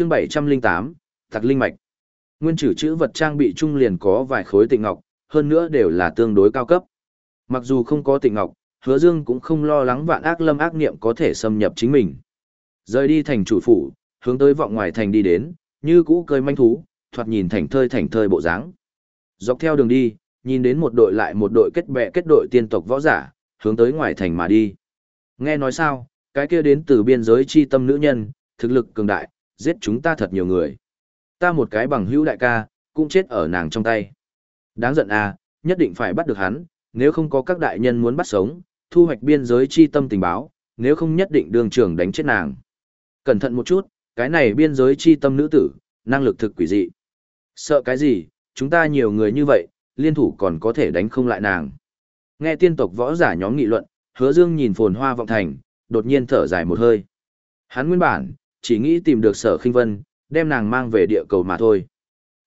chương 708, Thạc Linh Mạch. Nguyên trữ chữ vật trang bị trung liền có vài khối tịnh ngọc, hơn nữa đều là tương đối cao cấp. Mặc dù không có tịnh ngọc, hứa dương cũng không lo lắng vạn ác lâm ác niệm có thể xâm nhập chính mình. Rời đi thành chủ phủ, hướng tới vọng ngoài thành đi đến, như cũ cười manh thú, thoạt nhìn thành thơi thành thơi bộ dáng. Dọc theo đường đi, nhìn đến một đội lại một đội kết bè kết đội tiên tộc võ giả, hướng tới ngoài thành mà đi. Nghe nói sao, cái kia đến từ biên giới chi tâm nữ nhân, thực lực cường đại, giết chúng ta thật nhiều người. Ta một cái bằng hữu đại ca, cũng chết ở nàng trong tay. Đáng giận à, nhất định phải bắt được hắn, nếu không có các đại nhân muốn bắt sống, thu hoạch biên giới chi tâm tình báo, nếu không nhất định đường trưởng đánh chết nàng. Cẩn thận một chút, cái này biên giới chi tâm nữ tử, năng lực thực quỷ dị. Sợ cái gì, chúng ta nhiều người như vậy, liên thủ còn có thể đánh không lại nàng. Nghe tiên tộc võ giả nhóm nghị luận, hứa dương nhìn phồn hoa vọng thành, đột nhiên thở dài một hơi. Hắn nguyên bản, chỉ nghĩ tìm được sở khinh vân, đem nàng mang về địa cầu mà thôi.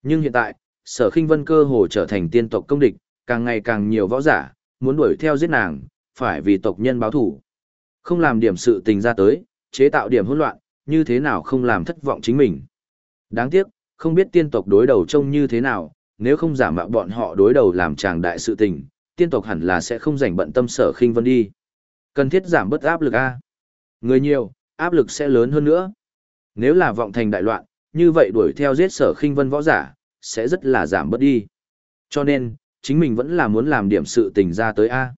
Nhưng hiện tại, sở khinh vân cơ hồ trở thành tiên tộc công địch, càng ngày càng nhiều võ giả, muốn đuổi theo giết nàng, phải vì tộc nhân báo thủ. Không làm điểm sự tình ra tới, chế tạo điểm hỗn loạn, như thế nào không làm thất vọng chính mình. Đáng tiếc, không biết tiên tộc đối đầu trông như thế nào, nếu không giả mạo bọn họ đối đầu làm chàng đại sự tình, tiên tộc hẳn là sẽ không rảnh bận tâm sở khinh vân đi. Cần thiết giảm bớt áp lực A. Người nhiều, áp lực sẽ lớn hơn nữa. Nếu là vọng thành đại loạn, như vậy đuổi theo giết sở khinh vân võ giả, sẽ rất là giảm bớt đi. Cho nên, chính mình vẫn là muốn làm điểm sự tình ra tới A.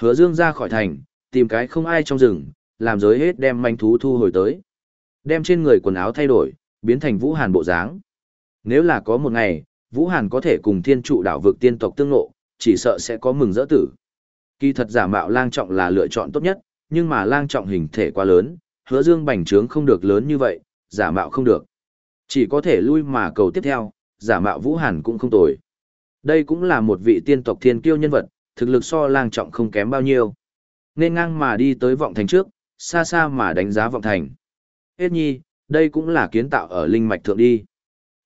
Hứa dương ra khỏi thành, tìm cái không ai trong rừng, làm giới hết đem manh thú thu hồi tới. Đem trên người quần áo thay đổi, biến thành Vũ Hàn bộ dáng. Nếu là có một ngày, Vũ Hàn có thể cùng thiên trụ đảo vực tiên tộc tương ngộ, chỉ sợ sẽ có mừng rỡ tử. Kỳ thật giả mạo lang trọng là lựa chọn tốt nhất, nhưng mà lang trọng hình thể quá lớn, hứa dương bành trướng không được lớn như vậy, giả mạo không được. Chỉ có thể lui mà cầu tiếp theo, giả mạo Vũ Hàn cũng không tồi. Đây cũng là một vị tiên tộc thiên kiêu nhân vật, thực lực so lang trọng không kém bao nhiêu. Nên ngang mà đi tới vọng thành trước, xa xa mà đánh giá vọng thành. Hết nhi, đây cũng là kiến tạo ở linh mạch thượng đi.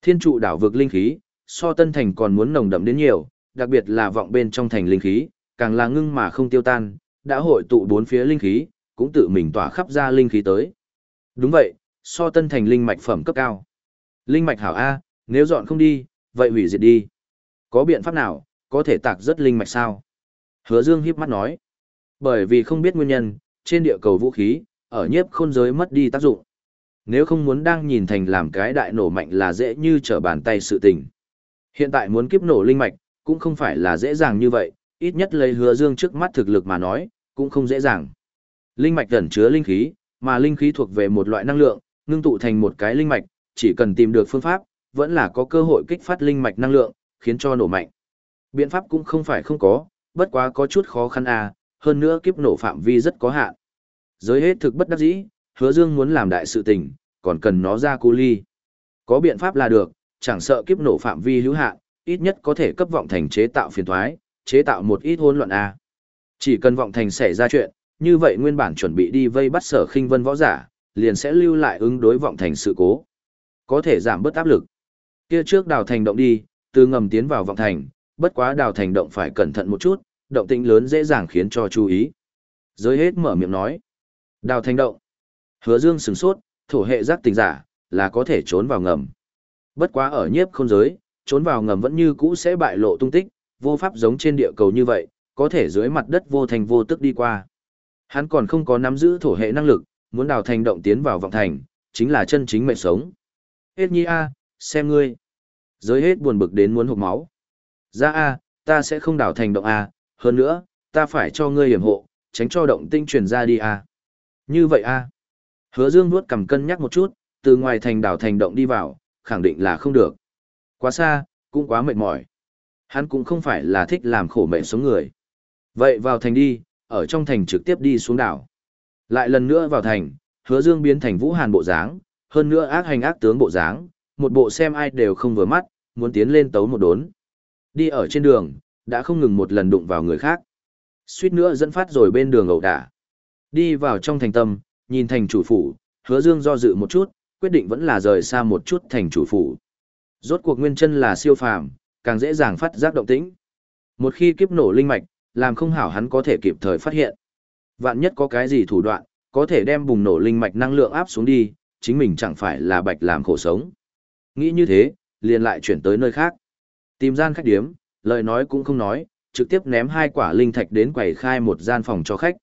Thiên trụ đảo vực linh khí, so tân thành còn muốn nồng đậm đến nhiều, đặc biệt là vọng bên trong thành linh khí, càng là ngưng mà không tiêu tan, đã hội tụ bốn phía linh khí, cũng tự mình tỏa khắp ra linh khí tới. Đúng vậy, so tân thành linh mạch phẩm cấp cao. Linh mạch hảo A, nếu dọn không đi, vậy hủy diệt đi. Có biện pháp nào, có thể tạc rất linh mạch sao? Hứa Dương híp mắt nói. Bởi vì không biết nguyên nhân, trên địa cầu vũ khí, ở nhiếp khôn giới mất đi tác dụng. Nếu không muốn đang nhìn thành làm cái đại nổ mạnh là dễ như trở bàn tay sự tình. Hiện tại muốn kiếp nổ linh mạch, cũng không phải là dễ dàng như vậy, ít nhất lấy hứa dương trước mắt thực lực mà nói, cũng không dễ dàng. Linh mạch ẩn chứa linh khí, mà linh khí thuộc về một loại năng lượng, ngưng tụ thành một cái linh mạch, chỉ cần tìm được phương pháp, vẫn là có cơ hội kích phát linh mạch năng lượng, khiến cho nổ mạnh. Biện pháp cũng không phải không có, bất quá có chút khó khăn à, hơn nữa kiếp nổ phạm vi rất có hạn. Giới hết thực bất đắc dĩ, hứa dương muốn làm đại sự tình, còn cần nó ra cu ly. Có biện pháp là được, chẳng sợ kiếp nổ phạm vi hữu hạn, ít nhất có thể cấp vọng thành chế tạo phiền thoái, chế tạo một ít hỗn loạn a. Chỉ cần vọng thành xảy ra chuyện, như vậy nguyên bản chuẩn bị đi vây bắt sở khinh vân võ giả, liền sẽ lưu lại ứng đối vọng thành sự cố. Có thể giảm bớt áp lực. Kia trước đào thành động đi, từ ngầm tiến vào vọng thành, bất quá đào thành động phải cẩn thận một chút, động tĩnh lớn dễ dàng khiến cho chú ý. Giới hết mở miệng nói. Đào thành động. Hứa dương sừng sốt, thổ hệ giác tình giả, là có thể trốn vào ngầm. Bất quá ở nhiếp không giới, trốn vào ngầm vẫn như cũ sẽ bại lộ tung tích, vô pháp giống trên địa cầu như vậy, có thể dưới mặt đất vô thành vô tức đi qua. Hắn còn không có nắm giữ thổ hệ năng lực, muốn đào thành động tiến vào vọng thành, chính là chân chính mệnh sống. Hết nhi a, xem ngươi. Giới hết buồn bực đến muốn hụt máu. Ra a, ta sẽ không đào thành động a, hơn nữa, ta phải cho ngươi hiểm hộ, tránh cho động tinh truyền ra đi a. Như vậy a. Hứa Dương nuốt cầm cân nhắc một chút, từ ngoài thành đảo thành động đi vào, khẳng định là không được. Quá xa, cũng quá mệt mỏi. Hắn cũng không phải là thích làm khổ mệnh sống người. Vậy vào thành đi, ở trong thành trực tiếp đi xuống đảo. Lại lần nữa vào thành, hứa dương biến thành vũ hàn bộ dáng, hơn nữa ác hành ác tướng bộ dáng, một bộ xem ai đều không vừa mắt, muốn tiến lên tấu một đốn. Đi ở trên đường, đã không ngừng một lần đụng vào người khác. Suýt nữa dẫn phát rồi bên đường ẩu đả. Đi vào trong thành tâm, nhìn thành chủ phủ, hứa dương do dự một chút, quyết định vẫn là rời xa một chút thành chủ phủ. Rốt cuộc nguyên chân là siêu phàm, càng dễ dàng phát giác động tĩnh. Một khi kiếp nổ linh mạch, làm không hảo hắn có thể kịp thời phát hiện. Vạn nhất có cái gì thủ đoạn, có thể đem bùng nổ linh mạch năng lượng áp xuống đi, chính mình chẳng phải là bạch làm khổ sống. Nghĩ như thế, liền lại chuyển tới nơi khác. Tìm gian khách điếm, lời nói cũng không nói, trực tiếp ném hai quả linh thạch đến quầy khai một gian phòng cho khách.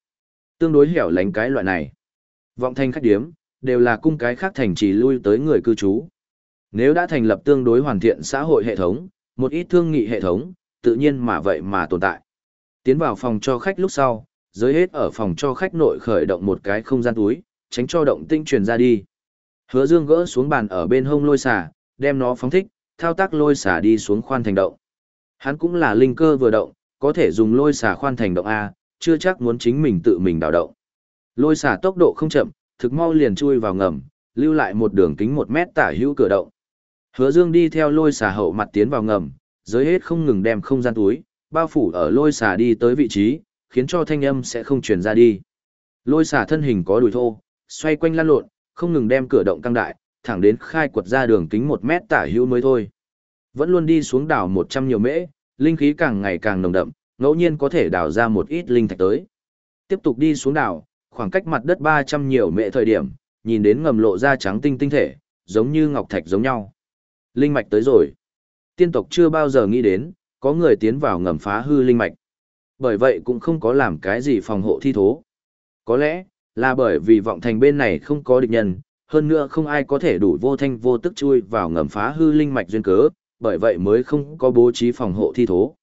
Tương đối hẻo lánh cái loại này. Vọng thanh khách điếm, đều là cung cái khác thành trì lui tới người cư trú. Nếu đã thành lập tương đối hoàn thiện xã hội hệ thống, một ít thương nghị hệ thống, tự nhiên mà vậy mà tồn tại. Tiến vào phòng cho khách lúc sau, giới hết ở phòng cho khách nội khởi động một cái không gian túi, tránh cho động tinh truyền ra đi. Hứa Dương gỡ xuống bàn ở bên hông lôi xả, đem nó phóng thích, thao tác lôi xả đi xuống khoan thành động. Hắn cũng là linh cơ vừa động, có thể dùng lôi xả khoan thành động A, chưa chắc muốn chính mình tự mình đào động. Lôi xả tốc độ không chậm, thực mau liền chui vào ngầm, lưu lại một đường kính một mét tả hữu cửa động. Hứa Dương đi theo lôi xả hậu mặt tiến vào ngầm, giới hết không ngừng đem không gian túi, bao phủ ở lôi xả đi tới vị trí, khiến cho thanh âm sẽ không truyền ra đi. Lôi xả thân hình có đùi thô, xoay quanh lăn lộn, không ngừng đem cửa động căng đại, thẳng đến khai quật ra đường kính một mét tả hữu mới thôi. Vẫn luôn đi xuống đảo một trăm nhiều mễ, linh khí càng ngày càng nồng đậm, ngẫu nhiên có thể đào ra một ít linh thạch tới. Tiếp tục đi xuống đảo, khoảng cách mặt đất ba trăm nhiều mễ thời điểm, nhìn đến ngầm lộ ra trắng tinh tinh thể, giống như ngọc thạch giống nhau. Linh mạch tới rồi. Tiên tộc chưa bao giờ nghĩ đến, có người tiến vào ngầm phá hư linh mạch. Bởi vậy cũng không có làm cái gì phòng hộ thi thố. Có lẽ, là bởi vì vọng thành bên này không có địch nhân, hơn nữa không ai có thể đủ vô thanh vô tức chui vào ngầm phá hư linh mạch duyên cớ, bởi vậy mới không có bố trí phòng hộ thi thố.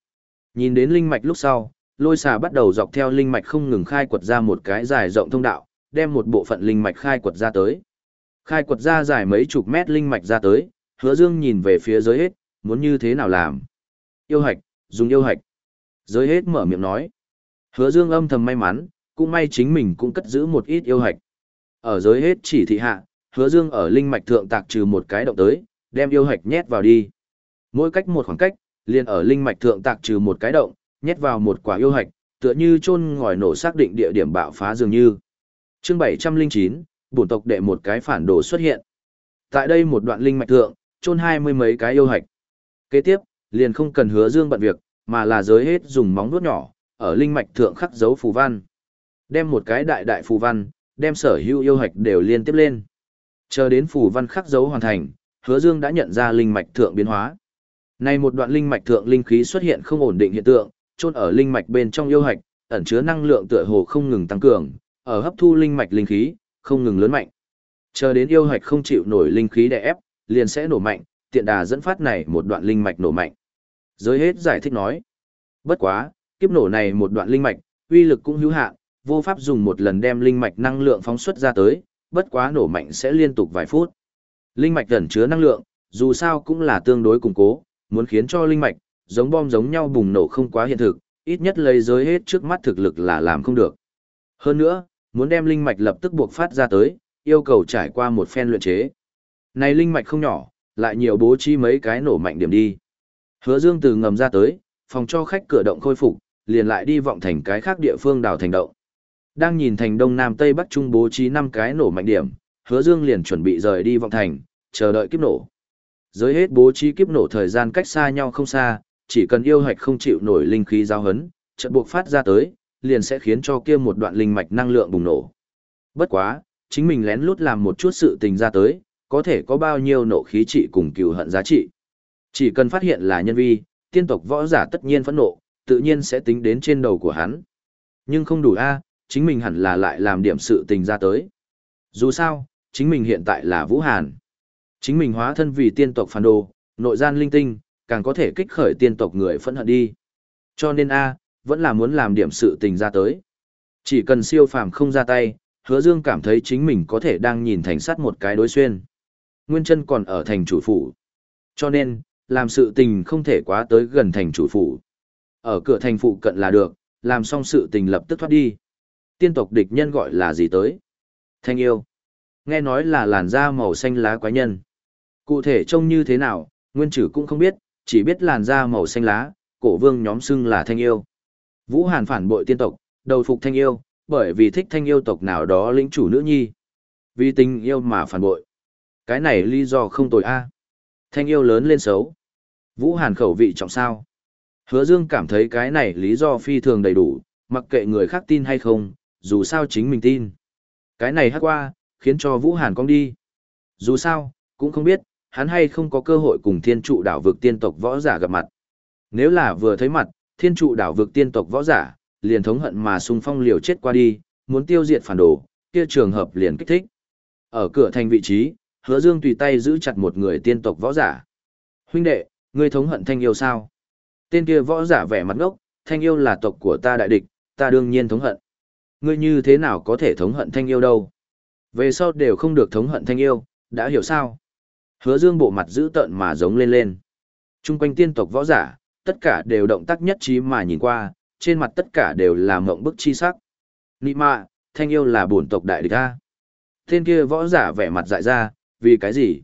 Nhìn đến linh mạch lúc sau, lôi xà bắt đầu dọc theo linh mạch không ngừng khai quật ra một cái dài rộng thông đạo, đem một bộ phận linh mạch khai quật ra tới. Khai quật ra dài mấy chục mét linh mạch ra tới, hứa dương nhìn về phía dưới hết, muốn như thế nào làm. Yêu hạch, dùng yêu hạch. Giới hết mở miệng nói. Hứa dương âm thầm may mắn, cũng may chính mình cũng cất giữ một ít yêu hạch. Ở giới hết chỉ thị hạ, hứa dương ở linh mạch thượng tạc trừ một cái động tới, đem yêu hạch nhét vào đi. Mỗi cách một khoảng cách, liền ở linh mạch thượng tạc trừ một cái động, nhét vào một quả yêu hạch, tựa như chôn ngòi nổ xác định địa điểm bạo phá dường như. Chương 709, bổn tộc đệ một cái phản đồ xuất hiện. Tại đây một đoạn linh mạch thượng, chôn hai mươi mấy cái yêu hạch. Kế tiếp, liền không cần hứa dương bận việc, mà là giới hết dùng móng vuốt nhỏ, ở linh mạch thượng khắc dấu phù văn. Đem một cái đại đại phù văn, đem sở hữu yêu hạch đều liên tiếp lên. Chờ đến phù văn khắc dấu hoàn thành, hứa dương đã nhận ra linh mạch thượng biến hóa. Này một đoạn linh mạch thượng linh khí xuất hiện không ổn định hiện tượng, chôn ở linh mạch bên trong yêu hạch, ẩn chứa năng lượng tựa hồ không ngừng tăng cường, ở hấp thu linh mạch linh khí, không ngừng lớn mạnh. Chờ đến yêu hạch không chịu nổi linh khí đè ép, liền sẽ nổ mạnh, tiện đà dẫn phát này một đoạn linh mạch nổ mạnh. Giới hết giải thích nói. Bất quá, kiếp nổ này một đoạn linh mạch, uy lực cũng hữu hạn, vô pháp dùng một lần đem linh mạch năng lượng phóng xuất ra tới, bất quá nổ mạnh sẽ liên tục vài phút. Linh mạch ẩn chứa năng lượng, dù sao cũng là tương đối củng cố, muốn khiến cho linh mạch giống bom giống nhau bùng nổ không quá hiện thực, ít nhất lấy giới hết trước mắt thực lực là làm không được. Hơn nữa, muốn đem linh mạch lập tức buộc phát ra tới, yêu cầu trải qua một phen luyện chế. Này linh mạch không nhỏ, lại nhiều bố trí mấy cái nổ mạnh điểm đi. Hứa Dương từ ngầm ra tới, phòng cho khách cửa động khôi phục, liền lại đi vọng thành cái khác địa phương đào thành động. Đang nhìn thành đông nam tây bắc trung bố trí 5 cái nổ mạnh điểm, Hứa Dương liền chuẩn bị rời đi vọng thành, chờ đợi kiếp nổ. Giới hết bố trí kiếp nổ thời gian cách xa nhau không xa, chỉ cần yêu hạch không chịu nổi linh khí giao hấn, chợt buộc phát ra tới, liền sẽ khiến cho kia một đoạn linh mạch năng lượng bùng nổ. Bất quá, chính mình lén lút làm một chút sự tình ra tới, có thể có bao nhiêu nộ khí trị cùng cừu hận giá trị. Chỉ cần phát hiện là nhân vi, tiên tộc võ giả tất nhiên phẫn nộ, tự nhiên sẽ tính đến trên đầu của hắn. Nhưng không đủ a, chính mình hẳn là lại làm điểm sự tình ra tới. Dù sao, chính mình hiện tại là Vũ Hàn. Chính mình hóa thân vì tiên tộc phản đồ, nội gian linh tinh, càng có thể kích khởi tiên tộc người phẫn hận đi. Cho nên a, vẫn là muốn làm điểm sự tình ra tới. Chỉ cần siêu phàm không ra tay, hứa dương cảm thấy chính mình có thể đang nhìn thành sắt một cái đối xuyên. Nguyên chân còn ở thành chủ phủ. Cho nên, làm sự tình không thể quá tới gần thành chủ phủ. Ở cửa thành phụ cận là được, làm xong sự tình lập tức thoát đi. Tiên tộc địch nhân gọi là gì tới? Thanh yêu. Nghe nói là làn da màu xanh lá quái nhân. Cụ thể trông như thế nào, nguyên chử cũng không biết, chỉ biết làn da màu xanh lá, cổ vương nhóm xưng là thanh yêu. Vũ Hàn phản bội tiên tộc, đầu phục thanh yêu, bởi vì thích thanh yêu tộc nào đó lĩnh chủ nữ nhi. Vì tình yêu mà phản bội. Cái này lý do không tồi a. Thanh yêu lớn lên xấu. Vũ Hàn khẩu vị trọng sao. Hứa Dương cảm thấy cái này lý do phi thường đầy đủ, mặc kệ người khác tin hay không, dù sao chính mình tin. Cái này hát qua, khiến cho Vũ Hàn cong đi. Dù sao, cũng không biết, hắn hay không có cơ hội cùng thiên trụ đảo vực tiên tộc võ giả gặp mặt. Nếu là vừa thấy mặt, thiên trụ đảo vực tiên tộc võ giả, liền thống hận mà xung phong liều chết qua đi, muốn tiêu diệt phản đồ, kia trường hợp liền kích thích. Ở cửa thành vị trí, hứa dương tùy tay giữ chặt một người tiên tộc võ giả. Huynh đệ, ngươi thống hận thanh yêu sao? Tên kia võ giả vẻ mặt ngốc, thanh yêu là tộc của ta đại địch, ta đương nhiên thống hận. Ngươi như thế nào có thể thống hận thanh yêu đâu? Về sau đều không được thống hận thanh yêu, đã hiểu sao? Hứa dương bộ mặt giữ tợn mà giống lên lên. Trung quanh tiên tộc võ giả, tất cả đều động tác nhất trí mà nhìn qua, trên mặt tất cả đều là mộng bức chi sắc. Nị mạ, thanh yêu là bổn tộc đại địch ta. Tên kia võ giả vẻ mặt dại ra, vì cái gì?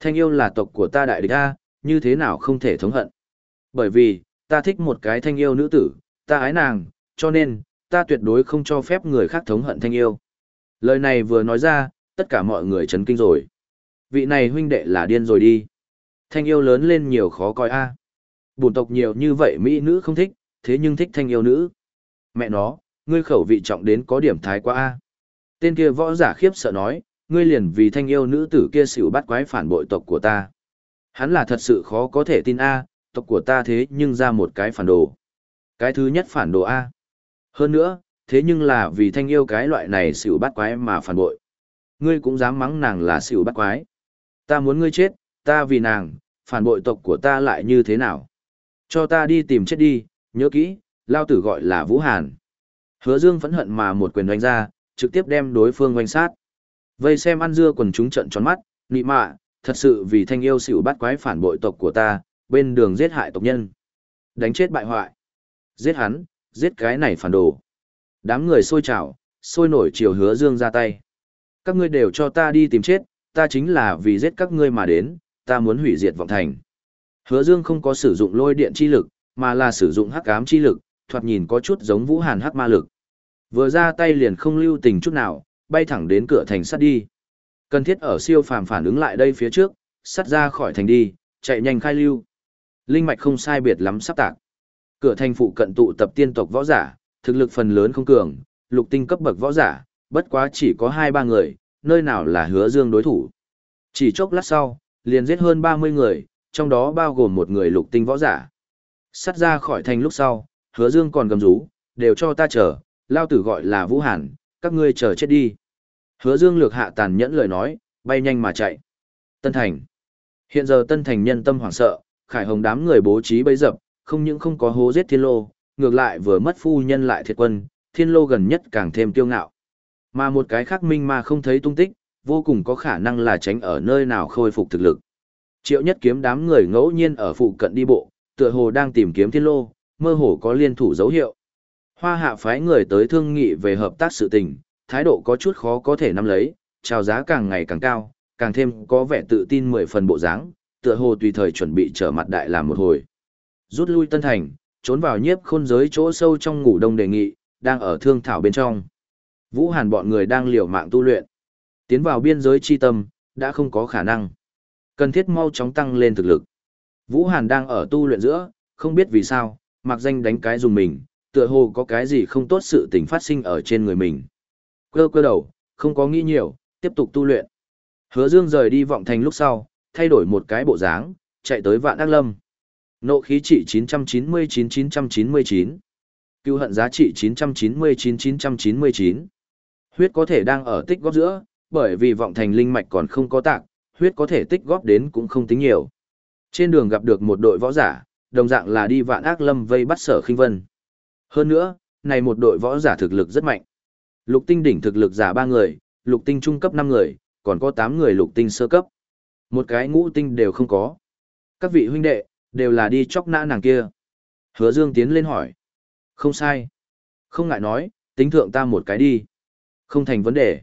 Thanh yêu là tộc của ta đại địch ta như thế nào không thể thống hận? Bởi vì, ta thích một cái thanh yêu nữ tử, ta ái nàng, cho nên, ta tuyệt đối không cho phép người khác thống hận thanh yêu. Lời này vừa nói ra, tất cả mọi người chấn kinh rồi. Vị này huynh đệ là điên rồi đi. Thanh yêu lớn lên nhiều khó coi a. À. Tộc nhiều như vậy mỹ nữ không thích, thế nhưng thích thanh yêu nữ. Mẹ nó, ngươi khẩu vị trọng đến có điểm thái quá a. Tên kia võ giả khiếp sợ nói, ngươi liền vì thanh yêu nữ tử kia xỉu bắt quái phản bội tộc của ta. Hắn là thật sự khó có thể tin a, tộc của ta thế nhưng ra một cái phản đồ. Cái thứ nhất phản đồ a. Hơn nữa, thế nhưng là vì thanh yêu cái loại này xỉu bắt quái mà phản bội. Ngươi cũng dám mắng nàng là xỉu bắt quái. Ta muốn ngươi chết, ta vì nàng, phản bội tộc của ta lại như thế nào? Cho ta đi tìm chết đi, nhớ kỹ, lao tử gọi là Vũ Hàn. Hứa Dương phẫn hận mà một quyền đánh ra, trực tiếp đem đối phương oanh sát. Vây xem ăn dưa quần chúng trận tròn mắt, nị mạ, thật sự vì thanh yêu xỉu bắt quái phản bội tộc của ta, bên đường giết hại tộc nhân. Đánh chết bại hoại. Giết hắn, giết cái này phản đồ. Đám người sôi trào, sôi nổi chiều hứa dương ra tay. Các ngươi đều cho ta đi tìm chết, ta chính là vì giết các ngươi mà đến, ta muốn hủy diệt vọng thành. Hứa dương không có sử dụng lôi điện chi lực, mà là sử dụng hắc ám chi lực, thoạt nhìn có chút giống vũ hàn hắc ma lực. Vừa ra tay liền không lưu tình chút nào, bay thẳng đến cửa thành sắt đi. Cần thiết ở siêu phàm phản ứng lại đây phía trước, sắt ra khỏi thành đi, chạy nhanh khai lưu. Linh mạch không sai biệt lắm sắp tạc. Cửa thành phụ cận tụ tập tiên tộc võ giả, thực lực phần lớn không cường, lục tinh cấp bậc võ giả, bất quá chỉ có 2-3 người, nơi nào là hứa dương đối thủ. Chỉ chốc lát sau, liền giết hơn 30 người, trong đó bao gồm một người lục tinh võ giả. Sắt ra khỏi thành lúc sau, hứa dương còn gầm rú, đều cho ta chờ, lao tử gọi là Vũ Hàn, các ngươi chờ chết đi. Hứa dương lược hạ tàn nhẫn lời nói, bay nhanh mà chạy. Tân Thành. Hiện giờ Tân Thành nhân tâm hoảng sợ, khải hồng đám người bố trí bấy dập, không những không có hố giết thiên lô, ngược lại vừa mất phu nhân lại thiệt quân, thiên lô gần nhất càng thêm tiêu ngạo. Mà một cái khác minh mà không thấy tung tích, vô cùng có khả năng là tránh ở nơi nào khôi phục thực lực. Triệu nhất kiếm đám người ngẫu nhiên ở phụ cận đi bộ, tựa hồ đang tìm kiếm thiên lô, mơ hồ có liên thủ dấu hiệu. Hoa hạ phái người tới thương nghị về hợp tác sự tình, thái độ có chút khó có thể nắm lấy, chào giá càng ngày càng cao, càng thêm có vẻ tự tin mười phần bộ dáng, tựa hồ tùy thời chuẩn bị trở mặt đại làm một hồi. Rút lui Tân Thành, trốn vào nhiếp khôn giới chỗ sâu trong ngủ đông đề nghị, đang ở thương thảo bên trong. Vũ Hàn bọn người đang liều mạng tu luyện. Tiến vào biên giới chi tâm, đã không có khả năng. Cần thiết mau chóng tăng lên thực lực. Vũ Hàn đang ở tu luyện giữa, không biết vì sao, mặc danh đánh cái dùng mình, tựa hồ có cái gì không tốt sự tình phát sinh ở trên người mình. Cơ cơ đầu, không có nghĩ nhiều, tiếp tục tu luyện. Hứa Dương rời đi vọng thành lúc sau, thay đổi một cái bộ dáng, chạy tới vạn ác lâm. Nộ khí trị 999-999. Cưu hận giá trị 999-999. Huyết có thể đang ở tích góp giữa, bởi vì vọng thành linh mạch còn không có tạc, huyết có thể tích góp đến cũng không tính nhiều. Trên đường gặp được một đội võ giả, đồng dạng là đi vạn ác lâm vây bắt sở khinh vân. Hơn nữa, này một đội võ giả thực lực rất mạnh. Lục tinh đỉnh thực lực giả 3 người, lục tinh trung cấp 5 người, còn có 8 người lục tinh sơ cấp. Một cái ngũ tinh đều không có. Các vị huynh đệ, đều là đi chóc nã nàng kia. Hứa Dương tiến lên hỏi. Không sai. Không ngại nói, tính thượng ta một cái đi. Không thành vấn đề.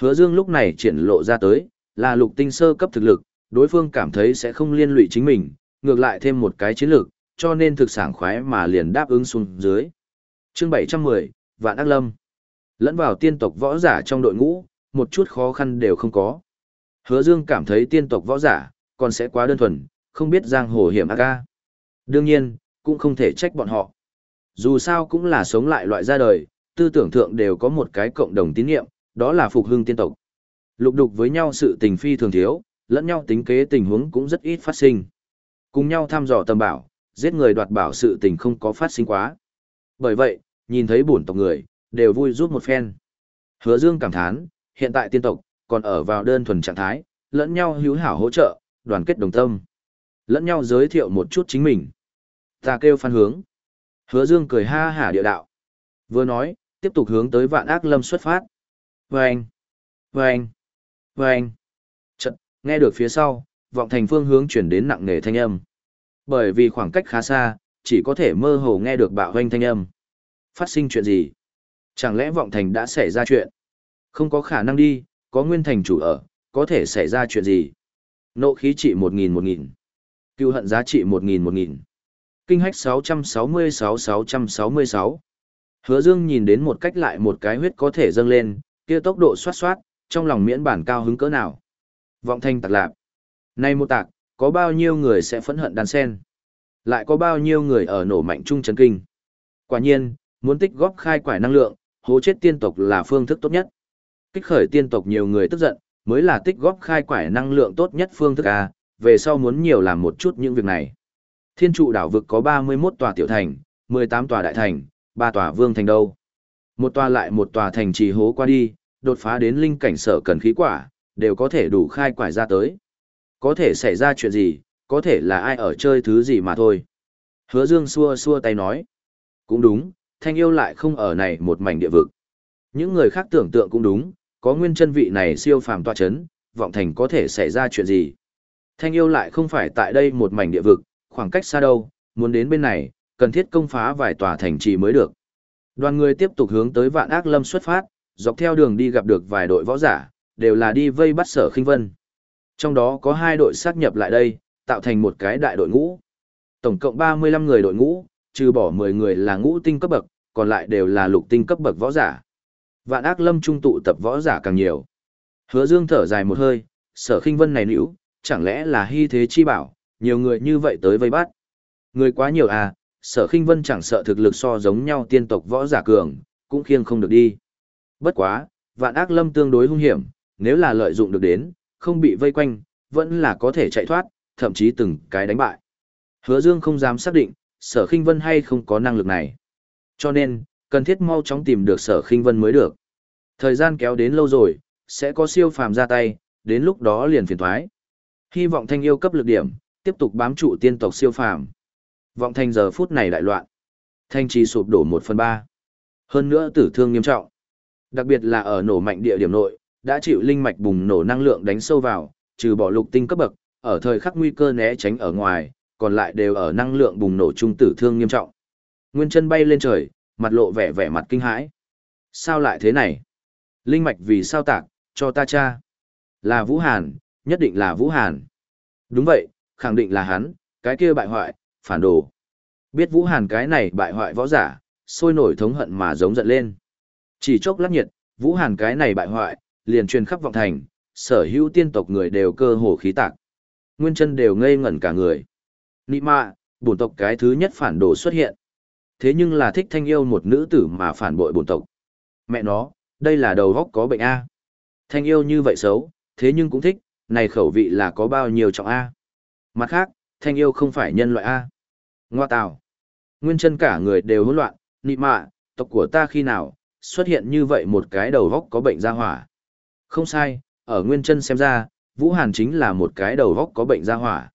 Hứa Dương lúc này triển lộ ra tới, là lục tinh sơ cấp thực lực, đối phương cảm thấy sẽ không liên lụy chính mình, ngược lại thêm một cái chiến lược, cho nên thực sản khoái mà liền đáp ứng xuống dưới. Chương 710, Vạn Ác Lâm. Lẫn vào tiên tộc võ giả trong đội ngũ, một chút khó khăn đều không có. Hứa Dương cảm thấy tiên tộc võ giả, còn sẽ quá đơn thuần, không biết giang hồ hiểm ác ca. Đương nhiên, cũng không thể trách bọn họ. Dù sao cũng là sống lại loại ra đời, tư tưởng thượng đều có một cái cộng đồng tín niệm, đó là phục hưng tiên tộc. Lục đục với nhau sự tình phi thường thiếu, lẫn nhau tính kế tình huống cũng rất ít phát sinh. Cùng nhau thăm dò tầm bảo, giết người đoạt bảo sự tình không có phát sinh quá. Bởi vậy, nhìn thấy bổn tộc người, đều vui giúp một phen. Hứa Dương cảm thán, hiện tại tiên tộc, còn ở vào đơn thuần trạng thái, lẫn nhau hữu hảo hỗ trợ, đoàn kết đồng tâm. Lẫn nhau giới thiệu một chút chính mình. Ta kêu phan hướng. Hứa Dương cười ha hả địa đạo. Vừa nói, tiếp tục hướng tới vạn ác lâm xuất phát. Vâng! Vâng! Vâng! Trận, nghe được phía sau, vọng thành phương hướng chuyển đến nặng nề thanh âm. Bởi vì khoảng cách khá xa, chỉ có thể mơ hồ nghe được bạo hoanh thanh âm. Phát sinh chuyện gì? Chẳng lẽ vọng thành đã xảy ra chuyện? Không có khả năng đi, có nguyên thành chủ ở, có thể xảy ra chuyện gì? Nộ khí trị một nghìn một nghìn, hận giá trị một nghìn một nghìn, Kinh hách sáu sáu sáu mươi sáu sáu trăm sáu mươi sáu. Hứa Dương nhìn đến một cách lại một cái huyết có thể dâng lên, kia tốc độ xoát xoát, trong lòng miễn bản cao hứng cỡ nào. Vọng thanh tạc lạp. Nay một tạc, có bao nhiêu người sẽ phẫn hận đàn sen? Lại có bao nhiêu người ở nổ mạnh trung chấn kinh? Quả nhiên, muốn tích góp khai quải năng lượng, hố chết tiên tộc là phương thức tốt nhất. Kích khởi tiên tộc nhiều người tức giận, mới là tích góp khai quải năng lượng tốt nhất phương thức A, về sau muốn nhiều làm một chút những việc này. Thiên trụ đảo vực có 31 tòa tiểu thành, 18 tòa đại thành, 3 tòa vương thành đâu. Một tòa lại một tòa thành trì hố qua đi, đột phá đến linh cảnh sở cần khí quả, đều có thể đủ khai quải ra tới. Có thể xảy ra chuyện gì, có thể là ai ở chơi thứ gì mà thôi. Hứa Dương xua xua tay nói. Cũng đúng, thanh yêu lại không ở này một mảnh địa vực. Những người khác tưởng tượng cũng đúng, có nguyên chân vị này siêu phàm tọa chấn, vọng thành có thể xảy ra chuyện gì. Thanh yêu lại không phải tại đây một mảnh địa vực, khoảng cách xa đâu, muốn đến bên này, cần thiết công phá vài tòa thành trì mới được. Đoàn người tiếp tục hướng tới vạn ác lâm xuất phát, dọc theo đường đi gặp được vài đội võ giả, đều là đi vây bắt sở khinh vân. Trong đó có hai đội sát nhập lại đây, tạo thành một cái đại đội ngũ. Tổng cộng 35 người đội ngũ, trừ bỏ 10 người là ngũ tinh cấp bậc, còn lại đều là lục tinh cấp bậc võ giả. Vạn ác lâm trung tụ tập võ giả càng nhiều. Hứa Dương thở dài một hơi, sở khinh vân này nữ, chẳng lẽ là hy thế chi bảo, nhiều người như vậy tới vây bắt. Người quá nhiều à, sở khinh vân chẳng sợ thực lực so giống nhau tiên tộc võ giả cường, cũng khiêng không được đi. Bất quá, vạn ác lâm tương đối hung hiểm, nếu là lợi dụng được đến, không bị vây quanh, vẫn là có thể chạy thoát, thậm chí từng cái đánh bại. Hứa Dương không dám xác định, sở khinh vân hay không có năng lực này. Cho nên, cần thiết mau chóng tìm được sở khinh vân mới được. Thời gian kéo đến lâu rồi, sẽ có siêu phàm ra tay, đến lúc đó liền phiền thoái. Hy vọng thanh yêu cấp lực điểm, tiếp tục bám trụ tiên tộc siêu phàm. Vọng thanh giờ phút này đại loạn. Thanh trì sụp đổ một phần ba. Hơn nữa tử thương nghiêm trọng. Đặc biệt là ở nổ mạnh địa điểm nội, đã chịu linh mạch bùng nổ năng lượng đánh sâu vào, trừ bỏ lục tinh cấp bậc, ở thời khắc nguy cơ né tránh ở ngoài, còn lại đều ở năng lượng bùng nổ trung tử thương nghiêm trọng. Nguyên chân bay lên trời, mặt lộ vẻ vẻ mặt kinh hãi. Sao lại thế này? Linh mạch vì sao tạc, cho ta cha. Là Vũ Hàn, nhất định là Vũ Hàn. Đúng vậy, khẳng định là hắn, cái kia bại hoại, phản đồ. Biết Vũ Hàn cái này bại hoại võ giả, sôi nổi thống hận mà giống giận lên. Chỉ chốc lát nhiệt, Vũ Hàn cái này bại hoại, liền truyền khắp vọng thành, sở hữu tiên tộc người đều cơ hồ khí tạc. Nguyên chân đều ngây ngẩn cả người. Nị mạ, bổn tộc cái thứ nhất phản đồ xuất hiện. Thế nhưng là thích thanh yêu một nữ tử mà phản bội bổn tộc. Mẹ nó, đây là đầu góc có bệnh A. Thanh yêu như vậy xấu, thế nhưng cũng thích, này khẩu vị là có bao nhiêu trọng A. Mặt khác, thanh yêu không phải nhân loại A. Ngoa tào. Nguyên chân cả người đều hỗn loạn, nị mạ, tộc của ta khi nào, xuất hiện như vậy một cái đầu góc có bệnh ra hỏa. Không sai, ở Nguyên chân xem ra, Vũ Hàn chính là một cái đầu góc có bệnh ra hỏa.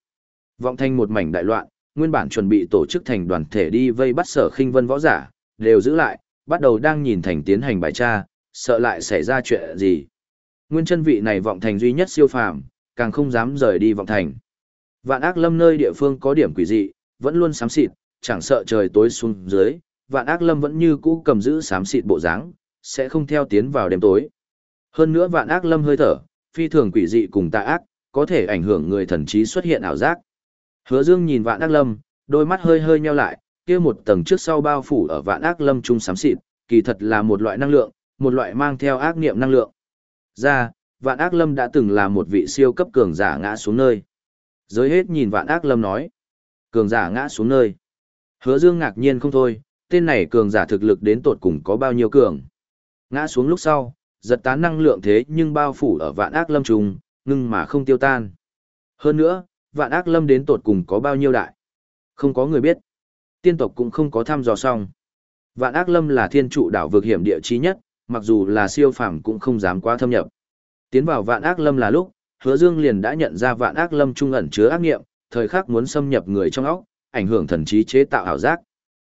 Vọng thanh một mảnh đại loạn, nguyên bản chuẩn bị tổ chức thành đoàn thể đi vây bắt sở khinh vân võ giả, đều giữ lại, bắt đầu đang nhìn thành tiến hành bài tra, sợ lại xảy ra chuyện gì. Nguyên chân vị này vọng thành duy nhất siêu phàm, càng không dám rời đi vọng thành. Vạn ác lâm nơi địa phương có điểm quỷ dị, vẫn luôn sám xịt, chẳng sợ trời tối xuống dưới, vạn ác lâm vẫn như cũ cầm giữ sám xịt bộ dáng, sẽ không theo tiến vào đêm tối. Hơn nữa vạn ác lâm hơi thở, phi thường quỷ dị cùng tà ác, có thể ảnh hưởng người thần trí xuất hiện ảo giác. Hứa Dương nhìn vạn ác lâm, đôi mắt hơi hơi nheo lại, kia một tầng trước sau bao phủ ở vạn ác lâm trung sám xịt, kỳ thật là một loại năng lượng, một loại mang theo ác niệm năng lượng. Ra, vạn ác lâm đã từng là một vị siêu cấp cường giả ngã xuống nơi. Giới hết nhìn vạn ác lâm nói. Cường giả ngã xuống nơi. Hứa Dương ngạc nhiên không thôi, tên này cường giả thực lực đến tột cùng có bao nhiêu cường. Ngã xuống lúc sau, giật tán năng lượng thế nhưng bao phủ ở vạn ác lâm trùng, ngưng mà không tiêu tan. Hơn nữa, vạn ác lâm đến tột cùng có bao nhiêu đại? Không có người biết. Tiên tộc cũng không có thăm dò xong. Vạn ác lâm là thiên trụ đảo vực hiểm địa chí nhất, mặc dù là siêu phàm cũng không dám quá thâm nhập. Tiến vào vạn ác lâm là lúc, hứa dương liền đã nhận ra vạn ác lâm trung ẩn chứa ác nghiệm, thời khắc muốn xâm nhập người trong óc, ảnh hưởng thần trí chế tạo ảo giác.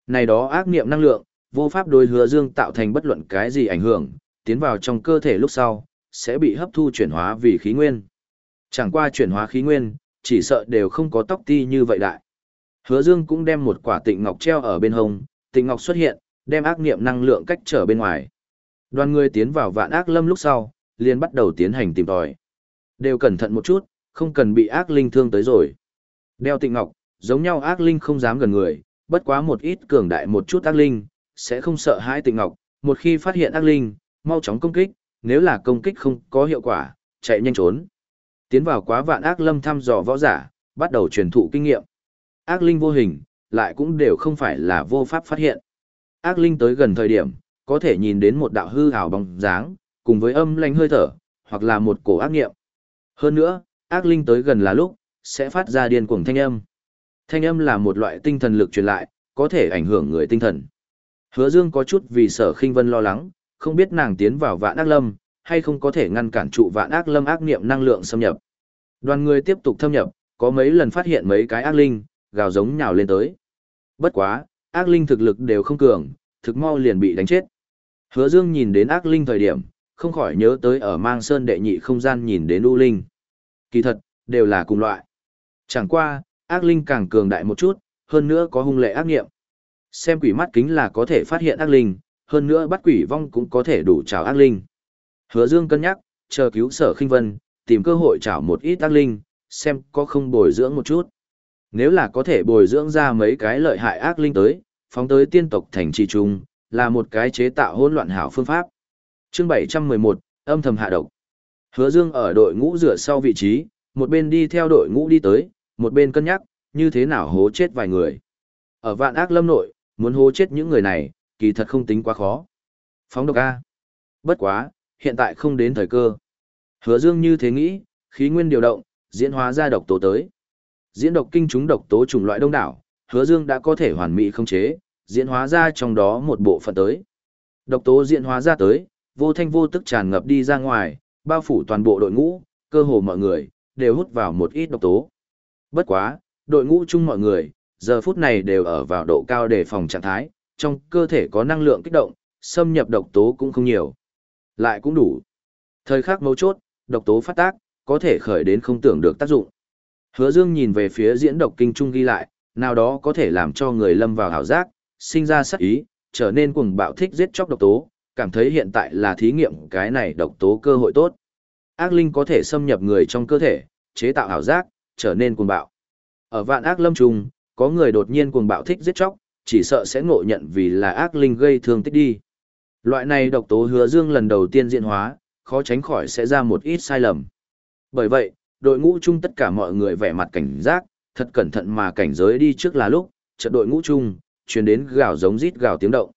Này đó ác nghiệm năng lượng, vô pháp đối hứa dương tạo thành bất luận cái gì ảnh hưởng, tiến vào trong cơ thể lúc sau, sẽ bị hấp thu chuyển hóa vì khí nguyên. Chẳng qua chuyển hóa khí nguyên, chỉ sợ đều không có tóc ti như vậy đại. Hứa Dương cũng đem một quả tịnh ngọc treo ở bên hông, tịnh ngọc xuất hiện, đem ác niệm năng lượng cách trở bên ngoài. Đoàn người tiến vào vạn ác lâm lúc sau, liền bắt đầu tiến hành tìm tòi. Đều cẩn thận một chút, không cần bị ác linh thương tới rồi. Đeo tịnh ngọc, giống nhau ác linh không dám gần người, bất quá một ít cường đại một chút ác linh, sẽ không sợ hãi tịnh ngọc, một khi phát hiện ác linh, mau chóng công kích, nếu là công kích không có hiệu quả, chạy nhanh trốn. Tiến vào quá vạn ác lâm thăm dò võ giả, bắt đầu truyền thụ kinh nghiệm. Ác linh vô hình, lại cũng đều không phải là vô pháp phát hiện. Ác linh tới gần thời điểm, có thể nhìn đến một đạo hư ảo bóng dáng, cùng với âm lanh hơi thở, hoặc là một cổ ác nghiệm. Hơn nữa, ác linh tới gần là lúc, sẽ phát ra điên cuồng thanh âm. Thanh âm là một loại tinh thần lực truyền lại, có thể ảnh hưởng người tinh thần. Hứa Dương có chút vì sở khinh vân lo lắng, không biết nàng tiến vào vạn ác lâm, hay không có thể ngăn cản trụ vạn ác lâm ác niệm năng lượng xâm nhập. Đoàn người tiếp tục thâm nhập, có mấy lần phát hiện mấy cái ác linh, gào giống nhào lên tới. Bất quá, ác linh thực lực đều không cường, thực mau liền bị đánh chết. Hứa Dương nhìn đến ác linh thời điểm, không khỏi nhớ tới ở mang sơn đệ nhị không gian nhìn đến u linh. Kỳ thật, đều là cùng loại. Chẳng qua, ác linh càng cường đại một chút, hơn nữa có hung lệ ác nghiệm. Xem quỷ mắt kính là có thể phát hiện ác linh, hơn nữa bắt quỷ vong cũng có thể đủ trào ác linh. Hứa Dương cân nhắc, chờ cứu sở khinh vân, tìm cơ hội trảo một ít ác linh, xem có không bồi dưỡng một chút. Nếu là có thể bồi dưỡng ra mấy cái lợi hại ác linh tới, phóng tới tiên tộc thành trì trung, là một cái chế tạo hỗn loạn hảo phương pháp. Chương 711, âm thầm hạ độc. Hứa Dương ở đội ngũ rửa sau vị trí, một bên đi theo đội ngũ đi tới, một bên cân nhắc, như thế nào hố chết vài người. Ở vạn ác lâm nội, muốn hố chết những người này, kỳ thật không tính quá khó. Phóng độc A. Bất quá, hiện tại không đến thời cơ. Hứa Dương như thế nghĩ, khí nguyên điều động, diễn hóa ra độc tố tới. Diễn độc kinh chúng độc tố chủng loại đông đảo, Hứa Dương đã có thể hoàn mỹ không chế, diễn hóa ra trong đó một bộ phận tới. Độc tố diễn hóa ra tới, vô thanh vô tức tràn ngập đi ra ngoài, bao phủ toàn bộ đội ngũ, cơ hồ mọi người đều hút vào một ít độc tố. Bất quá, đội ngũ chung mọi người, giờ phút này đều ở vào độ cao để phòng trạng thái, trong cơ thể có năng lượng kích động, xâm nhập độc tố cũng không nhiều. Lại cũng đủ. Thời khắc mấu chốt, độc tố phát tác, có thể khởi đến không tưởng được tác dụng. Hứa Dương nhìn về phía diễn độc kinh trung ghi lại, nào đó có thể làm cho người lâm vào hảo giác, sinh ra sát ý, trở nên cuồng bạo thích giết chóc độc tố, cảm thấy hiện tại là thí nghiệm cái này độc tố cơ hội tốt. Ác linh có thể xâm nhập người trong cơ thể, chế tạo hảo giác, trở nên cuồng bạo. Ở vạn ác lâm trùng, có người đột nhiên cuồng bạo thích giết chóc, chỉ sợ sẽ ngộ nhận vì là ác linh gây thương tích đi. Loại này độc tố hứa dương lần đầu tiên diễn hóa, khó tránh khỏi sẽ ra một ít sai lầm. Bởi vậy, đội ngũ chung tất cả mọi người vẻ mặt cảnh giác, thật cẩn thận mà cảnh giới đi trước là lúc, trận đội ngũ chung, truyền đến gào giống rít gào tiếng động.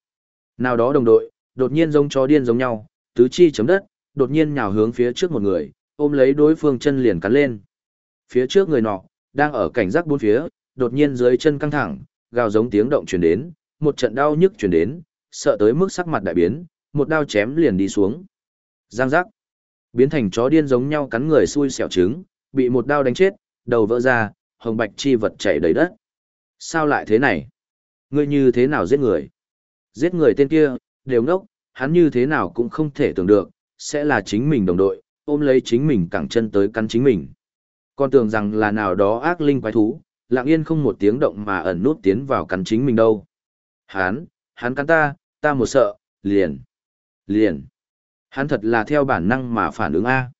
Nào đó đồng đội, đột nhiên giống chó điên giống nhau, tứ chi chấm đất, đột nhiên nhào hướng phía trước một người, ôm lấy đối phương chân liền cắn lên. Phía trước người nọ, đang ở cảnh giác bốn phía, đột nhiên dưới chân căng thẳng, gào giống tiếng động truyền đến, một trận đau nhức truyền đến, sợ tới mức sắc mặt đại biến, một đao chém liền đi xuống. Giang giác. Biến thành chó điên giống nhau cắn người xui xẻo trứng, bị một đao đánh chết, đầu vỡ ra, hồng bạch chi vật chảy đầy đất. Sao lại thế này? Ngươi như thế nào giết người? Giết người tên kia, đều ngốc, hắn như thế nào cũng không thể tưởng được, sẽ là chính mình đồng đội, ôm lấy chính mình cẳng chân tới cắn chính mình. Còn tưởng rằng là nào đó ác linh quái thú, lặng yên không một tiếng động mà ẩn nút tiến vào cắn chính mình đâu. Hắn, hắn cắn ta, ta một sợ, liền, liền. Hắn thật là theo bản năng mà phản ứng A.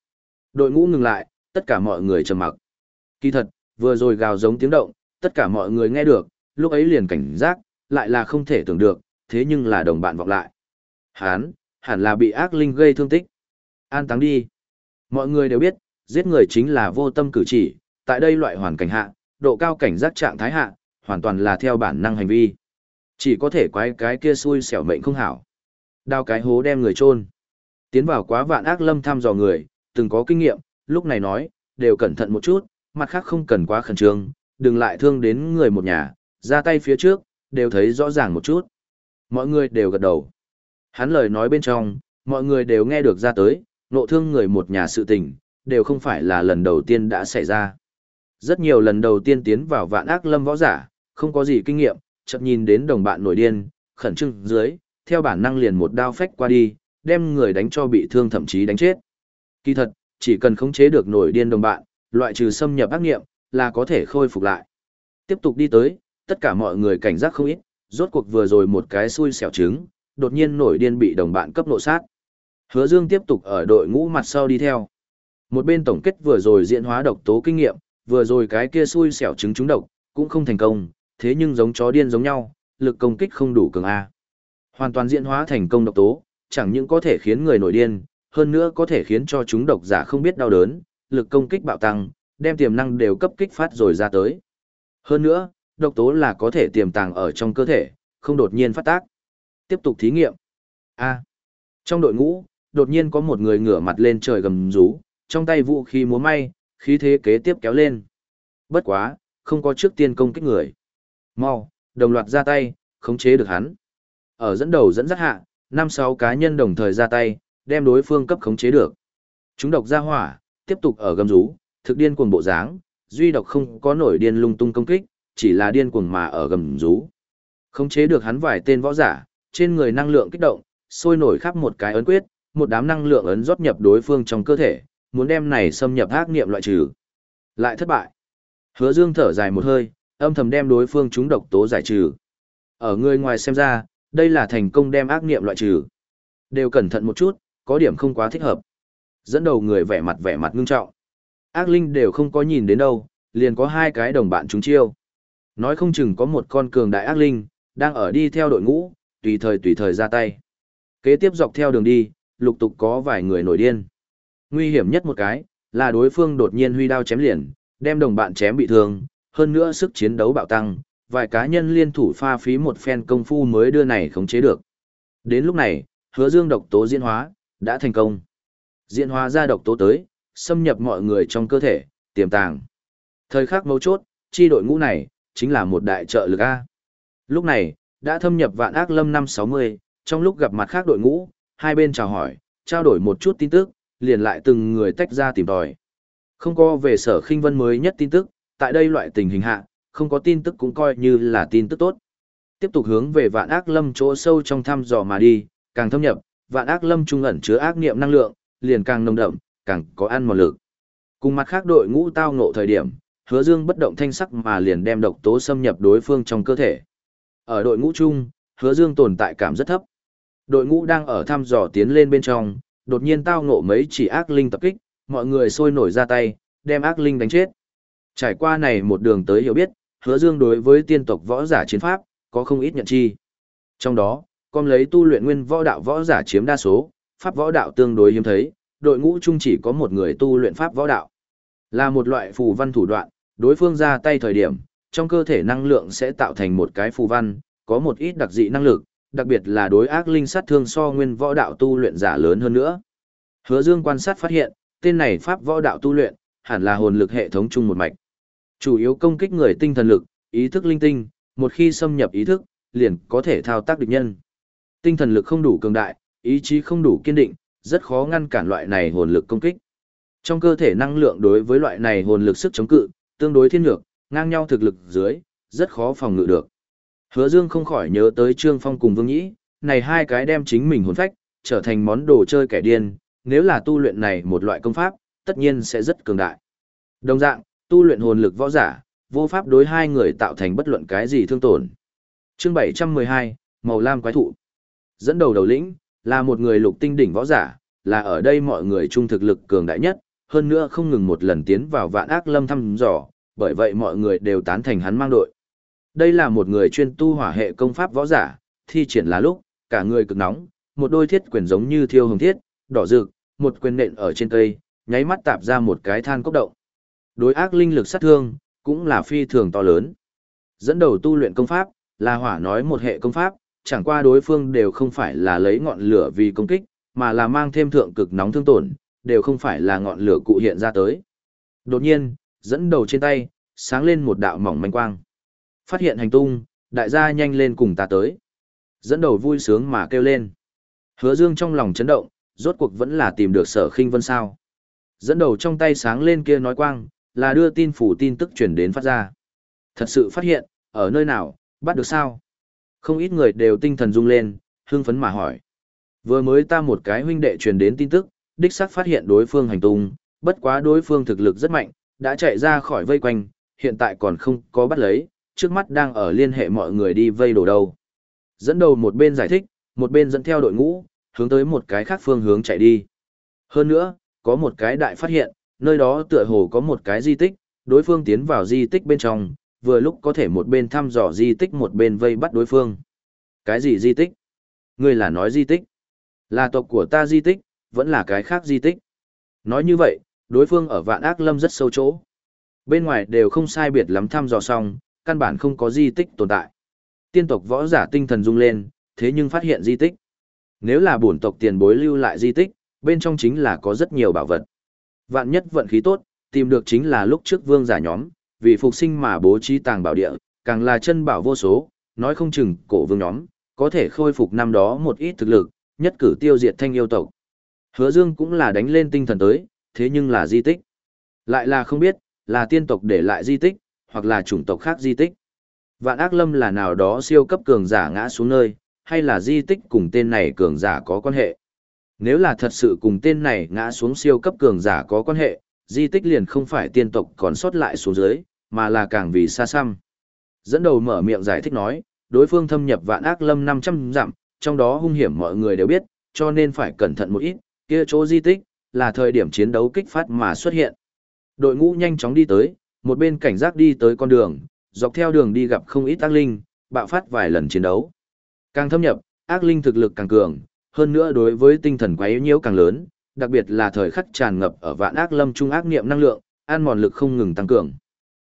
Đội ngũ ngừng lại, tất cả mọi người trầm mặc. Kỳ thật, vừa rồi gào giống tiếng động, tất cả mọi người nghe được, lúc ấy liền cảnh giác, lại là không thể tưởng được, thế nhưng là đồng bạn vọng lại. Hắn, hẳn là bị ác linh gây thương tích. An táng đi. Mọi người đều biết, giết người chính là vô tâm cử chỉ, tại đây loại hoàn cảnh hạ, độ cao cảnh giác trạng thái hạ, hoàn toàn là theo bản năng hành vi. Chỉ có thể quái cái kia xui xẻo mệnh không hảo. Đao cái hố đem người chôn Tiến vào quá vạn ác lâm thăm dò người, từng có kinh nghiệm, lúc này nói, đều cẩn thận một chút, mặt khác không cần quá khẩn trương, đừng lại thương đến người một nhà, ra tay phía trước, đều thấy rõ ràng một chút. Mọi người đều gật đầu. Hắn lời nói bên trong, mọi người đều nghe được ra tới, nộ thương người một nhà sự tình, đều không phải là lần đầu tiên đã xảy ra. Rất nhiều lần đầu tiên tiến vào vạn ác lâm võ giả, không có gì kinh nghiệm, chợt nhìn đến đồng bạn nổi điên, khẩn trương dưới, theo bản năng liền một đao phách qua đi, đem người đánh cho bị thương thậm chí đánh chết. Kỳ thật, chỉ cần khống chế được nổi điên đồng bạn, loại trừ xâm nhập ác nghiệm, là có thể khôi phục lại. Tiếp tục đi tới, tất cả mọi người cảnh giác không ít, rốt cuộc vừa rồi một cái xui xẻo trứng, đột nhiên nổi điên bị đồng bạn cấp nộ sát. Hứa Dương tiếp tục ở đội ngũ mặt sau đi theo. Một bên tổng kết vừa rồi diễn hóa độc tố kinh nghiệm, vừa rồi cái kia xui xẻo trứng trúng độc, cũng không thành công, thế nhưng giống chó điên giống nhau, lực công kích không đủ cường A. Hoàn toàn diễn hóa thành công độc tố, chẳng những có thể khiến người nổi điên, hơn nữa có thể khiến cho chúng độc giả không biết đau đớn, lực công kích bạo tăng, đem tiềm năng đều cấp kích phát rồi ra tới. Hơn nữa, độc tố là có thể tiềm tàng ở trong cơ thể, không đột nhiên phát tác. Tiếp tục thí nghiệm. A. Trong đội ngũ, đột nhiên có một người ngửa mặt lên trời gầm rú, trong tay vũ khí múa may, khí thế kế tiếp kéo lên. Bất quá, không có trước tiên công kích người. Mau, đồng loạt ra tay, khống chế được hắn. Ở dẫn đầu dẫn dắt hạ, năm sáu cá nhân đồng thời ra tay, đem đối phương cấp khống chế được. Chúng độc ra hỏa, tiếp tục ở gầm rú, thực điên cuồng bộ dáng, duy độc không có nổi điên lung tung công kích, chỉ là điên cuồng mà ở gầm rú. Khống chế được hắn vài tên võ giả, trên người năng lượng kích động, sôi nổi khắp một cái ấn quyết, một đám năng lượng ấn rót nhập đối phương trong cơ thể, muốn đem này xâm nhập ác niệm loại trừ. Lại thất bại. Hứa Dương thở dài một hơi, âm thầm đem đối phương chúng độc tố giải trừ. Ở người ngoài xem ra, đây là thành công đem ác niệm loại trừ. Đều cẩn thận một chút, có điểm không quá thích hợp. Dẫn đầu người vẻ mặt vẻ mặt ngưng trọng. Ác linh đều không có nhìn đến đâu, liền có hai cái đồng bạn chúng chiêu. Nói không chừng có một con cường đại ác linh, đang ở đi theo đội ngũ, tùy thời tùy thời ra tay. Kế tiếp dọc theo đường đi, lục tục có vài người nổi điên. Nguy hiểm nhất một cái, là đối phương đột nhiên huy đao chém liền, đem đồng bạn chém bị thương, hơn nữa sức chiến đấu bạo tăng, vài cá nhân liên thủ pha phí một phen công phu mới đưa này khống chế được. Đến lúc này, hứa dương độc tố diễn hóa, đã thành công. Diễn hóa ra độc tố tới, xâm nhập mọi người trong cơ thể, tiềm tàng. Thời khắc mấu chốt, chi đội ngũ này, chính là một đại trợ lực A. Lúc này, đã thâm nhập vạn ác lâm năm 60, trong lúc gặp mặt khác đội ngũ, hai bên chào hỏi, trao đổi một chút tin tức, liền lại từng người tách ra tìm tòi. Không có về sở khinh vân mới nhất tin tức, tại đây loại tình hình hạ, không có tin tức cũng coi như là tin tức tốt. Tiếp tục hướng về vạn ác lâm chỗ sâu trong thăm dò mà đi, càng thâm nhập, vạn ác lâm trung ẩn chứa ác niệm năng lượng, liền càng nồng đậm, càng có ăn mòn lực. Cùng mặt khác đội ngũ tao ngộ thời điểm, hứa dương bất động thanh sắc mà liền đem độc tố xâm nhập đối phương trong cơ thể. Ở đội ngũ chung, hứa dương tồn tại cảm rất thấp. Đội ngũ đang ở thăm dò tiến lên bên trong, đột nhiên tao ngộ mấy chỉ ác linh tập kích, mọi người sôi nổi ra tay, đem ác linh đánh chết. Trải qua này một đường tới hiểu biết, hứa dương đối với tiên tộc võ giả chiến pháp, có không ít nhận chi. Trong đó, con lấy tu luyện nguyên võ đạo võ giả chiếm đa số, pháp võ đạo tương đối hiếm thấy, đội ngũ chung chỉ có một người tu luyện pháp võ đạo. Là một loại phù văn thủ đoạn, đối phương ra tay thời điểm, trong cơ thể năng lượng sẽ tạo thành một cái phù văn, có một ít đặc dị năng lực, đặc biệt là đối ác linh sát thương so nguyên võ đạo tu luyện giả lớn hơn nữa. Hứa Dương quan sát phát hiện, tên này pháp võ đạo tu luyện, hẳn là hồn lực hệ thống chung một mạch. Chủ yếu công kích người tinh thần lực, ý thức linh tinh, một khi xâm nhập ý thức, liền có thể thao tác địch nhân. Tinh thần lực không đủ cường đại, ý chí không đủ kiên định, rất khó ngăn cản loại này hồn lực công kích. Trong cơ thể năng lượng đối với loại này hồn lực sức chống cự, tương đối thiên lược, ngang nhau thực lực dưới, rất khó phòng ngự được. Hứa Dương không khỏi nhớ tới Trương Phong cùng Vương Nhĩ, này hai cái đem chính mình hồn phách, trở thành món đồ chơi kẻ điên, nếu là tu luyện này một loại công pháp, tất nhiên sẽ rất cường đại. Đồng dạng, tu luyện hồn lực võ giả, vô pháp đối hai người tạo thành bất luận cái gì thương tổn. Chương 712, Màu Lam Quái Thụ Dẫn đầu đầu lĩnh, là một người lục tinh đỉnh võ giả, là ở đây mọi người trung thực lực cường đại nhất, hơn nữa không ngừng một lần tiến vào vạn ác lâm thăm dò, bởi vậy mọi người đều tán thành hắn mang đội. Đây là một người chuyên tu hỏa hệ công pháp võ giả, thi triển là lúc, cả người cực nóng, một đôi thiết quyền giống như thiêu hồng thiết, đỏ rực, một quyền nện ở trên cây, nháy mắt tạp ra một cái than cốc động. Đối ác linh lực sát thương, cũng là phi thường to lớn. Dẫn đầu tu luyện công pháp, là hỏa nói một hệ công pháp, chẳng qua đối phương đều không phải là lấy ngọn lửa vì công kích, mà là mang thêm thượng cực nóng thương tổn, đều không phải là ngọn lửa cụ hiện ra tới. Đột nhiên, dẫn đầu trên tay, sáng lên một đạo mỏng manh quang. Phát hiện hành tung, đại gia nhanh lên cùng ta tới. Dẫn đầu vui sướng mà kêu lên. Hứa dương trong lòng chấn động, rốt cuộc vẫn là tìm được sở khinh vân sao. Dẫn đầu trong tay sáng lên kia nói quang, là đưa tin phủ tin tức chuyển đến phát ra. Thật sự phát hiện, ở nơi nào, bắt được sao? Không ít người đều tinh thần rung lên, hưng phấn mà hỏi. Vừa mới ta một cái huynh đệ truyền đến tin tức, đích xác phát hiện đối phương hành tung, bất quá đối phương thực lực rất mạnh, đã chạy ra khỏi vây quanh, hiện tại còn không có bắt lấy, trước mắt đang ở liên hệ mọi người đi vây đổ đầu. Dẫn đầu một bên giải thích, một bên dẫn theo đội ngũ, hướng tới một cái khác phương hướng chạy đi. Hơn nữa, có một cái đại phát hiện, nơi đó tựa hồ có một cái di tích, đối phương tiến vào di tích bên trong, vừa lúc có thể một bên thăm dò di tích một bên vây bắt đối phương. Cái gì di tích? Ngươi là nói di tích? Là tộc của ta di tích, vẫn là cái khác di tích. Nói như vậy, đối phương ở vạn ác lâm rất sâu chỗ. Bên ngoài đều không sai biệt lắm thăm dò xong, căn bản không có di tích tồn tại. Tiên tộc võ giả tinh thần rung lên, thế nhưng phát hiện di tích. Nếu là bổn tộc tiền bối lưu lại di tích, bên trong chính là có rất nhiều bảo vật. Vạn nhất vận khí tốt, tìm được chính là lúc trước vương giả nhóm, vì phục sinh mà bố trí tàng bảo địa, càng là chân bảo vô số, nói không chừng cổ vương nhóm, có thể khôi phục năm đó một ít thực lực, nhất cử tiêu diệt thanh yêu tộc. Hứa Dương cũng là đánh lên tinh thần tới, thế nhưng là di tích. Lại là không biết, là tiên tộc để lại di tích, hoặc là chủng tộc khác di tích. Vạn ác lâm là nào đó siêu cấp cường giả ngã xuống nơi, hay là di tích cùng tên này cường giả có quan hệ. Nếu là thật sự cùng tên này ngã xuống siêu cấp cường giả có quan hệ, di tích liền không phải tiên tộc còn sót lại xuống dưới, mà là càng vì xa xăm. Dẫn đầu mở miệng giải thích nói, đối phương thâm nhập vạn ác lâm 500 dặm, trong đó hung hiểm mọi người đều biết, cho nên phải cẩn thận một ít, kia chỗ di tích, là thời điểm chiến đấu kích phát mà xuất hiện. Đội ngũ nhanh chóng đi tới, một bên cảnh giác đi tới con đường, dọc theo đường đi gặp không ít ác linh, bạo phát vài lần chiến đấu. Càng thâm nhập, ác linh thực lực càng cường, hơn nữa đối với tinh thần quấy nhiễu càng lớn, đặc biệt là thời khắc tràn ngập ở vạn ác lâm trung ác niệm năng lượng, an mòn lực không ngừng tăng cường.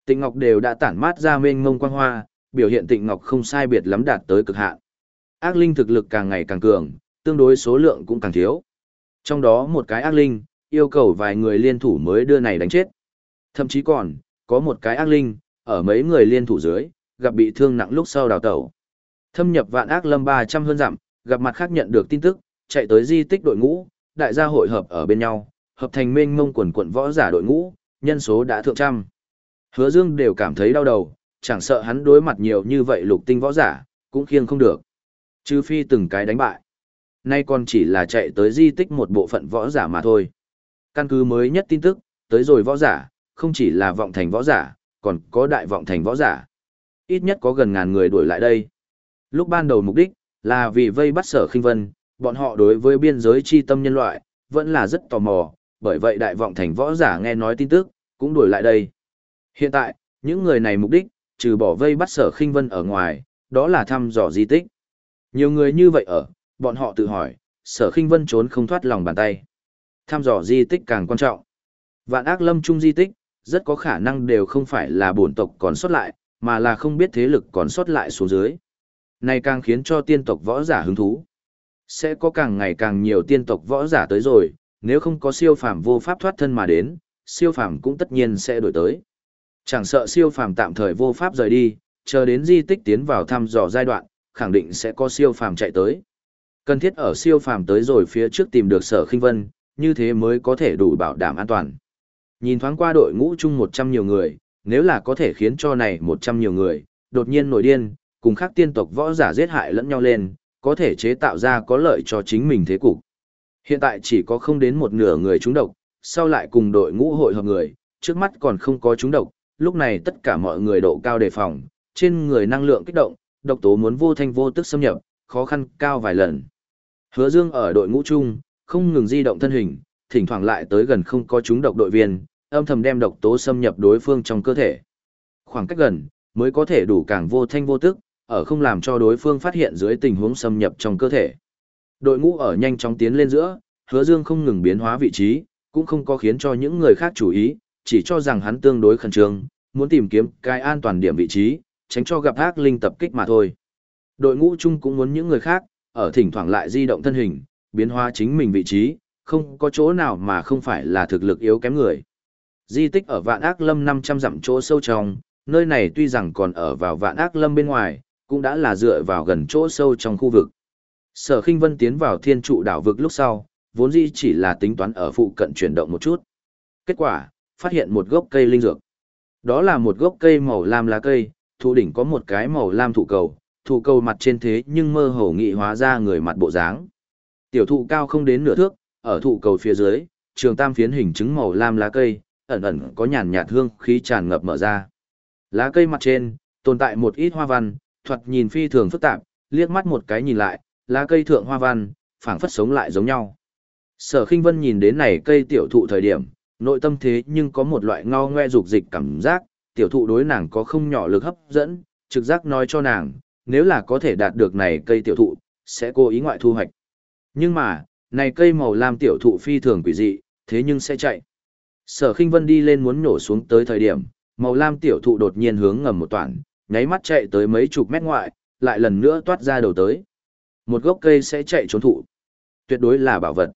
Tịnh Ngọc đều đã tản mát ra mênh mông quang hoa, biểu hiện Tịnh Ngọc không sai biệt lắm đạt tới cực hạn. Ác linh thực lực càng ngày càng cường, tương đối số lượng cũng càng thiếu. Trong đó một cái ác linh, yêu cầu vài người liên thủ mới đưa này đánh chết. Thậm chí còn, có một cái ác linh, ở mấy người liên thủ dưới, gặp bị thương nặng lúc sau đào tẩu. Thâm nhập vạn ác lâm 300 hơn dặm, gặp mặt khác nhận được tin tức, chạy tới di tích đội ngũ, đại gia hội hợp ở bên nhau, hợp thành mênh mông quần quận võ giả đội ngũ, nhân số đã thượng trăm. Hứa Dương đều cảm thấy đau đầu, chẳng sợ hắn đối mặt nhiều như vậy lục tinh võ giả, cũng khiêng không được. Trừ phi từng cái đánh bại. Nay còn chỉ là chạy tới di tích một bộ phận võ giả mà thôi. Căn cứ mới nhất tin tức, tới rồi võ giả, không chỉ là vọng thành võ giả, còn có đại vọng thành võ giả. Ít nhất có gần ngàn người đuổi lại đây. Lúc ban đầu mục đích, là vì vây bắt sở khinh vân, bọn họ đối với biên giới chi tâm nhân loại, vẫn là rất tò mò, bởi vậy đại vọng thành võ giả nghe nói tin tức, cũng đuổi lại đây. Hiện tại, những người này mục đích, trừ bỏ vây bắt sở khinh vân ở ngoài, đó là thăm dò di tích. Nhiều người như vậy ở, bọn họ tự hỏi, sở khinh vân trốn không thoát lòng bàn tay. Thăm dò di tích càng quan trọng. Vạn ác lâm trung di tích, rất có khả năng đều không phải là bổn tộc còn sót lại, mà là không biết thế lực còn sót lại xuống dưới. Này càng khiến cho tiên tộc võ giả hứng thú. Sẽ có càng ngày càng nhiều tiên tộc võ giả tới rồi, nếu không có siêu phàm vô pháp thoát thân mà đến, siêu phàm cũng tất nhiên sẽ đổi tới. Chẳng sợ siêu phàm tạm thời vô pháp rời đi, chờ đến di tích tiến vào thăm dò giai đoạn, khẳng định sẽ có siêu phàm chạy tới. Cần thiết ở siêu phàm tới rồi phía trước tìm được sở khinh vân, như thế mới có thể đủ bảo đảm an toàn. Nhìn thoáng qua đội ngũ chung 100 nhiều người, nếu là có thể khiến cho này 100 nhiều người, đột nhiên nổi điên, cùng khác tiên tộc võ giả giết hại lẫn nhau lên, có thể chế tạo ra có lợi cho chính mình thế cục. Hiện tại chỉ có không đến một nửa người trúng độc, sau lại cùng đội ngũ hội hợp người, trước mắt còn không có trúng độc, lúc này tất cả mọi người độ cao đề phòng, trên người năng lượng kích động, độc tố muốn vô thanh vô tức xâm nhập, khó khăn cao vài lần. Hứa Dương ở đội ngũ chung, không ngừng di động thân hình, thỉnh thoảng lại tới gần không có trúng độc đội viên, âm thầm đem độc tố xâm nhập đối phương trong cơ thể. Khoảng cách gần, mới có thể đủ càng vô thanh vô tức, ở không làm cho đối phương phát hiện dưới tình huống xâm nhập trong cơ thể. Đội ngũ ở nhanh chóng tiến lên giữa, hứa dương không ngừng biến hóa vị trí, cũng không có khiến cho những người khác chú ý, chỉ cho rằng hắn tương đối khẩn trương, muốn tìm kiếm cái an toàn điểm vị trí, tránh cho gặp ác linh tập kích mà thôi. Đội ngũ chung cũng muốn những người khác, ở thỉnh thoảng lại di động thân hình, biến hóa chính mình vị trí, không có chỗ nào mà không phải là thực lực yếu kém người. Di tích ở vạn ác lâm 500 dặm chỗ sâu trong, nơi này tuy rằng còn ở vào vạn ác lâm bên ngoài, cũng đã là dựa vào gần chỗ sâu trong khu vực. Sở Kinh Vân tiến vào thiên trụ đảo vực lúc sau, vốn dĩ chỉ là tính toán ở phụ cận chuyển động một chút. Kết quả, phát hiện một gốc cây linh dược. Đó là một gốc cây màu lam lá cây, thụ đỉnh có một cái màu lam thụ cầu, thụ cầu mặt trên thế nhưng mơ hồ nghị hóa ra người mặt bộ dáng. Tiểu thụ cao không đến nửa thước, ở thụ cầu phía dưới, trường tam phiến hình trứng màu lam lá cây, ẩn ẩn có nhàn nhạt hương khí tràn ngập mở ra. Lá cây mặt trên, tồn tại một ít hoa văn, thoạt nhìn phi thường phức tạp, liếc mắt một cái nhìn lại, lá cây thượng hoa văn, phảng phất sống lại giống nhau. Sở Khinh Vân nhìn đến này cây tiểu thụ thời điểm, nội tâm thế nhưng có một loại ngao ngoe dục dịch cảm giác, tiểu thụ đối nàng có không nhỏ lực hấp dẫn, trực giác nói cho nàng, nếu là có thể đạt được này cây tiểu thụ, sẽ cố ý ngoại thu hoạch. Nhưng mà, này cây màu lam tiểu thụ phi thường quỷ dị, thế nhưng sẽ chạy. Sở Khinh Vân đi lên muốn nổ xuống tới thời điểm, màu lam tiểu thụ đột nhiên hướng ngầm một toàn nháy mắt chạy tới mấy chục mét ngoại, lại lần nữa toát ra đầu tới. Một gốc cây sẽ chạy trốn thụ. Tuyệt đối là bảo vật.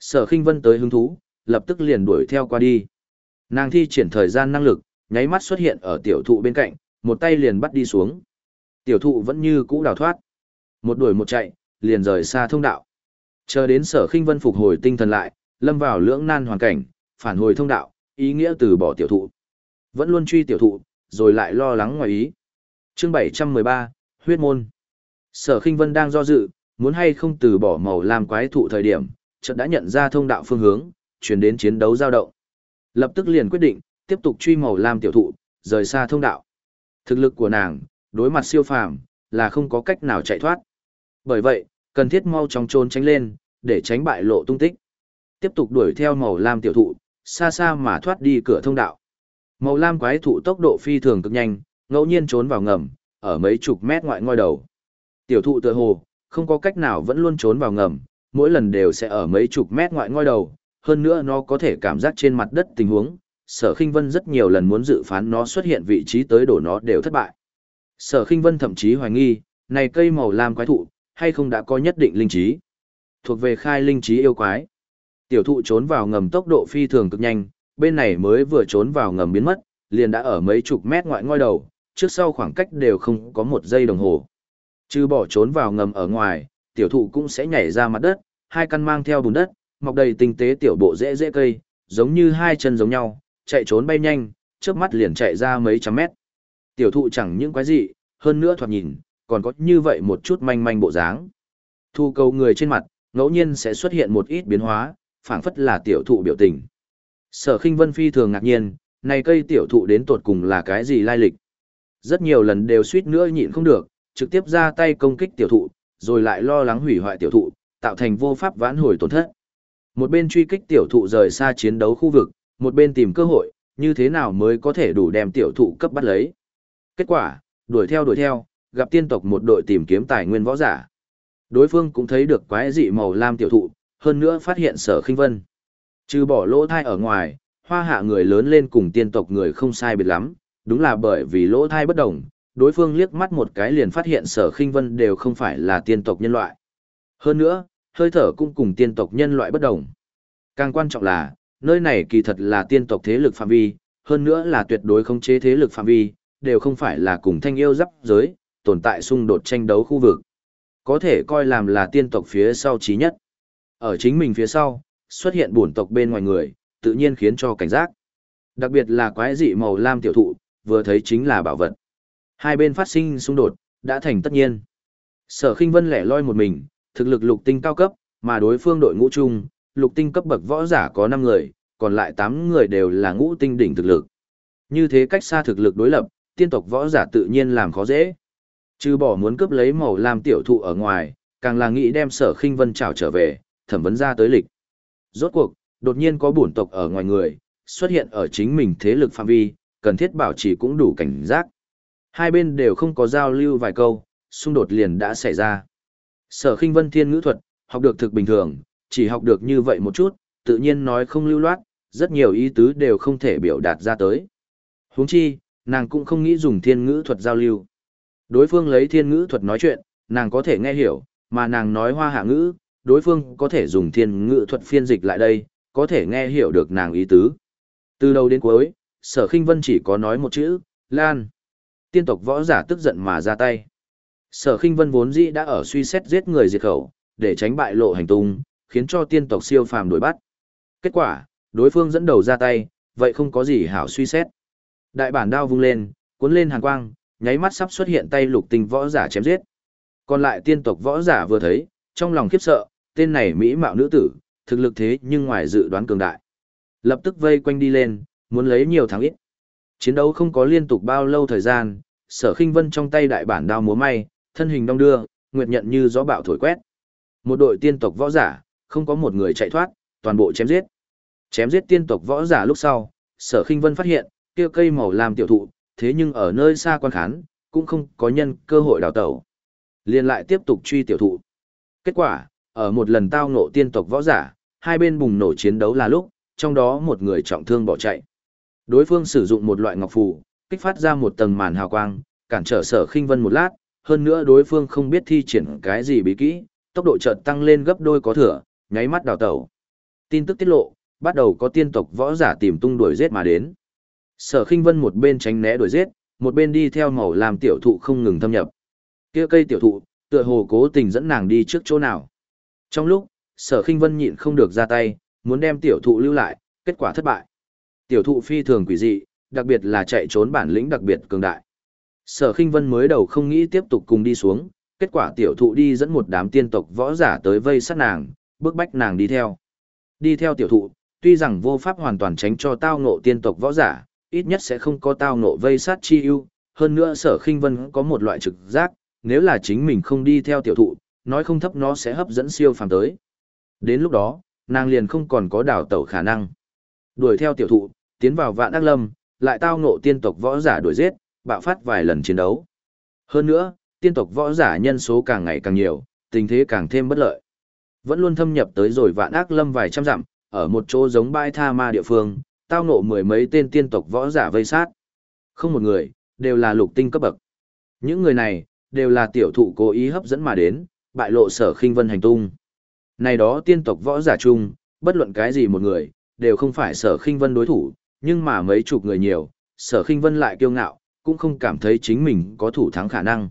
Sở Khinh Vân tới hứng thú, lập tức liền đuổi theo qua đi. Nàng thi triển thời gian năng lực, nháy mắt xuất hiện ở tiểu thụ bên cạnh, một tay liền bắt đi xuống. Tiểu thụ vẫn như cũ đào thoát. Một đuổi một chạy, liền rời xa thông đạo. Chờ đến sở khinh vân phục hồi tinh thần lại, lâm vào lưỡng nan hoàn cảnh, phản hồi thông đạo, ý nghĩa từ bỏ tiểu thụ. Vẫn luôn truy tiểu thụ, rồi lại lo lắng ngoài ý. Chương 713, huyết môn. Sở khinh vân đang do dự, muốn hay không từ bỏ màu làm quái thụ thời điểm, chợt đã nhận ra thông đạo phương hướng, chuyển đến chiến đấu giao động. Lập tức liền quyết định, tiếp tục truy màu lam tiểu thụ, rời xa thông đạo. Thực lực của nàng, đối mặt siêu phàm, là không có cách nào chạy thoát. Bởi vậy, cần thiết mau chóng trốn tránh lên, để tránh bại lộ tung tích. Tiếp tục đuổi theo màu lam tiểu thụ, xa xa mà thoát đi cửa thông đạo. Màu lam quái thụ tốc độ phi thường cực nhanh, ngẫu nhiên trốn vào ngầm, ở mấy chục mét ngoại ngoi đầu. Tiểu thụ tựa hồ, không có cách nào vẫn luôn trốn vào ngầm, mỗi lần đều sẽ ở mấy chục mét ngoại ngoi đầu, hơn nữa nó có thể cảm giác trên mặt đất tình huống, sở khinh vân rất nhiều lần muốn dự phán nó xuất hiện vị trí tới đổ nó đều thất bại. Sở khinh vân thậm chí hoài nghi, này cây màu lam quái thụ, hay không đã có nhất định linh trí. Thuộc về khai linh trí yêu quái. Tiểu thụ trốn vào ngầm tốc độ phi thường cực nhanh, bên này mới vừa trốn vào ngầm biến mất, liền đã ở mấy chục mét ngoại ngoi đầu, trước sau khoảng cách đều không có một giây đồng hồ. Chứ bỏ trốn vào ngầm ở ngoài, tiểu thụ cũng sẽ nhảy ra mặt đất, hai căn mang theo bùn đất, mọc đầy tinh tế tiểu bộ dễ dễ cây, giống như hai chân giống nhau, chạy trốn bay nhanh, chớp mắt liền chạy ra mấy trăm mét. Tiểu thụ chẳng những quái gì, hơn nữa thoạt nhìn, còn có như vậy một chút manh manh bộ dáng. Thu cầu người trên mặt, ngẫu nhiên sẽ xuất hiện một ít biến hóa, phảng phất là tiểu thụ biểu tình. Sở khinh vân phi thường ngạc nhiên, này cây tiểu thụ đến tột cùng là cái gì lai lịch. Rất nhiều lần đều suýt nữa nhịn không được, trực tiếp ra tay công kích tiểu thụ, rồi lại lo lắng hủy hoại tiểu thụ, tạo thành vô pháp vãn hồi tổn thất. Một bên truy kích tiểu thụ rời xa chiến đấu khu vực, một bên tìm cơ hội, như thế nào mới có thể đủ đem tiểu thụ cấp bắt lấy. Kết quả, đuổi theo đuổi theo, gặp tiên tộc một đội tìm kiếm tài nguyên võ giả. Đối phương cũng thấy được quái dị màu lam tiểu thụ, hơn nữa phát hiện sở khinh vân. Trừ bỏ lỗ thai ở ngoài, hoa hạ người lớn lên cùng tiên tộc người không sai biệt lắm, đúng là bởi vì lỗ thai bất đồng, đối phương liếc mắt một cái liền phát hiện sở khinh vân đều không phải là tiên tộc nhân loại. Hơn nữa, hơi thở cũng cùng tiên tộc nhân loại bất đồng. Càng quan trọng là, nơi này kỳ thật là tiên tộc thế lực phạm vi, hơn nữa là tuyệt đối không chế thế lực phạm vi, đều không phải là cùng thanh yêu giáp giới, tồn tại xung đột tranh đấu khu vực. Có thể coi làm là tiên tộc phía sau trí nhất. Ở chính mình phía sau, xuất hiện bổn tộc bên ngoài người, tự nhiên khiến cho cảnh giác. Đặc biệt là quái dị màu lam tiểu thụ, vừa thấy chính là bảo vật. Hai bên phát sinh xung đột, đã thành tất nhiên. Sở khinh vân lẻ loi một mình, thực lực lục tinh cao cấp, mà đối phương đội ngũ chung, lục tinh cấp bậc võ giả có 5 người, còn lại 8 người đều là ngũ tinh đỉnh thực lực. Như thế cách xa thực lực đối lập, tiên tộc võ giả tự nhiên làm khó dễ. Trừ bỏ muốn cướp lấy màu làm tiểu thụ ở ngoài, càng là nghĩ đem sở khinh vân trảo trở về, thẩm vấn ra tới lịch. Rốt cuộc, đột nhiên có bổn tộc ở ngoài người, xuất hiện ở chính mình thế lực phạm vi, cần thiết bảo trì cũng đủ cảnh giác. Hai bên đều không có giao lưu vài câu, xung đột liền đã xảy ra. Sở khinh vân thiên ngữ thuật, học được thực bình thường, chỉ học được như vậy một chút, tự nhiên nói không lưu loát, rất nhiều ý tứ đều không thể biểu đạt ra tới. Huống chi, nàng cũng không nghĩ dùng thiên ngữ thuật giao lưu. Đối phương lấy thiên ngữ thuật nói chuyện, nàng có thể nghe hiểu, mà nàng nói hoa hạ ngữ, đối phương có thể dùng thiên ngữ thuật phiên dịch lại đây, có thể nghe hiểu được nàng ý tứ. Từ đầu đến cuối, sở khinh vân chỉ có nói một chữ, Lan. Tiên tộc võ giả tức giận mà ra tay. Sở khinh vân vốn dĩ đã ở suy xét giết người diệt khẩu, để tránh bại lộ hành tung, khiến cho tiên tộc siêu phàm đuổi bắt. Kết quả, đối phương dẫn đầu ra tay, vậy không có gì hảo suy xét. Đại bản đao vung lên, cuốn lên hàn quang, nháy mắt sắp xuất hiện tay lục tinh võ giả chém giết. Còn lại tiên tộc võ giả vừa thấy, trong lòng khiếp sợ, tên này mỹ mạo nữ tử, thực lực thế nhưng ngoài dự đoán cường đại. Lập tức vây quanh đi lên, muốn lấy nhiều thắng ít. Chiến đấu không có liên tục bao lâu thời gian, sở khinh vân trong tay đại bản đao múa may, thân hình đong đưa, nguyệt nhận như gió bạo thổi quét. Một đội tiên tộc võ giả, không có một người chạy thoát, toàn bộ chém giết. Chém giết tiên tộc võ giả lúc sau, sở khinh vân phát hiện, kia cây màu làm tiểu thụ, thế nhưng ở nơi xa quan khán, cũng không có nhân cơ hội đào tẩu. liền lại tiếp tục truy tiểu thụ. Kết quả, ở một lần tao ngộ tiên tộc võ giả, hai bên bùng nổ chiến đấu là lúc, trong đó một người trọng thương bỏ chạy. Đối phương sử dụng một loại ngọc phù, kích phát ra một tầng màn hào quang, cản trở sở khinh vân một lát, hơn nữa đối phương không biết thi triển cái gì bí kỹ, tốc độ chợt tăng lên gấp đôi có thừa, nháy mắt đào tẩu. Tin tức tiết lộ, bắt đầu có tiên tộc võ giả tìm tung đuổi giết mà đến. Sở Khinh Vân một bên tránh né đuổi giết, một bên đi theo màu làm tiểu thụ không ngừng thâm nhập. Kia cây tiểu thụ, tựa hồ cố tình dẫn nàng đi trước chỗ nào. Trong lúc, Sở Khinh Vân nhịn không được ra tay, muốn đem tiểu thụ lưu lại, kết quả thất bại. Tiểu thụ phi thường quỷ dị, đặc biệt là chạy trốn bản lĩnh đặc biệt cường đại. Sở Khinh Vân mới đầu không nghĩ tiếp tục cùng đi xuống, kết quả tiểu thụ đi dẫn một đám tiên tộc võ giả tới vây sát nàng, bước bách nàng đi theo. Đi theo tiểu thụ, tuy rằng vô pháp hoàn toàn tránh cho tao ngộ tiên tộc võ giả, ít nhất sẽ không có tao ngộ vây sát chi ưu, hơn nữa Sở Khinh Vân có một loại trực giác, nếu là chính mình không đi theo tiểu thụ, nói không thấp nó sẽ hấp dẫn siêu phàm tới. Đến lúc đó, nàng liền không còn có đảo tẩu khả năng. Đuổi theo tiểu thụ, tiến vào vạn ác lâm, lại tao ngộ tiên tộc võ giả đuổi giết, bạo phát vài lần chiến đấu. Hơn nữa, tiên tộc võ giả nhân số càng ngày càng nhiều, tình thế càng thêm bất lợi. Vẫn luôn thâm nhập tới rồi vạn ác lâm vài trăm dặm, ở một chỗ giống bãi tha ma địa phương, tao ngộ mười mấy tên tiên tộc võ giả vây sát. Không một người, đều là lục tinh cấp bậc. Những người này, đều là tiểu thụ cố ý hấp dẫn mà đến, bại lộ sở khinh vân hành tung. Này đó tiên tộc võ giả chung, bất luận cái gì một người, đều không phải sở khinh vân đối thủ, nhưng mà mấy chục người nhiều, sở khinh vân lại kiêu ngạo, cũng không cảm thấy chính mình có thủ thắng khả năng.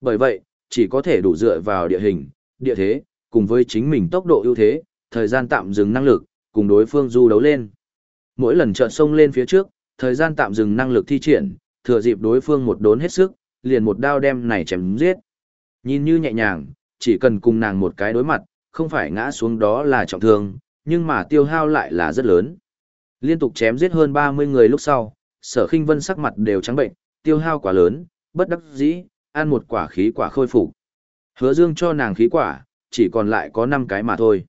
Bởi vậy, chỉ có thể đủ dựa vào địa hình, địa thế, cùng với chính mình tốc độ ưu thế, thời gian tạm dừng năng lực, cùng đối phương du đấu lên. Mỗi lần chợt sông lên phía trước, thời gian tạm dừng năng lực thi triển, thừa dịp đối phương một đốn hết sức, liền một đao đem này chém giết. Nhìn như nhẹ nhàng, chỉ cần cùng nàng một cái đối mặt, không phải ngã xuống đó là trọng thương, nhưng mà tiêu hao lại là rất lớn. Liên tục chém giết hơn 30 người lúc sau, sở khinh vân sắc mặt đều trắng bệnh, tiêu hao quá lớn, bất đắc dĩ, ăn một quả khí quả khôi phục. Hứa dương cho nàng khí quả, chỉ còn lại có 5 cái mà thôi.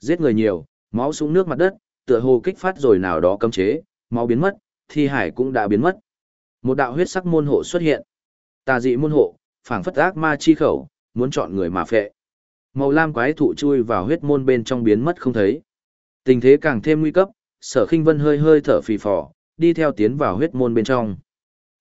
Giết người nhiều, máu xuống nước mặt đất, tựa hồ kích phát rồi nào đó cấm chế, máu biến mất, thi hải cũng đã biến mất. Một đạo huyết sắc môn hộ xuất hiện. Tà dị môn hộ, phảng phất ác ma chi khẩu, muốn chọn người mà phệ. Màu lam quái thụ chui vào huyết môn bên trong biến mất không thấy. Tình thế càng thêm nguy cấp, sở khinh vân hơi hơi thở phì phò, đi theo tiến vào huyết môn bên trong.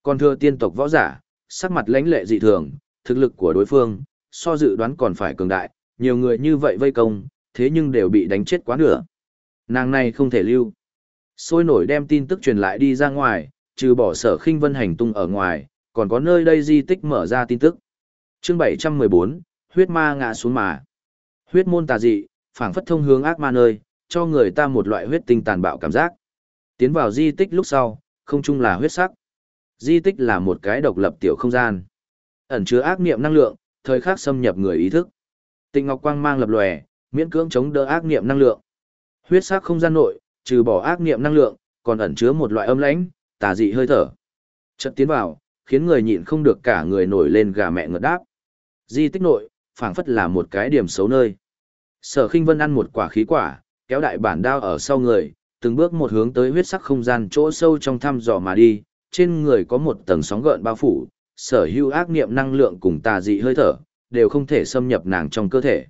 Còn thưa tiên tộc võ giả, sắc mặt lãnh lệ dị thường, thực lực của đối phương, so dự đoán còn phải cường đại, nhiều người như vậy vây công, thế nhưng đều bị đánh chết quá nửa. Nàng này không thể lưu. Sôi nổi đem tin tức truyền lại đi ra ngoài, trừ bỏ sở khinh vân hành tung ở ngoài, còn có nơi đây di tích mở ra tin tức. Chương 714, huyết ma ngã xuống mà. Huyết môn tà dị, phảng phất thông hướng ác ma nơi, cho người ta một loại huyết tinh tàn bạo cảm giác. Tiến vào di tích lúc sau, không chung là huyết sắc. Di tích là một cái độc lập tiểu không gian. Ẩn chứa ác niệm năng lượng, thời khắc xâm nhập người ý thức. Tịnh ngọc quang mang lập lòe, miễn cưỡng chống đỡ ác niệm năng lượng. Huyết sắc không gian nội, trừ bỏ ác niệm năng lượng, còn ẩn chứa một loại âm lãnh, tà dị hơi thở. Chợt tiến vào, khiến người nhịn không được cả người nổi lên gà mẹ ngợt đáp. Di tích nội, phảng phất là một cái điểm xấu nơi. Sở Khinh Vân ăn một quả khí quả, kéo đại bản đao ở sau người, từng bước một hướng tới huyết sắc không gian chỗ sâu trong thăm dò mà đi, trên người có một tầng sóng gợn bao phủ, sở hữu ác niệm năng lượng cùng tà dị hơi thở, đều không thể xâm nhập nàng trong cơ thể.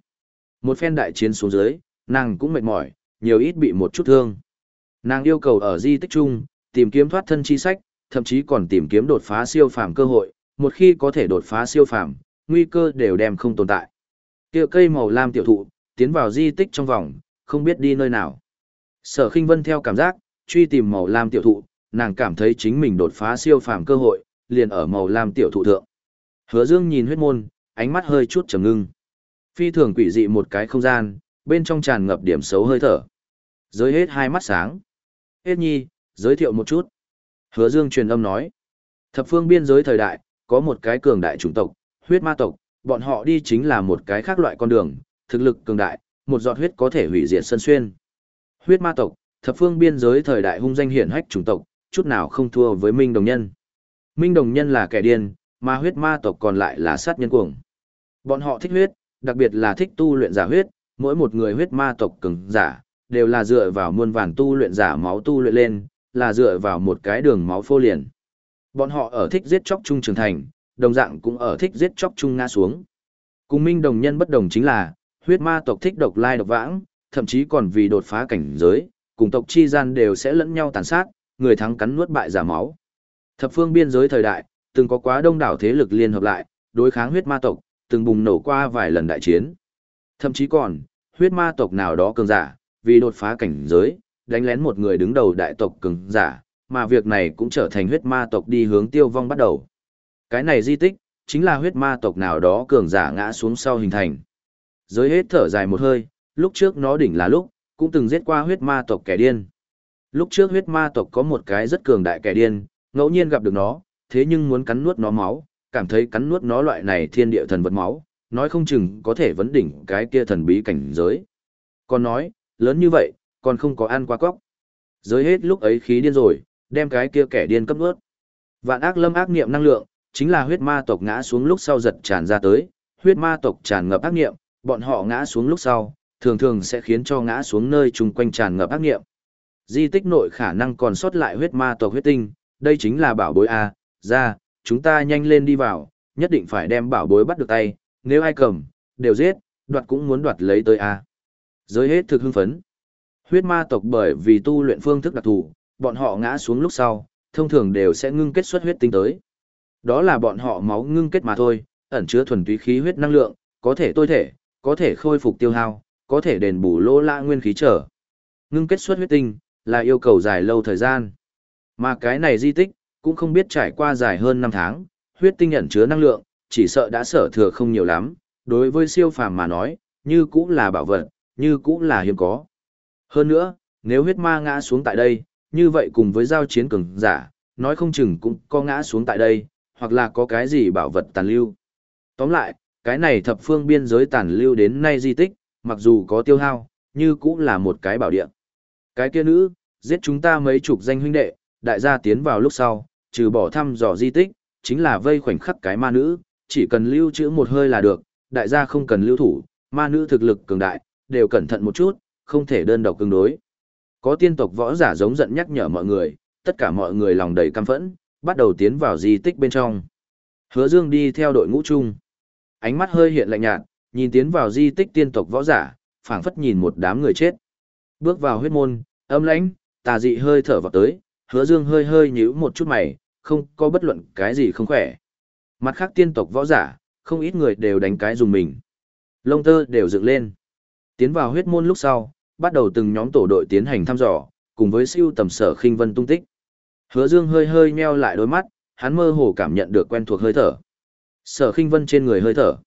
Một phen đại chiến xuống dưới, nàng cũng mệt mỏi, nhiều ít bị một chút thương. Nàng yêu cầu ở di tích chung, tìm kiếm thoát thân chi sách, thậm chí còn tìm kiếm đột phá siêu phàm cơ hội, một khi có thể đột phá siêu phàm, nguy cơ đều đem không tồn tại. Kia cây màu lam tiểu thụ, tiến vào di tích trong vòng, không biết đi nơi nào. Sở Khinh Vân theo cảm giác, truy tìm màu lam tiểu thụ, nàng cảm thấy chính mình đột phá siêu phàm cơ hội, liền ở màu lam tiểu thụ thượng. Hứa Dương nhìn huyết môn, ánh mắt hơi chút trầm ngưng. Phi thường quỷ dị một cái không gian, bên trong tràn ngập điểm xấu hơi thở. Giới hết hai mắt sáng. Hết nhi, giới thiệu một chút. Hứa Dương truyền âm nói. Thập phương biên giới thời đại, có một cái cường đại chủng tộc, huyết ma tộc, bọn họ đi chính là một cái khác loại con đường, thực lực cường đại, một giọt huyết có thể hủy diệt sân xuyên. Huyết ma tộc, thập phương biên giới thời đại hung danh hiển hách chủng tộc, chút nào không thua với Minh Đồng Nhân. Minh Đồng Nhân là kẻ điên, mà huyết ma tộc còn lại là sát nhân cuồng. Bọn họ thích huyết, đặc biệt là thích tu luyện giả huyết, mỗi một người huyết ma tộc cường giả, đều là dựa vào muôn vàn tu luyện giả máu tu luyện lên, là dựa vào một cái đường máu phô liền. Bọn họ ở thích giết chóc trung trưởng thành, đồng dạng cũng ở thích giết chóc trung ngã xuống. Cùng minh đồng nhân bất đồng chính là, huyết ma tộc thích độc lai độc vãng, thậm chí còn vì đột phá cảnh giới, cùng tộc chi gian đều sẽ lẫn nhau tàn sát, người thắng cắn nuốt bại giả máu. Thập phương biên giới thời đại, từng có quá đông đảo thế lực liên hợp lại, đối kháng huyết ma tộc, từng bùng nổ qua vài lần đại chiến. Thậm chí còn, huyết ma tộc nào đó cường giả, vì đột phá cảnh giới, đánh lén một người đứng đầu đại tộc cường giả, mà việc này cũng trở thành huyết ma tộc đi hướng tiêu vong bắt đầu. Cái này di tích, chính là huyết ma tộc nào đó cường giả ngã xuống sau hình thành. Giới hết thở dài một hơi, lúc trước nó đỉnh là lúc, cũng từng giết qua huyết ma tộc kẻ điên. Lúc trước huyết ma tộc có một cái rất cường đại kẻ điên, ngẫu nhiên gặp được nó, thế nhưng muốn cắn nuốt nó máu, cảm thấy cắn nuốt nó loại này thiên địa thần vật máu, nói không chừng có thể vấn đỉnh cái kia thần bí cảnh giới. Còn nói, lớn như vậy, còn không có ăn qua cóc. Giới hết lúc ấy khí điên rồi, đem cái kia kẻ điên cấp nuốt. Vạn ác lâm ác niệm năng lượng, chính là huyết ma tộc ngã xuống lúc sau giật tràn ra tới, huyết ma tộc tràn ngập ác niệm, bọn họ ngã xuống lúc sau, thường thường sẽ khiến cho ngã xuống nơi chung quanh tràn ngập ác niệm. Di tích nội khả năng còn sót lại huyết ma tộc huyết tinh, đây chính là bảo bối A, ra, chúng ta nhanh lên đi vào, nhất định phải đem bảo bối bắt được tay, nếu ai cầm, đều giết, đoạt cũng muốn đoạt lấy tới A. Giới hết thực hưng phấn. Huyết ma tộc bởi vì tu luyện phương thức đặc thù, bọn họ ngã xuống lúc sau, thông thường đều sẽ ngưng kết xuất huyết tinh tới. Đó là bọn họ máu ngưng kết mà thôi, ẩn chứa thuần túy khí huyết năng lượng, có thể tôi thể, có thể khôi phục tiêu hao, có thể đền bù lỗ lã nguyên khí trở. Ngưng kết xuất huyết tinh, là yêu cầu dài lâu thời gian. Mà cái này di tích, cũng không biết trải qua dài hơn 5 tháng, huyết tinh ẩn chứa năng lượng, chỉ sợ đã sở thừa không nhiều lắm, đối với siêu phàm mà nói, như cũng là bảo vật, như cũng là hiếm có. Hơn nữa, nếu huyết ma ngã xuống tại đây, như vậy cùng với giao chiến cường giả, nói không chừng cũng có ngã xuống tại đây, hoặc là có cái gì bảo vật tàn lưu. Tóm lại, cái này thập phương biên giới tàn lưu đến nay di tích, mặc dù có tiêu hao, như cũng là một cái bảo địa. Cái kia nữ, giết chúng ta mấy chục danh huynh đệ, đại gia tiến vào lúc sau, trừ bỏ thăm dò di tích, chính là vây khoảnh khắc cái ma nữ, chỉ cần lưu trữ một hơi là được, đại gia không cần lưu thủ, ma nữ thực lực cường đại, đều cẩn thận một chút, không thể đơn độc cứng đối. Có tiên tộc võ giả giống giận nhắc nhở mọi người, tất cả mọi người lòng đầy căm phẫn, bắt đầu tiến vào di tích bên trong. Hứa Dương đi theo đội ngũ chung. Ánh mắt hơi hiện lạnh nhạt, nhìn tiến vào di tích tiên tộc võ giả, phảng phất nhìn một đám người chết. Bước vào huyết môn, âm lãnh, tà dị hơi thở vào tới, Hứa Dương hơi hơi nhíu một chút mày, không có bất luận cái gì không khỏe. Mặt khác tiên tộc võ giả, không ít người đều đánh cái dùng mình. Lông tơ đều dựng lên. Tiến vào huyết môn lúc sau, bắt đầu từng nhóm tổ đội tiến hành thăm dò, cùng với siêu tầm sở khinh vân tung tích. Hứa Dương hơi hơi nheo lại đôi mắt, hắn mơ hồ cảm nhận được quen thuộc hơi thở. Sở khinh vân trên người hơi thở.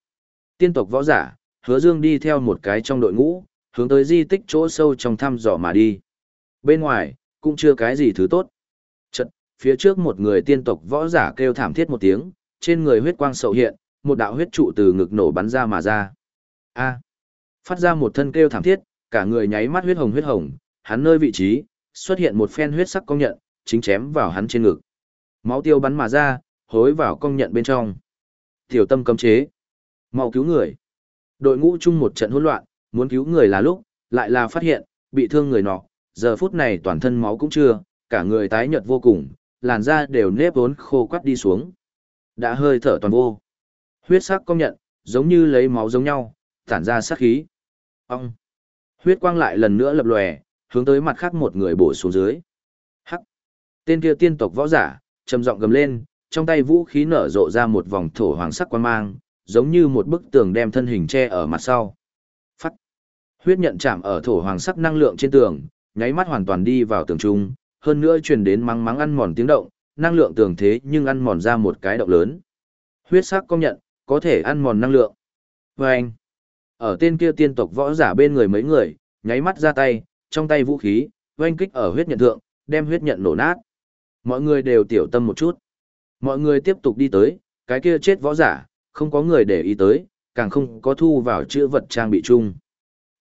Tiên tộc võ giả, Hứa Dương đi theo một cái trong đội ngũ, hướng tới di tích chỗ sâu trong thăm dò mà đi. Bên ngoài, cũng chưa cái gì thứ tốt. Chật, phía trước một người tiên tộc võ giả kêu thảm thiết một tiếng, trên người huyết quang sậu hiện, một đạo huyết trụ từ ngực nổ bắn ra mà ra. A. Phát ra một thân kêu thảm thiết, cả người nháy mắt huyết hồng huyết hồng, hắn nơi vị trí, xuất hiện một phen huyết sắc công nhận, chính chém vào hắn trên ngực. Máu tiêu bắn mà ra, hối vào công nhận bên trong. Tiểu tâm cấm chế. mau cứu người. Đội ngũ chung một trận hỗn loạn, muốn cứu người là lúc, lại là phát hiện, bị thương người nọ, giờ phút này toàn thân máu cũng chưa, cả người tái nhợt vô cùng, làn da đều nếp vốn khô quắt đi xuống. Đã hơi thở toàn vô. Huyết sắc công nhận, giống như lấy máu giống nhau, tản ra sát khí. Ông! Huyết quang lại lần nữa lập lòe, hướng tới mặt khác một người bổ xuống dưới. Hắc! Tên kia tiên tộc võ giả, trầm giọng gầm lên, trong tay vũ khí nở rộ ra một vòng thổ hoàng sắc quan mang, giống như một bức tường đem thân hình che ở mặt sau. Phát. Huyết nhận chạm ở thổ hoàng sắc năng lượng trên tường, nháy mắt hoàn toàn đi vào tường trung, hơn nữa truyền đến mắng mắng ăn mòn tiếng động, năng lượng tường thế nhưng ăn mòn ra một cái động lớn. Huyết sắc công nhận, có thể ăn mòn năng lượng. Và anh, ở tên kia tiên tộc võ giả bên người mấy người, nháy mắt ra tay, trong tay vũ khí, oanh kích ở huyết nhận thượng, đem huyết nhận nổ nát. Mọi người đều tiểu tâm một chút. Mọi người tiếp tục đi tới, cái kia chết võ giả, không có người để ý tới, càng không có thu vào chữ vật trang bị chung.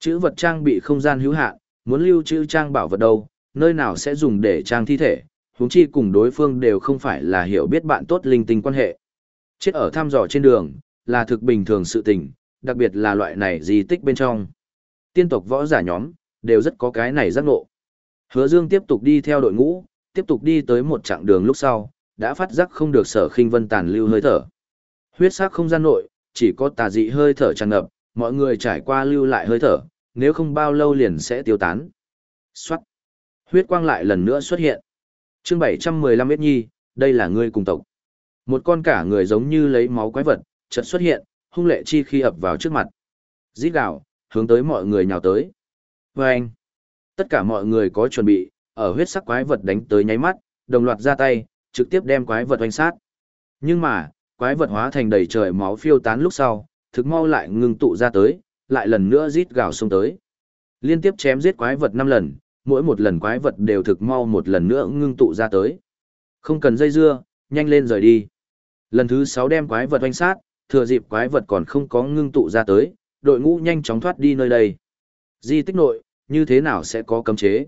Chữ vật trang bị không gian hữu hạn, muốn lưu trữ trang bảo vật đâu, nơi nào sẽ dùng để trang thi thể, huống chi cùng đối phương đều không phải là hiểu biết bạn tốt linh tinh quan hệ. Chết ở thăm dò trên đường, là thực bình thường sự tình, đặc biệt là loại này di tích bên trong. Tiên tộc võ giả nhóm, đều rất có cái này giác ngộ. Hứa Dương tiếp tục đi theo đội ngũ, tiếp tục đi tới một chặng đường lúc sau, đã phát giác không được sở khinh vân tàn lưu hơi thở. Huyết sắc không gian nội, chỉ có tà dị hơi thở tràn ngập, mọi người trải qua lưu lại hơi thở, nếu không bao lâu liền sẽ tiêu tán. Xoát. Huyết quang lại lần nữa xuất hiện. Chương 715 Yết Nhi, đây là ngươi cùng tộc. Một con cả người giống như lấy máu quái vật, chợt xuất hiện, hung lệ chi khi ập vào trước mặt. Rít gào, hướng tới mọi người nhào tới. Vâng! Tất cả mọi người có chuẩn bị, ở huyết sắc quái vật đánh tới nháy mắt, đồng loạt ra tay, trực tiếp đem quái vật oanh sát. Nhưng mà, quái vật hóa thành đầy trời máu phiêu tán lúc sau, thực mau lại ngưng tụ ra tới, lại lần nữa rít gào xông tới. Liên tiếp chém giết quái vật 5 lần, mỗi một lần quái vật đều thực mau một lần nữa ngưng tụ ra tới. Không cần dây dưa, nhanh lên rời đi. Lần thứ 6 đem quái vật oanh sát, thừa dịp quái vật còn không có ngưng tụ ra tới, đội ngũ nhanh chóng thoát đi nơi đây. Di tích nội, như thế nào sẽ có cấm chế?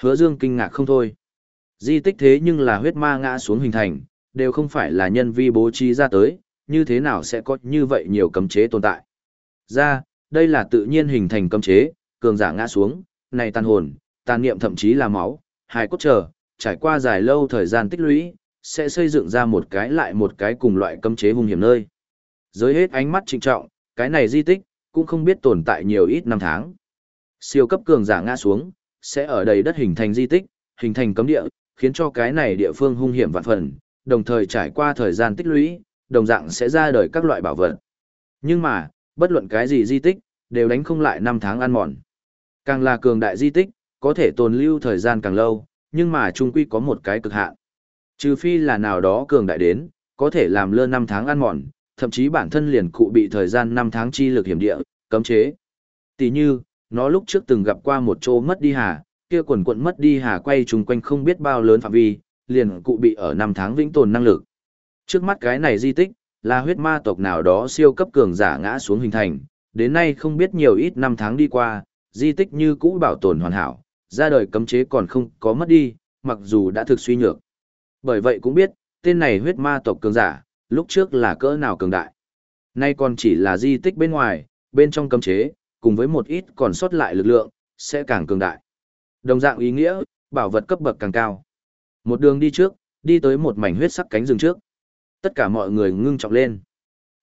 Hứa Dương kinh ngạc không thôi. Di tích thế nhưng là huyết ma ngã xuống hình thành, đều không phải là nhân vi bố trí ra tới, như thế nào sẽ có như vậy nhiều cấm chế tồn tại. Ra, đây là tự nhiên hình thành cấm chế, cường giả ngã xuống, này tàn hồn, tàn niệm thậm chí là máu, hài cốt trở, trải qua dài lâu thời gian tích lũy, sẽ xây dựng ra một cái lại một cái cùng loại cấm chế hung hiểm nơi. Giới hết ánh mắt trịnh trọng, cái này di tích, cũng không biết tồn tại nhiều ít năm tháng. Siêu cấp cường giả ngã xuống, sẽ ở đầy đất hình thành di tích, hình thành cấm địa, khiến cho cái này địa phương hung hiểm vạn phần, đồng thời trải qua thời gian tích lũy, đồng dạng sẽ ra đời các loại bảo vật. Nhưng mà, bất luận cái gì di tích, đều đánh không lại năm tháng ăn mòn. Càng là cường đại di tích, có thể tồn lưu thời gian càng lâu, nhưng mà chung quy có một cái cực hạn. Trừ phi là nào đó cường đại đến, có thể làm lơ năm tháng ăn mòn, thậm chí bản thân liền cụ bị thời gian năm tháng chi lực hiểm địa, cấm chế. Tỷ như, nó lúc trước từng gặp qua một chỗ mất đi hà, kia quần quận mất đi hà quay chung quanh không biết bao lớn phạm vi, liền cụ bị ở năm tháng vĩnh tồn năng lực. Trước mắt cái này di tích, là huyết ma tộc nào đó siêu cấp cường giả ngã xuống hình thành, đến nay không biết nhiều ít năm tháng đi qua, di tích như cũ bảo tồn hoàn hảo, ra đời cấm chế còn không có mất đi, mặc dù đã thực suy nhược. Bởi vậy cũng biết, tên này huyết ma tộc cường giả, lúc trước là cỡ nào cường đại. Nay còn chỉ là di tích bên ngoài, bên trong cấm chế, cùng với một ít còn sót lại lực lượng, sẽ càng cường đại. Đồng dạng ý nghĩa, bảo vật cấp bậc càng cao. Một đường đi trước, đi tới một mảnh huyết sắc cánh rừng trước. Tất cả mọi người ngưng trọng lên.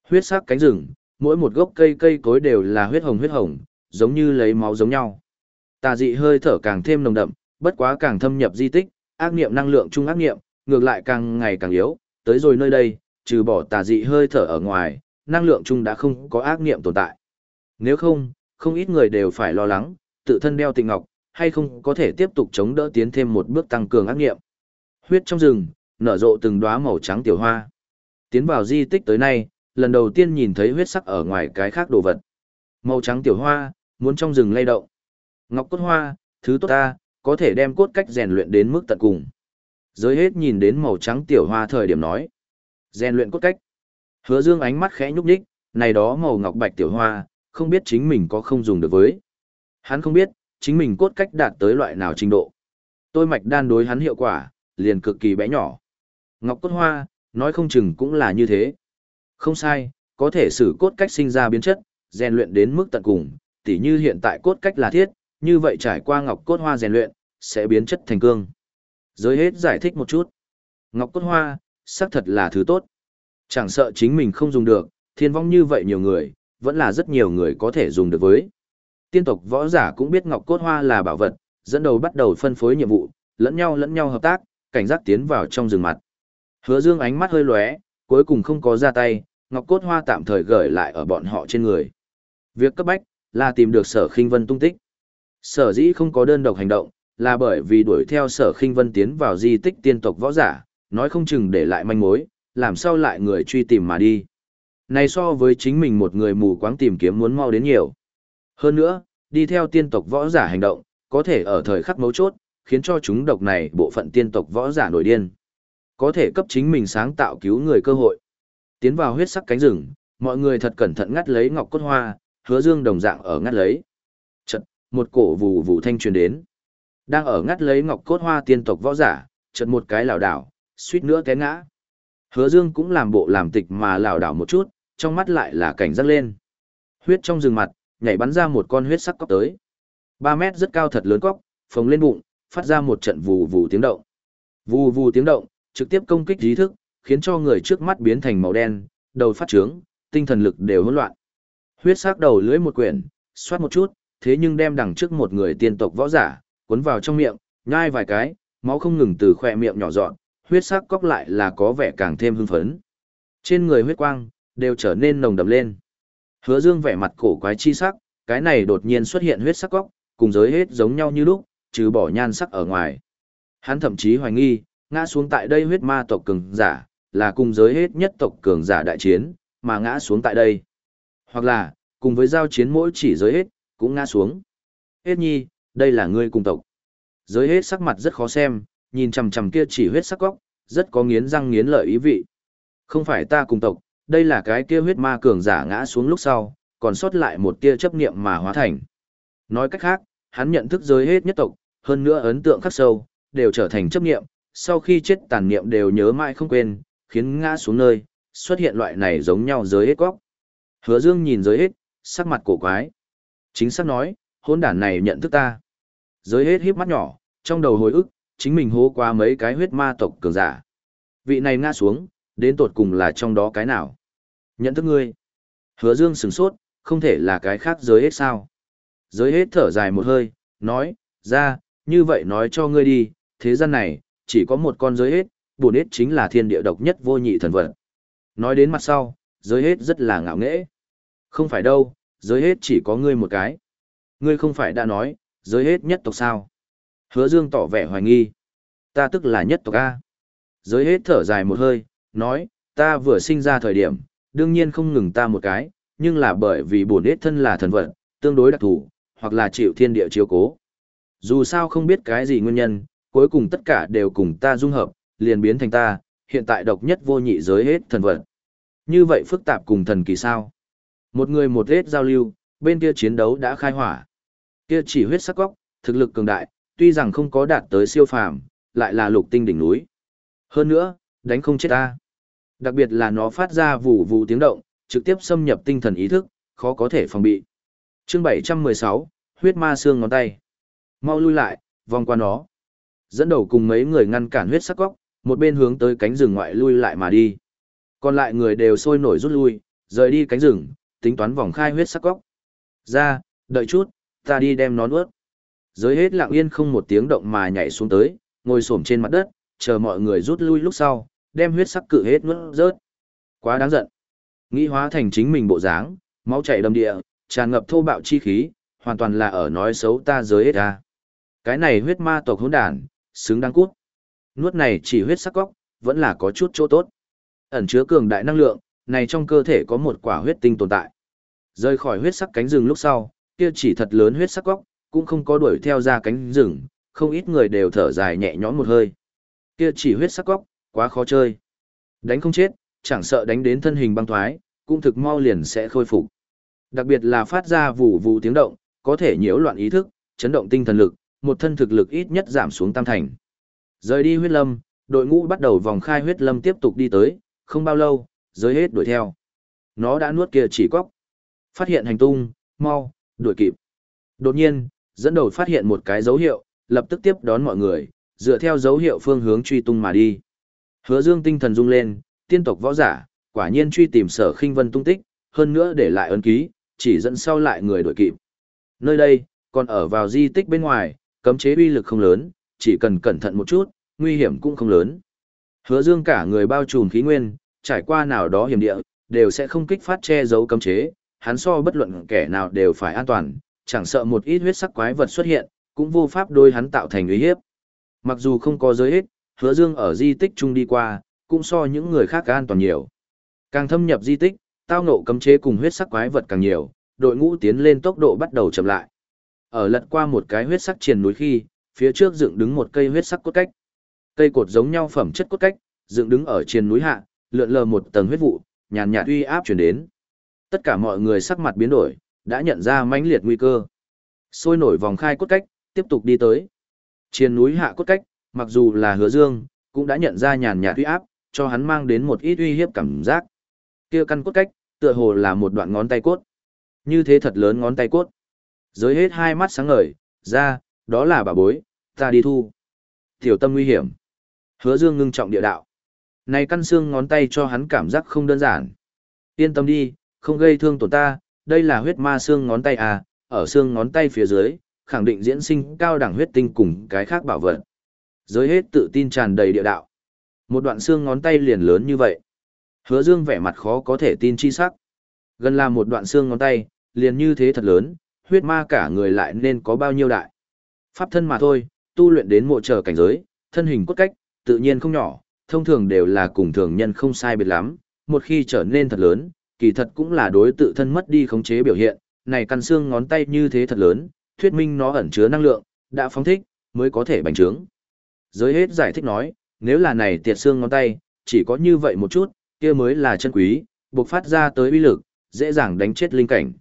Huyết sắc cánh rừng, mỗi một gốc cây cây cối đều là huyết hồng huyết hồng, giống như lấy máu giống nhau. Tà dị hơi thở càng thêm nồng đậm, bất quá càng thâm nhập di tích, ác niệm năng lượng chung ác niệm, ngược lại càng ngày càng yếu, tới rồi nơi đây, trừ bỏ tà dị hơi thở ở ngoài, năng lượng chung đã không có ác niệm tồn tại. Nếu không, không ít người đều phải lo lắng, tự thân đeo tịnh ngọc, hay không có thể tiếp tục chống đỡ tiến thêm một bước tăng cường ác niệm. Huyết trong rừng, nở rộ từng đóa màu trắng tiểu hoa. Tiến vào di tích tới nay, lần đầu tiên nhìn thấy huyết sắc ở ngoài cái khác đồ vật. Màu trắng tiểu hoa, muốn trong rừng lay động. Ngọc cốt hoa, thứ tốt ta, có thể đem cốt cách rèn luyện đến mức tận cùng. Giới hết nhìn đến màu trắng tiểu hoa thời điểm nói. Rèn luyện cốt cách. Hứa dương ánh mắt khẽ nhúc nhích, này đó màu ngọc bạch tiểu hoa, không biết chính mình có không dùng được với. Hắn không biết, chính mình cốt cách đạt tới loại nào trình độ. Tôi mạch đan đối hắn hiệu quả, liền cực kỳ bé nhỏ. Ngọc cốt hoa, nói không chừng cũng là như thế. Không sai, có thể sử cốt cách sinh ra biến chất, rèn luyện đến mức tận cùng, tỉ như hiện tại cốt cách là thiết, như vậy trải qua ngọc cốt hoa rèn luyện, sẽ biến chất thành cương. Giới hết giải thích một chút. Ngọc cốt hoa, xác thật là thứ tốt. Chẳng sợ chính mình không dùng được, thiên vong như vậy nhiều người, vẫn là rất nhiều người có thể dùng được với. Tiên tộc võ giả cũng biết ngọc cốt hoa là bảo vật, dẫn đầu bắt đầu phân phối nhiệm vụ, lẫn nhau lẫn nhau hợp tác, cảnh giác tiến vào trong rừng mặt. Hứa Dương ánh mắt hơi lóe, cuối cùng không có ra tay, ngọc cốt hoa tạm thời gửi lại ở bọn họ trên người. Việc cấp bách là tìm được sở khinh vân tung tích. Sở dĩ không có đơn độc hành động, là bởi vì đuổi theo sở khinh vân tiến vào di tích tiên tộc võ giả, nói không chừng để lại manh mối, làm sao lại người truy tìm mà đi. Này so với chính mình một người mù quáng tìm kiếm muốn mau đến nhiều. Hơn nữa, đi theo tiên tộc võ giả hành động, có thể ở thời khắc mấu chốt, khiến cho chúng độc này bộ phận tiên tộc võ giả nổi điên. Có thể cấp chính mình sáng tạo cứu người cơ hội. Tiến vào huyết sắc cánh rừng, mọi người thật cẩn thận ngắt lấy ngọc cốt hoa, hứa dương đồng dạng ở ngắt lấy. Chật, một cổ vù vù thanh truyền đến. Đang ở ngắt lấy ngọc cốt hoa tiên tộc võ giả, chật một cái lảo đảo, suýt nữa té ngã. Hứa Dương cũng làm bộ làm tịch mà lảo đảo một chút, trong mắt lại là cảnh giác lên. Huyết trong rừng mặt, nhảy bắn ra một con huyết sắc cóc tới. 3 mét rất cao thật lớn cóc, phồng lên bụng, phát ra một trận vù vù tiếng động. Vù vù tiếng động, trực tiếp công kích trí thức, khiến cho người trước mắt biến thành màu đen, đầu phát trướng, tinh thần lực đều hỗn loạn. Huyết sắc đầu lưỡi một quyển, xoát một chút, thế nhưng đem đằng trước một người tiên tộc võ giả, cuốn vào trong miệng, nhai vài cái, máu không ngừng từ khỏe miệng nhỏ dọn, huyết sắc cóc lại là có vẻ càng thêm hưng phấn. Trên người huyết quang, đều trở nên nồng đậm lên. Hứa dương vẻ mặt cổ quái chi sắc, cái này đột nhiên xuất hiện huyết sắc góc, cùng giới hết giống nhau như lúc, trừ bỏ nhan sắc ở ngoài. Hắn thậm chí hoài nghi, ngã xuống tại đây huyết ma tộc cường giả, là cùng giới hết nhất tộc cường giả đại chiến, mà ngã xuống tại đây. Hoặc là, cùng với giao chiến mỗi chỉ giới hết, cũng ngã xuống. Hết nhi, đây là ngươi cùng tộc. Giới hết sắc mặt rất khó xem, nhìn chằm chằm kia chỉ huyết sắc góc, rất có nghiến răng nghiến lợi ý vị. Không phải ta cùng tộc, đây là cái kia huyết ma cường giả ngã xuống lúc sau, còn sót lại một tia chấp niệm mà hóa thành. Nói cách khác, hắn nhận thức giới hết nhất tộc, hơn nữa ấn tượng khắc sâu, đều trở thành chấp niệm, sau khi chết tàn niệm đều nhớ mãi không quên, khiến ngã xuống nơi, xuất hiện loại này giống nhau giới hết góc. Hứa Dương nhìn giới hết, sắc mặt cổ quái. Chính xác nói, hôn đản này nhận thức ta. Giới hết híp mắt nhỏ, trong đầu hồi ức, chính mình hố qua mấy cái huyết ma tộc cường giả. Vị này ngã xuống, đến tột cùng là trong đó cái nào? Nhận thức ngươi. Hứa Dương sửng sốt, không thể là cái khác giới hết sao? Giới hết thở dài một hơi, nói, ra, như vậy nói cho ngươi đi, thế gian này, chỉ có một con giới hết, buồn hết chính là thiên địa độc nhất vô nhị thần vật. Nói đến mặt sau, giới hết rất là ngạo nghễ. Không phải đâu, giới hết chỉ có ngươi một cái. Ngươi không phải đã nói, giới hết nhất tộc sao? Hứa Dương tỏ vẻ hoài nghi. Ta tức là nhất tộc A. Giới hết thở dài một hơi, nói, ta vừa sinh ra thời điểm, đương nhiên không ngừng ta một cái, nhưng là bởi vì bổn ít thân là thần vật, tương đối đặc thù, hoặc là chịu thiên địa chiếu cố. Dù sao không biết cái gì nguyên nhân, cuối cùng tất cả đều cùng ta dung hợp, liền biến thành ta, hiện tại độc nhất vô nhị giới hết thần vật. Như vậy phức tạp cùng thần kỳ sao? Một người một hết giao lưu, bên kia chiến đấu đã khai hỏa. Kia chỉ huyết sắc góc, thực lực cường đại, tuy rằng không có đạt tới siêu phàm, lại là lục tinh đỉnh núi. Hơn nữa, đánh không chết ta. Đặc biệt là nó phát ra vụ vụ tiếng động, trực tiếp xâm nhập tinh thần ý thức, khó có thể phòng bị. Chương 716, huyết ma xương ngón tay. Mau lui lại, vòng qua nó. Dẫn đầu cùng mấy người ngăn cản huyết sắc góc, một bên hướng tới cánh rừng ngoại lui lại mà đi. Còn lại người đều sôi nổi rút lui, rời đi cánh rừng, tính toán vòng khai huyết sắc góc. Ra, đợi chút, ta đi đem nó nuốt. Giới hết lặng yên không một tiếng động mà nhảy xuống tới, ngồi xổm trên mặt đất, chờ mọi người rút lui lúc sau, đem huyết sắc cự hết nuốt rớt. Quá đáng giận. Nghĩ hóa thành chính mình bộ dáng, máu chảy đầm địa, tràn ngập thô bạo chi khí, hoàn toàn là ở nói xấu ta giới hết ta. Cái này huyết ma tộc hỗn đản, xứng đáng cút. Nuốt này chỉ huyết sắc góc, vẫn là có chút chỗ tốt. Ẩn chứa cường đại năng lượng, này trong cơ thể có một quả huyết tinh tồn tại. Rơi khỏi huyết sắc cánh rừng lúc sau, kia chỉ thật lớn huyết sắc góc, cũng không có đuổi theo ra cánh rừng, không ít người đều thở dài nhẹ nhõm một hơi. Kia chỉ huyết sắc góc, quá khó chơi. Đánh không chết, chẳng sợ đánh đến thân hình băng thoái, cũng thực mau liền sẽ khôi phục. Đặc biệt là phát ra vụ vụ tiếng động, có thể nhiễu loạn ý thức, chấn động tinh thần lực, một thân thực lực ít nhất giảm xuống tam thành. Rời đi huyết lâm, đội ngũ bắt đầu vòng khai huyết lâm tiếp tục đi tới, không bao lâu, giới hết đuổi theo. Nó đã nuốt kia chỉ cóc. Phát hiện hành tung, mau, đuổi kịp. Đột nhiên, dẫn đầu phát hiện một cái dấu hiệu, lập tức tiếp đón mọi người, dựa theo dấu hiệu phương hướng truy tung mà đi. Hứa Dương tinh thần rung lên, tiên tộc võ giả, quả nhiên truy tìm Sở Khinh Vân tung tích, hơn nữa để lại ấn ký, chỉ dẫn sau lại người đuổi kịp. Nơi đây, còn ở vào di tích bên ngoài, cấm chế uy lực không lớn, chỉ cần cẩn thận một chút, nguy hiểm cũng không lớn. Hứa Dương cả người bao trùm khí nguyên, trải qua nào đó hiểm địa, đều sẽ không kích phát che giấu cấm chế, hắn so bất luận kẻ nào đều phải an toàn, chẳng sợ một ít huyết sắc quái vật xuất hiện, cũng vô pháp đôi hắn tạo thành uy hiếp. Mặc dù không có giới hết, hứa dương ở di tích chung đi qua, cũng so những người khác an toàn nhiều. Càng thâm nhập di tích, tao ngộ cấm chế cùng huyết sắc quái vật càng nhiều, đội ngũ tiến lên tốc độ bắt đầu chậm lại. Ở lật qua một cái huyết sắc triền núi khi, phía trước dựng đứng một cây huyết sắc cốt cách. Cây cột giống nhau phẩm chất cốt cách, dựng đứng ở triền núi hạ, lượn lờ một tầng huyết vụ, nhàn nhạt uy áp truyền đến. Tất cả mọi người sắc mặt biến đổi, đã nhận ra mãnh liệt nguy cơ. Sôi nổi vòng khai cốt cách, tiếp tục đi tới. Triền núi hạ cốt cách, mặc dù là hứa dương, cũng đã nhận ra nhàn nhạt uy áp, cho hắn mang đến một ít uy hiếp cảm giác. Kia căn cốt cách, tựa hồ là một đoạn ngón tay cốt. Như thế thật lớn ngón tay cốt. Giới hết hai mắt sáng ngời, ra, đó là bà bối, ta đi thu. Tiểu tâm nguy hiểm. Hứa dương ngưng trọng địa đạo. Này căn xương ngón tay cho hắn cảm giác không đơn giản. Yên tâm đi, không gây thương tổn ta, đây là huyết ma xương ngón tay à, ở xương ngón tay phía dưới, khẳng định diễn sinh cao đẳng huyết tinh cùng cái khác bảo vật. Giới hết tự tin tràn đầy địa đạo. Một đoạn xương ngón tay liền lớn như vậy. Hứa Dương vẻ mặt khó có thể tin chi sắc. Gần là một đoạn xương ngón tay, liền như thế thật lớn, huyết ma cả người lại nên có bao nhiêu đại. Pháp thân mà thôi, tu luyện đến mộ trở cảnh giới, thân hình cốt cách, tự nhiên không nhỏ, thông thường đều là cùng thường nhân không sai biệt lắm, một khi trở nên thật lớn, kỳ thật cũng là đối tự thân mất đi khống chế biểu hiện, này căn xương ngón tay như thế thật lớn, thuyết minh nó ẩn chứa năng lượng, đã phóng thích, mới có thể bành trướng. Giới hết giải thích nói, nếu là này tiệt xương ngón tay, chỉ có như vậy một chút, kia mới là chân quý, buộc phát ra tới uy lực, dễ dàng đánh chết linh cảnh.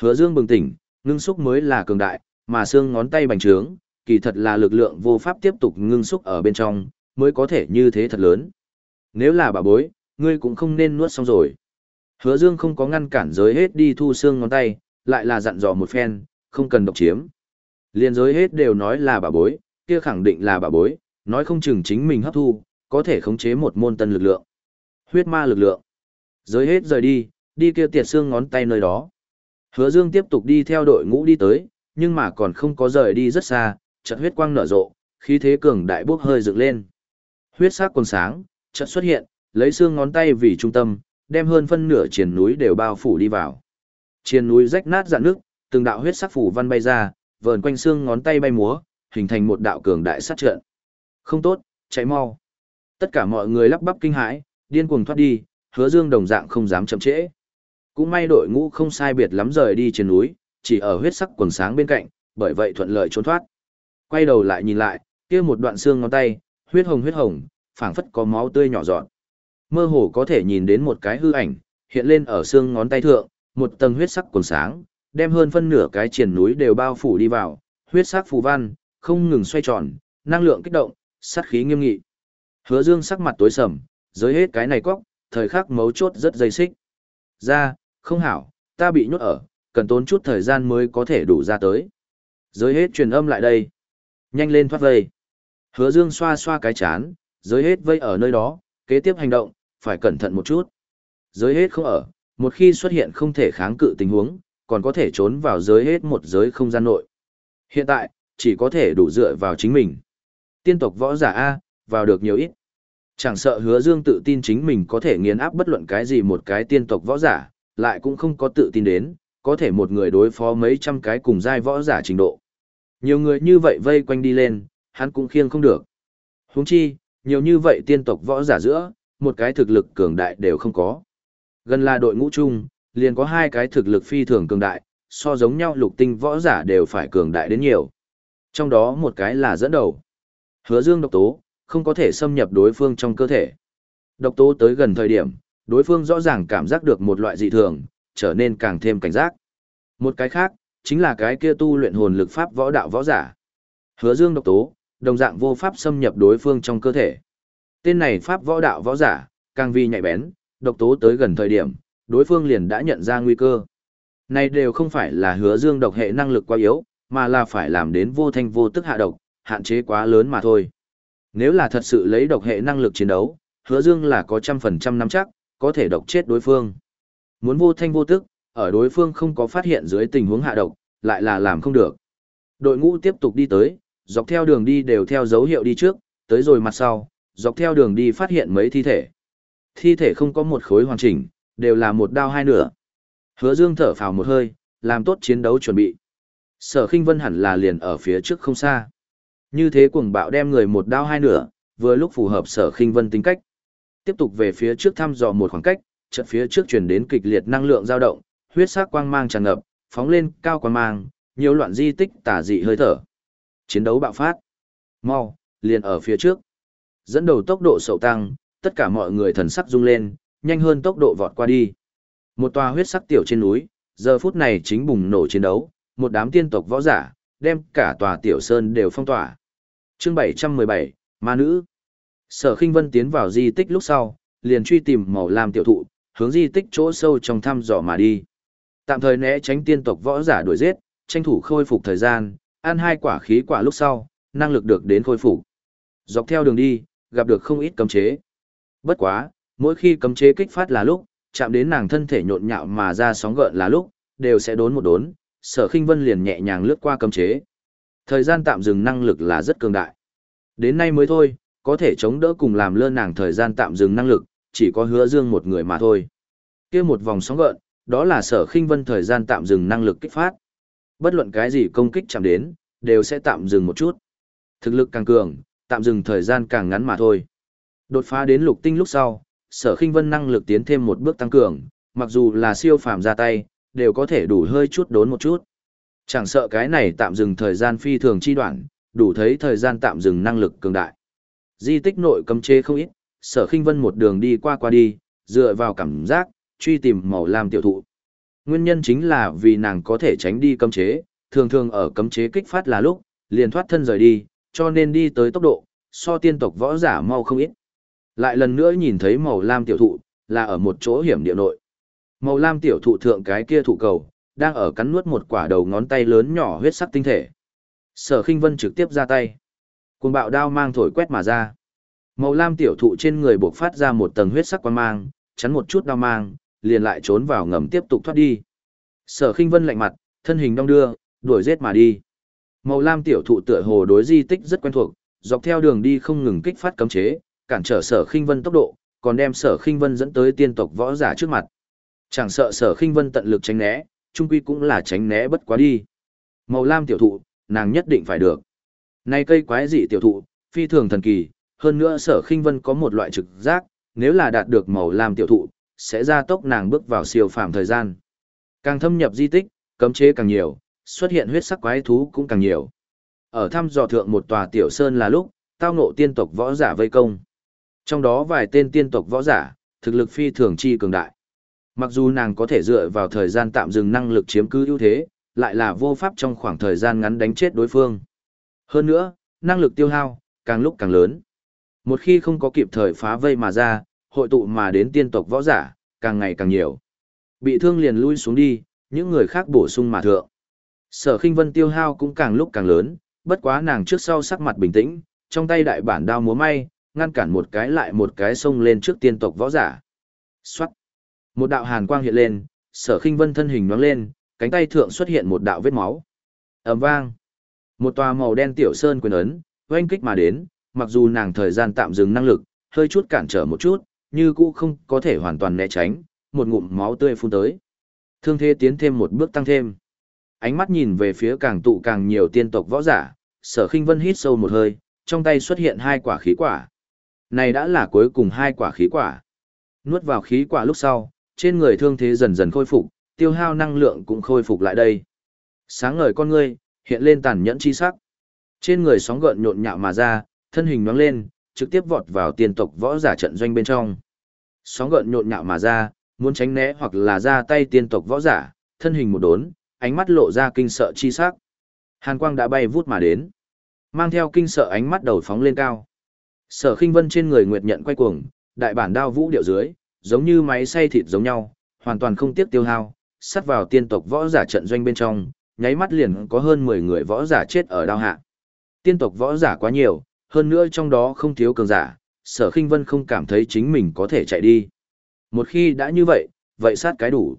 Hứa Dương bừng tỉnh, ngưng xúc mới là cường đại, mà xương ngón tay bành trướng, kỳ thật là lực lượng vô pháp tiếp tục ngưng xúc ở bên trong, mới có thể như thế thật lớn. Nếu là bà bối, ngươi cũng không nên nuốt xong rồi. Hứa Dương không có ngăn cản giới hết đi thu xương ngón tay, lại là dặn dò một phen, không cần độc chiếm. Liên giới hết đều nói là bà bối, kia khẳng định là bà bối, nói không chừng chính mình hấp thu, có thể khống chế một môn tân lực lượng. Huyết ma lực lượng. Giới hết rời đi, đi kia tiệt xương ngón tay nơi đó. Hứa Dương tiếp tục đi theo đội ngũ đi tới, nhưng mà còn không có rời đi rất xa, trận huyết quang nở rộ, khí thế cường đại bốc hơi dựng lên. Huyết sắc quần sáng, trận xuất hiện, lấy xương ngón tay vì trung tâm, đem hơn phân nửa triền núi đều bao phủ đi vào. Triền núi rách nát dạn nước, từng đạo huyết sắc phủ văn bay ra, vờn quanh xương ngón tay bay múa, hình thành một đạo cường đại sát trận. Không tốt, cháy mau. Tất cả mọi người lắp bắp kinh hãi, điên cuồng thoát đi, hứa dương đồng dạng không dám chậm trễ. Cũng may đội ngũ không sai biệt lắm rời đi trên núi, chỉ ở huyết sắc quần sáng bên cạnh, bởi vậy thuận lợi trốn thoát. Quay đầu lại nhìn lại, kia một đoạn xương ngón tay, huyết hồng huyết hồng, phảng phất có máu tươi nhỏ giọt. Mơ hồ có thể nhìn đến một cái hư ảnh, hiện lên ở xương ngón tay thượng, một tầng huyết sắc quần sáng, đem hơn phân nửa cái triển núi đều bao phủ đi vào, huyết sắc phù văn, không ngừng xoay tròn, năng lượng kích động, sát khí nghiêm nghị. Hứa Dương sắc mặt tối sầm, giới hết cái này quốc, thời khắc mấu chốt rất dây xích. Ra, không hảo, ta bị nhốt ở, cần tốn chút thời gian mới có thể đủ ra tới. Giới hết truyền âm lại đây. Nhanh lên thoát vây. Hứa Dương xoa xoa cái chán, giới hết vây ở nơi đó, kế tiếp hành động, phải cẩn thận một chút. Giới hết không ở, một khi xuất hiện không thể kháng cự tình huống, còn có thể trốn vào giới hết một giới không gian nội. Hiện tại, chỉ có thể đủ dựa vào chính mình. Tiên tộc võ giả A, vào được nhiều ít. Chẳng sợ hứa dương tự tin chính mình có thể nghiền áp bất luận cái gì một cái tiên tộc võ giả, lại cũng không có tự tin đến, có thể một người đối phó mấy trăm cái cùng giai võ giả trình độ. Nhiều người như vậy vây quanh đi lên, hắn cũng khiêng không được. Huống chi, nhiều như vậy tiên tộc võ giả giữa, một cái thực lực cường đại đều không có. Gần là đội ngũ chung, liền có hai cái thực lực phi thường cường đại, so giống nhau lục tinh võ giả đều phải cường đại đến nhiều. Trong đó một cái là dẫn đầu. Hứa dương độc tố, không có thể xâm nhập đối phương trong cơ thể. Độc tố tới gần thời điểm, đối phương rõ ràng cảm giác được một loại dị thường, trở nên càng thêm cảnh giác. Một cái khác, chính là cái kia tu luyện hồn lực pháp võ đạo võ giả. Hứa dương độc tố, đồng dạng vô pháp xâm nhập đối phương trong cơ thể. Tên này pháp võ đạo võ giả, càng vì nhạy bén, độc tố tới gần thời điểm, đối phương liền đã nhận ra nguy cơ. Này đều không phải là hứa dương độc hệ năng lực quá yếu, mà là phải làm đến vô thanh vô tức hạ độc, hạn chế quá lớn mà thôi. Nếu là thật sự lấy độc hệ năng lực chiến đấu, hứa dương là có trăm phần trăm nắm chắc, có thể độc chết đối phương. Muốn vô thanh vô tức, ở đối phương không có phát hiện dưới tình huống hạ độc, lại là làm không được. Đội ngũ tiếp tục đi tới, dọc theo đường đi đều theo dấu hiệu đi trước, tới rồi mặt sau, dọc theo đường đi phát hiện mấy thi thể. Thi thể không có một khối hoàn chỉnh, đều là một đao hai nửa. Hứa Dương thở phào một hơi, làm tốt chiến đấu chuẩn bị. Sở Khinh Vân hẳn là liền ở phía trước không xa. Như thế cuồng bạo đem người một đao hai nửa, vừa lúc phù hợp Sở Khinh Vân tính cách. Tiếp tục về phía trước thăm dò một khoảng cách, chợt phía trước truyền đến kịch liệt năng lượng dao động, huyết sắc quang mang tràn ngập, phóng lên cao quang mang, nhiều loạn di tích tả dị hơi thở. Chiến đấu bạo phát. Mau, liền ở phía trước. Dẫn đầu tốc độ sậu tăng, tất cả mọi người thần sắc rung lên, nhanh hơn tốc độ vọt qua đi. Một tòa huyết sắc tiểu trên núi, giờ phút này chính bùng nổ chiến đấu, một đám tiên tộc võ giả, đem cả tòa tiểu sơn đều phong tỏa. Chương 717, Ma Nữ Sở Kinh Vân tiến vào di tích lúc sau, liền truy tìm màu lam tiểu thụ, hướng di tích chỗ sâu trong thăm dò mà đi. Tạm thời né tránh tiên tộc võ giả đuổi giết, tranh thủ khôi phục thời gian, ăn hai quả khí quả lúc sau, năng lực được đến khôi phục. Dọc theo đường đi, gặp được không ít cấm chế. Bất quá, mỗi khi cấm chế kích phát là lúc, chạm đến nàng thân thể nhộn nhạo mà ra sóng gợn là lúc, đều sẽ đốn một đốn, sở khinh vân liền nhẹ nhàng lướt qua cấm chế. Thời gian tạm dừng năng lực là rất cường đại. Đến nay mới thôi, có thể chống đỡ cùng làm lơ nàng thời gian tạm dừng năng lực, chỉ có hứa dương một người mà thôi. kia một vòng sóng gợn, đó là sở khinh vân thời gian tạm dừng năng lực kích phát. Bất luận cái gì công kích chạm đến, đều sẽ tạm dừng một chút. Thực lực càng cường, tạm dừng thời gian càng ngắn mà thôi. Đột phá đến lục tinh lúc sau, sở khinh vân năng lực tiến thêm một bước tăng cường, mặc dù là siêu phàm ra tay, đều có thể đủ hơi chút đốn một chút. Chẳng sợ cái này tạm dừng thời gian phi thường chi đoạn, đủ thấy thời gian tạm dừng năng lực cường đại. Di tích nội cấm chế không ít, sở khinh vân một đường đi qua qua đi, dựa vào cảm giác, truy tìm màu lam tiểu thụ. Nguyên nhân chính là vì nàng có thể tránh đi cấm chế, thường thường ở cấm chế kích phát là lúc, liền thoát thân rời đi, cho nên đi tới tốc độ, so tiên tộc võ giả mau không ít. Lại lần nữa nhìn thấy màu lam tiểu thụ, là ở một chỗ hiểm địa nội. Màu lam tiểu thụ thượng cái kia thụ cầu, đang ở cắn nuốt một quả đầu ngón tay lớn nhỏ huyết sắc tinh thể. Sở Khinh Vân trực tiếp ra tay. Cuồng bạo đao mang thổi quét mà ra. Màu lam tiểu thụ trên người buộc phát ra một tầng huyết sắc quang mang, chắn một chút đao mang, liền lại trốn vào ngầm tiếp tục thoát đi. Sở Khinh Vân lạnh mặt, thân hình đong đưa, đuổi giết mà đi. Màu lam tiểu thụ tựa hồ đối di tích rất quen thuộc, dọc theo đường đi không ngừng kích phát cấm chế, cản trở Sở Khinh Vân tốc độ, còn đem Sở Khinh Vân dẫn tới tiên tộc võ giả trước mặt. Chẳng sợ Sở Khinh Vân tận lực tránh né, trung quy cũng là tránh né bất quá đi. Màu lam tiểu thụ, nàng nhất định phải được. Này cây quái dị tiểu thụ, phi thường thần kỳ, hơn nữa Sở Khinh Vân có một loại trực giác, nếu là đạt được màu lam tiểu thụ, sẽ ra tốc nàng bước vào siêu phàm thời gian. Càng thâm nhập di tích, cấm chế càng nhiều, xuất hiện huyết sắc quái thú cũng càng nhiều. Ở thăm dò thượng một tòa tiểu sơn là lúc, tao ngộ tiên tộc võ giả vây công. Trong đó vài tên tiên tộc võ giả, thực lực phi thường chi cường đại. Mặc dù nàng có thể dựa vào thời gian tạm dừng năng lực chiếm cứ ưu thế, lại là vô pháp trong khoảng thời gian ngắn đánh chết đối phương. Hơn nữa, năng lực tiêu hao, càng lúc càng lớn. Một khi không có kịp thời phá vây mà ra, hội tụ mà đến tiên tộc võ giả, càng ngày càng nhiều. Bị thương liền lui xuống đi, những người khác bổ sung mà thượng. Sở khinh vân tiêu hao cũng càng lúc càng lớn, bất quá nàng trước sau sắc mặt bình tĩnh, trong tay đại bản đao múa may, ngăn cản một cái lại một cái xông lên trước tiên tộc võ giả. Xoát! Một đạo hàn quang hiện lên, sở khinh vân thân hình nhoáng lên, cánh tay thượng xuất hiện một đạo vết máu. ầm vang! Một tòa màu đen tiểu sơn quyền ấn, oanh kích mà đến, mặc dù nàng thời gian tạm dừng năng lực, hơi chút cản trở một chút, như cũ không có thể hoàn toàn né tránh, một ngụm máu tươi phun tới. Thương thế tiến thêm một bước tăng thêm. Ánh mắt nhìn về phía càng tụ càng nhiều tiên tộc võ giả, sở khinh vân hít sâu một hơi, trong tay xuất hiện hai quả khí quả. Này đã là cuối cùng hai quả khí quả. Nuốt vào khí quả lúc sau, trên người thương thế dần dần khôi phục, tiêu hao năng lượng cũng khôi phục lại đây. Sáng ngời con ngươi, hiện lên tàn nhẫn chi sắc. Trên người sóng gợn nhộn nhạo mà ra, thân hình nhoáng lên, trực tiếp vọt vào tiên tộc võ giả trận doanh bên trong. Sóng gợn nhộn nhạo mà ra, muốn tránh né hoặc là ra tay tiên tộc võ giả, thân hình một đốn, ánh mắt lộ ra kinh sợ chi sắc. Hàn quang đã bay vút mà đến, mang theo kinh sợ ánh mắt đầu phóng lên cao. Sở Khinh Vân trên người nguyệt nhận quay cuồng, đại bản đao vũ điệu dưới, giống như máy xay thịt giống nhau, hoàn toàn không tiếc tiêu hao, sát vào tiên tộc võ giả trận doanh bên trong, nháy mắt liền có hơn 10 người võ giả chết ở đao hạ. Tiên tộc võ giả quá nhiều, hơn nữa trong đó không thiếu cường giả, sở khinh vân không cảm thấy chính mình có thể chạy đi. Một khi đã như vậy, vậy sát cái đủ.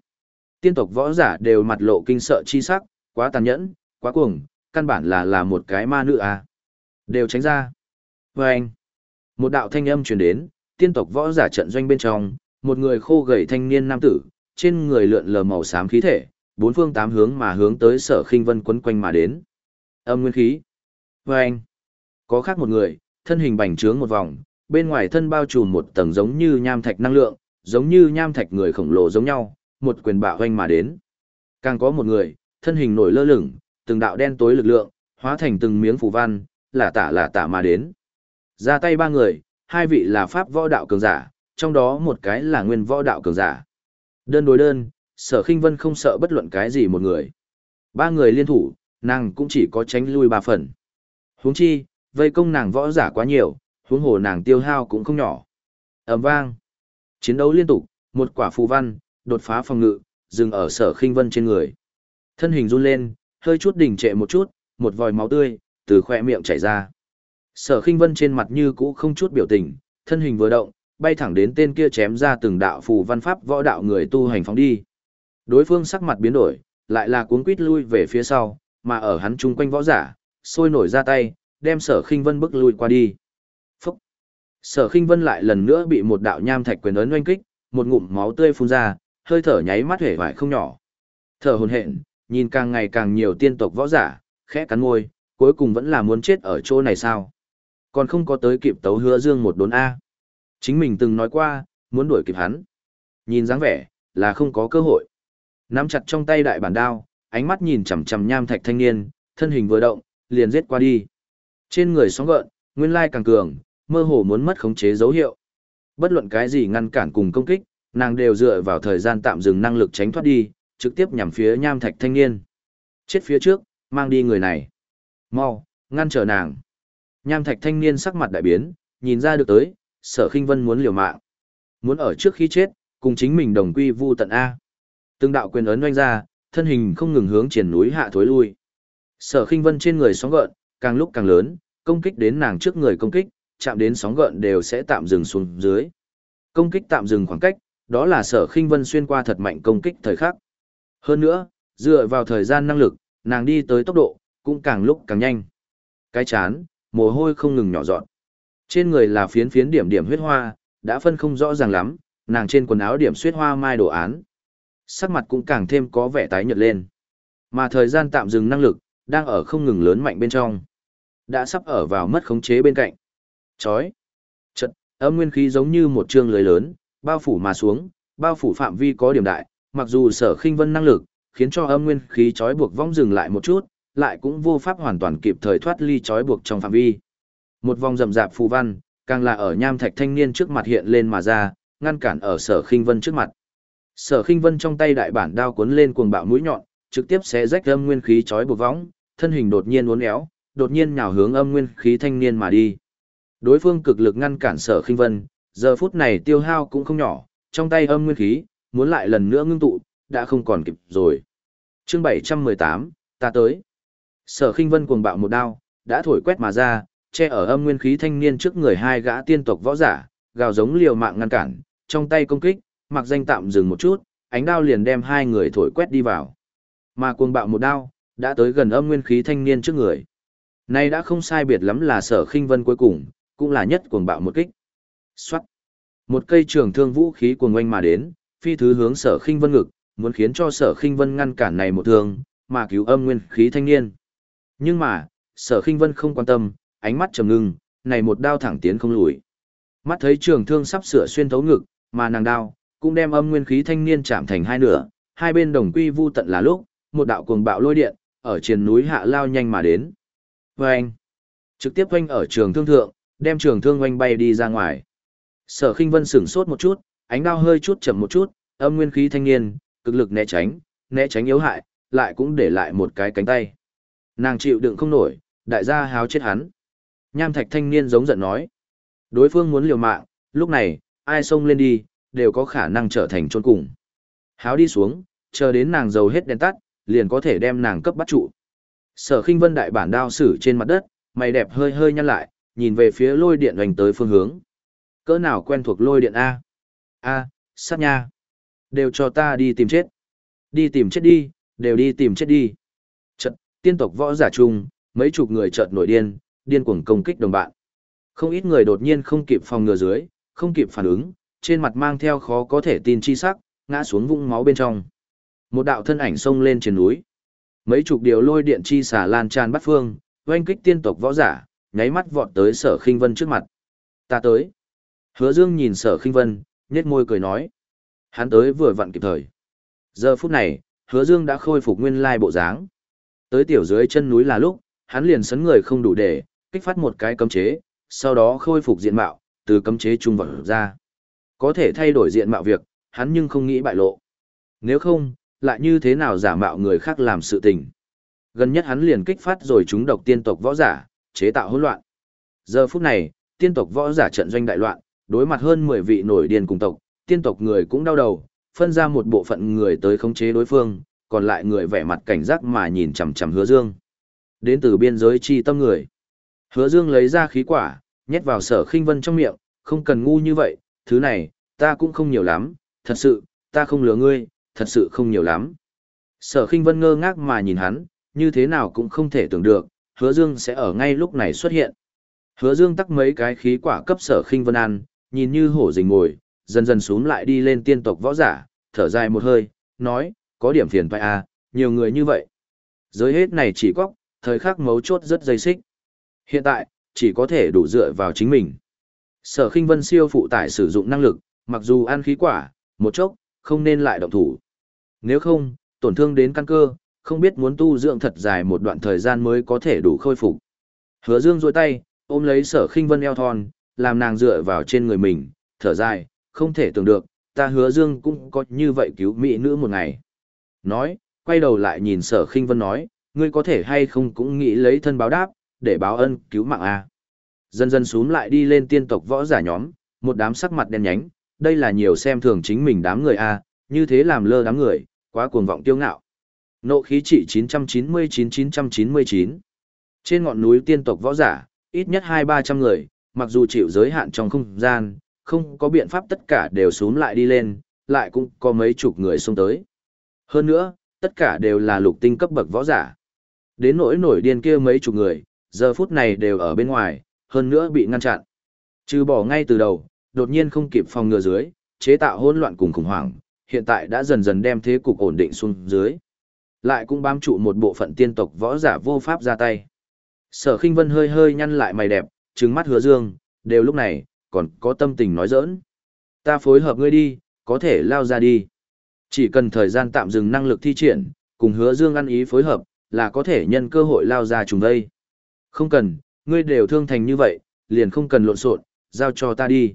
Tiên tộc võ giả đều mặt lộ kinh sợ chi sắc, quá tàn nhẫn, quá cuồng, căn bản là là một cái ma nữ à. Đều tránh ra. Vâng! anh, một đạo thanh âm truyền đến, tiên tộc võ giả trận doanh bên trong, một người khô gầy thanh niên nam tử, trên người lượn lờ màu xám khí thể, bốn phương tám hướng mà hướng tới sở khinh vân quấn quanh mà đến. Âm nguyên khí. Và anh. Có khác một người, thân hình bành trướng một vòng, bên ngoài thân bao trùm một tầng giống như nham thạch năng lượng, giống như nham thạch người khổng lồ giống nhau, một quyền bạo hoanh mà đến. Càng có một người, thân hình nổi lơ lửng, từng đạo đen tối lực lượng, hóa thành từng miếng phù văn, là tả là tả mà đến. Ra tay ba người, hai vị là pháp võ đạo cường giả, trong đó một cái là nguyên võ đạo cường giả. Đơn đối đơn, sở khinh vân không sợ bất luận cái gì một người. Ba người liên thủ, nàng cũng chỉ có tránh lui ba phần. Huống chi, vây công nàng võ giả quá nhiều, huống hồ nàng tiêu hao cũng không nhỏ. ầm vang. Chiến đấu liên tục, một quả phù văn, đột phá phòng ngự, dừng ở sở khinh vân trên người. Thân hình run lên, hơi chút đỉnh trệ một chút, một vòi máu tươi, từ khoe miệng chảy ra. Sở khinh vân trên mặt như cũ không chút biểu tình, thân hình vừa động, bay thẳng đến tên kia chém ra từng đạo phù văn pháp võ đạo người tu hành phóng đi. Đối phương sắc mặt biến đổi, lại là cuống quít lui về phía sau, mà ở hắn chung quanh võ giả, sôi nổi ra tay, đem sở khinh vân bức lui qua đi. Phúc! Sở khinh vân lại lần nữa bị một đạo nham thạch quyền ấn oanh kích, một ngụm máu tươi phun ra, hơi thở nháy mắt hể vải không nhỏ. Thở hồn hện, nhìn càng ngày càng nhiều tiên tộc võ giả, khẽ cắn môi, cuối cùng vẫn là muốn chết ở chỗ này sao. Còn không có tới kịp tấu hứa dương một đốn A. Chính mình từng nói qua, muốn đuổi kịp hắn. Nhìn dáng vẻ, là không có cơ hội. Nắm chặt trong tay đại bản đao, ánh mắt nhìn chằm chằm nham thạch thanh niên, thân hình vừa động, liền giết qua đi. Trên người sóng gợn, nguyên lai càng cường, mơ hồ muốn mất khống chế dấu hiệu. Bất luận cái gì ngăn cản cùng công kích, nàng đều dựa vào thời gian tạm dừng năng lực tránh thoát đi, trực tiếp nhằm phía nham thạch thanh niên. Chết phía trước, mang đi người này. Mau, ngăn trở nàng. Nham thạch thanh niên sắc mặt đại biến, nhìn ra được tới, sở khinh vân muốn liều mạng. Muốn ở trước khi chết, cùng chính mình đồng quy vu tận A. Từng đạo quyền ấn oanh ra, thân hình không ngừng hướng triển núi hạ thối lui. Sở khinh vân trên người sóng gợn, càng lúc càng lớn, công kích đến nàng trước người công kích, chạm đến sóng gợn đều sẽ tạm dừng xuống dưới. Công kích tạm dừng khoảng cách, đó là sở khinh vân xuyên qua thật mạnh công kích thời khắc. Hơn nữa, dựa vào thời gian năng lực, nàng đi tới tốc độ, cũng càng lúc càng nhanh. Cái chán, mồ hôi không ngừng nhỏ dọn. Trên người là phiến phiến điểm điểm huyết hoa, đã phân không rõ ràng lắm, nàng trên quần áo điểm huyết hoa mai đồ án. Sắc mặt cũng càng thêm có vẻ tái nhợt lên. Mà thời gian tạm dừng năng lực, đang ở không ngừng lớn mạnh bên trong. Đã sắp ở vào mất khống chế bên cạnh. Chói. Chật, âm nguyên khí giống như một trương lưới lớn, bao phủ mà xuống, bao phủ phạm vi có điểm đại, mặc dù sở khinh vân năng lực, khiến cho âm nguyên khí chói buộc vong dừng lại một chút, lại cũng vô pháp hoàn toàn kịp thời thoát ly chói buộc trong phạm vi. Một vòng rậm rạp phù văn, càng là ở nham thạch thanh niên trước mặt hiện lên mà ra, ngăn cản ở sở khinh vân trước mặt. Sở khinh vân trong tay đại bản đao cuốn lên cuồng bạo mũi nhọn, trực tiếp xé rách âm nguyên khí chói buộc võng, thân hình đột nhiên uốn éo, đột nhiên nhào hướng âm nguyên khí thanh niên mà đi. Đối phương cực lực ngăn cản sở khinh vân, giờ phút này tiêu hao cũng không nhỏ, trong tay âm nguyên khí, muốn lại lần nữa ngưng tụ, đã không còn kịp rồi. chương 718, ta tới. Sở khinh vân cuồng bạo một đao, đã thổi quét mà ra, che ở âm nguyên khí thanh niên trước người hai gã tiên tộc võ giả, gào giống liều mạng ngăn cản, trong tay công kích, mặc danh tạm dừng một chút, ánh đao liền đem hai người thổi quét đi vào. Mà cuồng bạo một đao, đã tới gần âm nguyên khí thanh niên trước người. Này đã không sai biệt lắm là sở khinh vân cuối cùng, cũng là nhất cuồng bạo một kích. Xoát. Một cây trường thương vũ khí cuồng oanh mà đến, phi thứ hướng sở khinh vân ngực, muốn khiến cho sở khinh vân ngăn cản này một thương, mà cứu âm nguyên khí thanh niên. Nhưng mà, sở khinh vân không quan tâm, ánh mắt trầm ngưng, này một đao thẳng tiến không lùi. Mắt thấy trường thương sắp sửa xuyên thấu ngực, mà nàng đao, cũng đem âm nguyên khí thanh niên chạm thành hai nửa, hai bên đồng quy vu tận là lúc, một đạo cuồng bạo lôi điện, ở trên núi hạ lao nhanh mà đến. Oanh! Trực tiếp oanh ở trường thương thượng, đem trường thương oanh bay đi ra ngoài. Sở khinh vân sửng sốt một chút, ánh đao hơi chút chậm một chút, âm nguyên khí thanh niên, cực lực né tránh, né tránh yếu hại, lại cũng để lại một cái cánh tay. Nàng chịu đựng không nổi, đại gia háo chết hắn. Nham thạch thanh niên giống giận nói. Đối phương muốn liều mạng, lúc này, ai xông lên đi, đều có khả năng trở thành trôn cùng. Háo đi xuống, chờ đến nàng dầu hết đèn tắt, liền có thể đem nàng cấp bắt trụ. Sở khinh vân đại bản đao sử trên mặt đất, mày đẹp hơi hơi nhăn lại, nhìn về phía lôi điện hoành tới phương hướng. Cỡ nào quen thuộc lôi điện A? A, sát nha. Đều cho ta đi tìm chết. Đi tìm chết đi, đều đi tìm chết đi. Trận, tiên tộc võ giả trung mấy chục người chợt nổi điên, điên cuồng công kích đồng bạn. Không ít người đột nhiên không kịp phòng ngừa dưới, không kịp phản ứng, trên mặt mang theo khó có thể tin chi sắc, ngã xuống vũng máu bên trong. Một đạo thân ảnh xông lên trên núi. Mấy chục điều lôi điện chi xả lan tràn bắt phương, oanh kích tiên tộc võ giả, nháy mắt vọt tới sở khinh vân trước mặt. Ta tới. Hứa Dương nhìn sở khinh vân, nhếch môi cười nói. Hắn tới vừa vặn kịp thời. Giờ phút này, hứa Dương đã khôi phục nguyên lai bộ dáng. Tới tiểu dưới chân núi là lúc, hắn liền sấn người không đủ để, kích phát một cái cấm chế, sau đó khôi phục diện mạo, từ cấm chế trung vật ra. Có thể thay đổi diện mạo việc, hắn nhưng không nghĩ bại lộ. Nếu không, lại như thế nào giả mạo người khác làm sự tình. Gần nhất hắn liền kích phát rồi chúng độc tiên tộc võ giả, chế tạo hỗn loạn. Giờ phút này, tiên tộc võ giả trận doanh đại loạn, đối mặt hơn 10 vị nổi điên cùng tộc, tiên tộc người cũng đau đầu, phân ra một bộ phận người tới khống chế đối phương, còn lại người vẻ mặt cảnh giác mà nhìn chằm chằm Hứa Dương. Đến từ biên giới chi tâm người. Hứa Dương lấy ra khí quả, nhét vào Sở Khinh Vân trong miệng, không cần ngu như vậy, thứ này, ta cũng không nhiều lắm, thật sự, ta không lừa ngươi, thật sự không nhiều lắm. Sở Khinh Vân ngơ ngác mà nhìn hắn, như thế nào cũng không thể tưởng được, Hứa Dương sẽ ở ngay lúc này xuất hiện. Hứa Dương tắc mấy cái khí quả cấp Sở Khinh Vân ăn, nhìn như hổ rình ngồi, dần dần xuống lại đi lên tiên tộc võ giả, thở dài một hơi, nói, có điểm phiền phải à, nhiều người như vậy. Giới hết này chỉ có, thời khắc mấu chốt rất dây xích. Hiện tại, chỉ có thể đủ dựa vào chính mình. Sở khinh vân siêu phụ tải sử dụng năng lực, mặc dù ăn khí quả, một chốc, không nên lại động thủ. Nếu không, tổn thương đến căn cơ, không biết muốn tu dưỡng thật dài một đoạn thời gian mới có thể đủ khôi phục. Hứa dương dôi tay, ôm lấy sở khinh vân eo thon, làm nàng dựa vào trên người mình, thở dài, không thể tưởng được, ta hứa dương cũng có như vậy cứu mỹ nữ một ngày. Nói, quay đầu lại nhìn sở khinh vân nói, ngươi có thể hay không cũng nghĩ lấy thân báo đáp, để báo ân cứu mạng a. Dần dần xuống lại đi lên tiên tộc võ giả nhóm, một đám sắc mặt đen nhánh, đây là nhiều xem thường chính mình đám người a, như thế làm lơ đám người, quá cuồng vọng tiêu ngạo. Nộ khí trị 999-999. Trên ngọn núi tiên tộc võ giả, ít nhất 2-300 người, mặc dù chịu giới hạn trong không gian, không có biện pháp tất cả đều xuống lại đi lên, lại cũng có mấy chục người xông tới. Hơn nữa, tất cả đều là lục tinh cấp bậc võ giả. Đến nỗi nổi điên kia mấy chục người, giờ phút này đều ở bên ngoài, hơn nữa bị ngăn chặn. Trừ bỏ ngay từ đầu, đột nhiên không kịp phòng ngừa dưới, chế tạo hỗn loạn cùng khủng hoảng, hiện tại đã dần dần đem thế cục ổn định xuống dưới. Lại cũng bám trụ một bộ phận tiên tộc võ giả vô pháp ra tay. Sở Khinh Vân hơi hơi nhăn lại mày đẹp, trừng mắt Hứa Dương, đều lúc này, còn có tâm tình nói giỡn. Ta phối hợp ngươi đi, có thể lao ra đi. Chỉ cần thời gian tạm dừng năng lực thi triển, cùng hứa dương ăn ý phối hợp, là có thể nhân cơ hội lao ra trùng đây. Không cần, ngươi đều thương thành như vậy, liền không cần lộn xộn, giao cho ta đi.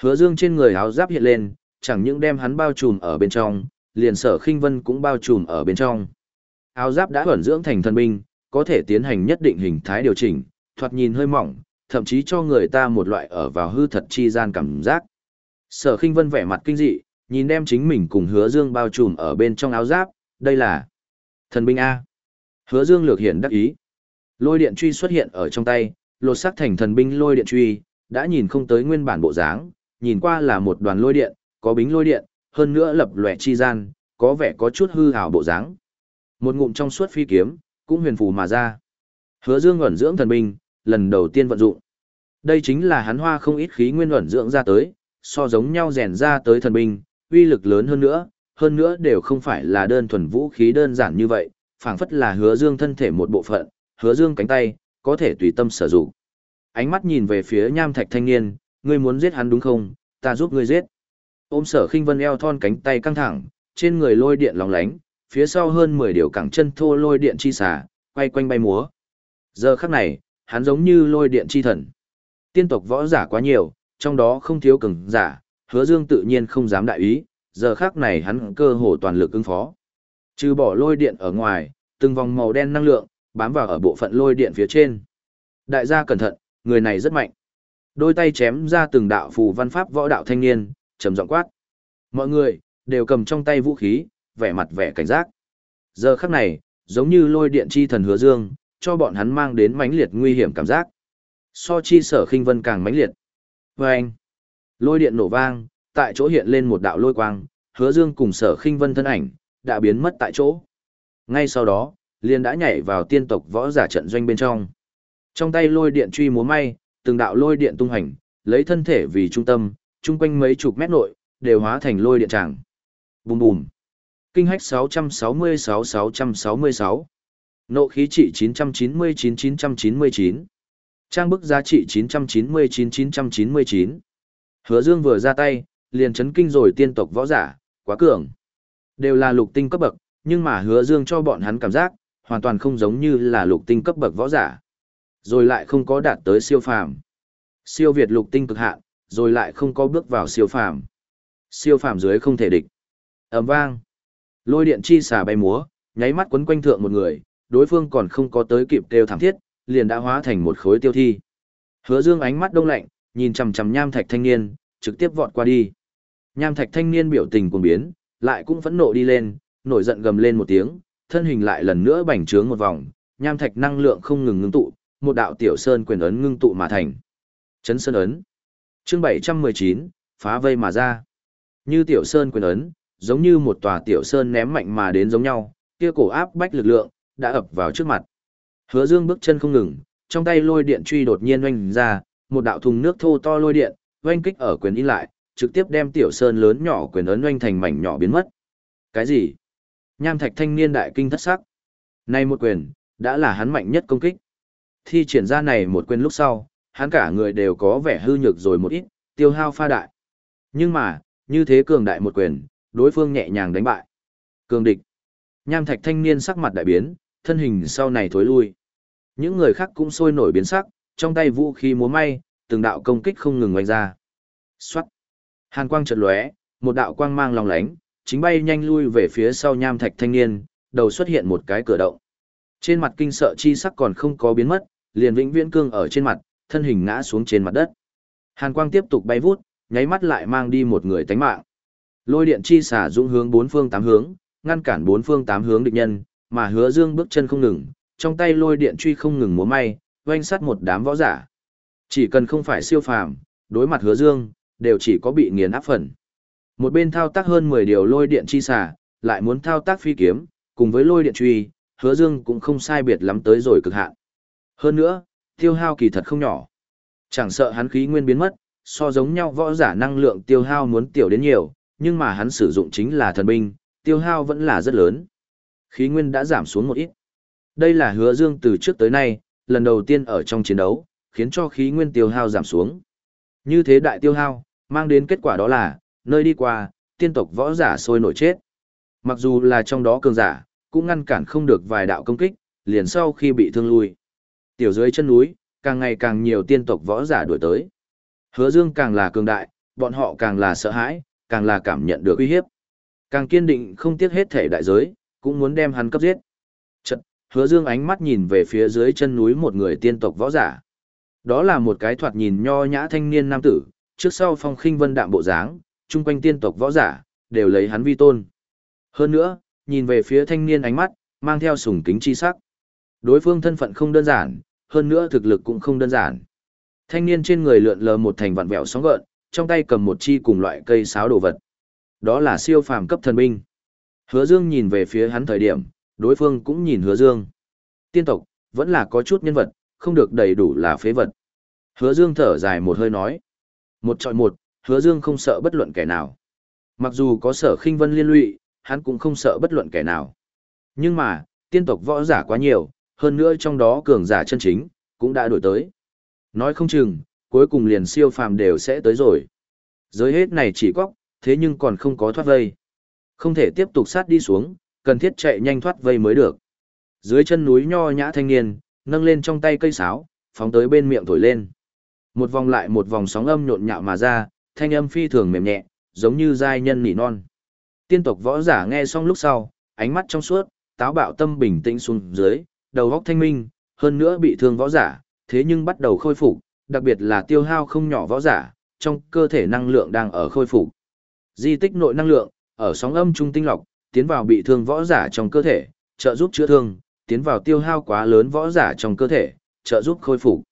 Hứa dương trên người áo giáp hiện lên, chẳng những đem hắn bao trùm ở bên trong, liền sở khinh vân cũng bao trùm ở bên trong. Áo giáp đã thuần dưỡng thành thân binh, có thể tiến hành nhất định hình thái điều chỉnh, thoạt nhìn hơi mỏng, thậm chí cho người ta một loại ở vào hư thật chi gian cảm giác. Sở khinh vân vẻ mặt kinh dị, nhìn đem chính mình cùng hứa dương bao trùm ở bên trong áo giáp, đây là thần binh A. Hứa dương lược hiện đắc ý. Lôi điện truy xuất hiện ở trong tay, lột sắc thành thần binh lôi điện truy, đã nhìn không tới nguyên bản bộ dáng, nhìn qua là một đoàn lôi điện, có bính lôi điện, hơn nữa lập lòe chi gian, có vẻ có chút hư hào bộ dáng. Một ngụm trong suốt phi kiếm, cũng huyền phù mà ra. Hứa Dương ẩn dưỡng thần binh, lần đầu tiên vận dụng. Đây chính là hắn hoa không ít khí nguyên ẩn dưỡng ra tới, so giống nhau rèn ra tới thần binh, uy lực lớn hơn nữa, hơn nữa đều không phải là đơn thuần vũ khí đơn giản như vậy, phảng phất là hứa dương thân thể một bộ phận, hứa dương cánh tay, có thể tùy tâm sử dụng. Ánh mắt nhìn về phía nham thạch thanh niên, ngươi muốn giết hắn đúng không, ta giúp ngươi giết. Ôm sở khinh vân eo thon cánh tay căng thẳng, trên người lôi điện lóng lánh, phía sau hơn 10 điều cẳng chân thô lôi điện chi xả, quay quanh bay múa. Giờ khắc này, hắn giống như lôi điện chi thần. Tiên tộc võ giả quá nhiều, trong đó không thiếu cường giả, hứa dương tự nhiên không dám đại ý, giờ khắc này hắn cơ hồ toàn lực ứng phó. Trừ bỏ lôi điện ở ngoài, từng vòng màu đen năng lượng, bám vào ở bộ phận lôi điện phía trên. Đại gia cẩn thận, người này rất mạnh. Đôi tay chém ra từng đạo phù văn pháp võ đạo thanh niên, trầm giọng quát. Mọi người, đều cầm trong tay vũ khí, vẻ mặt vẻ cảnh giác. Giờ khắc này, giống như lôi điện chi thần hứa dương, cho bọn hắn mang đến mãnh liệt nguy hiểm cảm giác. So chi sở khinh vân càng mãnh liệt. Vâng! lôi điện nổ vang, tại chỗ hiện lên một đạo lôi quang, hứa dương cùng sở khinh vân thân ảnh, đã biến mất tại chỗ. Ngay sau đó, liền đã nhảy vào tiên tộc võ giả trận doanh bên trong. Trong tay lôi điện truy múa may, từng đạo lôi điện tung hành, lấy thân thể vì trung tâm, chung quanh mấy chục mét nội, đều hóa thành lôi điện tràng. Bùm bùm. Kinh hách 666-666. Nộ khí trị 999-999. Trang bức giá trị 999-999. Hứa Dương vừa ra tay, liền chấn kinh rồi tiên tộc võ giả, quá cường. Đều là lục tinh cấp bậc, nhưng mà Hứa Dương cho bọn hắn cảm giác, hoàn toàn không giống như là lục tinh cấp bậc võ giả. Rồi lại không có đạt tới siêu phàm. Siêu việt lục tinh cực hạn, rồi lại không có bước vào siêu phàm. Siêu phàm dưới không thể địch. Ầm vang. Lôi điện chi xà bay múa, nháy mắt quấn quanh thượng một người, đối phương còn không có tới kịp kêu thảm thiết, liền đã hóa thành một khối tiêu thi. Hứa Dương ánh mắt đông lạnh, nhìn chằm chằm Nham Thạch thanh niên, trực tiếp vọt qua đi. Nham Thạch thanh niên biểu tình cuồng biến, lại cũng phẫn nộ đi lên, nổi giận gầm lên một tiếng, thân hình lại lần nữa bành trướng một vòng, Nham Thạch năng lượng không ngừng ngưng tụ, một đạo tiểu sơn quyền ấn ngưng tụ mà thành. Chấn sơn ấn. Chương 719, phá vây mà ra. Như tiểu sơn quyền ấn, giống như một tòa tiểu sơn ném mạnh mà đến giống nhau, kia cổ áp bách lực lượng đã ập vào trước mặt. Hứa Dương bước chân không ngừng, trong tay lôi điện truy đột nhiên oanh ra, một đạo thùng nước thô to lôi điện, oanh kích ở quyền in lại, trực tiếp đem tiểu sơn lớn nhỏ quyền ấn oanh thành mảnh nhỏ biến mất. Cái gì? Nham Thạch thanh niên đại kinh thất sắc. Nay một quyền, đã là hắn mạnh nhất công kích. Thi triển ra này một quyền lúc sau, hắn cả người đều có vẻ hư nhược rồi một ít, tiêu hao pha đại. Nhưng mà, như thế cường đại một quyền, đối phương nhẹ nhàng đánh bại. Cường địch. Nham Thạch thanh niên sắc mặt đại biến, thân hình sau này thối lui. Những người khác cũng sôi nổi biến sắc, trong tay vũ khí múa may, từng đạo công kích không ngừng oanh ra. Xoát. Hàn quang chợt lóe, một đạo quang mang lòng lánh, chính bay nhanh lui về phía sau nham thạch thanh niên, đầu xuất hiện một cái cửa động. Trên mặt kinh sợ chi sắc còn không có biến mất, liền vĩnh viễn cương ở trên mặt, thân hình ngã xuống trên mặt đất. Hàn quang tiếp tục bay vút, nháy mắt lại mang đi một người tánh mạng. Lôi điện chi xả dũng hướng bốn phương tám hướng, ngăn cản bốn phương tám hướng địch nhân, mà Hứa Dương bước chân không ngừng, trong tay lôi điện truy không ngừng múa may, oanh sát một đám võ giả. Chỉ cần không phải siêu phàm, đối mặt Hứa Dương, đều chỉ có bị nghiền áp phần. Một bên thao tác hơn 10 điều lôi điện chi xả, lại muốn thao tác phi kiếm, cùng với lôi điện truy, Hứa Dương cũng không sai biệt lắm tới rồi cực hạn. Hơn nữa, tiêu hao kỳ thật không nhỏ. Chẳng sợ hắn khí nguyên biến mất, so giống nhau võ giả năng lượng tiêu hao muốn tiểu đến nhiều, nhưng mà hắn sử dụng chính là thần binh, tiêu hao vẫn là rất lớn. Khí nguyên đã giảm xuống một ít. Đây là hứa dương từ trước tới nay, lần đầu tiên ở trong chiến đấu, khiến cho khí nguyên tiêu hao giảm xuống. Như thế đại tiêu hao, mang đến kết quả đó là, nơi đi qua, tiên tộc võ giả sôi nổi chết. Mặc dù là trong đó cường giả, cũng ngăn cản không được vài đạo công kích, liền sau khi bị thương lui. Tiểu dưới chân núi, càng ngày càng nhiều tiên tộc võ giả đuổi tới. Hứa Dương càng là cường đại, bọn họ càng là sợ hãi, càng là cảm nhận được uy hiếp. Càng kiên định không tiếc hết thể đại giới, cũng muốn đem hắn cấp giết. Chật, hứa dương ánh mắt nhìn về phía dưới chân núi một người tiên tộc võ giả. Đó là một cái thoạt nhìn nho nhã thanh niên nam tử, trước sau phong khinh vân đạm bộ dáng, chung quanh tiên tộc võ giả, đều lấy hắn vi tôn. Hơn nữa, nhìn về phía thanh niên ánh mắt, mang theo sùng kính chi sắc. Đối phương thân phận không đơn giản, hơn nữa thực lực cũng không đơn giản. Thanh niên trên người lượn lờ một thành vạn vẹo sóng gợn, trong tay cầm một chi cùng loại cây sáo đồ vật. Đó là siêu phàm cấp thần binh. Hứa Dương nhìn về phía hắn thời điểm, đối phương cũng nhìn Hứa Dương. Tiên tộc, vẫn là có chút nhân vật, không được đầy đủ là phế vật. Hứa Dương thở dài một hơi nói. Một trọi một, Hứa Dương không sợ bất luận kẻ nào. Mặc dù có sở khinh vân liên lụy, hắn cũng không sợ bất luận kẻ nào. Nhưng mà, tiên tộc võ giả quá nhiều, hơn nữa trong đó cường giả chân chính, cũng đã đổi tới. Nói không chừng, cuối cùng liền siêu phàm đều sẽ tới rồi. Giới hết này chỉ góc, thế nhưng còn không có thoát vây. Không thể tiếp tục sát đi xuống, cần thiết chạy nhanh thoát vây mới được. Dưới chân núi nho nhã thanh niên, nâng lên trong tay cây sáo, phóng tới bên miệng thổi lên. Một vòng lại một vòng sóng âm nhộn nhạo mà ra, thanh âm phi thường mềm nhẹ, giống như giai nhân nỉ non. Tiên tộc võ giả nghe xong lúc sau, ánh mắt trong suốt, táo bạo tâm bình tĩnh xuống dưới, đầu óc thanh minh, hơn nữa bị thương võ giả, thế nhưng bắt đầu khôi phục, đặc biệt là tiêu hao không nhỏ võ giả, trong cơ thể năng lượng đang ở khôi phục. Di tích nội năng lượng, ở sóng âm trung tinh lọc, tiến vào bị thương võ giả trong cơ thể, trợ giúp chữa thương, tiến vào tiêu hao quá lớn võ giả trong cơ thể, trợ giúp khôi phục.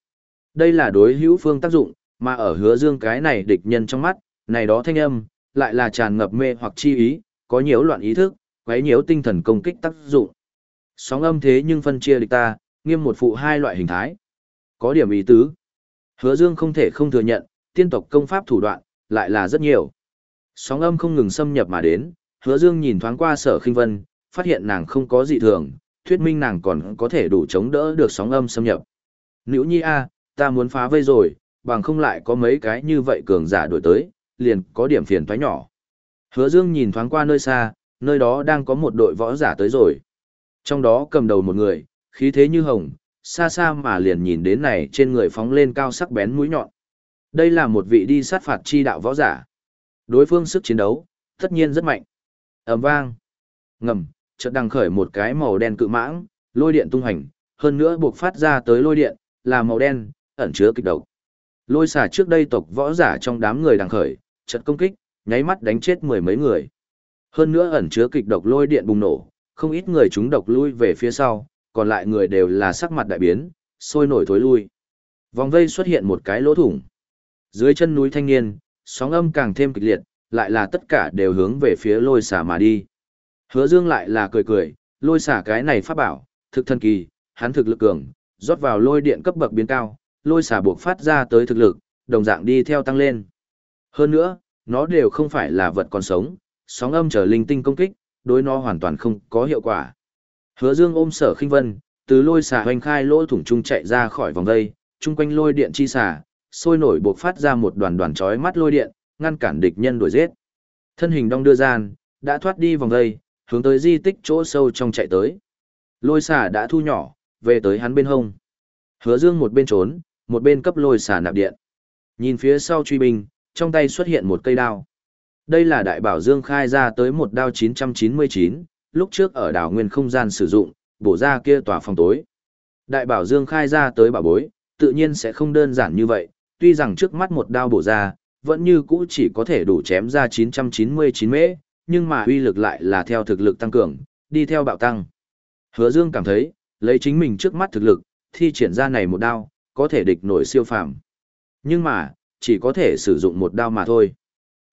Đây là đối hữu phương tác dụng, mà ở hứa dương cái này địch nhân trong mắt, này đó thanh âm, lại là tràn ngập mê hoặc chi ý, có nhiễu loạn ý thức, quấy nhiễu tinh thần công kích tác dụng. Sóng âm thế nhưng phân chia địch ta, nghiêm một phụ hai loại hình thái. Có điểm ý tứ. Hứa Dương không thể không thừa nhận, tiên tộc công pháp thủ đoạn, lại là rất nhiều. Sóng âm không ngừng xâm nhập mà đến, Hứa Dương nhìn thoáng qua sở khinh vân, phát hiện nàng không có gì thường, thuyết minh nàng còn có thể đủ chống đỡ được sóng âm xâm nhập. Nữ nhi a, ta muốn phá vây rồi, bằng không lại có mấy cái như vậy cường giả đổi tới, liền có điểm phiền toái nhỏ. Hứa Dương nhìn thoáng qua nơi xa, nơi đó đang có một đội võ giả tới rồi. Trong đó cầm đầu một người, khí thế như hồng, xa xa mà liền nhìn đến này trên người phóng lên cao sắc bén mũi nhọn. Đây là một vị đi sát phạt chi đạo võ giả. Đối phương sức chiến đấu, tất nhiên rất mạnh. ầm vang, ngầm, chợt đằng khởi một cái màu đen cự mãng, lôi điện tung hành, hơn nữa buộc phát ra tới lôi điện, là màu đen, ẩn chứa kịch độc. Lôi xả trước đây tộc võ giả trong đám người đang khởi, chợt công kích, nháy mắt đánh chết mười mấy người. Hơn nữa ẩn chứa kịch độc lôi điện bùng nổ, không ít người chúng độc lui về phía sau, còn lại người đều là sắc mặt đại biến, sôi nổi thối lui. Vòng vây xuất hiện một cái lỗ thủng. Dưới chân núi thanh niên, sóng âm càng thêm kịch liệt, lại là tất cả đều hướng về phía lôi xả mà đi. Hứa Dương lại là cười cười, lôi xả cái này pháp bảo, thực thần kỳ, hắn thực lực cường, rót vào lôi điện cấp bậc biến cao, lôi xả buộc phát ra tới thực lực, đồng dạng đi theo tăng lên. Hơn nữa, nó đều không phải là vật còn sống, sóng âm trở linh tinh công kích, đối nó hoàn toàn không có hiệu quả. Hứa Dương ôm Sở Khinh Vân, từ lôi xả hoành khai lỗ thủng trung chạy ra khỏi vòng dây, chung quanh lôi điện chi xả, sôi nổi buộc phát ra một đoàn đoàn chói mắt lôi điện, ngăn cản địch nhân đuổi giết. Thân hình đong đưa gian, đã thoát đi vòng dây, hướng tới di tích chỗ sâu trong chạy tới. Lôi xả đã thu nhỏ, về tới hắn bên hông. Hứa Dương một bên trốn, một bên cấp lôi xả nạp điện. Nhìn phía sau truy binh, trong tay xuất hiện một cây đao. Đây là đại bảo Dương khai ra tới một đao 999, lúc trước ở đảo nguyên không gian sử dụng, bổ ra kia tòa phòng tối. Đại bảo Dương khai ra tới bảo bối, tự nhiên sẽ không đơn giản như vậy, tuy rằng trước mắt một đao bổ ra, vẫn như cũ chỉ có thể đủ chém ra 999 mễ, nhưng mà uy lực lại là theo thực lực tăng cường, đi theo bạo tăng. Hứa Dương cảm thấy, lấy chính mình trước mắt thực lực, thi triển ra này một đao, có thể địch nổi siêu phàm. Nhưng mà, chỉ có thể sử dụng một đao mà thôi.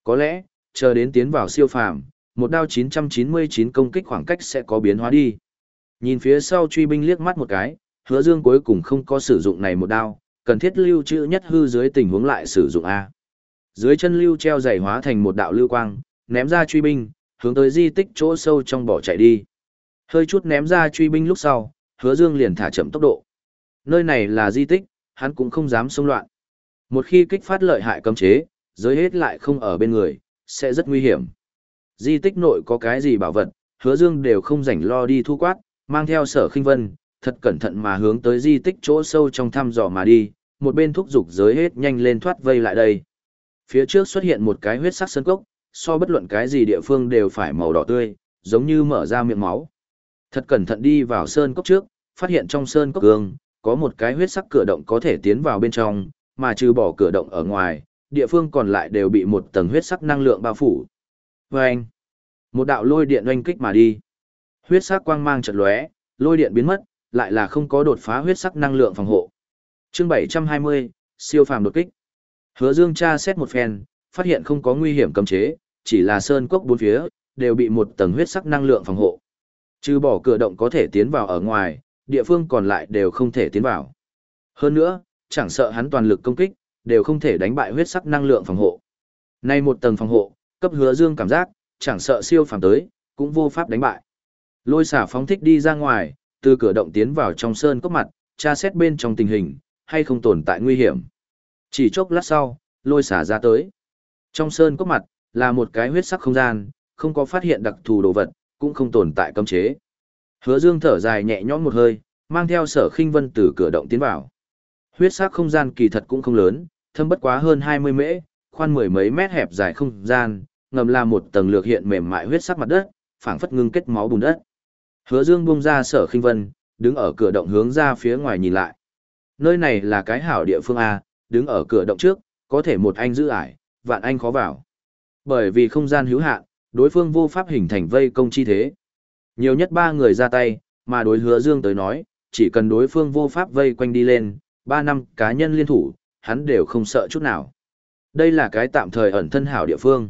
Có lẽ, chờ đến tiến vào siêu phàm, một đao 999 công kích khoảng cách sẽ có biến hóa đi. Nhìn phía sau truy binh liếc mắt một cái, hứa dương cuối cùng không có sử dụng này một đao, cần thiết lưu trữ nhất hư dưới tình huống lại sử dụng A. Dưới chân lưu treo dày hóa thành một đạo lưu quang, ném ra truy binh, hướng tới di tích chỗ sâu trong bỏ chạy đi. Hơi chút ném ra truy binh lúc sau, hứa dương liền thả chậm tốc độ. Nơi này là di tích, hắn cũng không dám xông loạn. Một khi kích phát lợi hại cấm chế, giới hết lại không ở bên người, sẽ rất nguy hiểm. Di tích nội có cái gì bảo vật, hứa dương đều không rảnh lo đi thu quát, mang theo sở khinh vân, thật cẩn thận mà hướng tới di tích chỗ sâu trong thăm dò mà đi, một bên thúc giục giới hết nhanh lên thoát vây lại đây. Phía trước xuất hiện một cái huyết sắc sơn cốc, so bất luận cái gì địa phương đều phải màu đỏ tươi, giống như mở ra miệng máu. Thật cẩn thận đi vào sơn cốc trước, phát hiện trong sơn cốc gương, có một cái huyết sắc cửa động có thể tiến vào bên trong, mà trừ bỏ cửa động ở ngoài, địa phương còn lại đều bị một tầng huyết sắc năng lượng bao phủ. Vâng! Một đạo lôi điện oanh kích mà đi. Huyết sắc quang mang chợt lóe, lôi điện biến mất, lại là không có đột phá huyết sắc năng lượng phòng hộ. Chương 720, siêu phàm đột kích. Hứa Dương tra xét một phen, phát hiện không có nguy hiểm cấm chế, chỉ là sơn cốc bốn phía đều bị một tầng huyết sắc năng lượng phòng hộ. Trừ bỏ cửa động có thể tiến vào ở ngoài, địa phương còn lại đều không thể tiến vào. Hơn nữa, chẳng sợ hắn toàn lực công kích, đều không thể đánh bại huyết sắc năng lượng phòng hộ. Nay một tầng phòng hộ, cấp hứa dương cảm giác, chẳng sợ siêu phàm tới, cũng vô pháp đánh bại. Lôi xả phóng thích đi ra ngoài, từ cửa động tiến vào trong sơn cốc mặt, tra xét bên trong tình hình, hay không tồn tại nguy hiểm. Chỉ chốc lát sau, lôi xả ra tới. Trong sơn cốc mặt, là một cái huyết sắc không gian, không có phát hiện đặc thù đồ vật, cũng không tồn tại cấm chế. Hứa Dương thở dài nhẹ nhõm một hơi, mang theo Sở Khinh Vân từ cửa động tiến vào. Huyết sắc không gian kỳ thật cũng không lớn, thâm bất quá hơn 20 mễ, khoan mười mấy mét hẹp dài không gian, ngầm là một tầng lược hiện mềm mại huyết sắc mặt đất, phảng phất ngưng kết máu bùn đất. Hứa Dương buông ra Sở Khinh Vân, đứng ở cửa động hướng ra phía ngoài nhìn lại. Nơi này là cái hảo địa phương a, đứng ở cửa động trước, có thể một anh giữ ải, vạn anh khó vào. Bởi vì không gian hữu hạn, đối phương vô pháp hình thành vây công chi thế. Nhiều nhất ba người ra tay, mà đối hứa dương tới nói, chỉ cần đối phương vô pháp vây quanh đi lên, ba năm cá nhân liên thủ, hắn đều không sợ chút nào. Đây là cái tạm thời ẩn thân hảo địa phương.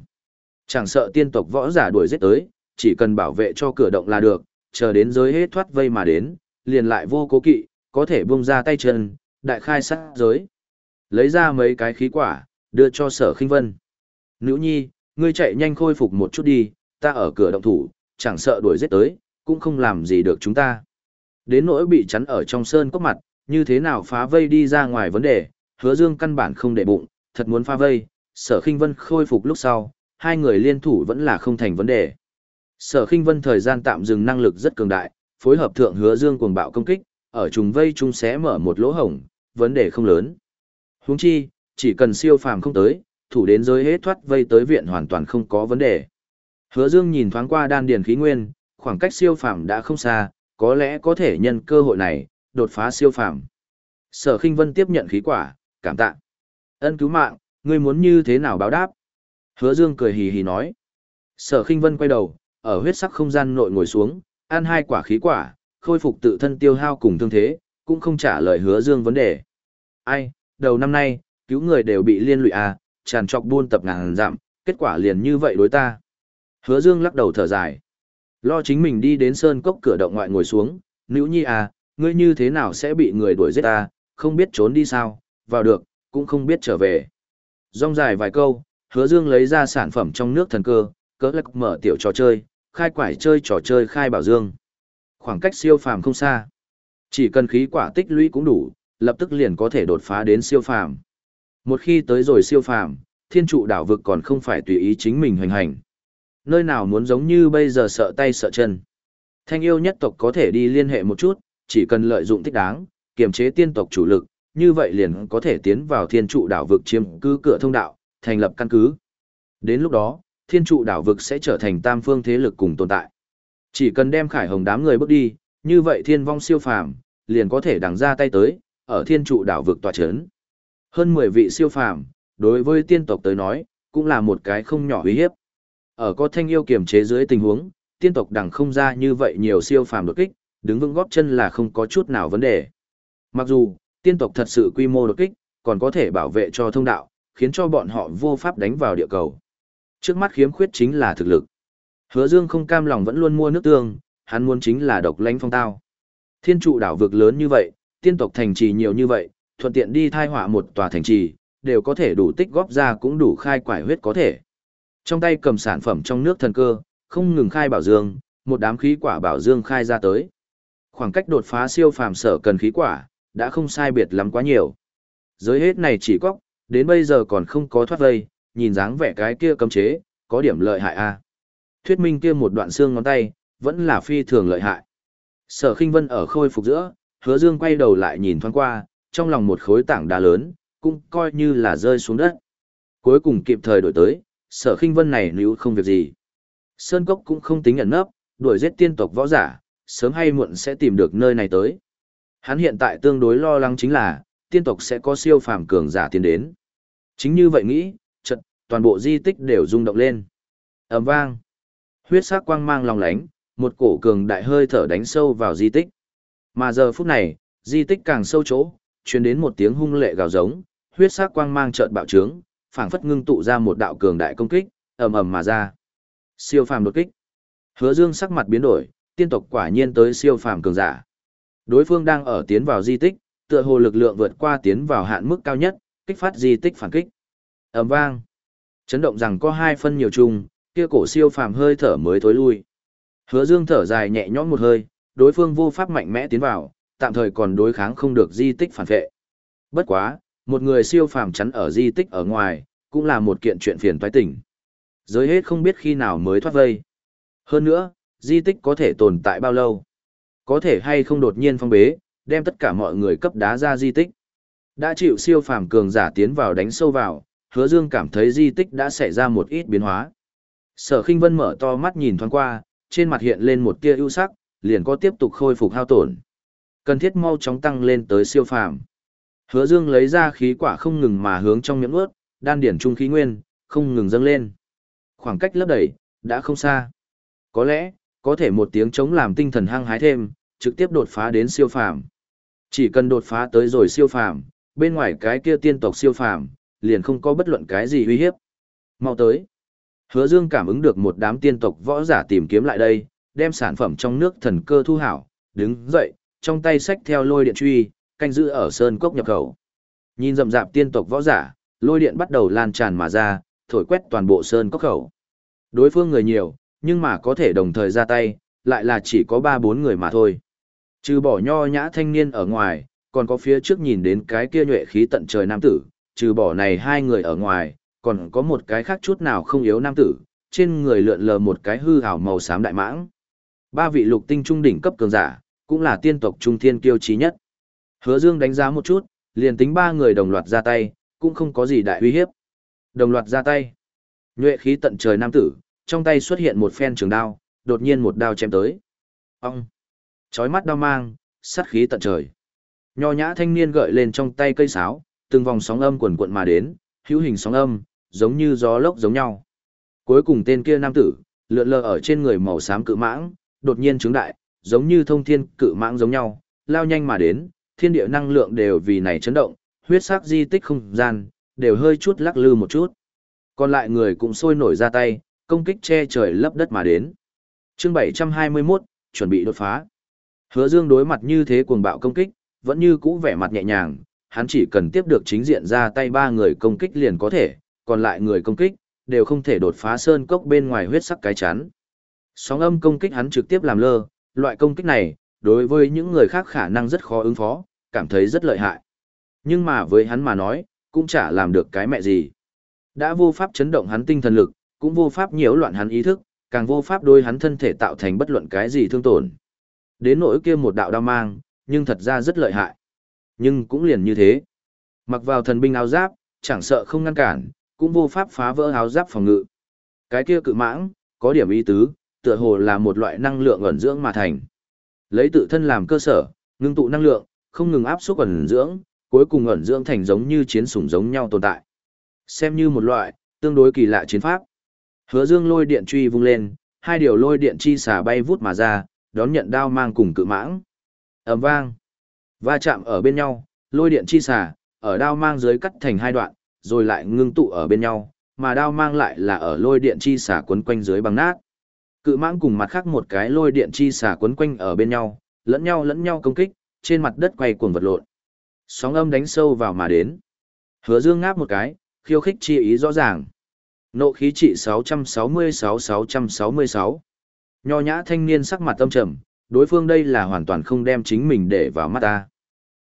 Chẳng sợ tiên tộc võ giả đuổi giết tới, chỉ cần bảo vệ cho cửa động là được, chờ đến giới hết thoát vây mà đến, liền lại vô cố kỵ, có thể buông ra tay chân, đại khai sát giới. Lấy ra mấy cái khí quả, đưa cho sở khinh vân. Nữ nhi, ngươi chạy nhanh khôi phục một chút đi, ta ở cửa động thủ, chẳng sợ đuổi giết tới, cũng không làm gì được chúng ta. Đến nỗi bị chắn ở trong sơn cốc mặt, như thế nào phá vây đi ra ngoài vấn đề, hứa dương căn bản không để bụng, thật muốn phá vây, sở khinh vân khôi phục lúc sau, hai người liên thủ vẫn là không thành vấn đề. Sở khinh vân thời gian tạm dừng năng lực rất cường đại, phối hợp thượng hứa dương cuồng bạo công kích, ở trùng vây chung sẽ mở một lỗ hổng, vấn đề không lớn. Huống chi, chỉ cần siêu phàm không tới, thủ đến giới hết thoát vây tới viện hoàn toàn không có vấn đề. Hứa Dương nhìn thoáng qua đan điền khí nguyên, khoảng cách siêu phàm đã không xa, có lẽ có thể nhân cơ hội này, đột phá siêu phàm. Sở Khinh Vân tiếp nhận khí quả, cảm tạ. Ân cứu mạng, ngươi muốn như thế nào báo đáp? Hứa Dương cười hì hì nói. Sở Khinh Vân quay đầu, ở huyết sắc không gian nội ngồi xuống, ăn hai quả khí quả, khôi phục tự thân tiêu hao cùng thương thế, cũng không trả lời Hứa Dương vấn đề. Ai, đầu năm nay, cứu người đều bị liên lụy à, tràn trọc buôn tập ngàn giảm, kết quả liền như vậy đối ta. Hứa Dương lắc đầu thở dài. Lo chính mình đi đến sơn cốc cửa động ngoại ngồi xuống, nữ nhi à, ngươi như thế nào sẽ bị người đuổi giết ta, không biết trốn đi sao, vào được, cũng không biết trở về. Rong dài vài câu, hứa dương lấy ra sản phẩm trong nước thần cơ, cỡ lắc mở tiểu trò chơi, khai quải chơi trò chơi khai bảo dương. Khoảng cách siêu phàm không xa. Chỉ cần khí quả tích lũy cũng đủ, lập tức liền có thể đột phá đến siêu phàm. Một khi tới rồi siêu phàm, thiên trụ đảo vực còn không phải tùy ý chính mình hành hành. Nơi nào muốn giống như bây giờ sợ tay sợ chân. Thanh yêu nhất tộc có thể đi liên hệ một chút, chỉ cần lợi dụng thích đáng, kiềm chế tiên tộc chủ lực, như vậy liền có thể tiến vào thiên trụ đảo vực chiếm cứ cửa thông đạo, thành lập căn cứ. Đến lúc đó, thiên trụ đảo vực sẽ trở thành tam phương thế lực cùng tồn tại. Chỉ cần đem khải hồng đám người bước đi, như vậy thiên vong siêu phàm, liền có thể đằng ra tay tới, ở thiên trụ đảo vực tòa chấn. Hơn 10 vị siêu phàm, đối với tiên tộc tới nói, cũng là một cái không nhỏ uy hiếp. Ở có thanh yêu kiềm chế dưới tình huống, tiên tộc đằng không ra như vậy nhiều siêu phàm đột kích, đứng vững góp chân là không có chút nào vấn đề. Mặc dù, tiên tộc thật sự quy mô đột kích, còn có thể bảo vệ cho thông đạo, khiến cho bọn họ vô pháp đánh vào địa cầu. Trước mắt khiếm khuyết chính là thực lực. Hứa Dương không cam lòng vẫn luôn mua nước tương, hắn muốn chính là độc lãnh phong tao. Thiên trụ đảo vực lớn như vậy, tiên tộc thành trì nhiều như vậy, thuận tiện đi thai họa một tòa thành trì, đều có thể đủ tích góp ra cũng đủ khai quải huyết có thể. Trong tay cầm sản phẩm trong nước thần cơ, không ngừng khai bảo dương, một đám khí quả bảo dương khai ra tới. Khoảng cách đột phá siêu phàm sở cần khí quả, đã không sai biệt lắm quá nhiều. Giới hết này chỉ có, đến bây giờ còn không có thoát vây, nhìn dáng vẻ cái kia cấm chế, có điểm lợi hại a. Thuyết minh kia một đoạn xương ngón tay, vẫn là phi thường lợi hại. Sở Khinh Vân ở khôi phục giữa, Hứa Dương quay đầu lại nhìn thoáng qua, trong lòng một khối tảng đá lớn, cũng coi như là rơi xuống đất. Cuối cùng kịp thời đổi tới, Sở Khinh Vân này nếu không việc gì. Sơn Cốc cũng không tính ẩn nấp, đuổi giết tiên tộc võ giả, sớm hay muộn sẽ tìm được nơi này tới. Hắn hiện tại tương đối lo lắng chính là, tiên tộc sẽ có siêu phàm cường giả tiến đến. Chính như vậy nghĩ, chợt toàn bộ di tích đều rung động lên. ầm vang, huyết sắc quang mang long lánh, một cổ cường đại hơi thở đánh sâu vào di tích. Mà giờ phút này, di tích càng sâu chỗ, truyền đến một tiếng hung lệ gào giống, huyết sắc quang mang chợt bạo trướng, phảng phất ngưng tụ ra một đạo cường đại công kích, ầm ầm mà ra. Siêu phàm đột kích. Hứa Dương sắc mặt biến đổi, tiên tộc quả nhiên tới siêu phàm cường giả. Đối phương đang ở tiến vào di tích, tựa hồ lực lượng vượt qua tiến vào hạn mức cao nhất, kích phát di tích phản kích. Ầm vang. Chấn động rằng có hai phân nhiều chung, kia cổ siêu phàm hơi thở mới thối lui. Hứa Dương thở dài nhẹ nhõm một hơi, đối phương vô pháp mạnh mẽ tiến vào, tạm thời còn đối kháng không được di tích phản vệ. Bất quá, một người siêu phàm chắn ở di tích ở ngoài, cũng là một kiện chuyện phiền toái tỉnh. Giới hết không biết khi nào mới thoát vây. Hơn nữa, di tích có thể tồn tại bao lâu? Có thể hay không đột nhiên phong bế, đem tất cả mọi người cấp đá ra di tích. Đã chịu siêu phàm cường giả tiến vào đánh sâu vào, hứa dương cảm thấy di tích đã xảy ra một ít biến hóa. Sở khinh vân mở to mắt nhìn thoáng qua, trên mặt hiện lên một tia ưu sắc, liền có tiếp tục khôi phục hao tổn. Cần thiết mau chóng tăng lên tới siêu phàm. Hứa dương lấy ra khí quả không ngừng mà hướng trong miệng ướt, đan điển trung khí nguyên, không ngừng dâng lên. Khoảng cách lấp đầy, đã không xa. Có lẽ, có thể một tiếng chống làm tinh thần hăng hái thêm, trực tiếp đột phá đến siêu phàm. Chỉ cần đột phá tới rồi siêu phàm, bên ngoài cái kia tiên tộc siêu phàm, liền không có bất luận cái gì uy hiếp. Mau tới. Hứa Dương cảm ứng được một đám tiên tộc võ giả tìm kiếm lại đây, đem sản phẩm trong nước thần cơ thu hảo, đứng dậy, trong tay sách theo lôi điện truy, canh giữ ở sơn cốc nhập khẩu. Nhìn rậm rạp tiên tộc võ giả, lôi điện bắt đầu lan tràn mà ra, thổi quét toàn bộ sơn cốc khẩu. Đối phương người nhiều, nhưng mà có thể đồng thời ra tay, lại là chỉ có 3-4 người mà thôi. Trừ bỏ nho nhã thanh niên ở ngoài, còn có phía trước nhìn đến cái kia nhuệ khí tận trời nam tử, trừ bỏ này hai người ở ngoài, còn có một cái khác chút nào không yếu nam tử, trên người lượn lờ một cái hư ảo màu xám đại mãng. Ba vị lục tinh trung đỉnh cấp cường giả, cũng là tiên tộc trung thiên kiêu chí nhất. Hứa Dương đánh giá một chút, liền tính ba người đồng loạt ra tay, cũng không có gì đại uy hiếp. Đồng loạt ra tay. Nhuệ khí tận trời nam tử, trong tay xuất hiện một phen trường đao, đột nhiên một đao chém tới. Ông! Chói mắt đao mang, sát khí tận trời. Nho nhã thanh niên gợi lên trong tay cây sáo, từng vòng sóng âm quần quận mà đến, hữu hình sóng âm, giống như gió lốc giống nhau. Cuối cùng tên kia nam tử, lượn lờ ở trên người màu xám cự mãng, đột nhiên trướng đại, giống như thông thiên cự mãng giống nhau, lao nhanh mà đến, thiên địa năng lượng đều vì này chấn động, huyết sắc di tích không gian, đều hơi chút lắc lư một chút. Còn lại người cũng sôi nổi ra tay, công kích che trời lấp đất mà đến. Chương 721, chuẩn bị đột phá. Hứa Dương đối mặt như thế cuồng bạo công kích, vẫn như cũ vẻ mặt nhẹ nhàng, hắn chỉ cần tiếp được chính diện ra tay ba người công kích liền có thể, còn lại người công kích, đều không thể đột phá sơn cốc bên ngoài huyết sắc cái chắn. Sóng âm công kích hắn trực tiếp làm lơ, loại công kích này, đối với những người khác khả năng rất khó ứng phó, cảm thấy rất lợi hại. Nhưng mà với hắn mà nói, cũng chả làm được cái mẹ gì. Đã vô pháp chấn động hắn tinh thần lực, cũng vô pháp nhiễu loạn hắn ý thức, càng vô pháp đối hắn thân thể tạo thành bất luận cái gì thương tổn. Đến nỗi kia một đạo đao mang, nhưng thật ra rất lợi hại. Nhưng cũng liền như thế. Mặc vào thần binh áo giáp, chẳng sợ không ngăn cản, cũng vô pháp phá vỡ áo giáp phòng ngự. Cái kia cự mãng, có điểm ý tứ, tựa hồ là một loại năng lượng ẩn dưỡng mà thành. Lấy tự thân làm cơ sở, ngưng tụ năng lượng, không ngừng áp suất ẩn dưỡng, cuối cùng ẩn dưỡng thành giống như chiến sủng giống nhau tồn tại. Xem như một loại, tương đối kỳ lạ chiến pháp. Hứa Dương lôi điện truy vung lên, hai điều lôi điện chi xả bay vút mà ra, đón nhận đao mang cùng cự mãng. ầm vang, va chạm ở bên nhau, lôi điện chi xả, ở đao mang dưới cắt thành hai đoạn, rồi lại ngưng tụ ở bên nhau, mà đao mang lại là ở lôi điện chi xả quấn quanh dưới bằng nát. Cự mãng cùng mặt khác một cái lôi điện chi xả quấn quanh ở bên nhau, lẫn nhau lẫn nhau công kích, trên mặt đất quay cuồng vật lộn. Sóng âm đánh sâu vào mà đến. Hứa Dương ngáp một cái, khiêu khích chi ý rõ ràng. Nộ khí trị 666-666. Nho nhã thanh niên sắc mặt tâm trầm, đối phương đây là hoàn toàn không đem chính mình để vào mắt ta.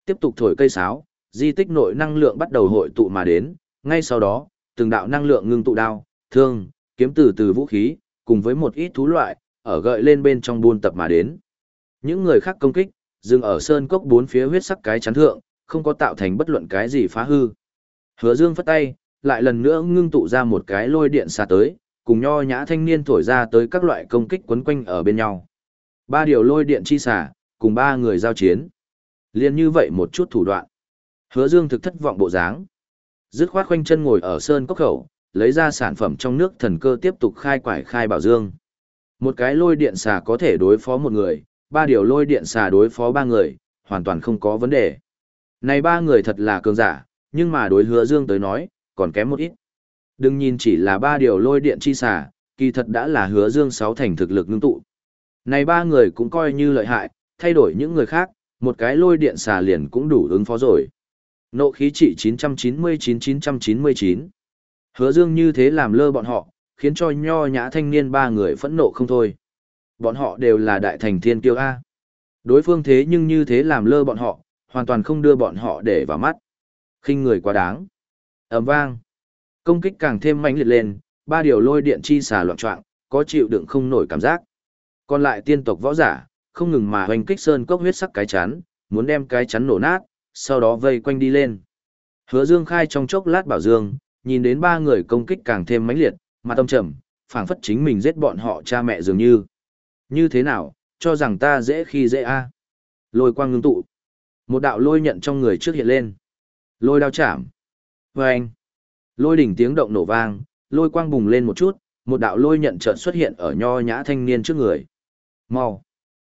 Tiếp tục thổi cây sáo, di tích nội năng lượng bắt đầu hội tụ mà đến, ngay sau đó, từng đạo năng lượng ngưng tụ đao, thương, kiếm từ từ vũ khí, cùng với một ít thú loại, ở gợi lên bên trong buôn tập mà đến. Những người khác công kích, dừng ở sơn cốc bốn phía huyết sắc cái chắn thượng, không có tạo thành bất luận cái gì phá hư. Hứa Dương phất tay, lại lần nữa ngưng tụ ra một cái lôi điện xa tới, cùng nho nhã thanh niên thổi ra tới các loại công kích quấn quanh ở bên nhau. Ba điều lôi điện chi xả, cùng ba người giao chiến. Liên như vậy một chút thủ đoạn. Hứa Dương thực thất vọng bộ dáng. Dứt khoát khoanh chân ngồi ở sơn cốc khẩu, lấy ra sản phẩm trong nước thần cơ tiếp tục khai quải khai bảo dương. Một cái lôi điện xả có thể đối phó một người, ba điều lôi điện xà đối phó ba người, hoàn toàn không có vấn đề. Này ba người thật là cường giả, nhưng mà đối hứa dương tới nói, còn kém một ít. Đừng nhìn chỉ là ba điều lôi điện chi xà, kỳ thật đã là hứa dương sáu thành thực lực ngưng tụ. Này ba người cũng coi như lợi hại, thay đổi những người khác, một cái lôi điện xà liền cũng đủ ứng phó rồi. Nộ khí trị 999-999. Hứa dương như thế làm lơ bọn họ, khiến cho nho nhã thanh niên ba người phẫn nộ không thôi. Bọn họ đều là đại thành thiên kiêu A. Đối phương thế nhưng như thế làm lơ bọn họ, hoàn toàn không đưa bọn họ để vào mắt. khinh người quá đáng. ầm vang. Công kích càng thêm mãnh liệt lên, ba điều lôi điện chi xà loạn trọng, có chịu đựng không nổi cảm giác. Còn lại tiên tộc võ giả, không ngừng mà hoành kích sơn cốc huyết sắc cái chắn, muốn đem cái chắn nổ nát, sau đó vây quanh đi lên. Hứa Dương khai trong chốc lát bảo Dương, nhìn đến ba người công kích càng thêm mãnh liệt, mà tâm trầm, phảng phất chính mình giết bọn họ cha mẹ dường như. Như thế nào, cho rằng ta dễ khi dễ a? Lôi quang ngưng tụ. Một đạo lôi nhận trong người trước hiện lên. Lôi đao chạm. Vâng. Lôi đỉnh tiếng động nổ vang, lôi quang bùng lên một chút, một đạo lôi nhận chợt xuất hiện ở nho nhã thanh niên trước người. Mau.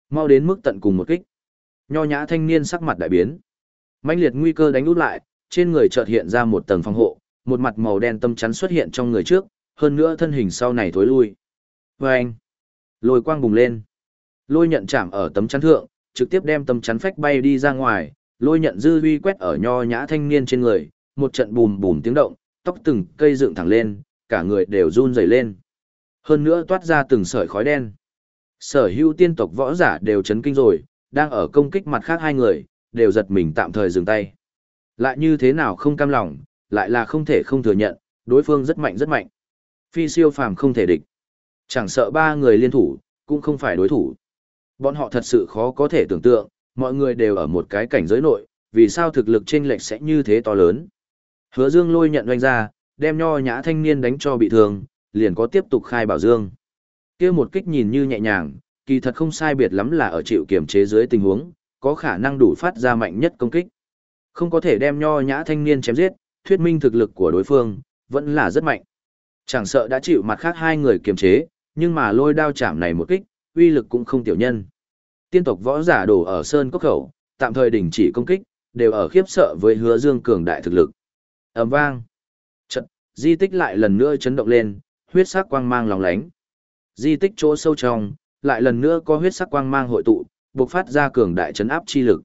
Mau đến mức tận cùng một kích. Nho nhã thanh niên sắc mặt đại biến. mãnh liệt nguy cơ đánh út lại, trên người chợt hiện ra một tầng phòng hộ, một mặt màu đen tâm chắn xuất hiện trong người trước, hơn nữa thân hình sau này thối lui. Vâng. Lôi quang bùng lên. Lôi nhận chạm ở tấm chắn thượng, trực tiếp đem tấm chắn phách bay đi ra ngoài, lôi nhận dư uy quét ở nho nhã thanh niên trên người, một trận bùm bùm tiếng động, tóc từng cây dựng thẳng lên, cả người đều run rẩy lên. Hơn nữa toát ra từng sợi khói đen. Sở hữu tiên tộc võ giả đều chấn kinh rồi, đang ở công kích mặt khác hai người, đều giật mình tạm thời dừng tay. Lại như thế nào không cam lòng, lại là không thể không thừa nhận, đối phương rất mạnh rất mạnh. Phi siêu phàm không thể địch. Chẳng sợ ba người liên thủ, cũng không phải đối thủ. Bọn họ thật sự khó có thể tưởng tượng, mọi người đều ở một cái cảnh giới nội, vì sao thực lực chênh lệch sẽ như thế to lớn. Hứa Dương lôi nhận doanh ra, đem nho nhã thanh niên đánh cho bị thương, liền có tiếp tục khai bảo Dương. kia một kích nhìn như nhẹ nhàng, kỳ thật không sai biệt lắm là ở chịu kiểm chế dưới tình huống, có khả năng đủ phát ra mạnh nhất công kích. Không có thể đem nho nhã thanh niên chém giết, thuyết minh thực lực của đối phương, vẫn là rất mạnh. Chẳng sợ đã chịu mặt khác hai người kiềm chế, nhưng mà lôi đao chạm này một kích, uy lực cũng không tiểu nhân. Tiên tộc võ giả đổ ở sơn cốc khẩu, tạm thời đình chỉ công kích, đều ở khiếp sợ với hứa dương cường đại thực lực. ầm vang. Trận, di tích lại lần nữa chấn động lên, huyết sắc quang mang lòng lánh. Di tích chỗ sâu trong, lại lần nữa có huyết sắc quang mang hội tụ, bộc phát ra cường đại chấn áp chi lực.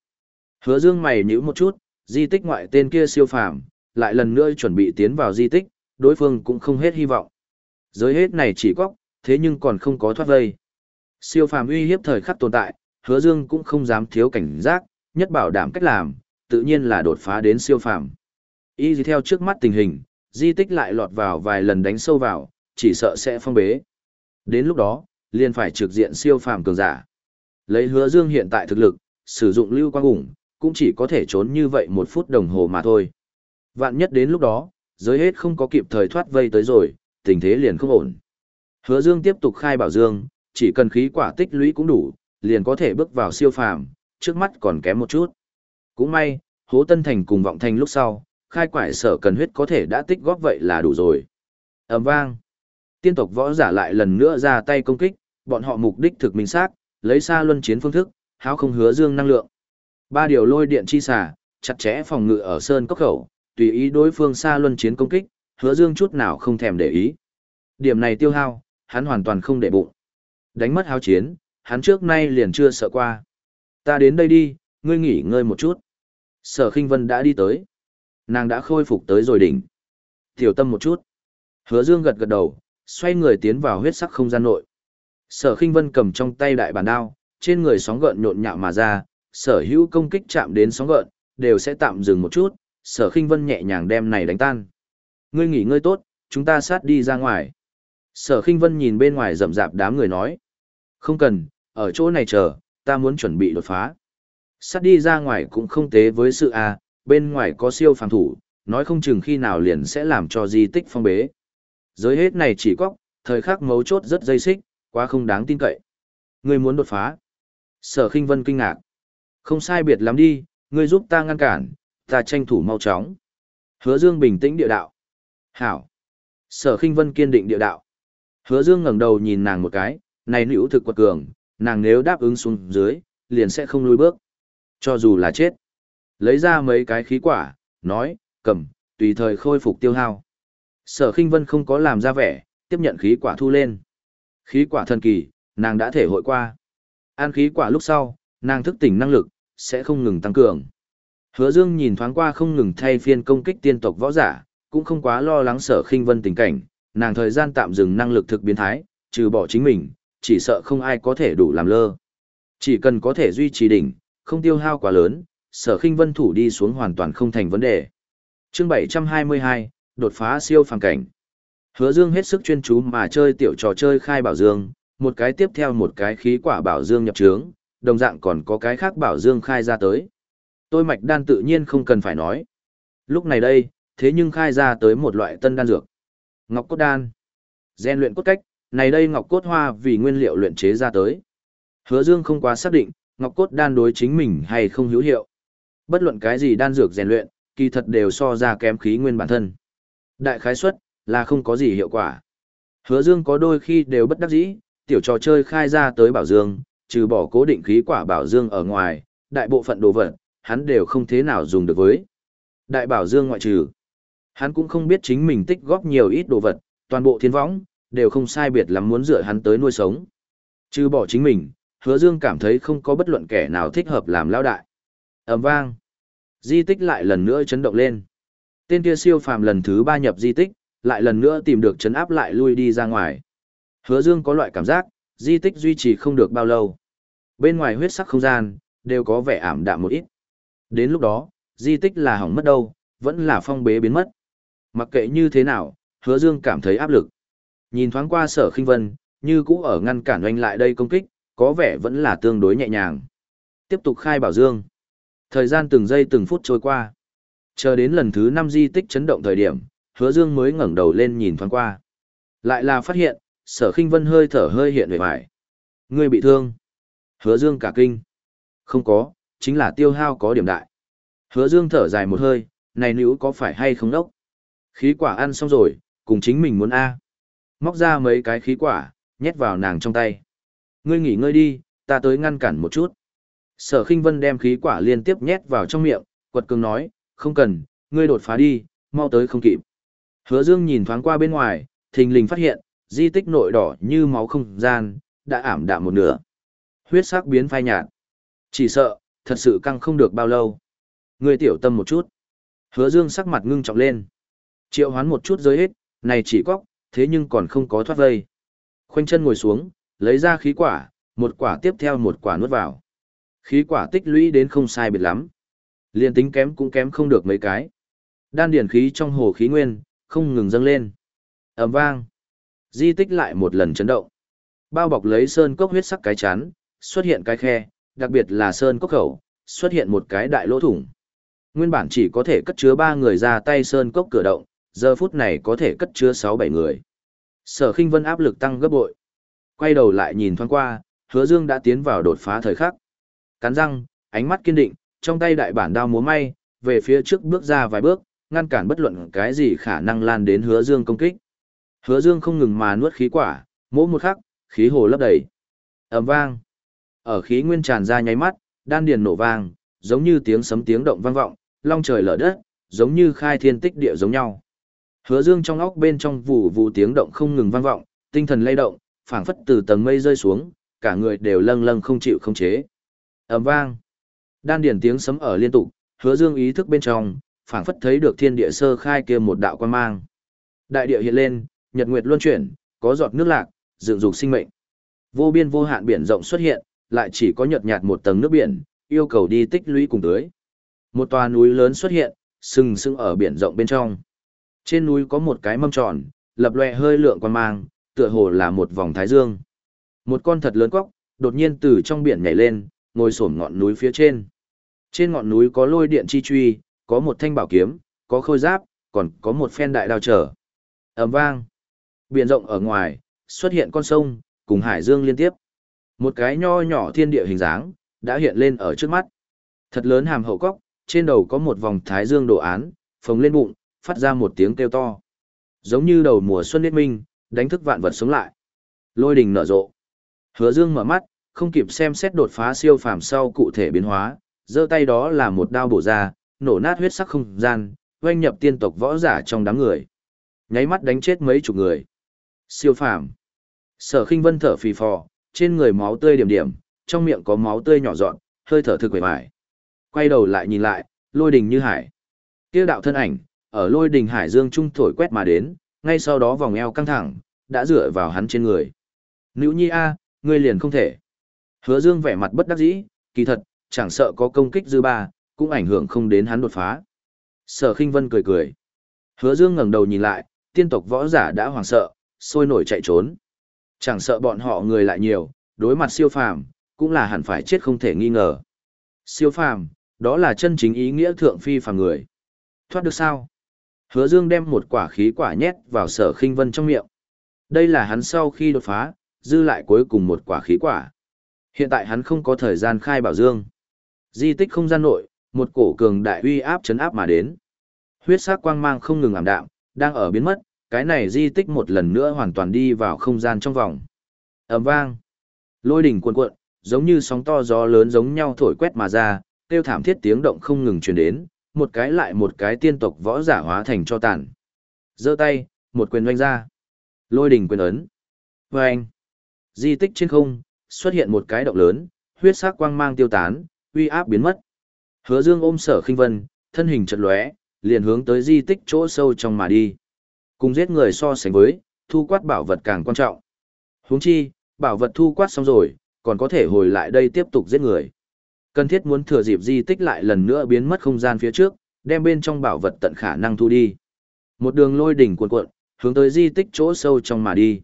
Hứa Dương mày nhíu một chút, di tích ngoại tên kia siêu phàm, lại lần nữa chuẩn bị tiến vào di tích, đối phương cũng không hết hy vọng. Giới hết này chỉ có, thế nhưng còn không có thoát vây. Siêu phàm uy hiếp thời khắc tồn tại, Hứa Dương cũng không dám thiếu cảnh giác, nhất bảo đảm cách làm, tự nhiên là đột phá đến siêu phàm. Y gì theo trước mắt tình hình, di tích lại lọt vào vài lần đánh sâu vào, chỉ sợ sẽ phong bế. Đến lúc đó, liền phải trực diện siêu phàm cường giả. Lấy hứa dương hiện tại thực lực, sử dụng lưu quang ủng, cũng chỉ có thể trốn như vậy một phút đồng hồ mà thôi. Vạn nhất đến lúc đó, giới hết không có kịp thời thoát vây tới rồi, tình thế liền không ổn. Hứa dương tiếp tục khai bảo dương, chỉ cần khí quả tích lũy cũng đủ, liền có thể bước vào siêu phàm, trước mắt còn kém một chút. Cũng may, hố tân thành cùng vọng thành lúc sau, khai quải sở cần huyết có thể đã tích góp vậy là đủ rồi. ầm vang. Tiên tộc võ giả lại lần nữa ra tay công kích, bọn họ mục đích thực minh xác, lấy xa luân chiến phương thức, háo không hứa dương năng lượng. Ba điều lôi điện chi xả, chặt chẽ phòng ngự ở sơn cốc khẩu, tùy ý đối phương xa luân chiến công kích, hứa dương chút nào không thèm để ý. Điểm này tiêu hao, hắn hoàn toàn không để bụng. Đánh mất háo chiến, hắn trước nay liền chưa sợ qua. Ta đến đây đi, ngươi nghỉ ngơi một chút. Sở khinh vân đã đi tới. Nàng đã khôi phục tới rồi đỉnh. Tiểu tâm một chút. Hứa dương gật gật đầu, xoay người tiến vào huyết sắc không gian nội. Sở Khinh Vân cầm trong tay đại bản đao, trên người sóng gợn nhộn nhạo mà ra, sở hữu công kích chạm đến sóng gợn, đều sẽ tạm dừng một chút, Sở Khinh Vân nhẹ nhàng đem này đánh tan. Ngươi nghỉ ngơi tốt, chúng ta sát đi ra ngoài. Sở Khinh Vân nhìn bên ngoài rậm rạp đám người nói. Không cần, ở chỗ này chờ, ta muốn chuẩn bị đột phá. Sát đi ra ngoài cũng không tế với sự a, bên ngoài có siêu phàm thủ, nói không chừng khi nào liền sẽ làm cho di tích phong bế. Giới hết này chỉ có, thời khắc mấu chốt rất dây xích, quá không đáng tin cậy. Ngươi muốn đột phá. Sở khinh vân kinh ngạc. Không sai biệt lắm đi, ngươi giúp ta ngăn cản, ta tranh thủ mau chóng. Hứa Dương bình tĩnh địa đạo. Hảo. Sở khinh vân kiên định địa đạo. Hứa Dương ngẩng đầu nhìn nàng một cái, này nữ thực quật cường, nàng nếu đáp ứng xuống dưới, liền sẽ không lùi bước. Cho dù là chết. Lấy ra mấy cái khí quả, nói, cầm, tùy thời khôi phục tiêu hao. Sở khinh vân không có làm ra vẻ, tiếp nhận khí quả thu lên. Khí quả thần kỳ, nàng đã thể hội qua. An khí quả lúc sau, nàng thức tỉnh năng lực, sẽ không ngừng tăng cường. Hứa Dương nhìn thoáng qua không ngừng thay phiên công kích tiên tộc võ giả, cũng không quá lo lắng sở khinh vân tình cảnh, nàng thời gian tạm dừng năng lực thực biến thái, trừ bỏ chính mình, chỉ sợ không ai có thể đủ làm lơ. Chỉ cần có thể duy trì đỉnh, không tiêu hao quá lớn, sở khinh vân thủ đi xuống hoàn toàn không thành vấn đề. Chương 722, đột phá siêu phàm cảnh. Hứa Dương hết sức chuyên chú mà chơi tiểu trò chơi khai bảo dương, một cái tiếp theo một cái khí quả bảo dương nhập trướng, đồng dạng còn có cái khác bảo dương khai ra tới. Tôi mạch đan tự nhiên không cần phải nói. Lúc này đây, thế nhưng khai ra tới một loại tân đan dược. Ngọc cốt đan. Gen luyện cốt cách, này đây ngọc cốt hoa vì nguyên liệu luyện chế ra tới. Hứa Dương không quá xác định, ngọc cốt đan đối chính mình hay không hữu hiệu. Bất luận cái gì đan dược rèn luyện, kỳ thật đều so ra kém khí nguyên bản thân. Đại khái suất là không có gì hiệu quả. Hứa Dương có đôi khi đều bất đắc dĩ, tiểu trò chơi khai ra tới bảo dương, trừ bỏ cố định khí quả bảo dương ở ngoài, đại bộ phận đồ vật, hắn đều không thế nào dùng được với. Đại bảo dương ngoại trừ, hắn cũng không biết chính mình tích góp nhiều ít đồ vật, toàn bộ thiên võng, đều không sai biệt lắm muốn dựa hắn tới nuôi sống. Trừ bỏ chính mình, hứa dương cảm thấy không có bất luận kẻ nào thích hợp làm lao đại. ầm vang. Di tích lại lần nữa chấn động lên. Tên kia siêu phàm lần thứ ba nhập di tích, lại lần nữa tìm được chấn áp lại lui đi ra ngoài. Hứa Dương có loại cảm giác, di tích duy trì không được bao lâu. Bên ngoài huyết sắc không gian, đều có vẻ ảm đạm một ít. Đến lúc đó, di tích là hỏng mất đâu, vẫn là phong bế biến mất. Mặc kệ như thế nào, hứa dương cảm thấy áp lực. Nhìn thoáng qua sở khinh vân, như cũ ở ngăn cản oanh lại đây công kích, có vẻ vẫn là tương đối nhẹ nhàng. Tiếp tục khai bảo dương. Thời gian từng giây từng phút trôi qua. Chờ đến lần thứ 5 di tích chấn động thời điểm, hứa dương mới ngẩng đầu lên nhìn thoáng qua. Lại là phát hiện, sở khinh vân hơi thở hơi hiện về vải. Ngươi bị thương. Hứa dương cả kinh. Không có, chính là tiêu hao có điểm đại. Hứa dương thở dài một hơi, này nữ có phải hay không đốc? Khí quả ăn xong rồi, cùng chính mình muốn A. Móc ra mấy cái khí quả, nhét vào nàng trong tay. Ngươi nghỉ ngơi đi, ta tới ngăn cản một chút. Sở khinh vân đem khí quả liên tiếp nhét vào trong miệng, quật cường nói, không cần, ngươi đột phá đi, mau tới không kịp. Hứa dương nhìn thoáng qua bên ngoài, thình lình phát hiện, di tích nội đỏ như máu không gian, đã ảm đạm một nửa. Huyết sắc biến phai nhạt. Chỉ sợ, thật sự căng không được bao lâu. người tiểu tâm một chút. Hứa dương sắc mặt ngưng trọng lên. Triệu hoán một chút giới hết, này chỉ cóc, thế nhưng còn không có thoát vây. Khoanh chân ngồi xuống, lấy ra khí quả, một quả tiếp theo một quả nuốt vào. Khí quả tích lũy đến không sai biệt lắm. Liên tính kém cũng kém không được mấy cái. Đan điển khí trong hồ khí nguyên, không ngừng dâng lên. ầm vang. Di tích lại một lần chấn động. Bao bọc lấy sơn cốc huyết sắc cái chán, xuất hiện cái khe, đặc biệt là sơn cốc khẩu, xuất hiện một cái đại lỗ thủng. Nguyên bản chỉ có thể cất chứa ba người ra tay sơn cốc cửa động, giờ phút này có thể cất chứa sáu bảy người. Sở Khinh Vân áp lực tăng gấp bội. Quay đầu lại nhìn thoáng qua, Hứa Dương đã tiến vào đột phá thời khắc. Cắn răng, ánh mắt kiên định, trong tay đại bản đao múa may, về phía trước bước ra vài bước, ngăn cản bất luận cái gì khả năng lan đến Hứa Dương công kích. Hứa Dương không ngừng mà nuốt khí quả, mỗi một khắc, khí hồ lấp đầy. Ầm vang. Ở khí nguyên tràn ra nháy mắt, đan điền nổ vang, giống như tiếng sấm tiếng động vang vọng, long trời lở đất, giống như khai thiên tích địa giống nhau. Hứa Dương trong óc bên trong vụ vụ tiếng động không ngừng vang vọng, tinh thần lay động, phảng phất từ tầng mây rơi xuống, cả người đều lâng lâng không chịu không chế. Ầm vang. Đan điền tiếng sấm ở liên tục, Hứa Dương ý thức bên trong, phảng phất thấy được thiên địa sơ khai kia một đạo quan mang. Đại địa hiện lên, nhật nguyệt luân chuyển, có giọt nước lạc, dựng dục sinh mệnh. Vô biên vô hạn biển rộng xuất hiện, lại chỉ có nhợt nhạt một tầng nước biển, yêu cầu đi tích lũy cùng tưới. Một tòa núi lớn xuất hiện, sừng sững ở biển rộng bên trong. Trên núi có một cái mâm tròn, lập lòe hơi lượng quan mang, tựa hồ là một vòng thái dương. Một con thật lớn cóc, đột nhiên từ trong biển nhảy lên, ngồi xổm ngọn núi phía trên. Trên ngọn núi có lôi điện chi truy, có một thanh bảo kiếm, có khôi giáp, còn có một phen đại đao trở. ầm vang. Biển rộng ở ngoài, xuất hiện con sông, cùng hải dương liên tiếp. Một cái nho nhỏ thiên địa hình dáng, đã hiện lên ở trước mắt. Thật lớn hàm hậu cóc, trên đầu có một vòng thái dương đồ án, phồng lên bụng, phát ra một tiếng kêu to. Giống như đầu mùa xuân liên minh, đánh thức vạn vật sống lại. Lôi đình nở rộ. Hứa Dương mở mắt, không kịp xem xét đột phá siêu phàm sau cụ thể biến hóa, giơ tay đó là một đao bổ ra, nổ nát huyết sắc không gian, oanh nhập tiên tộc võ giả trong đám người. Nháy mắt đánh chết mấy chục người. Siêu phàm. Sở Khinh Vân thở phì phò, trên người máu tươi điểm điểm, trong miệng có máu tươi nhỏ giọt, hơi thở thực quẩy bại. Quay đầu lại nhìn lại, lôi đình như hải. Kia đạo thân ảnh, ở lôi đình hải dương trung thổi quét mà đến, ngay sau đó vòng eo căng thẳng, đã dựa vào hắn trên người. Nữ nhi a, ngươi liền không thể. Hứa dương vẻ mặt bất đắc dĩ, kỳ thật, chẳng sợ có công kích dư ba, cũng ảnh hưởng không đến hắn đột phá. Sở khinh vân cười cười. Hứa dương ngẩng đầu nhìn lại, tiên tộc võ giả đã hoảng sợ, sôi nổi chạy trốn. Chẳng sợ bọn họ người lại nhiều, đối mặt siêu phàm, cũng là hẳn phải chết không thể nghi ngờ. Siêu phàm, đó là chân chính ý nghĩa thượng phi phàm người. Thoát được sao? Hứa Dương đem một quả khí quả nhét vào sở khinh vân trong miệng. Đây là hắn sau khi đột phá, dư lại cuối cùng một quả khí quả. Hiện tại hắn không có thời gian khai bảo Dương. Di tích không gian nội, một cổ cường đại uy áp chấn áp mà đến. Huyết sắc quang mang không ngừng ảm đạm, đang ở biến mất, cái này di tích một lần nữa hoàn toàn đi vào không gian trong vòng. ầm vang, lôi đỉnh cuộn cuộn, giống như sóng to gió lớn giống nhau thổi quét mà ra, tiêu thảm thiết tiếng động không ngừng truyền đến, một cái lại một cái tiên tộc võ giả hóa thành cho tàn. giơ tay, một quyền doanh ra. Lôi đỉnh quyền ấn. Và anh. Di tích trên không, xuất hiện một cái động lớn, huyết sắc quang mang tiêu tán, uy áp biến mất. Hứa Dương ôm Sở Khinh Vân, thân hình chợt lóe, liền hướng tới di tích chỗ sâu trong mà đi. Cùng giết người so sánh với, thu quát bảo vật càng quan trọng. Huống chi, bảo vật thu quát xong rồi, còn có thể hồi lại đây tiếp tục giết người. Cần thiết muốn thừa dịp di tích lại lần nữa biến mất không gian phía trước, đem bên trong bảo vật tận khả năng thu đi. Một đường lôi đỉnh cuộn cuộn, hướng tới di tích chỗ sâu trong mà đi.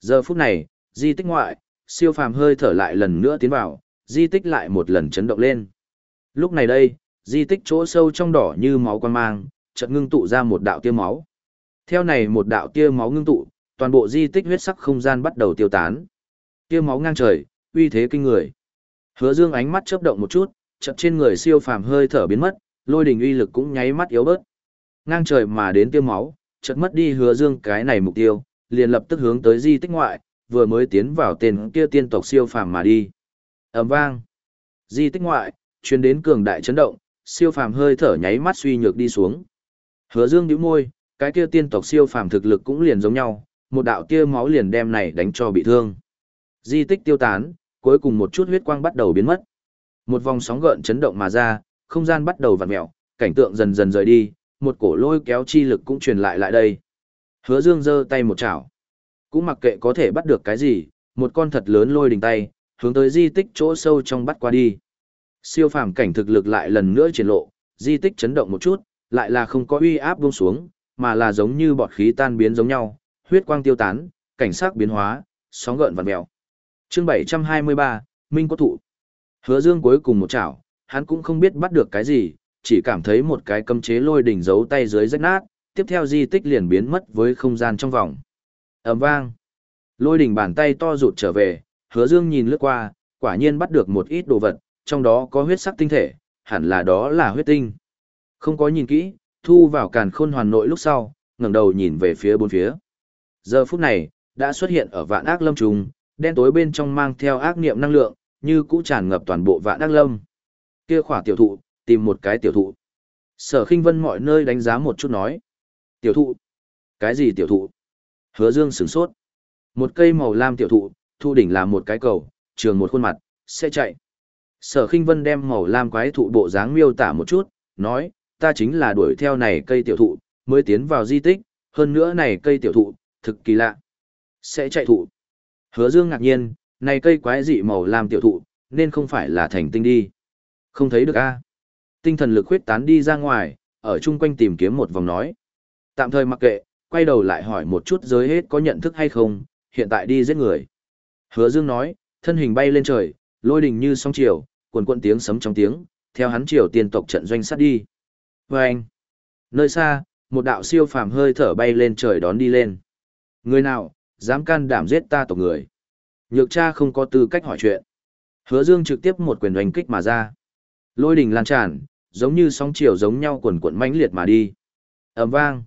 Giờ phút này, di tích ngoại, siêu phàm hơi thở lại lần nữa tiến vào, di tích lại một lần chấn động lên. Lúc này đây, di tích chỗ sâu trong đỏ như máu quan mang, chợt ngưng tụ ra một đạo tiêu máu. Theo này một đạo tia máu ngưng tụ, toàn bộ di tích huyết sắc không gian bắt đầu tiêu tán. Tia máu ngang trời, uy thế kinh người. Hứa Dương ánh mắt chớp động một chút, chợt trên người siêu phàm hơi thở biến mất, lôi đình uy lực cũng nháy mắt yếu bớt. Ngang trời mà đến tia máu, chợt mất đi Hứa Dương cái này mục tiêu, liền lập tức hướng tới di tích ngoại, vừa mới tiến vào tên kia tiên tộc siêu phàm mà đi. Ầm vang. Di tích ngoại, truyền đến cường đại chấn động, siêu phàm hơi thở nháy mắt suy nhược đi xuống. Hứa Dương nhíu môi, cái kia tiên tộc siêu phàm thực lực cũng liền giống nhau, một đạo tia máu liền đem này đánh cho bị thương. Di tích tiêu tán, cuối cùng một chút huyết quang bắt đầu biến mất. Một vòng sóng gợn chấn động mà ra, không gian bắt đầu vặn mèo, cảnh tượng dần dần rời đi, một cổ lôi kéo chi lực cũng truyền lại lại đây. Hứa Dương giơ tay một chảo. Cũng mặc kệ có thể bắt được cái gì, một con thật lớn lôi đình tay, hướng tới di tích chỗ sâu trong bắt qua đi. Siêu phàm cảnh thực lực lại lần nữa triển lộ, di tích chấn động một chút, lại là không có uy áp buông xuống, mà là giống như bọt khí tan biến giống nhau, huyết quang tiêu tán, cảnh sắc biến hóa, sóng gợn vặn mèo. Chương 723, Minh có thụ. Hứa Dương cuối cùng một chảo, hắn cũng không biết bắt được cái gì, chỉ cảm thấy một cái cấm chế lôi đỉnh giấu tay dưới rách nát, tiếp theo di tích liền biến mất với không gian trong vòng. Ầm vang. Lôi đỉnh bàn tay to rụt trở về, Hứa Dương nhìn lướt qua, quả nhiên bắt được một ít đồ vật, trong đó có huyết sắc tinh thể, hẳn là đó là huyết tinh. Không có nhìn kỹ, thu vào càn khôn hoàn nội lúc sau, ngẩng đầu nhìn về phía bốn phía. Giờ phút này, đã xuất hiện ở vạn ác lâm trùng, đen tối bên trong mang theo ác niệm năng lượng, như cũ tràn ngập toàn bộ vạn ác lâm. Kia khỏa tiểu thụ, tìm một cái tiểu thụ. Sở khinh vân mọi nơi đánh giá một chút nói. Tiểu thụ? Cái gì tiểu thụ? Hứa dương sửng sốt. Một cây màu lam tiểu thụ, thu đỉnh là một cái cầu, trường một khuôn mặt, sẽ chạy. Sở khinh vân đem màu lam quái thụ bộ dáng miêu tả một chút, nói, ta chính là đuổi theo này cây tiểu thụ, mới tiến vào di tích, hơn nữa này cây tiểu thụ, thực kỳ lạ. Sẽ chạy thụ. Hứa Dương ngạc nhiên, này cây quái dị màu lam tiểu thụ, nên không phải là thành tinh đi. Không thấy được a. Tinh thần lực huyết tán đi ra ngoài, ở chung quanh tìm kiếm một vòng nói. Tạm thời mặc kệ, quay đầu lại hỏi một chút giới hết có nhận thức hay không, hiện tại đi giết người. Hứa Dương nói, thân hình bay lên trời, lôi đình như sóng chiều, cuồn cuộn tiếng sấm trong tiếng, theo hắn chiều tiên tộc trận doanh sát đi. Và anh, nơi xa, một đạo siêu phàm hơi thở bay lên trời đón đi lên. Người nào, dám can đảm giết ta tộc người. Nhược cha không có tư cách hỏi chuyện. Hứa Dương trực tiếp một quyền đánh kích mà ra. Lôi đình lan tràn, giống như sóng chiều giống nhau quần cuộn mãnh liệt mà đi. ầm vang.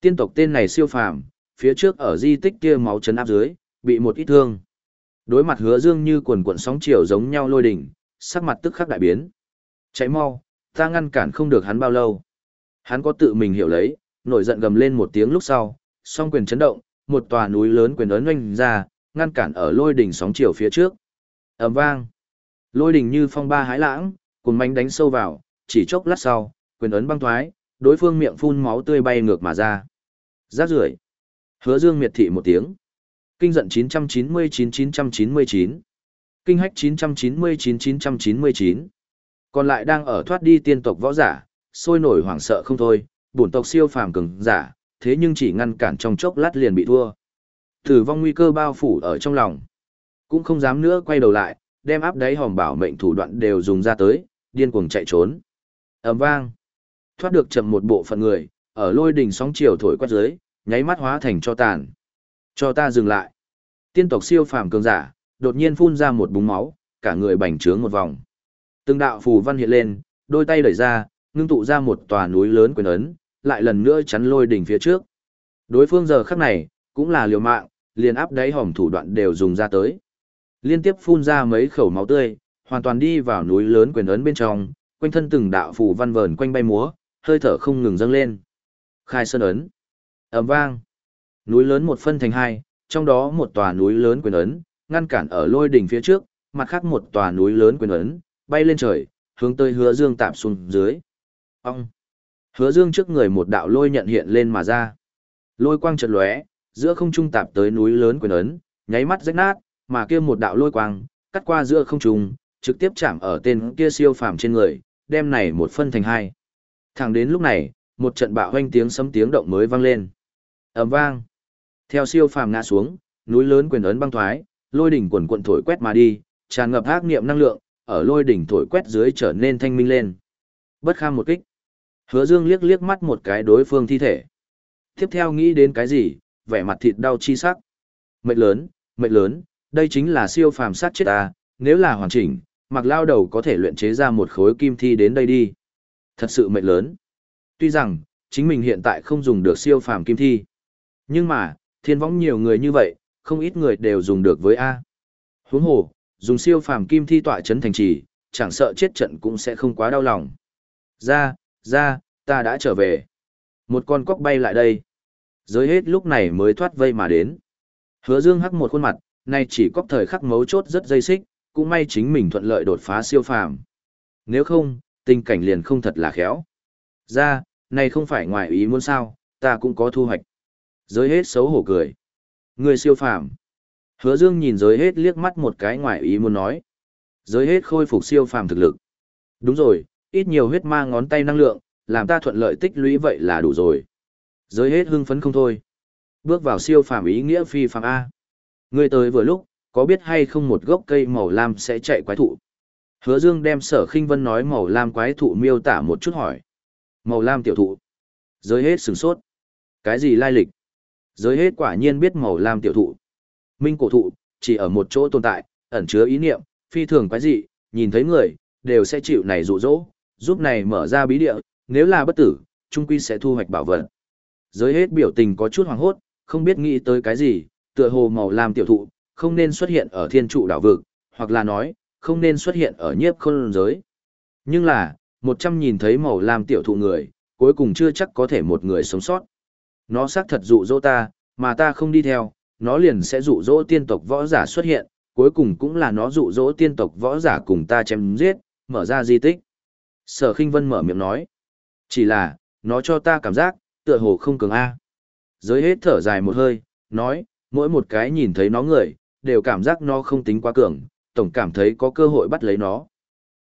Tiên tộc tên này siêu phàm, phía trước ở di tích kia máu chấn áp dưới, bị một ít thương. Đối mặt Hứa Dương như quần cuộn sóng chiều giống nhau lôi đỉnh, sắc mặt tức khắc đại biến. Chạy mau, ta ngăn cản không được hắn bao lâu. Hắn có tự mình hiểu lấy, nổi giận gầm lên một tiếng lúc sau, song quyền chấn động, một tòa núi lớn quyền ấn oanh ra, ngăn cản ở lôi đỉnh sóng chiều phía trước. ầm vang. Lôi đỉnh như phong ba hái lãng, cùng mánh đánh sâu vào, chỉ chốc lát sau, quyền ấn băng thoái, đối phương miệng phun máu tươi bay ngược mà ra. Rác rưởi. Hứa Dương miệt thị một tiếng. Kinh giận 999-999. Kinh hách 999-999. Còn lại đang ở thoát đi tiên tộc võ giả, sôi nổi hoảng sợ không thôi, bổn tộc siêu phàm cường giả, thế nhưng chỉ ngăn cản trong chốc lát liền bị thua. Tử vong nguy cơ bao phủ ở trong lòng. Cũng không dám nữa quay đầu lại, đem áp đáy hòm bảo mệnh thủ đoạn đều dùng ra tới, điên cuồng chạy trốn. ầm vang. Thoát được chậm một bộ phận người, ở lôi đỉnh sóng chiều thổi quét dưới, nháy mắt hóa thành cho tàn. Cho ta dừng lại. Tiên tộc siêu phàm cường giả, đột nhiên phun ra một búng máu, cả người bành trướng một vòng. Từng đạo phù văn hiện lên, đôi tay đẩy ra, ngưng tụ ra một tòa núi lớn quyền ấn, lại lần nữa chắn lôi đỉnh phía trước. Đối phương giờ khắc này, cũng là liều mạng, liền áp đáy hòm thủ đoạn đều dùng ra tới. Liên tiếp phun ra mấy khẩu máu tươi, hoàn toàn đi vào núi lớn quyền ấn bên trong, quanh thân từng đạo phù văn vờn quanh bay múa, hơi thở không ngừng dâng lên. Khai sơn ấn. ầm vang. Núi lớn một phân thành hai, trong đó một tòa núi lớn quyền ấn, ngăn cản ở lôi đỉnh phía trước, mặt khác một tòa núi lớn quyền ấn, bay lên trời, hướng tới hứa dương tạp xuống dưới. Ông! Hứa dương trước người một đạo lôi nhận hiện lên mà ra. Lôi quang chợt lóe, giữa không trung tạp tới núi lớn quyền ấn, nháy mắt rách nát, mà kia một đạo lôi quang, cắt qua giữa không trung, trực tiếp chạm ở tên kia siêu phàm trên người, đem này một phân thành hai. Thẳng đến lúc này, một trận bạo hoanh tiếng sấm tiếng động mới vang lên. ầm vang. Theo siêu phàm ngã xuống, núi lớn quyền ấn băng thoái, lôi đỉnh quần quận thổi quét mà đi, tràn ngập ác niệm năng lượng, ở lôi đỉnh thổi quét dưới trở nên thanh minh lên. Bất kham một kích. Hứa Dương liếc liếc mắt một cái đối phương thi thể. Tiếp theo nghĩ đến cái gì, vẻ mặt thịt đau chi sắc. Mệnh lớn, mệnh lớn, đây chính là siêu phàm sát chết ta, nếu là hoàn chỉnh, mặc lao đầu có thể luyện chế ra một khối kim thi đến đây đi. Thật sự mệnh lớn. Tuy rằng, chính mình hiện tại không dùng được siêu phàm kim thi. Nhưng mà, thiên võng nhiều người như vậy, không ít người đều dùng được với A. Huống hồ, dùng siêu phàm kim thi tọa chấn thành trì, chẳng sợ chết trận cũng sẽ không quá đau lòng. Ra, ra, ta đã trở về. Một con cóc bay lại đây. Giới hết lúc này mới thoát vây mà đến. Hứa dương hắc một khuôn mặt, nay chỉ quốc thời khắc mấu chốt rất dây xích, cũng may chính mình thuận lợi đột phá siêu phàm. Nếu không, tình cảnh liền không thật là khéo. Ra, này không phải ngoài ý muốn sao, ta cũng có thu hoạch. Giới hết xấu hổ cười. Người siêu phàm. Hứa Dương nhìn giới hết liếc mắt một cái ngoài ý muốn nói. Giới hết khôi phục siêu phàm thực lực. Đúng rồi, ít nhiều huyết ma ngón tay năng lượng, làm ta thuận lợi tích lũy vậy là đủ rồi. Giới hết hưng phấn không thôi. Bước vào siêu phàm ý nghĩa phi phàm A. Ngươi tới vừa lúc, có biết hay không một gốc cây màu lam sẽ chạy quái thụ? Hứa Dương đem sở khinh vân nói màu lam quái thụ miêu tả một chút hỏi. Màu lam tiểu thụ. Giới hết sửng sốt. Cái gì lai lịch? Giới hết quả nhiên biết màu lam tiểu thụ. Minh cổ thụ, chỉ ở một chỗ tồn tại, ẩn chứa ý niệm, phi thường quái dị, nhìn thấy người, đều sẽ chịu này dụ dỗ, giúp này mở ra bí địa, nếu là bất tử, trung quy sẽ thu hoạch bảo vật. Giới hết biểu tình có chút hoảng hốt, không biết nghĩ tới cái gì, tựa hồ màu lam tiểu thụ, không nên xuất hiện ở thiên trụ đảo vực, hoặc là nói, không nên xuất hiện ở nhiếp khôn giới. Nhưng là, một trăm nhìn thấy màu lam tiểu thụ người, cuối cùng chưa chắc có thể một người sống sót. Nó xác thật dụ dỗ ta, mà ta không đi theo, nó liền sẽ dụ dỗ tiên tộc võ giả xuất hiện, cuối cùng cũng là nó dụ dỗ tiên tộc võ giả cùng ta chém giết, mở ra di tích. Sở khinh vân mở miệng nói. Chỉ là, nó cho ta cảm giác, tựa hồ không cường A. Giới hết thở dài một hơi, nói, mỗi một cái nhìn thấy nó người, đều cảm giác nó không tính quá cường, tổng cảm thấy có cơ hội bắt lấy nó.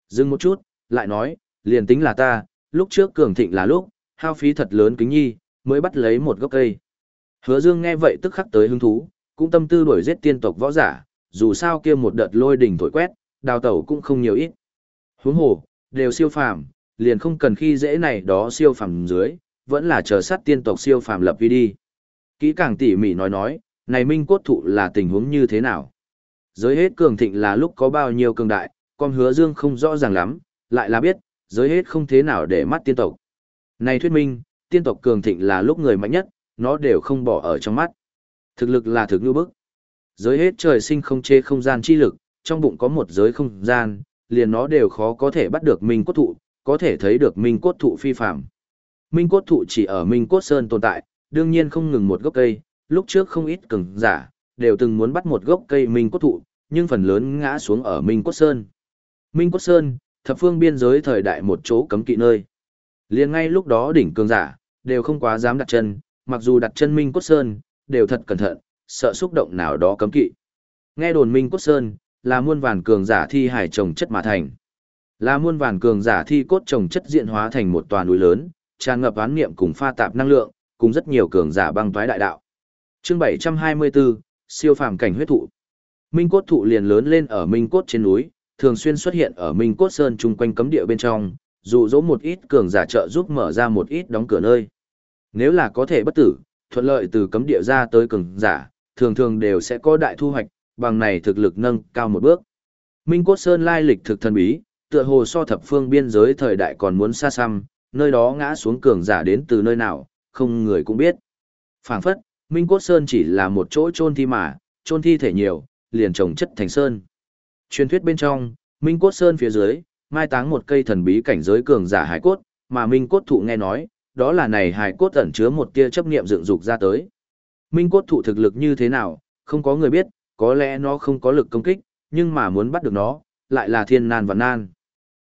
Dừng một chút, lại nói, liền tính là ta, lúc trước cường thịnh là lúc, hao phí thật lớn kính nhi, mới bắt lấy một gốc cây. Hứa Dương nghe vậy tức khắc tới hứng thú, cũng tâm tư đuổi giết tiên tộc võ giả, dù sao kia một đợt lôi đỉnh thổi quét, đào tẩu cũng không nhiều ít. Huống hồ, đều siêu phàm, liền không cần khi dễ này đó siêu phàm dưới, vẫn là chờ sát tiên tộc siêu phàm lập vi đi. Kỹ càng tỉ mỉ nói nói, này minh cốt thụ là tình huống như thế nào? Giới hết cường thịnh là lúc có bao nhiêu cường đại, con hứa dương không rõ ràng lắm, lại là biết, giới hết không thế nào để mắt tiên tộc. Này thuyết minh, tiên tộc cường thịnh là lúc người mạnh nhất, nó đều không bỏ ở trong mắt. Thực lực là thực như bức. Giới hết trời sinh không chê không gian chi lực, trong bụng có một giới không gian, liền nó đều khó có thể bắt được minh cốt thụ, có thể thấy được minh cốt thụ phi phạm. Minh cốt thụ chỉ ở minh cốt sơn tồn tại, đương nhiên không ngừng một gốc cây, lúc trước không ít cường giả, đều từng muốn bắt một gốc cây minh cốt thụ, nhưng phần lớn ngã xuống ở minh cốt sơn. Minh cốt sơn, thập phương biên giới thời đại một chỗ cấm kỵ nơi. Liền ngay lúc đó đỉnh cường giả, đều không quá dám đặt chân, mặc dù đặt chân Minh Cốt Sơn, đều thật cẩn thận, sợ xúc động nào đó cấm kỵ. Nghe đồn Minh Cốt Sơn, là muôn vàn cường giả thi hải trồng chất mà thành. Là muôn vàn cường giả thi cốt trồng chất diện hóa thành một tòa núi lớn, tràn ngập án niệm cùng pha tạp năng lượng, cùng rất nhiều cường giả băng toái đại đạo. Chương 724, siêu phàm cảnh huyết thụ. Minh cốt thụ liền lớn lên ở Minh cốt trên núi, thường xuyên xuất hiện ở Minh cốt sơn chung quanh cấm địa bên trong, dụ dỗ một ít cường giả trợ giúp mở ra một ít đóng cửa nơi. Nếu là có thể bất tử, thuận lợi từ cấm địa ra tới cường giả, thường thường đều sẽ có đại thu hoạch, bằng này thực lực nâng cao một bước. Minh Cốt Sơn lai lịch thực thần bí, tựa hồ so thập phương biên giới thời đại còn muốn xa xăm, nơi đó ngã xuống cường giả đến từ nơi nào, không người cũng biết. Phảng phất, Minh Cốt Sơn chỉ là một chỗ chôn thi mà, chôn thi thể nhiều, liền trồng chất thành sơn. Truyền thuyết bên trong, Minh Cốt Sơn phía dưới, mai táng một cây thần bí cảnh giới cường giả hải cốt, mà Minh Cốt thụ nghe nói, đó là này hải cốt ẩn chứa một tia chấp niệm dựng dục ra tới. Minh Cốt thụ thực lực như thế nào, không có người biết, có lẽ nó không có lực công kích, nhưng mà muốn bắt được nó, lại là thiên nan và nan.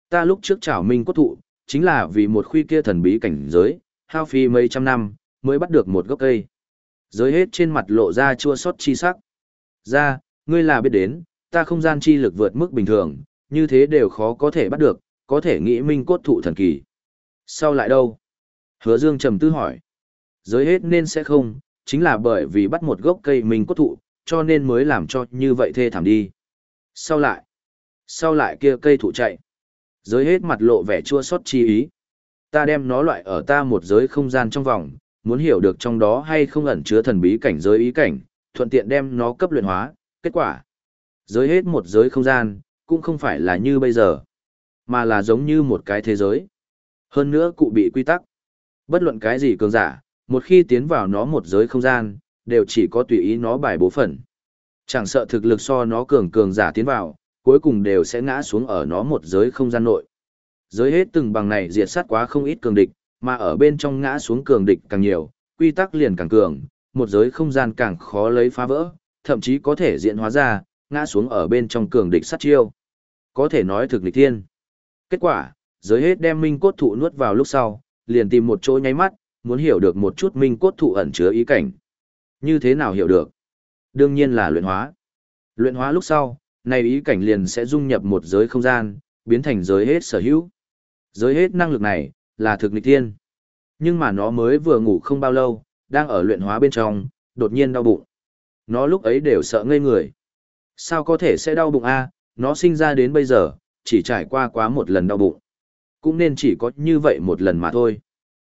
Ta lúc trước chảo Minh Cốt thụ, chính là vì một khuy kia thần bí cảnh giới, hao phí mấy trăm năm, mới bắt được một gốc cây. Giới hết trên mặt lộ ra chua xót chi sắc. Ra, ngươi là biết đến, ta không gian chi lực vượt mức bình thường, như thế đều khó có thể bắt được, có thể nghĩ minh cốt thụ thần kỳ. Sau lại đâu? Hứa Dương trầm tư hỏi. Giới hết nên sẽ không, chính là bởi vì bắt một gốc cây mình cốt thụ, cho nên mới làm cho như vậy thê thảm đi. Sau lại? Sau lại kia cây thụ chạy. Giới hết mặt lộ vẻ chua xót chi ý. Ta đem nó loại ở ta một giới không gian trong vòng, muốn hiểu được trong đó hay không ẩn chứa thần bí cảnh giới ý cảnh, thuận tiện đem nó cấp luyện hóa, kết quả. Giới hết một giới không gian, cũng không phải là như bây giờ, mà là giống như một cái thế giới. Hơn nữa cụ bị quy tắc. Bất luận cái gì cường giả, một khi tiến vào nó một giới không gian, đều chỉ có tùy ý nó bài bố phần. Chẳng sợ thực lực so nó cường cường giả tiến vào, cuối cùng đều sẽ ngã xuống ở nó một giới không gian nội. Giới hết từng bằng này diệt sát quá không ít cường địch, mà ở bên trong ngã xuống cường địch càng nhiều, quy tắc liền càng cường, một giới không gian càng khó lấy phá vỡ, thậm chí có thể diễn hóa ra, ngã xuống ở bên trong cường địch sát chiêu. Có thể nói thực địch thiên. Kết quả, giới hết đem minh cốt thụ nuốt vào lúc sau, liền tìm một chỗ nháy mắt, muốn hiểu được một chút minh cốt thụ ẩn chứa ý cảnh. Như thế nào hiểu được? Đương nhiên là luyện hóa. Luyện hóa lúc sau, này ý cảnh liền sẽ dung nhập một giới không gian, biến thành giới hết sở hữu. Giới hết năng lực này, là thực nghịch tiên, Nhưng mà nó mới vừa ngủ không bao lâu, đang ở luyện hóa bên trong, đột nhiên đau bụng. Nó lúc ấy đều sợ ngây người. Sao có thể sẽ đau bụng a? nó sinh ra đến bây giờ, chỉ trải qua quá một lần đau bụng. Cũng nên chỉ có như vậy một lần mà thôi.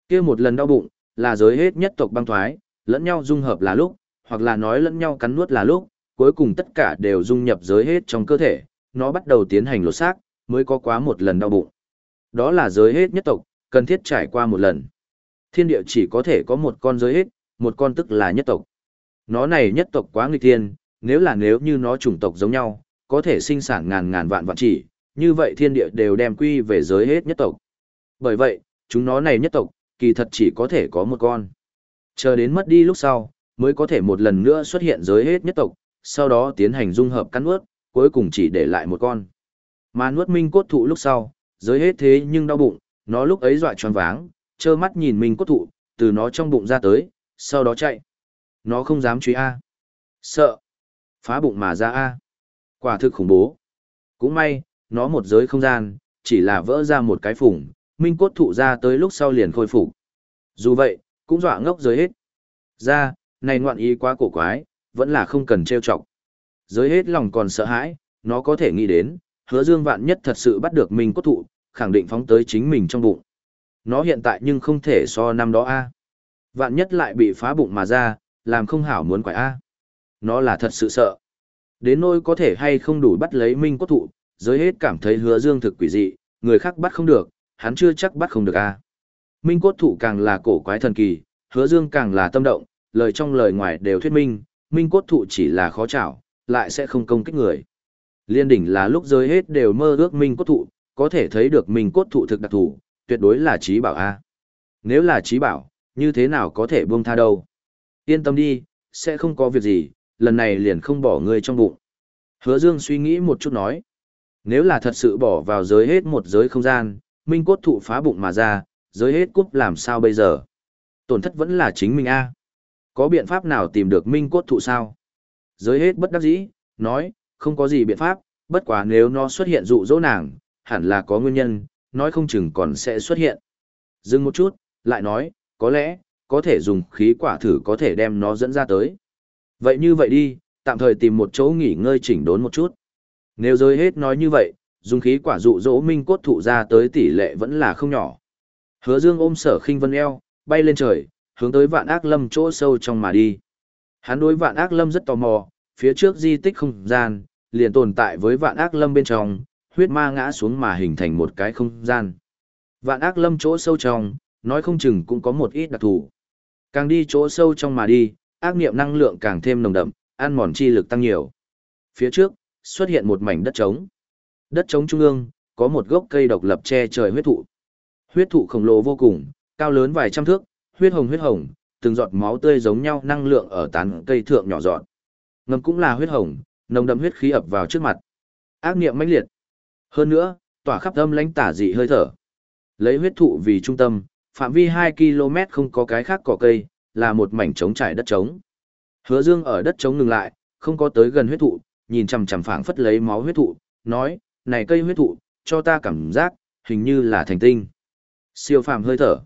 kia một lần đau bụng, là giới hết nhất tộc băng thoái, lẫn nhau dung hợp là lúc, hoặc là nói lẫn nhau cắn nuốt là lúc, cuối cùng tất cả đều dung nhập giới hết trong cơ thể, nó bắt đầu tiến hành lột xác, mới có quá một lần đau bụng. Đó là giới hết nhất tộc, cần thiết trải qua một lần. Thiên địa chỉ có thể có một con giới hết, một con tức là nhất tộc. Nó này nhất tộc quá nghịch thiên, nếu là nếu như nó chủng tộc giống nhau, có thể sinh sản ngàn ngàn vạn vạn chỉ, như vậy thiên địa đều đem quy về giới hết nhất tộc. Bởi vậy, chúng nó này nhất tộc, kỳ thật chỉ có thể có một con. Chờ đến mất đi lúc sau, mới có thể một lần nữa xuất hiện giới hết nhất tộc, sau đó tiến hành dung hợp cắn nuốt, cuối cùng chỉ để lại một con. Mà nuốt minh cốt thụ lúc sau, giới hết thế nhưng đau bụng, nó lúc ấy dọa choáng váng, trơ mắt nhìn minh cốt thụ, từ nó trong bụng ra tới, sau đó chạy. Nó không dám truy A. Sợ. Phá bụng mà ra A. Quả thực khủng bố. Cũng may, nó một giới không gian, chỉ là vỡ ra một cái phủng, minh cốt thụ ra tới lúc sau liền khôi phục. Dù vậy, cũng dọa ngốc giới hết. Ra, này ngoạn ý quá cổ quái, vẫn là không cần trêu chọc. Giới hết lòng còn sợ hãi, nó có thể nghĩ đến, hứa dương vạn nhất thật sự bắt được minh cốt thụ, khẳng định phóng tới chính mình trong bụng. Nó hiện tại nhưng không thể so năm đó a. Vạn nhất lại bị phá bụng mà ra, làm không hảo muốn quải a. Nó là thật sự sợ. Đến nỗi có thể hay không đủ bắt lấy minh cốt thụ, giới hết cảm thấy hứa dương thực quỷ dị, người khác bắt không được, hắn chưa chắc bắt không được a. Minh cốt thụ càng là cổ quái thần kỳ, hứa dương càng là tâm động, lời trong lời ngoài đều thuyết minh, minh cốt thụ chỉ là khó chảo, lại sẽ không công kích người. Liên đỉnh là lúc giới hết đều mơ ước minh cốt thụ, có thể thấy được minh cốt thụ thực đặc thù, tuyệt đối là trí bảo a. Nếu là trí bảo, như thế nào có thể buông tha đâu? Yên tâm đi, sẽ không có việc gì, lần này liền không bỏ ngươi trong bụng. Hứa Dương suy nghĩ một chút nói, nếu là thật sự bỏ vào giới hết một giới không gian, minh cốt thụ phá bụng mà ra, giới hết cúp làm sao bây giờ? Tổn thất vẫn là chính mình a. Có biện pháp nào tìm được minh cốt thụ sao? Giới hết bất đắc dĩ, nói, không có gì biện pháp, bất quá nếu nó xuất hiện dụ dỗ nàng, hẳn là có nguyên nhân, nói không chừng còn sẽ xuất hiện. Dừng một chút, lại nói, có lẽ, có thể dùng khí quả thử có thể đem nó dẫn ra tới. Vậy như vậy đi, tạm thời tìm một chỗ nghỉ ngơi chỉnh đốn một chút. Nếu rơi hết nói như vậy, dùng khí quả dụ dỗ minh cốt thụ ra tới tỷ lệ vẫn là không nhỏ. Hứa Dương ôm Sở Khinh Vân eo, bay lên trời, hướng tới Vạn Ác Lâm chỗ sâu trong mà đi. Hắn đối Vạn Ác Lâm rất tò mò, phía trước di tích không gian, liền tồn tại với Vạn Ác Lâm bên trong, huyết ma ngã xuống mà hình thành một cái không gian. Vạn Ác Lâm chỗ sâu trong, nói không chừng cũng có một ít đặc thù. Càng đi chỗ sâu trong mà đi, ác niệm năng lượng càng thêm nồng đậm, ăn mòn chi lực tăng nhiều. Phía trước, xuất hiện một mảnh đất trống. Đất trống trung ương, có một gốc cây độc lập che trời huyết thụ. Huyết thụ khổng lồ vô cùng, cao lớn vài trăm thước, huyết hồng huyết hồng, từng giọt máu tươi giống nhau năng lượng ở tán cây thượng nhỏ giọt. Ngầm cũng là huyết hồng, nồng đậm huyết khí ập vào trước mặt. Ác niệm mãnh liệt. Hơn nữa, tỏa khắp âm lãnh tả dị hơi thở. Lấy huyết thụ vì trung tâm, phạm vi 2 km không có cái khác cỏ cây, là một mảnh trống trải đất trống. Hứa Dương ở đất trống ngừng lại, không có tới gần huyết thụ, nhìn chằm chằm phảng phất lấy máu huyết thụ, nói, này cây huyết thụ, cho ta cảm giác, hình như là thành tinh. Siêu phàm hơi thở.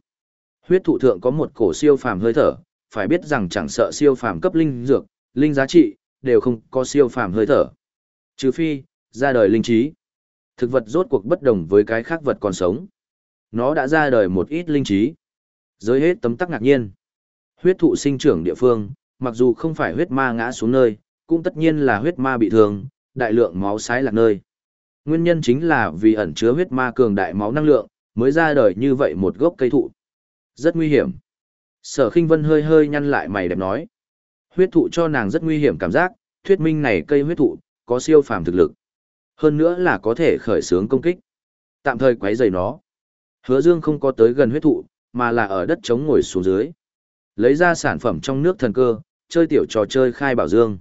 Huyết thụ thượng có một cổ siêu phàm hơi thở, phải biết rằng chẳng sợ siêu phàm cấp linh dược, linh giá trị, đều không có siêu phàm hơi thở. Trừ phi, ra đời linh trí. Thực vật rốt cuộc bất đồng với cái khác vật còn sống. Nó đã ra đời một ít linh trí. Giới hết tấm tắc ngạc nhiên. Huyết thụ sinh trưởng địa phương, mặc dù không phải huyết ma ngã xuống nơi, cũng tất nhiên là huyết ma bị thương, đại lượng máu sái lạc nơi. Nguyên nhân chính là vì ẩn chứa huyết ma cường đại máu năng lượng, mới ra đời như vậy một gốc cây thụ. Rất nguy hiểm. Sở khinh vân hơi hơi nhăn lại mày đẹp nói. Huyết thụ cho nàng rất nguy hiểm cảm giác, thuyết minh này cây huyết thụ, có siêu phàm thực lực. Hơn nữa là có thể khởi xướng công kích. Tạm thời quấy rầy nó. Hứa Dương không có tới gần huyết thụ, mà là ở đất trống ngồi xuống dưới. Lấy ra sản phẩm trong nước thần cơ, chơi tiểu trò chơi khai bảo dương.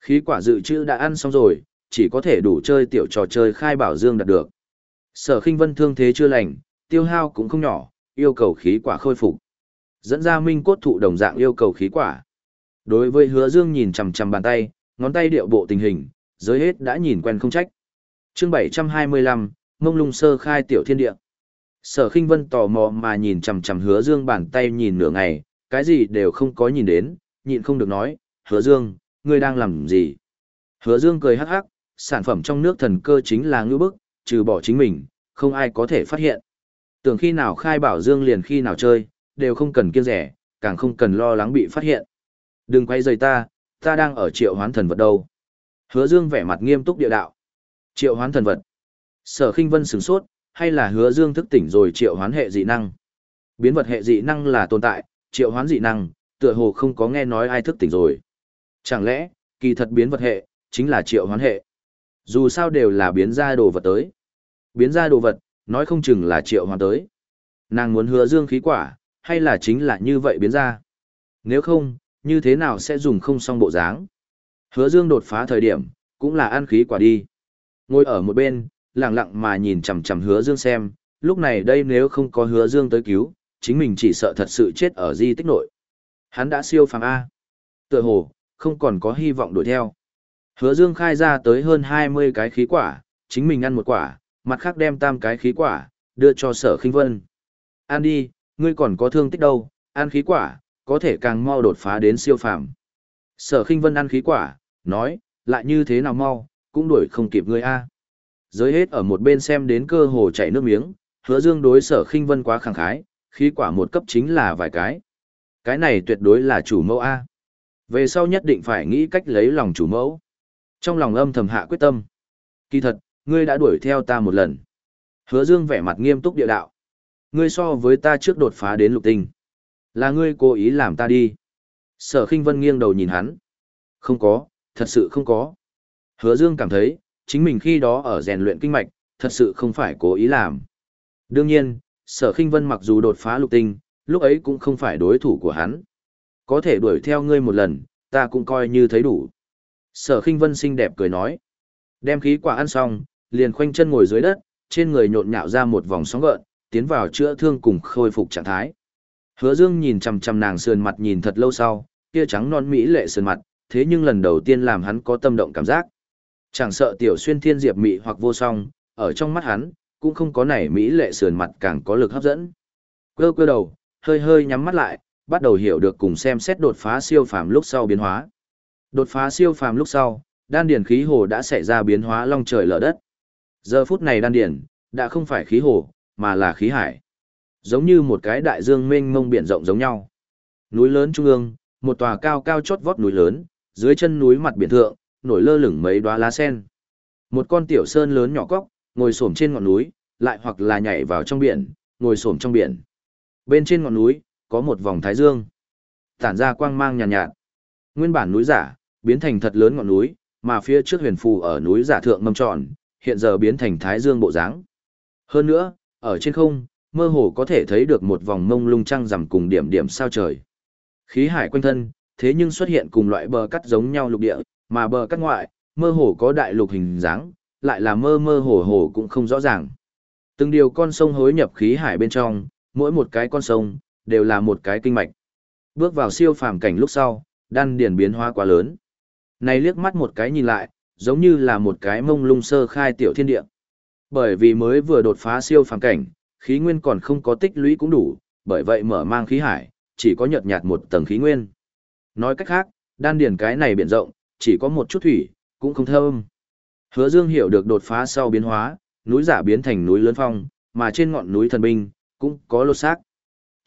Khí quả dự trữ đã ăn xong rồi, chỉ có thể đủ chơi tiểu trò chơi khai bảo dương đạt được. Sở khinh vân thương thế chưa lành, tiêu hao cũng không nhỏ, yêu cầu khí quả khôi phục. Dẫn ra minh cốt thụ đồng dạng yêu cầu khí quả. Đối với hứa dương nhìn chằm chằm bàn tay, ngón tay điệu bộ tình hình, giới hết đã nhìn quen không trách. chương 725, mông lung sơ khai tiểu thiên địa. Sở khinh vân tò mò mà nhìn chằm chằm hứa dương bàn tay nhìn nửa ngày, cái gì đều không có nhìn đến, nhịn không được nói, hứa dương, ngươi đang làm gì? Hứa dương cười hắc hắc, sản phẩm trong nước thần cơ chính là ngư bức, trừ bỏ chính mình, không ai có thể phát hiện. Tưởng khi nào khai bảo dương liền khi nào chơi, đều không cần kiêng rẻ, càng không cần lo lắng bị phát hiện. Đừng quay rời ta, ta đang ở triệu hoán thần vật đâu. Hứa dương vẻ mặt nghiêm túc địa đạo. Triệu hoán thần vật. Sở khinh vân sửng sốt, hay là hứa dương thức tỉnh rồi triệu hoán hệ dị năng. Biến vật hệ dị năng là tồn tại, triệu hoán dị năng, tựa hồ không có nghe nói ai thức tỉnh rồi. Chẳng lẽ, kỳ thật biến vật hệ, chính là triệu hoán hệ. Dù sao đều là biến ra đồ vật tới. Biến ra đồ vật, nói không chừng là triệu hoán tới. Nàng muốn hứa dương khí quả, hay là chính là như vậy biến ra. Nếu không, như thế nào sẽ dùng không xong bộ dáng. Hứa dương đột phá thời điểm, cũng là ăn khí quả đi. Ngồi ở một bên, lặng lặng mà nhìn chằm chằm hứa dương xem, lúc này đây nếu không có hứa dương tới cứu, chính mình chỉ sợ thật sự chết ở di tích nội. Hắn đã siêu phàm A. Tựa hồ, không còn có hy vọng đuổi theo. Hứa dương khai ra tới hơn 20 cái khí quả, chính mình ăn một quả, mặt khác đem tam cái khí quả, đưa cho sở khinh vân. Ăn đi, ngươi còn có thương tích đâu, ăn khí quả, có thể càng mau đột phá đến siêu phàm. Sở khinh vân ăn khí quả, nói, lại như thế nào mau, cũng đuổi không kịp ngươi a. Giới hết ở một bên xem đến cơ hồ chảy nước miếng, hứa dương đối sở khinh vân quá khẳng khái, khí quả một cấp chính là vài cái. Cái này tuyệt đối là chủ mẫu A. Về sau nhất định phải nghĩ cách lấy lòng chủ mẫu. Trong lòng âm thầm hạ quyết tâm. Kỳ thật, ngươi đã đuổi theo ta một lần. Hứa dương vẻ mặt nghiêm túc địa đạo. Ngươi so với ta trước đột phá đến lục tinh. Là ngươi cố ý làm ta đi. Sở khinh vân nghiêng đầu nhìn hắn. Không có, thật sự không có. Hứa dương cảm thấy, chính mình khi đó ở rèn luyện kinh mạch, thật sự không phải cố ý làm. Đương nhiên, sở khinh vân mặc dù đột phá lục tinh, lúc ấy cũng không phải đối thủ của hắn. Có thể đuổi theo ngươi một lần, ta cũng coi như thấy đủ. Sở khinh vân xinh đẹp cười nói. Đem khí quả ăn xong, liền khoanh chân ngồi dưới đất, trên người nhộn nhạo ra một vòng sóng gợn, tiến vào chữa thương cùng khôi phục trạng thái. Hứa Dương nhìn chằm chằm nàng sườn mặt nhìn thật lâu sau, kia trắng non mỹ lệ sườn mặt, thế nhưng lần đầu tiên làm hắn có tâm động cảm giác. Chẳng sợ tiểu xuyên thiên diệp mỹ hoặc vô song, ở trong mắt hắn, cũng không có nảy mỹ lệ sườn mặt càng có lực hấp dẫn. Quơ quơ đầu, hơi hơi nhắm mắt lại, bắt đầu hiểu được cùng xem xét đột phá siêu phàm lúc sau biến hóa. Đột phá siêu phàm lúc sau, đan điển khí hồ đã xảy ra biến hóa long trời lở đất. Giờ phút này đan điển đã không phải khí hồ, mà là khí hải. Giống như một cái đại dương mênh mông biển rộng giống nhau. Núi lớn trung ương, một tòa cao cao chót vót núi lớn, dưới chân núi mặt biển thượng, nổi lơ lửng mấy đóa lá sen. Một con tiểu sơn lớn nhỏ cóc, ngồi xổm trên ngọn núi, lại hoặc là nhảy vào trong biển, ngồi xổm trong biển. Bên trên ngọn núi, có một vòng thái dương. Tản ra quang mang nhàn nhạt, nhạt. Nguyên bản núi giả, biến thành thật lớn ngọn núi, mà phía trước huyền phù ở núi giả thượng mâm tròn, hiện giờ biến thành thái dương bộ dáng. Hơn nữa, ở trên không, mơ hồ có thể thấy được một vòng mông lung trăng rằm cùng điểm điểm sao trời. Khí hải quanh thân, thế nhưng xuất hiện cùng loại bờ cắt giống nhau lục địa, mà bờ cắt ngoại, mơ hồ có đại lục hình dáng, lại là mơ mơ hồ hồ cũng không rõ ràng. Từng điều con sông hối nhập khí hải bên trong, mỗi một cái con sông, đều là một cái kinh mạch. Bước vào siêu phàm cảnh lúc sau, đan điển biến hóa quá lớn. Này liếc mắt một cái nhìn lại, giống như là một cái mông lung sơ khai tiểu thiên địa. Bởi vì mới vừa đột phá siêu phàm cảnh, khí nguyên còn không có tích lũy cũng đủ, bởi vậy mở mang khí hải, chỉ có nhợt nhạt một tầng khí nguyên. Nói cách khác, đan điền cái này biển rộng, chỉ có một chút thủy, cũng không thơm. Hứa Dương hiểu được đột phá sau biến hóa, núi giả biến thành núi lớn phong, mà trên ngọn núi thần binh, cũng có lột xác.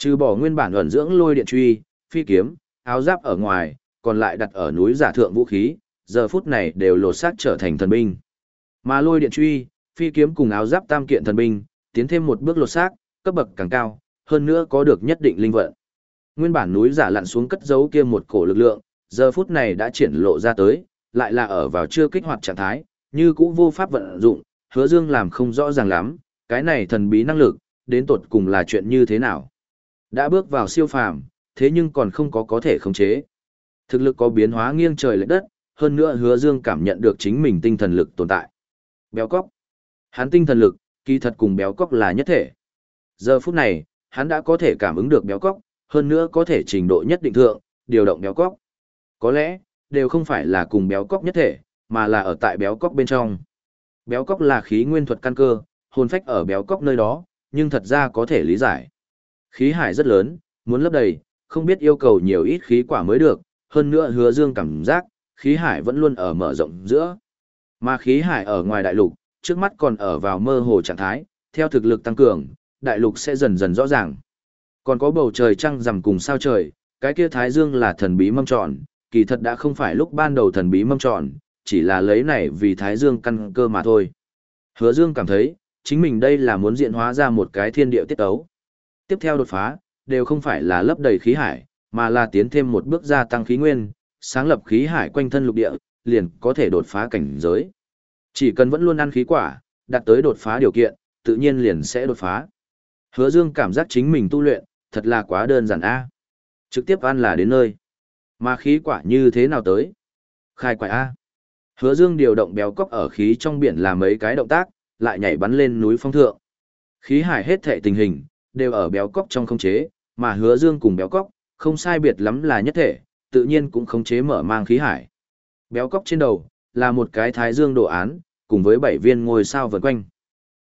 Trừ bỏ nguyên bản ẩn dưỡng lôi điện truy, phi kiếm, áo giáp ở ngoài, còn lại đặt ở núi giả thượng vũ khí, giờ phút này đều lột xác trở thành thần binh. Mà lôi điện truy, phi kiếm cùng áo giáp tam kiện thần binh, tiến thêm một bước lột xác, cấp bậc càng cao, hơn nữa có được nhất định linh vận. Nguyên bản núi giả lặn xuống cất giấu kia một cổ lực lượng, giờ phút này đã triển lộ ra tới, lại là ở vào chưa kích hoạt trạng thái, như cũ vô pháp vận dụng, hứa dương làm không rõ ràng lắm, cái này thần bí năng lực, đến tột cùng là chuyện như thế nào. Đã bước vào siêu phàm, thế nhưng còn không có có thể khống chế. Thực lực có biến hóa nghiêng trời lệch đất, hơn nữa hứa dương cảm nhận được chính mình tinh thần lực tồn tại. Béo cóc. Hắn tinh thần lực, kỳ thật cùng béo cóc là nhất thể. Giờ phút này, hắn đã có thể cảm ứng được béo cóc, hơn nữa có thể trình độ nhất định thượng, điều động béo cóc. Có lẽ, đều không phải là cùng béo cóc nhất thể, mà là ở tại béo cóc bên trong. Béo cóc là khí nguyên thuật căn cơ, hồn phách ở béo cóc nơi đó, nhưng thật ra có thể lý giải. Khí hải rất lớn, muốn lấp đầy, không biết yêu cầu nhiều ít khí quả mới được, hơn nữa hứa dương cảm giác, khí hải vẫn luôn ở mở rộng giữa. Mà khí hải ở ngoài đại lục, trước mắt còn ở vào mơ hồ trạng thái, theo thực lực tăng cường, đại lục sẽ dần dần rõ ràng. Còn có bầu trời trăng rằm cùng sao trời, cái kia thái dương là thần bí mâm tròn, kỳ thật đã không phải lúc ban đầu thần bí mâm tròn, chỉ là lấy này vì thái dương căn cơ mà thôi. Hứa dương cảm thấy, chính mình đây là muốn diện hóa ra một cái thiên địa tiết ấu. Tiếp theo đột phá, đều không phải là lấp đầy khí hải, mà là tiến thêm một bước gia tăng khí nguyên, sáng lập khí hải quanh thân lục địa, liền có thể đột phá cảnh giới. Chỉ cần vẫn luôn ăn khí quả, đạt tới đột phá điều kiện, tự nhiên liền sẽ đột phá. Hứa Dương cảm giác chính mình tu luyện, thật là quá đơn giản a. Trực tiếp ăn là đến nơi. Mà khí quả như thế nào tới? Khai quả a. Hứa Dương điều động béo cóc ở khí trong biển làm mấy cái động tác, lại nhảy bắn lên núi phong thượng. Khí hải hết thệ tình hình, đều ở béo cóc trong không chế, mà hứa dương cùng béo cóc, không sai biệt lắm là nhất thể, tự nhiên cũng không chế mở mang khí hải. Béo cóc trên đầu, là một cái thái dương đồ án, cùng với bảy viên ngôi sao vần quanh.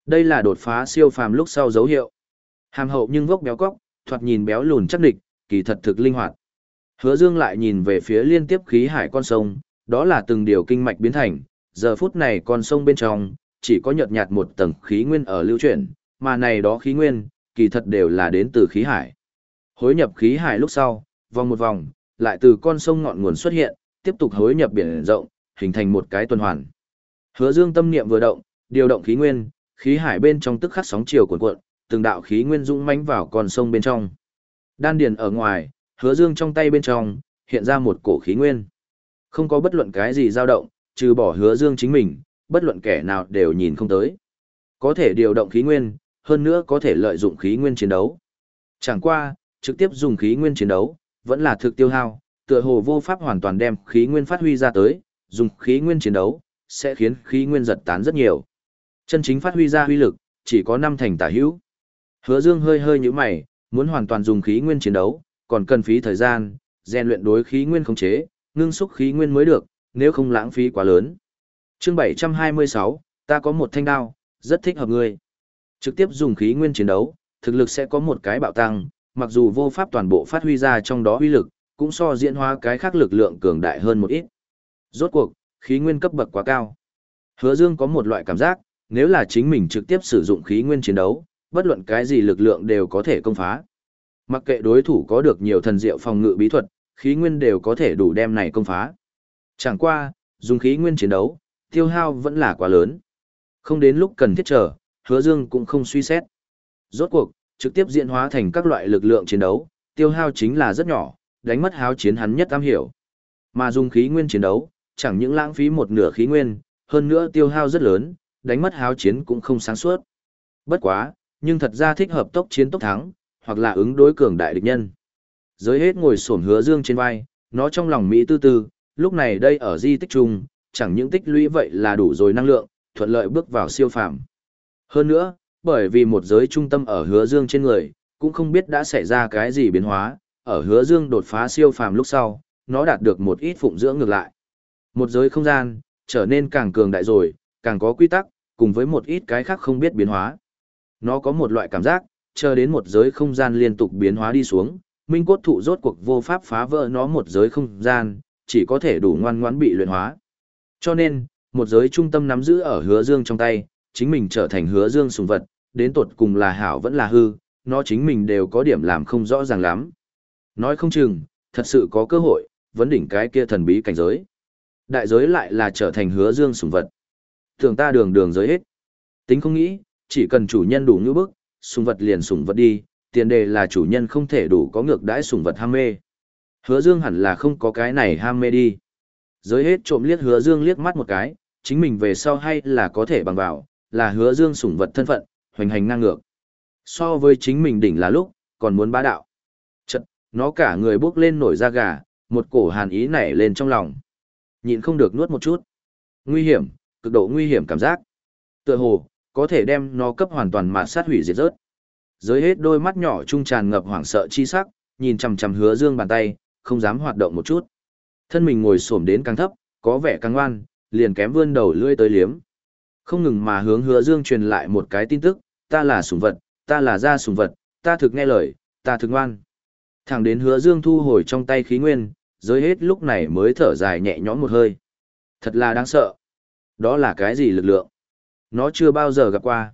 Đây là đột phá siêu phàm lúc sau dấu hiệu. Hàm hậu nhưng vốc béo cóc, thoạt nhìn béo lùn chắc địch, kỳ thật thực linh hoạt. Hứa Dương lại nhìn về phía liên tiếp khí hải con sông, đó là từng điều kinh mạch biến thành, giờ phút này con sông bên trong, chỉ có nhợt nhạt một tầng khí nguyên ở lưu chuyển, mà này đó khí nguyên, kỳ thật đều là đến từ khí hải. Hối nhập khí hải lúc sau, vòng một vòng, lại từ con sông ngọn nguồn xuất hiện, tiếp tục hối nhập biển rộng, hình thành một cái tuần hoàn. Hứa Dương tâm niệm vừa động, điều động khí nguyên, khí hải bên trong tức khắc sóng chiều cuộn cuộn, từng đạo khí nguyên dũng mãnh vào con sông bên trong. Đan điền ở ngoài, Hứa Dương trong tay bên trong hiện ra một cổ khí nguyên. Không có bất luận cái gì dao động, trừ bỏ Hứa Dương chính mình, bất luận kẻ nào đều nhìn không tới. Có thể điều động khí nguyên, hơn nữa có thể lợi dụng khí nguyên chiến đấu. Chẳng qua, trực tiếp dùng khí nguyên chiến đấu, vẫn là thực tiêu hao, tựa hồ vô pháp hoàn toàn đem khí nguyên phát huy ra tới, dùng khí nguyên chiến đấu, sẽ khiến khí nguyên giật tán rất nhiều. Chân chính phát huy ra huy lực, chỉ có năm thành tả hữu. Hứa Dương hơi hơi như mày, muốn hoàn toàn dùng khí nguyên chiến đấu, còn cần phí thời gian, rèn luyện đối khí nguyên khống chế, ngưng xúc khí nguyên mới được, nếu không lãng phí quá lớn. Chương 726, ta có một thanh đao, rất thích hợp ngươi. Trực tiếp dùng khí nguyên chiến đấu, thực lực sẽ có một cái bạo tăng, mặc dù vô pháp toàn bộ phát huy ra trong đó uy lực, cũng so diễn hóa cái khác lực lượng cường đại hơn một ít. Rốt cuộc, khí nguyên cấp bậc quá cao. Hứa Dương có một loại cảm giác, nếu là chính mình trực tiếp sử dụng khí nguyên chiến đấu, bất luận cái gì lực lượng đều có thể công phá. Mặc kệ đối thủ có được nhiều thần diệu phòng ngự bí thuật, khí nguyên đều có thể đủ đem này công phá. Chẳng qua, dùng khí nguyên chiến đấu, tiêu hao vẫn là quá lớn. Không đến lúc cần thiết trở, hứa dương cũng không suy xét. Rốt cuộc, trực tiếp diễn hóa thành các loại lực lượng chiến đấu, tiêu hao chính là rất nhỏ, đánh mất háo chiến hắn nhất am hiểu. Mà dùng khí nguyên chiến đấu, chẳng những lãng phí một nửa khí nguyên, hơn nữa tiêu hao rất lớn, đánh mất háo chiến cũng không sáng suốt. Bất quá, nhưng thật ra thích hợp tốc chiến tốc thắng, hoặc là ứng đối cường đại địch nhân. Giới hết ngồi xổm hứa dương trên vai, nó trong lòng Mỹ tư tư, lúc này đây ở di tích trung, chẳng những tích lũy vậy là đủ rồi năng lượng, thuận lợi bước vào siêu phàm. Hơn nữa, bởi vì một giới trung tâm ở hứa dương trên người, cũng không biết đã xảy ra cái gì biến hóa, ở hứa dương đột phá siêu phàm lúc sau, nó đạt được một ít phụng dưỡng ngược lại. Một giới không gian, trở nên càng cường đại rồi, càng có quy tắc, cùng với một ít cái khác không biết biến hóa. Nó có một loại cảm giác, chờ đến một giới không gian liên tục biến hóa đi xuống, minh cốt thụ rốt cuộc vô pháp phá vỡ nó một giới không gian, chỉ có thể đủ ngoan ngoãn bị luyện hóa. Cho nên, một giới trung tâm nắm giữ ở hứa dương trong tay, chính mình trở thành hứa dương sùng vật, đến tột cùng là hảo vẫn là hư, nó chính mình đều có điểm làm không rõ ràng lắm. Nói không chừng, thật sự có cơ hội, vấn đỉnh cái kia thần bí cảnh giới. Đại giới lại là trở thành hứa dương sùng vật. Thường ta đường đường giới hết. Tính không nghĩ, chỉ cần chủ nhân đủ như bức, sùng vật liền sùng vật đi, tiền đề là chủ nhân không thể đủ có ngược đãi sùng vật ham mê. Hứa dương hẳn là không có cái này ham mê đi. Giới hết trộm liếc hứa dương liếc mắt một cái, chính mình về sau hay là có thể bằng vào, là hứa dương sủng vật thân phận, hoành hành ngang ngược. So với chính mình đỉnh là lúc, còn muốn bá đạo. Chật, nó cả người bước lên nổi da gà, một cổ hàn ý nảy lên trong lòng. Nhịn không được nuốt một chút. Nguy hiểm, cực độ nguy hiểm cảm giác. Tựa hồ, có thể đem nó cấp hoàn toàn mà sát hủy diệt rớt. dưới hết đôi mắt nhỏ trung tràn ngập hoảng sợ chi sắc, nhìn chằm chằm hứa dương bàn tay, không dám hoạt động một chút. Thân mình ngồi xổm đến càng thấp, có vẻ càng ngoan, liền kém vươn đầu lưỡi tới liếm. Không ngừng mà hướng hứa dương truyền lại một cái tin tức, ta là sủng vật, ta là gia sủng vật, ta thực nghe lời, ta thực ngoan. Thẳng đến hứa dương thu hồi trong tay khí nguyên, giới hết lúc này mới thở dài nhẹ nhõm một hơi. Thật là đáng sợ. Đó là cái gì lực lượng? Nó chưa bao giờ gặp qua.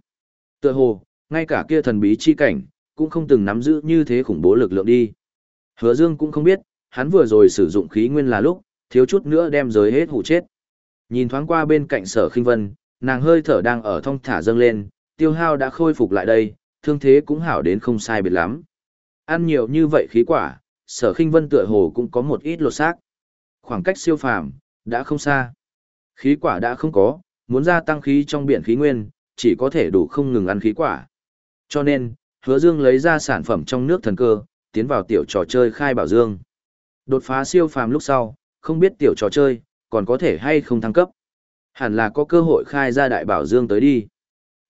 Tựa hồ, ngay cả kia thần bí chi cảnh, cũng không từng nắm giữ như thế khủng bố lực lượng đi. Hứa Dương cũng không biết, hắn vừa rồi sử dụng khí nguyên là lúc, thiếu chút nữa đem giới hết hủ chết. Nhìn thoáng qua bên cạnh sở khinh vân, nàng hơi thở đang ở thong thả dâng lên, tiêu hao đã khôi phục lại đây, thương thế cũng hảo đến không sai biệt lắm. Ăn nhiều như vậy khí quả, sở khinh vân tựa hồ cũng có một ít lột xác. Khoảng cách siêu phàm, đã không xa. Khí quả đã không có, muốn gia tăng khí trong biển khí nguyên, chỉ có thể đủ không ngừng ăn khí quả. Cho nên, hứa dương lấy ra sản phẩm trong nước thần cơ, tiến vào tiểu trò chơi khai bảo dương. Đột phá siêu phàm lúc sau, không biết tiểu trò chơi, còn có thể hay không thăng cấp. Hẳn là có cơ hội khai ra đại bảo dương tới đi.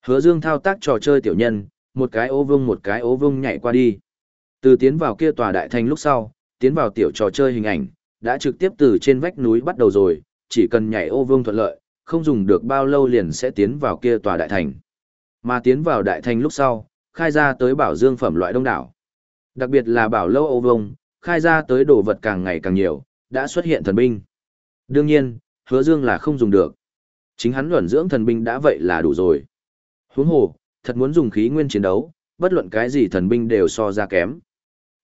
Hứa dương thao tác trò chơi tiểu nhân, một cái ô vương một cái ô vương nhảy qua đi. Từ tiến vào kia tòa đại thành lúc sau, tiến vào tiểu trò chơi hình ảnh, đã trực tiếp từ trên vách núi bắt đầu rồi, chỉ cần nhảy ô vương thuận lợi, không dùng được bao lâu liền sẽ tiến vào kia tòa đại thành. Mà tiến vào đại thành lúc sau, khai ra tới bảo dương phẩm loại đông đảo. Đặc biệt là bảo lâu ô vương, khai ra tới đồ vật càng ngày càng nhiều, đã xuất hiện thần binh. Đương nhiên, hứa dương là không dùng được. Chính hắn luẩn dưỡng thần binh đã vậy là đủ rồi. Huống hồ, thật muốn dùng khí nguyên chiến đấu, bất luận cái gì thần binh đều so ra kém.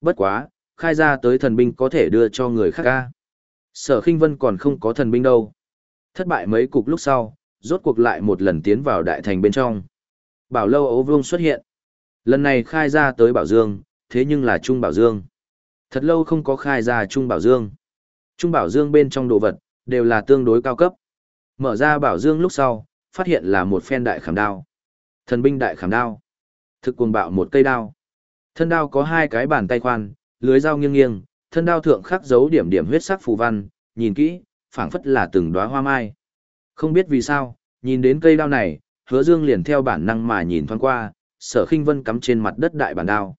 Bất quá, khai ra tới thần binh có thể đưa cho người khác ca. Sở khinh vân còn không có thần binh đâu. Thất bại mấy cục lúc sau, rốt cuộc lại một lần tiến vào đại thành bên trong. Bảo lâu ấu vương xuất hiện. Lần này khai ra tới bảo dương, thế nhưng là Trung Bảo Dương. Thật lâu không có khai ra Trung Bảo Dương. Trung Bảo Dương bên trong đồ vật, đều là tương đối cao cấp. Mở ra Bảo Dương lúc sau, phát hiện là một phen đại khảm đao. Thần binh đại khảm đao. Thực cuồng bạo một cây đao. Thân đao có hai cái bàn tay khoan, lưới dao nghiêng nghiêng, thân đao thượng khắc dấu điểm điểm huyết sắc phù văn, nhìn kỹ, phảng phất là từng đóa hoa mai. Không biết vì sao, nhìn đến cây đao này, Hứa Dương liền theo bản năng mà nhìn thoáng qua, Sở Khinh Vân cắm trên mặt đất đại bản đao.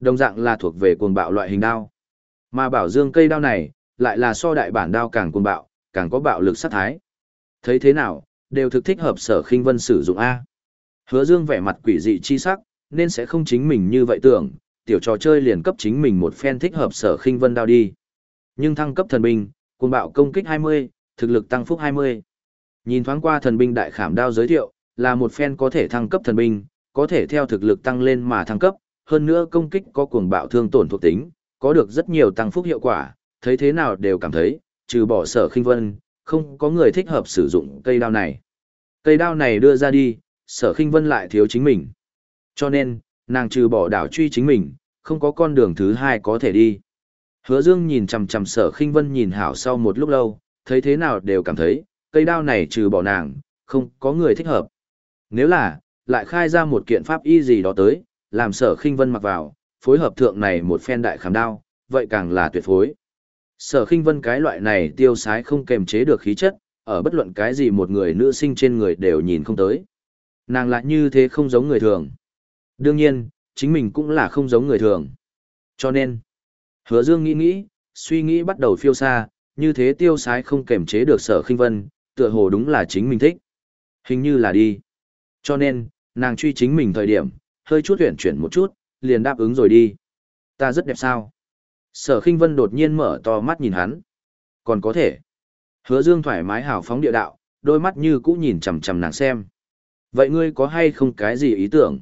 Đồng dạng là thuộc về cuồng bạo loại hình đao. Mà bảo dương cây đao này, lại là so đại bản đao càng cuồng bạo, càng có bạo lực sát thái. Thấy thế nào, đều thực thích hợp sở khinh vân sử dụng A. Hứa dương vẻ mặt quỷ dị chi sắc, nên sẽ không chính mình như vậy tưởng, tiểu trò chơi liền cấp chính mình một phen thích hợp sở khinh vân đao đi. Nhưng thăng cấp thần binh, cuồng bạo công kích 20, thực lực tăng phúc 20. Nhìn thoáng qua thần binh đại khảm đao giới thiệu, là một phen có thể thăng cấp thần binh, có thể theo thực lực tăng lên mà thăng cấp, hơn nữa công kích có cuồng bạo thương tổn thuộc tính, có được rất nhiều tăng phúc hiệu quả, thấy thế nào đều cảm thấy, trừ bỏ sở khinh vân, không có người thích hợp sử dụng cây đao này. Cây đao này đưa ra đi, sở khinh vân lại thiếu chính mình. Cho nên, nàng trừ bỏ đảo truy chính mình, không có con đường thứ hai có thể đi. Hứa Dương nhìn chằm chằm sở khinh vân nhìn hảo sau một lúc lâu, thấy thế nào đều cảm thấy, cây đao này trừ bỏ nàng, không có người thích hợp. Nếu là, lại khai ra một kiện pháp y gì đó tới, làm sở khinh vân mặc vào, phối hợp thượng này một phen đại khảm đao, vậy càng là tuyệt phối. Sở khinh vân cái loại này tiêu sái không kềm chế được khí chất, ở bất luận cái gì một người nữ sinh trên người đều nhìn không tới. Nàng lại như thế không giống người thường. Đương nhiên, chính mình cũng là không giống người thường. Cho nên, hứa dương nghĩ nghĩ, suy nghĩ bắt đầu phiêu xa, như thế tiêu sái không kềm chế được sở khinh vân, tựa hồ đúng là chính mình thích. Hình như là đi. Cho nên, nàng truy chính mình thời điểm, hơi chút huyển chuyển một chút, liền đáp ứng rồi đi. Ta rất đẹp sao? Sở khinh vân đột nhiên mở to mắt nhìn hắn. Còn có thể. Hứa dương thoải mái hào phóng địa đạo, đôi mắt như cũ nhìn chằm chằm nàng xem. Vậy ngươi có hay không cái gì ý tưởng?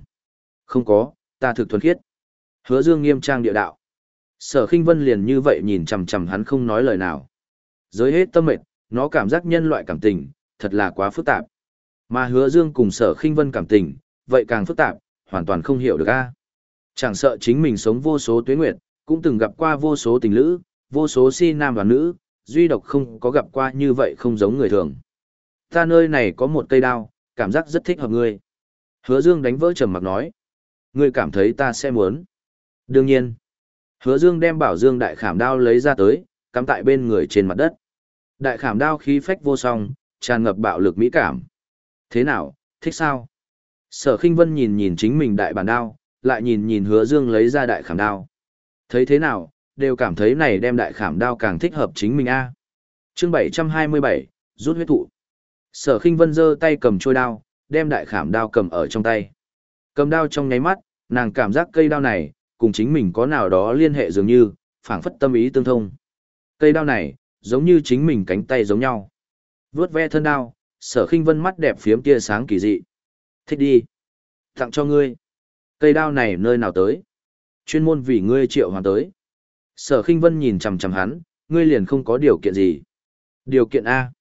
Không có, ta thực thuần khiết. Hứa dương nghiêm trang địa đạo. Sở khinh vân liền như vậy nhìn chằm chằm hắn không nói lời nào. Giới hết tâm mệt, nó cảm giác nhân loại cảm tình, thật là quá phức tạp. Mà hứa dương cùng sở khinh vân cảm tình, vậy càng phức tạp, hoàn toàn không hiểu được a. Chẳng sợ chính mình sống vô số tuế nguyệt, cũng từng gặp qua vô số tình lữ, vô số si nam và nữ, duy độc không có gặp qua như vậy không giống người thường. Ta nơi này có một cây đao, cảm giác rất thích hợp ngươi. Hứa Dương đánh vỡ trầm mặc nói. Ngươi cảm thấy ta sẽ muốn. Đương nhiên. Hứa Dương đem bảo Dương đại khảm đao lấy ra tới, cắm tại bên người trên mặt đất. Đại khảm đao khí phách vô song, tràn ngập bạo lực mỹ cảm. Thế nào, thích sao? Sở Kinh Vân nhìn nhìn chính mình đại bản đao, lại nhìn nhìn Hứa Dương lấy ra đại khảm đao. Thấy thế nào, đều cảm thấy này đem đại khảm đao càng thích hợp chính mình a. Chương 727, rút huyết thụ. Sở khinh Vân giơ tay cầm trôi đao, đem đại khảm đao cầm ở trong tay. Cầm đao trong nháy mắt, nàng cảm giác cây đao này, cùng chính mình có nào đó liên hệ dường như, phảng phất tâm ý tương thông. Cây đao này, giống như chính mình cánh tay giống nhau. Vướt ve thân đao, sở khinh vân mắt đẹp phiếm tia sáng kỳ dị. Thích đi. Tặng cho ngươi. Cây đao này nơi nào tới? Chuyên môn vì ngươi triệu hoàn tới. Sở khinh vân nhìn chằm chằm hắn, ngươi liền không có điều kiện gì. Điều kiện A.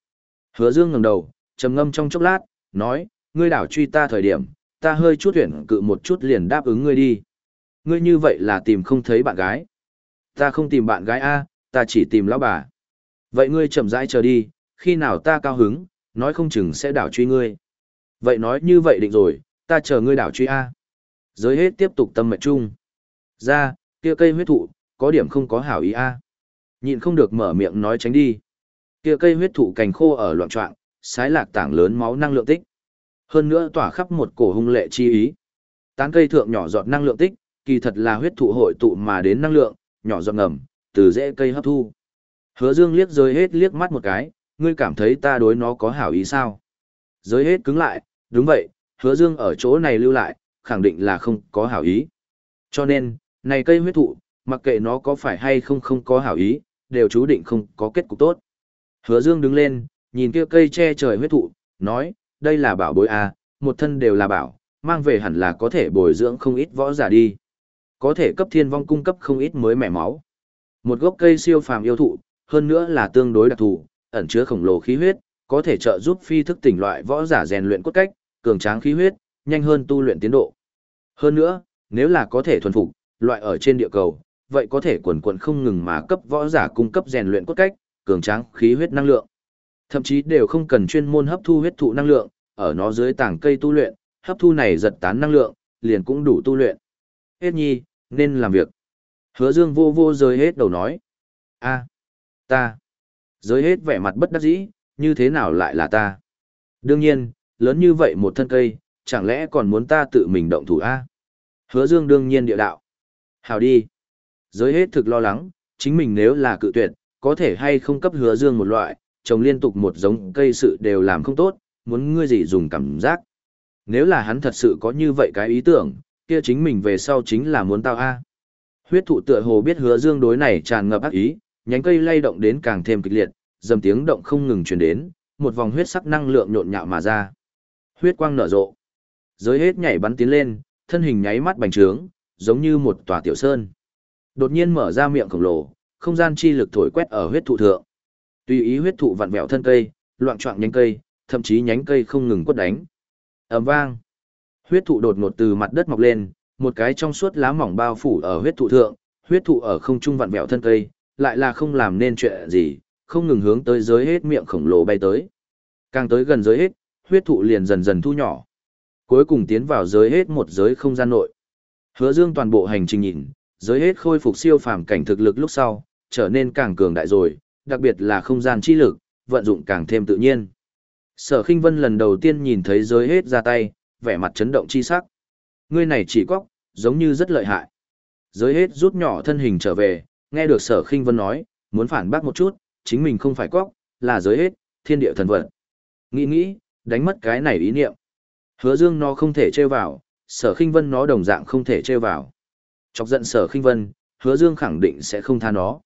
Hứa dương ngẩng đầu, trầm ngâm trong chốc lát, nói, ngươi đảo truy ta thời điểm, ta hơi chút tuyển cự một chút liền đáp ứng ngươi đi. Ngươi như vậy là tìm không thấy bạn gái. Ta không tìm bạn gái A, ta chỉ tìm lão bà. Vậy ngươi chậm rãi chờ đi, khi nào ta cao hứng, nói không chừng sẽ đảo truy ngươi. Vậy nói như vậy định rồi, ta chờ ngươi đảo truy A. Giới hết tiếp tục tâm mệnh chung. Ra, kia cây huyết thụ, có điểm không có hảo ý A. Nhịn không được mở miệng nói tránh đi. Kia cây huyết thụ cành khô ở loạn trọng, sái lạc tảng lớn máu năng lượng tích. Hơn nữa tỏa khắp một cổ hung lệ chi ý. Tán cây thượng nhỏ giọt năng lượng tích, kỳ thật là huyết thụ hội tụ mà đến năng lượng, nhỏ giọt ngầm, từ rễ cây hấp thu. Hứa Dương liếc rơi hết liếc mắt một cái, ngươi cảm thấy ta đối nó có hảo ý sao? Giới hết cứng lại, đúng vậy, hứa Dương ở chỗ này lưu lại, khẳng định là không có hảo ý. Cho nên, này cây huyết thụ, mặc kệ nó có phải hay không không có hảo ý, đều chú định không có kết cục tốt. Hứa Dương đứng lên, nhìn kia cây che trời huyết thụ, nói, đây là bảo bối à, một thân đều là bảo, mang về hẳn là có thể bồi dưỡng không ít võ giả đi. Có thể cấp thiên vong cung cấp không ít mới mẻ máu. Một gốc cây siêu phàm yêu thụ, hơn nữa là tương đối đặc thù, ẩn chứa khổng lồ khí huyết, có thể trợ giúp phi thức tỉnh loại võ giả rèn luyện cốt cách, cường tráng khí huyết, nhanh hơn tu luyện tiến độ. Hơn nữa, nếu là có thể thuần phục, loại ở trên địa cầu, vậy có thể quần quần không ngừng mà cấp võ giả cung cấp rèn luyện cốt cách, cường tráng khí huyết năng lượng. Thậm chí đều không cần chuyên môn hấp thu huyết thụ năng lượng, ở nó dưới tảng cây tu luyện, hấp thu này giật tán năng lượng, liền cũng đủ tu luyện. Hết nhi, nên làm việc. Hứa dương vô vô rơi hết đầu nói. a ta. Giới hết vẻ mặt bất đắc dĩ, như thế nào lại là ta? Đương nhiên, lớn như vậy một thân cây, chẳng lẽ còn muốn ta tự mình động thủ a? Hứa Dương đương nhiên địa đạo. Hào đi. Giới hết thực lo lắng, chính mình nếu là cự tuyệt, có thể hay không cấp Hứa Dương một loại, trồng liên tục một giống cây sự đều làm không tốt, muốn ngươi gì dùng cảm giác. Nếu là hắn thật sự có như vậy cái ý tưởng, kia chính mình về sau chính là muốn tao a. Huyết thụ tựa hồ biết Hứa Dương đối này tràn ngập ác ý, nhánh cây lay động đến càng thêm kịch liệt, dầm tiếng động không ngừng truyền đến, một vòng huyết sắc năng lượng nhộn nhạo mà ra. Huyết quang nở rộ. Giới hết nhảy bắn tiến lên, thân hình nháy mắt bành trướng, giống như một tòa tiểu sơn. Đột nhiên mở ra miệng khổng lồ, không gian chi lực thổi quét ở huyết thụ thượng. Tùy ý huyết thụ vặn vẹo thân cây, loạn choạng nhánh cây, thậm chí nhánh cây không ngừng quất đánh. Ầm vang. Huyết thụ đột ngột từ mặt đất mọc lên, một cái trong suốt lá mỏng bao phủ ở huyết thụ thượng, huyết thụ ở không trung vặn vẹo thân cây, lại là không làm nên chuyện gì, không ngừng hướng tới giới hết miệng khổng lồ bay tới. Càng tới gần giới hết, huyết thụ liền dần dần thu nhỏ. Cuối cùng tiến vào giới hết một giới không gian nội. Hứa Dương toàn bộ hành trình nhìn, giới hết khôi phục siêu phàm cảnh thực lực lúc sau, trở nên càng cường đại rồi, đặc biệt là không gian chi lực, vận dụng càng thêm tự nhiên. Sở Khinh Vân lần đầu tiên nhìn thấy giới hết ra tay, vẻ mặt chấn động chi sắc. Ngươi này chỉ quóc, giống như rất lợi hại. Giới hết rút nhỏ thân hình trở về, nghe được Sở Khinh Vân nói, muốn phản bác một chút, chính mình không phải cóc, là giới hết, thiên địa thần vật. Nghĩ nghĩ, đánh mất cái này ý niệm. Hứa dương nó không thể chơi vào, sở khinh vân nó đồng dạng không thể trêu vào. Chọc giận sở khinh vân, hứa dương khẳng định sẽ không tha nó.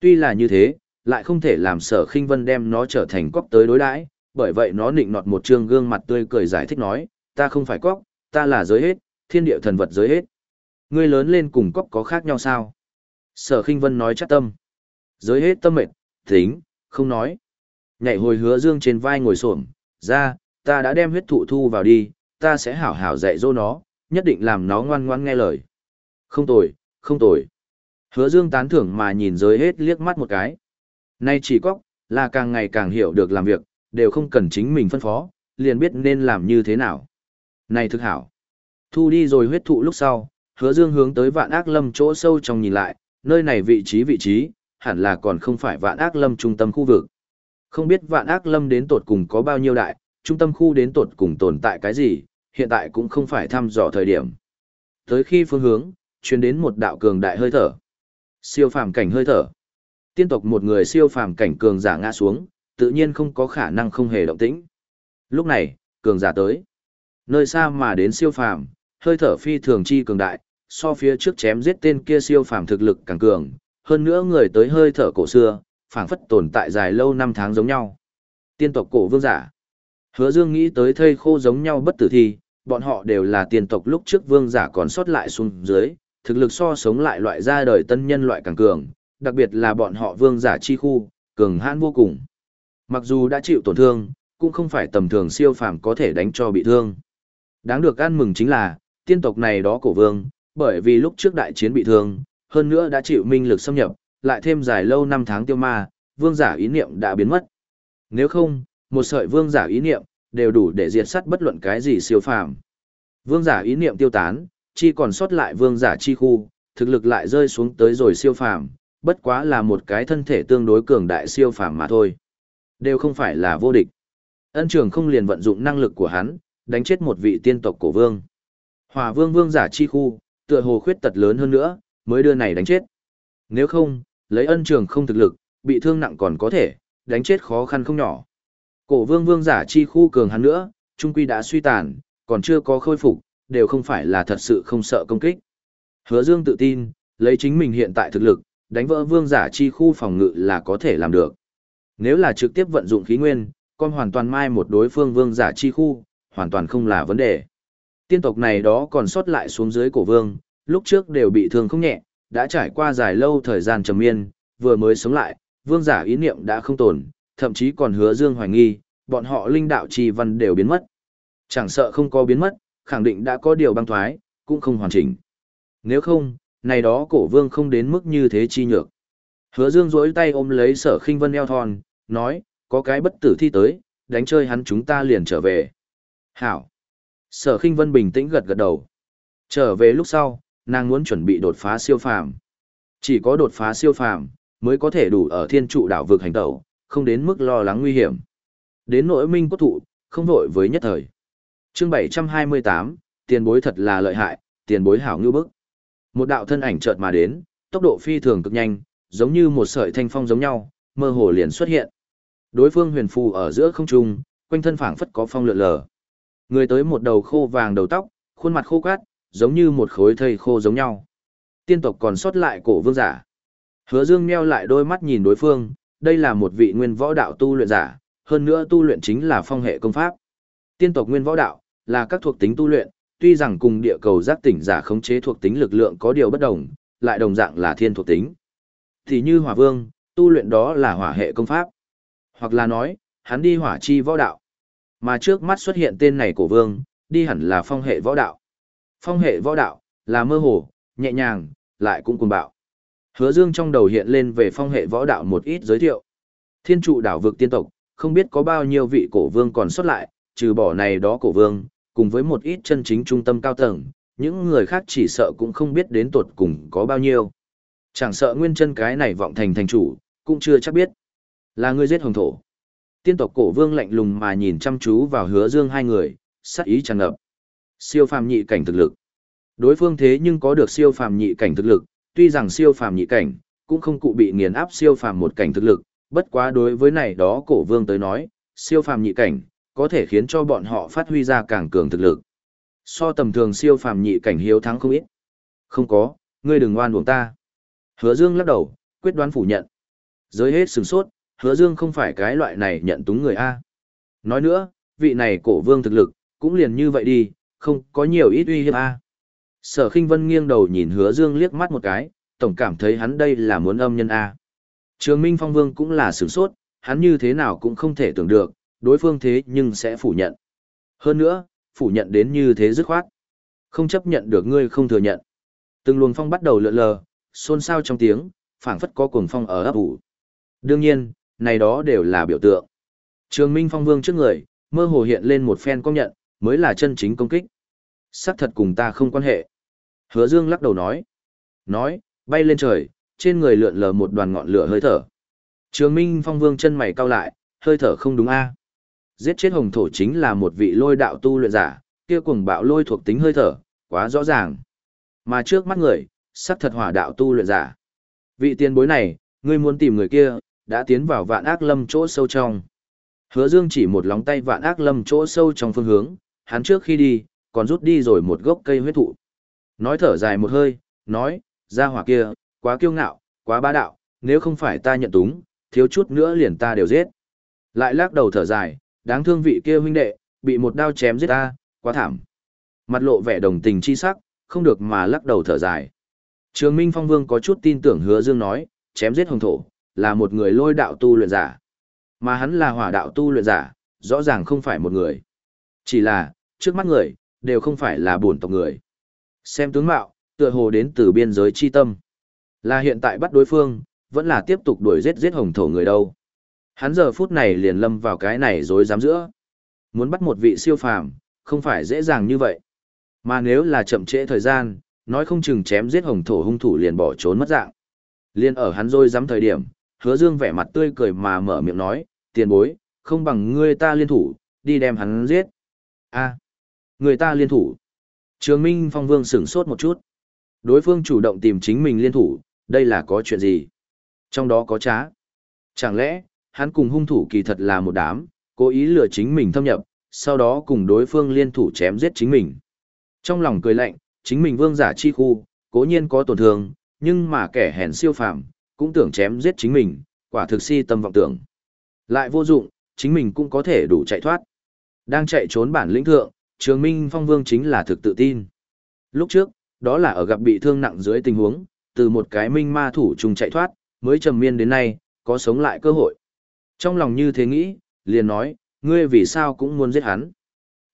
Tuy là như thế, lại không thể làm sở khinh vân đem nó trở thành cóc tới đối đãi bởi vậy nó nịnh nọt một trương gương mặt tươi cười giải thích nói, ta không phải cóc, ta là giới hết, thiên địa thần vật giới hết. Ngươi lớn lên cùng cóc có khác nhau sao? Sở khinh vân nói chắc tâm. Giới hết tâm mệt, tính, không nói. Nhảy hồi hứa dương trên vai ngồi xổm ra, ta đã đem huyết thụ thu vào đi, ta sẽ hảo hảo dạy dỗ nó, nhất định làm nó ngoan ngoan nghe lời. Không tồi, không tồi. Hứa dương tán thưởng mà nhìn giới hết liếc mắt một cái. Nay chỉ có là càng ngày càng hiểu được làm việc, đều không cần chính mình phân phó, liền biết nên làm như thế nào. Này thực hảo. Thu đi rồi huyết thụ lúc sau, hứa dương hướng tới vạn ác lâm chỗ sâu trong nhìn lại, nơi này vị trí vị trí, hẳn là còn không phải vạn ác lâm trung tâm khu vực. Không biết vạn ác lâm đến tột cùng có bao nhiêu đại, trung tâm khu đến tột cùng tồn tại cái gì, hiện tại cũng không phải thăm dò thời điểm. Tới khi phương hướng, truyền đến một đạo cường đại hơi thở. Siêu phàm cảnh hơi thở. Tiên tộc một người siêu phàm cảnh cường giả ngã xuống, tự nhiên không có khả năng không hề động tĩnh. Lúc này, cường giả tới. Nơi xa mà đến siêu phàm, hơi thở phi thường chi cường đại, so phía trước chém giết tên kia siêu phàm thực lực càng cường, hơn nữa người tới hơi thở cổ xưa, phảng phất tồn tại dài lâu năm tháng giống nhau. Tiên tộc cổ vương giả. Hứa Dương nghĩ tới thây khô giống nhau bất tử thi, bọn họ đều là tiền tộc lúc trước vương giả còn sót lại xuống dưới, thực lực so sống lại loại ra đời tân nhân loại càng cường, đặc biệt là bọn họ vương giả chi khu, cường hãn vô cùng. Mặc dù đã chịu tổn thương, cũng không phải tầm thường siêu phàm có thể đánh cho bị thương. Đáng được ăn mừng chính là, tiên tộc này đó cổ vương, bởi vì lúc trước đại chiến bị thương, hơn nữa đã chịu minh lực xâm nhập, lại thêm dài lâu năm tháng tiêu ma, vương giả ý niệm đã biến mất. Nếu không, một sợi vương giả ý niệm, đều đủ để diệt sát bất luận cái gì siêu phàm. Vương giả ý niệm tiêu tán, chỉ còn sót lại vương giả chi khu, thực lực lại rơi xuống tới rồi siêu phàm, bất quá là một cái thân thể tương đối cường đại siêu phàm mà thôi. Đều không phải là vô địch. Ân trường không liền vận dụng năng lực của hắn, đánh chết một vị tiên tộc cổ vương. Hòa vương vương giả chi khu, tựa hồ khuyết tật lớn hơn nữa, mới đưa này đánh chết. Nếu không, lấy ân trường không thực lực, bị thương nặng còn có thể, đánh chết khó khăn không nhỏ. Cổ vương vương giả chi khu cường hắn nữa, trung quy đã suy tàn, còn chưa có khôi phục, đều không phải là thật sự không sợ công kích. Hứa Dương tự tin, lấy chính mình hiện tại thực lực, đánh vỡ vương giả chi khu phòng ngự là có thể làm được. Nếu là trực tiếp vận dụng khí nguyên, con hoàn toàn mai một đối phương vương giả chi khu, hoàn toàn không là vấn đề. Tiên tộc này đó còn sót lại xuống dưới cổ vương, lúc trước đều bị thương không nhẹ, đã trải qua dài lâu thời gian trầm miên, vừa mới sống lại, vương giả ý niệm đã không tồn, thậm chí còn hứa dương hoài nghi, bọn họ linh đạo trì văn đều biến mất. Chẳng sợ không có biến mất, khẳng định đã có điều băng thoái, cũng không hoàn chỉnh. Nếu không, này đó cổ vương không đến mức như thế chi nhược. Hứa dương rỗi tay ôm lấy sở khinh vân eo thon, nói, có cái bất tử thi tới, đánh chơi hắn chúng ta liền trở về. Hảo. Sở khinh vân bình tĩnh gật gật đầu. Trở về lúc sau, nàng muốn chuẩn bị đột phá siêu phàm. Chỉ có đột phá siêu phàm, mới có thể đủ ở thiên trụ đảo vực hành tẩu, không đến mức lo lắng nguy hiểm. Đến nội minh cốt thụ, không vội với nhất thời. chương 728, tiền bối thật là lợi hại, tiền bối hảo ngư bức. Một đạo thân ảnh chợt mà đến, tốc độ phi thường cực nhanh, giống như một sợi thanh phong giống nhau, mơ hồ liền xuất hiện. Đối phương huyền phù ở giữa không trung, quanh thân phảng phất có phong lượn lờ. Người tới một đầu khô vàng đầu tóc, khuôn mặt khô cát, giống như một khối thây khô giống nhau. Tiên tộc còn sót lại cổ vương giả. Hứa Dương meo lại đôi mắt nhìn đối phương, đây là một vị nguyên võ đạo tu luyện giả, hơn nữa tu luyện chính là phong hệ công pháp. Tiên tộc nguyên võ đạo là các thuộc tính tu luyện, tuy rằng cùng địa cầu giác tỉnh giả khống chế thuộc tính lực lượng có điều bất đồng, lại đồng dạng là thiên thuộc tính. Thì như Hỏa Vương, tu luyện đó là hỏa hệ công pháp. Hoặc là nói, hắn đi hỏa chi võ đạo. Mà trước mắt xuất hiện tên này của vương, đi hẳn là phong hệ võ đạo. Phong hệ võ đạo, là mơ hồ, nhẹ nhàng, lại cũng cuồng bạo. Hứa Dương trong đầu hiện lên về phong hệ võ đạo một ít giới thiệu. Thiên trụ đảo vực tiên tộc, không biết có bao nhiêu vị cổ vương còn xuất lại, trừ bỏ này đó cổ vương, cùng với một ít chân chính trung tâm cao tầng, những người khác chỉ sợ cũng không biết đến tuột cùng có bao nhiêu. Chẳng sợ nguyên chân cái này vọng thành thành chủ, cũng chưa chắc biết. Là người giết hồng thổ. Tiên tộc cổ vương lạnh lùng mà nhìn chăm chú vào hứa dương hai người, sắc ý tràn ngập. Siêu phàm nhị cảnh thực lực. Đối phương thế nhưng có được siêu phàm nhị cảnh thực lực, tuy rằng siêu phàm nhị cảnh cũng không cụ bị nghiền áp siêu phàm một cảnh thực lực, bất quá đối với này đó cổ vương tới nói, siêu phàm nhị cảnh, có thể khiến cho bọn họ phát huy ra càng cường thực lực. So tầm thường siêu phàm nhị cảnh hiếu thắng không ít. Không có, ngươi đừng oan uổng ta. Hứa Dương lắc đầu, quyết đoán phủ nhận. Giới hết sừng sốt, Hứa Dương không phải cái loại này nhận túng người A. Nói nữa, vị này cổ vương thực lực, cũng liền như vậy đi, không có nhiều ít uy hiếp A. Sở khinh vân nghiêng đầu nhìn hứa dương liếc mắt một cái, tổng cảm thấy hắn đây là muốn âm nhân A. Trường Minh Phong Vương cũng là sửng sốt, hắn như thế nào cũng không thể tưởng được, đối phương thế nhưng sẽ phủ nhận. Hơn nữa, phủ nhận đến như thế dứt khoát. Không chấp nhận được ngươi không thừa nhận. Từng luồng phong bắt đầu lượn lờ, xôn xao trong tiếng, phảng phất có cuồng phong ở ấp ủ. Đương nhiên, này đó đều là biểu tượng. Trường Minh Phong Vương trước người, mơ hồ hiện lên một phen công nhận, mới là chân chính công kích. Sắc thật cùng ta không quan hệ. Hứa Dương lắc đầu nói. Nói, bay lên trời, trên người lượn lờ một đoàn ngọn lửa hơi thở. Trường Minh Phong Vương chân mày cau lại, hơi thở không đúng a. À? Giết chết hồng thổ chính là một vị lôi đạo tu luyện giả, kia cuồng bạo lôi thuộc tính hơi thở, quá rõ ràng. Mà trước mắt người, sắc thật hỏa đạo tu luyện giả. Vị tiền bối này, ngươi muốn tìm người kia, đã tiến vào vạn ác lâm chỗ sâu trong. Hứa Dương chỉ một lóng tay vạn ác lâm chỗ sâu trong phương hướng, hắn trước khi đi, còn rút đi rồi một gốc cây huyết thụ. Nói thở dài một hơi, nói, ra hỏa kia, quá kiêu ngạo, quá bá đạo, nếu không phải ta nhận túng, thiếu chút nữa liền ta đều giết. Lại lắc đầu thở dài, đáng thương vị kia huynh đệ, bị một đao chém giết ta, quá thảm. Mặt lộ vẻ đồng tình chi sắc, không được mà lắc đầu thở dài. Trường Minh Phong Vương có chút tin tưởng hứa dương nói, chém giết hồng thổ, là một người lôi đạo tu luyện giả. Mà hắn là hỏa đạo tu luyện giả, rõ ràng không phải một người. Chỉ là, trước mắt người, đều không phải là bổn tộc người. Xem tướng mạo, tựa hồ đến từ biên giới chi tâm. Là hiện tại bắt đối phương, vẫn là tiếp tục đuổi giết giết hồng thổ người đâu. Hắn giờ phút này liền lâm vào cái này rồi dám giữa. Muốn bắt một vị siêu phàm, không phải dễ dàng như vậy. Mà nếu là chậm trễ thời gian, nói không chừng chém giết hồng thổ hung thủ liền bỏ trốn mất dạng. Liên ở hắn rồi dám thời điểm, hứa dương vẻ mặt tươi cười mà mở miệng nói, tiền bối, không bằng ngươi ta liên thủ, đi đem hắn giết. a người ta liên thủ. Trường Minh Phong Vương sửng sốt một chút. Đối phương chủ động tìm chính mình liên thủ, đây là có chuyện gì? Trong đó có trá. Chẳng lẽ, hắn cùng hung thủ kỳ thật là một đám, cố ý lừa chính mình thâm nhập, sau đó cùng đối phương liên thủ chém giết chính mình. Trong lòng cười lạnh, chính mình vương giả chi khu, cố nhiên có tổn thương, nhưng mà kẻ hèn siêu phàm, cũng tưởng chém giết chính mình, quả thực si tâm vọng tưởng. Lại vô dụng, chính mình cũng có thể đủ chạy thoát. Đang chạy trốn bản lĩnh thượng, Trường Minh Phong Vương chính là thực tự tin. Lúc trước, đó là ở gặp bị thương nặng dưới tình huống, từ một cái minh ma thủ trùng chạy thoát, mới trầm miên đến nay, có sống lại cơ hội. Trong lòng như thế nghĩ, liền nói, ngươi vì sao cũng muốn giết hắn.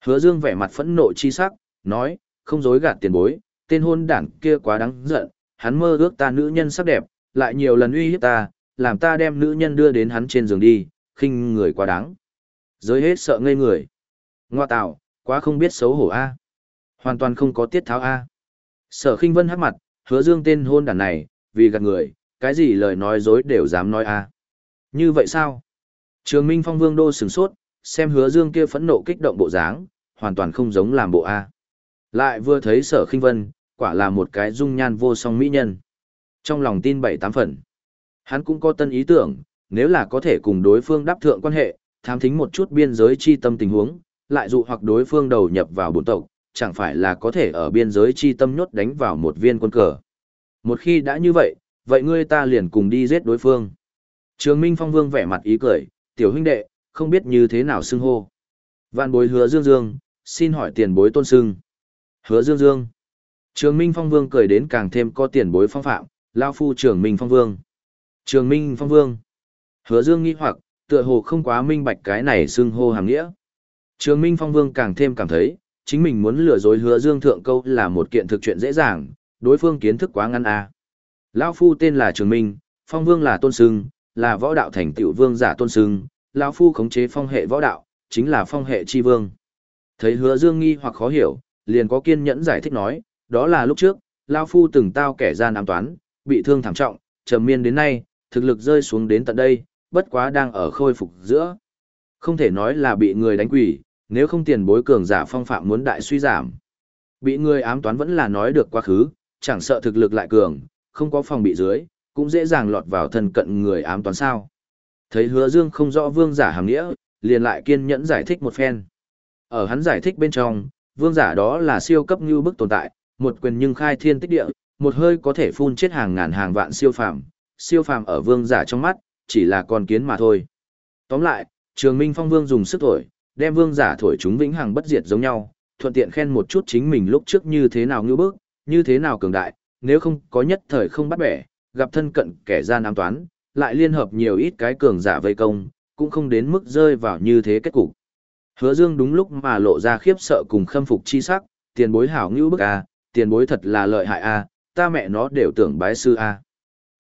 Hứa Dương vẻ mặt phẫn nộ chi sắc, nói, không dối gạt tiền bối, tên hôn đảng kia quá đáng giận, hắn mơ ước ta nữ nhân sắc đẹp, lại nhiều lần uy hiếp ta, làm ta đem nữ nhân đưa đến hắn trên giường đi, khinh người quá đáng. Giới hết sợ ngây người. Ngoa tạo, quá không biết xấu hổ a. Hoàn toàn không có tiết tháo a. Sở khinh vân hắc mặt, hứa dương tên hôn đàn này, vì gạt người, cái gì lời nói dối đều dám nói a. Như vậy sao? Trường minh phong vương đô sửng sốt, xem hứa dương kia phẫn nộ kích động bộ dáng, hoàn toàn không giống làm bộ a. Lại vừa thấy sở khinh vân, quả là một cái dung nhan vô song mỹ nhân. Trong lòng tin bảy tám phần. Hắn cũng có tân ý tưởng, nếu là có thể cùng đối phương đáp thượng quan hệ tham thính một chút biên giới chi tâm tình huống lại dụ hoặc đối phương đầu nhập vào bổn tộc, chẳng phải là có thể ở biên giới chi tâm nhốt đánh vào một viên quân cờ. Một khi đã như vậy, vậy ngươi ta liền cùng đi giết đối phương. Trường Minh Phong Vương vẻ mặt ý cười, tiểu huynh đệ, không biết như thế nào xưng hô. Vạn bối hứa dương dương, xin hỏi tiền bối tôn xưng. Hứa dương dương. Trường Minh Phong Vương cười đến càng thêm có tiền bối phong phạm, lao phu trường Minh Phong Vương. Trường Minh Phong Vương. Hứa dương nghi hoặc, tựa hồ không quá minh bạch cái này xưng hô hàng nghĩa. Trường Minh Phong Vương càng thêm cảm thấy, chính mình muốn lừa dối hứa Dương Thượng Câu là một kiện thực chuyện dễ dàng, đối phương kiến thức quá ngăn a. À. Lão Phu tên là Trường Minh, Phong Vương là Tôn Sưng, là võ đạo thành tựu vương giả Tôn Sưng, Lão Phu khống chế phong hệ võ đạo, chính là phong hệ chi vương. Thấy hứa Dương nghi hoặc khó hiểu, liền có kiên nhẫn giải thích nói, đó là lúc trước, Lão Phu từng tao kẻ gian ám toán, bị thương thảm trọng, trầm miên đến nay, thực lực rơi xuống đến tận đây, bất quá đang ở khôi phục giữa. Không thể nói là bị người đánh quỷ, nếu không tiền bối cường giả phong phạm muốn đại suy giảm. Bị người ám toán vẫn là nói được quá khứ, chẳng sợ thực lực lại cường, không có phòng bị dưới, cũng dễ dàng lọt vào thân cận người ám toán sao. Thấy hứa dương không rõ vương giả hàng nghĩa, liền lại kiên nhẫn giải thích một phen. Ở hắn giải thích bên trong, vương giả đó là siêu cấp như bức tồn tại, một quyền nhưng khai thiên tích địa, một hơi có thể phun chết hàng ngàn hàng vạn siêu phàm, siêu phàm ở vương giả trong mắt, chỉ là con kiến mà thôi. Tóm lại, Trường Minh Phong Vương dùng sức thổi, đem vương giả thổi chúng vĩnh hằng bất diệt giống nhau, thuận tiện khen một chút chính mình lúc trước như thế nào ngưu bức, như thế nào cường đại, nếu không có nhất thời không bắt bẻ, gặp thân cận kẻ gian ám toán, lại liên hợp nhiều ít cái cường giả vây công, cũng không đến mức rơi vào như thế kết cục. Hứa Dương đúng lúc mà lộ ra khiếp sợ cùng khâm phục chi sắc, tiền bối hảo ngưu bức a, tiền bối thật là lợi hại a, ta mẹ nó đều tưởng bái sư a.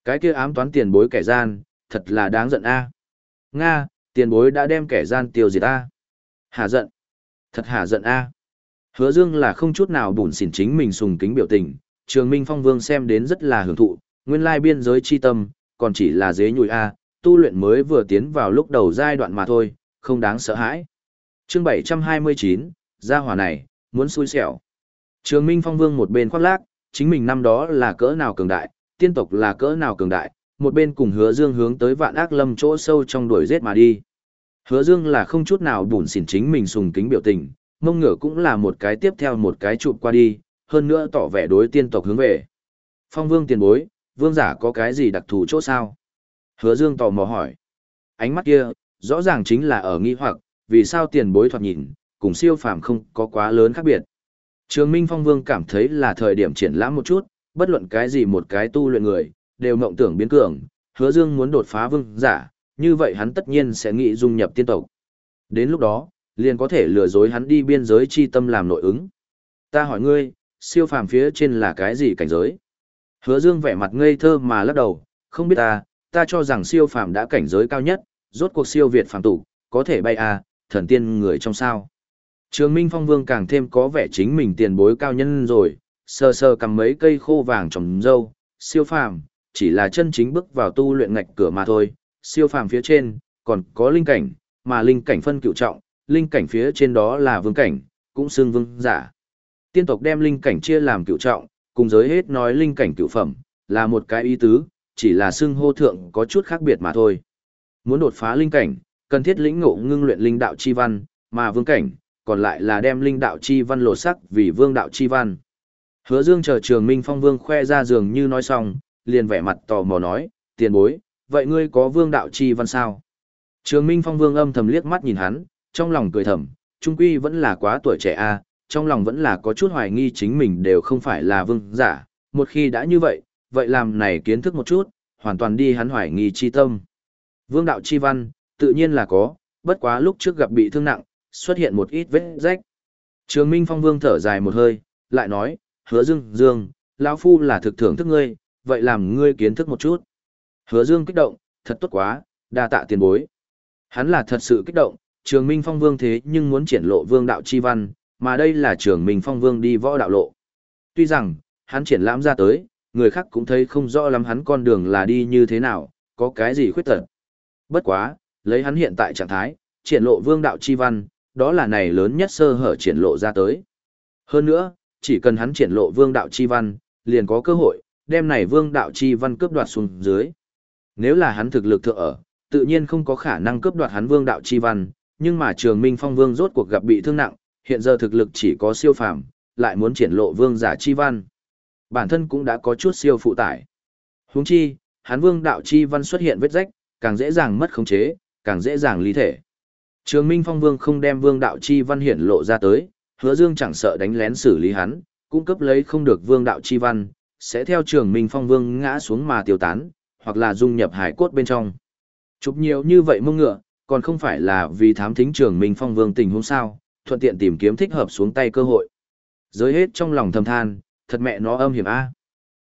Cái kia ám toán tiền bối kẻ gian, thật là đáng giận a. Nga, tiền bối đã đem kẻ gian tiêu diệt ta? Hà giận. Thật hà giận a. Hứa Dương là không chút nào bùn xỉn chính mình sùng kính biểu tình, Trường Minh Phong Vương xem đến rất là hưởng thụ, nguyên lai biên giới chi tâm, còn chỉ là dế nhùi a, tu luyện mới vừa tiến vào lúc đầu giai đoạn mà thôi, không đáng sợ hãi. Chương 729, gia hỏa này, muốn xui xẻo. Trường Minh Phong Vương một bên khoác lác, chính mình năm đó là cỡ nào cường đại, tiên tộc là cỡ nào cường đại, một bên cùng Hứa Dương hướng tới Vạn Ác Lâm chỗ sâu trong đuổi giết mà đi. Hứa Dương là không chút nào bùn xỉn chính mình sùng kính biểu tình, mông ngựa cũng là một cái tiếp theo một cái chụp qua đi, hơn nữa tỏ vẻ đối tiên tộc hướng về. Phong Vương tiền bối, vương giả có cái gì đặc thù chỗ sao? Hứa Dương tò mò hỏi. Ánh mắt kia, rõ ràng chính là ở nghi hoặc, vì sao tiền bối thoạt nhìn, cùng siêu phàm không có quá lớn khác biệt. Trường Minh Phong Vương cảm thấy là thời điểm triển lãm một chút, bất luận cái gì một cái tu luyện người, đều mộng tưởng biến cường, hứa dương muốn đột phá vương giả, như vậy hắn tất nhiên sẽ nghĩ dung nhập tiên tộc. Đến lúc đó, liền có thể lừa dối hắn đi biên giới chi tâm làm nội ứng. Ta hỏi ngươi, siêu phàm phía trên là cái gì cảnh giới? Hứa dương vẻ mặt ngây thơ mà lắc đầu, không biết ta, ta cho rằng siêu phàm đã cảnh giới cao nhất, rốt cuộc siêu việt phàm tục, có thể bay à, thần tiên người trong sao. Trường Minh Phong Vương càng thêm có vẻ chính mình tiền bối cao nhân rồi, sờ sờ cầm mấy cây khô vàng trồng dâu, siêu phàm, chỉ là chân chính bước vào tu luyện ngạch cửa mà thôi, siêu phàm phía trên, còn có linh cảnh, mà linh cảnh phân cựu trọng, linh cảnh phía trên đó là vương cảnh, cũng xương vương giả. Tiên tộc đem linh cảnh chia làm cựu trọng, cùng giới hết nói linh cảnh cựu phẩm, là một cái ý tứ, chỉ là xưng hô thượng có chút khác biệt mà thôi. Muốn đột phá linh cảnh, cần thiết lĩnh ngộ ngưng luyện linh đạo chi văn, mà vương cảnh, còn lại là đem linh đạo chi văn lột sắc vì vương đạo chi văn. Hứa Dương chờ Trường Minh Phong Vương khoe ra giường như nói xong, liền vẻ mặt tò mò nói, tiền bối, vậy ngươi có vương đạo chi văn sao? Trường Minh Phong Vương âm thầm liếc mắt nhìn hắn, trong lòng cười thầm, trung quy vẫn là quá tuổi trẻ a, trong lòng vẫn là có chút hoài nghi chính mình đều không phải là vương giả, một khi đã như vậy, vậy làm này kiến thức một chút, hoàn toàn đi hắn hoài nghi chi tâm. Vương đạo chi văn, tự nhiên là có, bất quá lúc trước gặp bị thương nặng, xuất hiện một ít vết rách. Trường Minh Phong Vương thở dài một hơi, lại nói, hứa dương, dương, lão phu là thực thưởng thức ngươi, vậy làm ngươi kiến thức một chút. Hứa Dương kích động, thật tốt quá, đa tạ tiền bối. Hắn là thật sự kích động, Trường Minh Phong Vương thế nhưng muốn triển lộ vương đạo chi văn, mà đây là Trường Minh Phong Vương đi võ đạo lộ. Tuy rằng, hắn triển lãm ra tới, người khác cũng thấy không rõ lắm hắn con đường là đi như thế nào, có cái gì khuyết tật. Bất quá, lấy hắn hiện tại trạng thái, triển lộ vương đạo chi văn, đó là này lớn nhất sơ hở triển lộ ra tới. Hơn nữa, chỉ cần hắn triển lộ vương đạo chi văn, liền có cơ hội, đem này vương đạo chi văn cướp đoạt xuống dưới. Nếu là hắn thực lực thượng ở, tự nhiên không có khả năng cướp đoạt hắn vương đạo chi văn, nhưng mà trường minh phong vương rốt cuộc gặp bị thương nặng, hiện giờ thực lực chỉ có siêu phàm, lại muốn triển lộ vương giả chi văn. Bản thân cũng đã có chút siêu phụ tải. Huống chi, hắn vương đạo chi văn xuất hiện vết rách, càng dễ dàng mất khống chế, càng dễ dàng ly thể. Trường Minh Phong Vương không đem vương đạo chi văn hiển lộ ra tới, hứa dương chẳng sợ đánh lén xử lý hắn, cũng cấp lấy không được vương đạo chi văn, sẽ theo trường minh phong vương ngã xuống mà tiêu tán, hoặc là dung nhập hải cốt bên trong. Chụp nhiều như vậy mông ngựa, còn không phải là vì thám thính trường minh phong vương tình huống sao, thuận tiện tìm kiếm thích hợp xuống tay cơ hội. Giới hết trong lòng thầm than, thật mẹ nó âm hiểm a.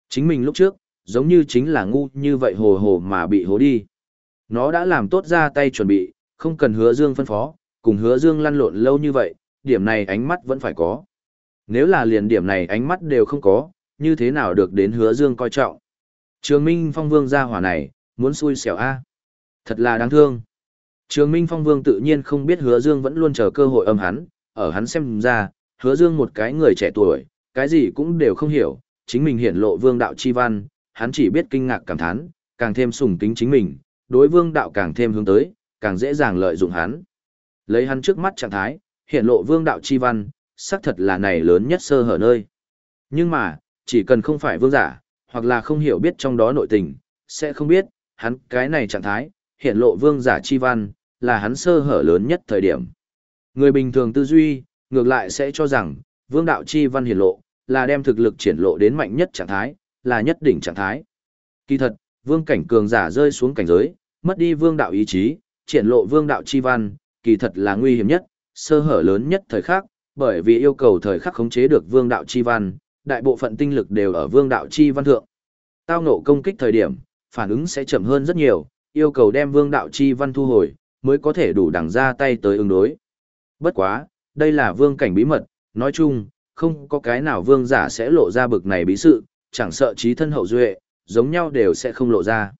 Chính mình lúc trước, giống như chính là ngu như vậy hồ hồ mà bị hố đi. Nó đã làm tốt ra tay chuẩn bị, không cần hứa dương phân phó, cùng hứa dương lăn lộn lâu như vậy, điểm này ánh mắt vẫn phải có. Nếu là liền điểm này ánh mắt đều không có, như thế nào được đến hứa dương coi trọng. Trường Minh Phong Vương ra hỏa này, muốn xui xẻo a Thật là đáng thương. Trường Minh Phong Vương tự nhiên không biết hứa dương vẫn luôn chờ cơ hội âm hắn, ở hắn xem ra, hứa dương một cái người trẻ tuổi, cái gì cũng đều không hiểu, chính mình hiển lộ vương đạo chi văn, hắn chỉ biết kinh ngạc cảm thán, càng thêm sùng kính chính mình, đối vương đạo càng thêm hướng tới, càng dễ dàng lợi dụng hắn. Lấy hắn trước mắt trạng thái, hiện lộ vương đạo chi văn, xác thật là này lớn nhất sơ hở nơi. Nhưng mà, chỉ cần không phải vương giả, hoặc là không hiểu biết trong đó nội tình, sẽ không biết, hắn cái này trạng thái, hiện lộ vương giả chi văn, là hắn sơ hở lớn nhất thời điểm. Người bình thường tư duy, ngược lại sẽ cho rằng, vương đạo chi văn hiển lộ, là đem thực lực triển lộ đến mạnh nhất trạng thái, là nhất đỉnh trạng thái. Kỳ thật, vương cảnh cường giả rơi xuống cảnh giới, mất đi vương đạo ý chí, triển lộ vương đạo chi văn, kỳ thật là nguy hiểm nhất, sơ hở lớn nhất thời khắc, bởi vì yêu cầu thời khắc khống chế được vương đạo chi văn, đại bộ phận tinh lực đều ở vương đạo chi văn thượng. Tao nộ công kích thời điểm, phản ứng sẽ chậm hơn rất nhiều, yêu cầu đem vương đạo chi văn thu hồi, mới có thể đủ đẳng ra tay tới ứng đối. Bất quá, đây là vương cảnh bí mật, nói chung, không có cái nào vương giả sẽ lộ ra bực này bí sự, chẳng sợ trí thân hậu duệ, giống nhau đều sẽ không lộ ra.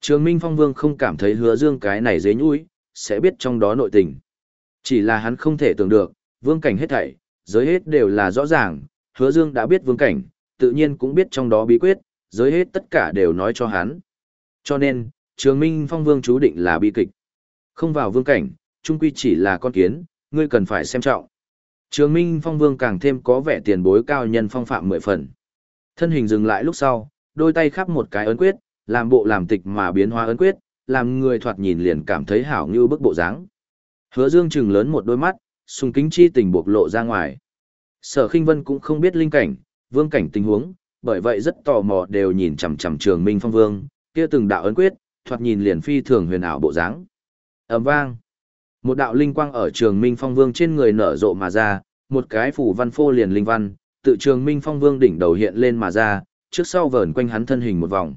Trường Minh Phong Vương không cảm thấy hứa dương cái này dế nhũi, sẽ biết trong đó nội tình. Chỉ là hắn không thể tưởng được, vương cảnh hết thảy, giới hết đều là rõ ràng, hứa dương đã biết vương cảnh, tự nhiên cũng biết trong đó bí quyết, giới hết tất cả đều nói cho hắn. Cho nên, Trường Minh Phong Vương chú định là bi kịch. Không vào vương cảnh, trung quy chỉ là con kiến, ngươi cần phải xem trọng. Trường Minh Phong Vương càng thêm có vẻ tiền bối cao nhân phong phạm mười phần. Thân hình dừng lại lúc sau, đôi tay khắp một cái ấn quyết, làm bộ làm tịch mà biến hóa ấn quyết, làm người thoạt nhìn liền cảm thấy hảo như bức bộ dáng. Hứa Dương trừng lớn một đôi mắt, sùng kính chi tình bộc lộ ra ngoài. Sở Khinh Vân cũng không biết linh cảnh, vương cảnh tình huống, bởi vậy rất tò mò đều nhìn chằm chằm Trường Minh Phong Vương, kia từng đạo ấn quyết, thoạt nhìn liền phi thường huyền ảo bộ dáng. Ầm vang. Một đạo linh quang ở Trường Minh Phong Vương trên người nở rộ mà ra, một cái phủ văn phô liền linh văn, tự Trường Minh Phong Vương đỉnh đầu hiện lên mà ra, trước sau vờn quanh hắn thân hình một vòng.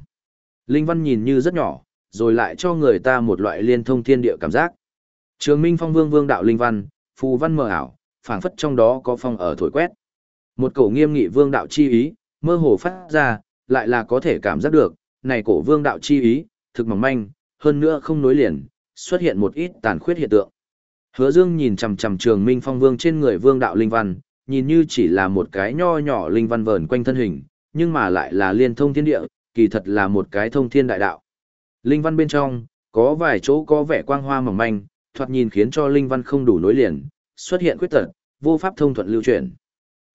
Linh văn nhìn như rất nhỏ, rồi lại cho người ta một loại liên thông thiên địa cảm giác. Trường Minh Phong Vương Vương đạo linh văn, phù văn mờ ảo, phảng phất trong đó có phong ở thổi quét. Một cổ nghiêm nghị vương đạo chi ý, mơ hồ phát ra, lại là có thể cảm giác được, này cổ vương đạo chi ý, thực mỏng manh, hơn nữa không nối liền, xuất hiện một ít tàn khuyết hiện tượng. Hứa Dương nhìn chằm chằm Trường Minh Phong Vương trên người vương đạo linh văn, nhìn như chỉ là một cái nho nhỏ linh văn vờn quanh thân hình, nhưng mà lại là liên thông thiên địa, kỳ thật là một cái thông thiên đại đạo. Linh văn bên trong, có vài chỗ có vẻ quang hoa mỏng manh, thoạt nhìn khiến cho linh văn không đủ nối liền, xuất hiện khuyết tật, vô pháp thông thuận lưu truyền.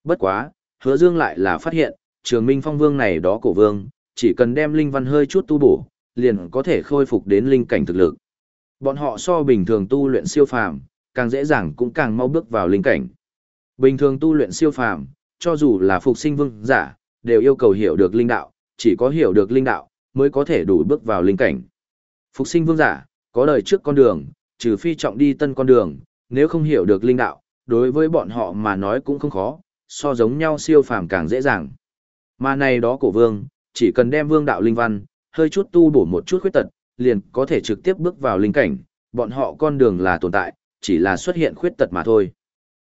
Bất quá, hứa dương lại là phát hiện, trường minh phong vương này đó cổ vương, chỉ cần đem linh văn hơi chút tu bổ, liền có thể khôi phục đến linh cảnh thực lực. Bọn họ so bình thường tu luyện siêu phàm, càng dễ dàng cũng càng mau bước vào linh cảnh. Bình thường tu luyện siêu phàm, cho dù là phục sinh vương giả, đều yêu cầu hiểu được linh đạo, chỉ có hiểu được linh đạo, mới có thể đủ bước vào linh cảnh. Phục sinh vương giả, có đời trước con đường, trừ phi trọng đi tân con đường, nếu không hiểu được linh đạo, đối với bọn họ mà nói cũng không khó, so giống nhau siêu phàm càng dễ dàng. Mà này đó cổ vương, chỉ cần đem vương đạo linh văn, hơi chút tu bổ một chút khuyết tật, liền có thể trực tiếp bước vào linh cảnh, bọn họ con đường là tồn tại, chỉ là xuất hiện khuyết tật mà thôi.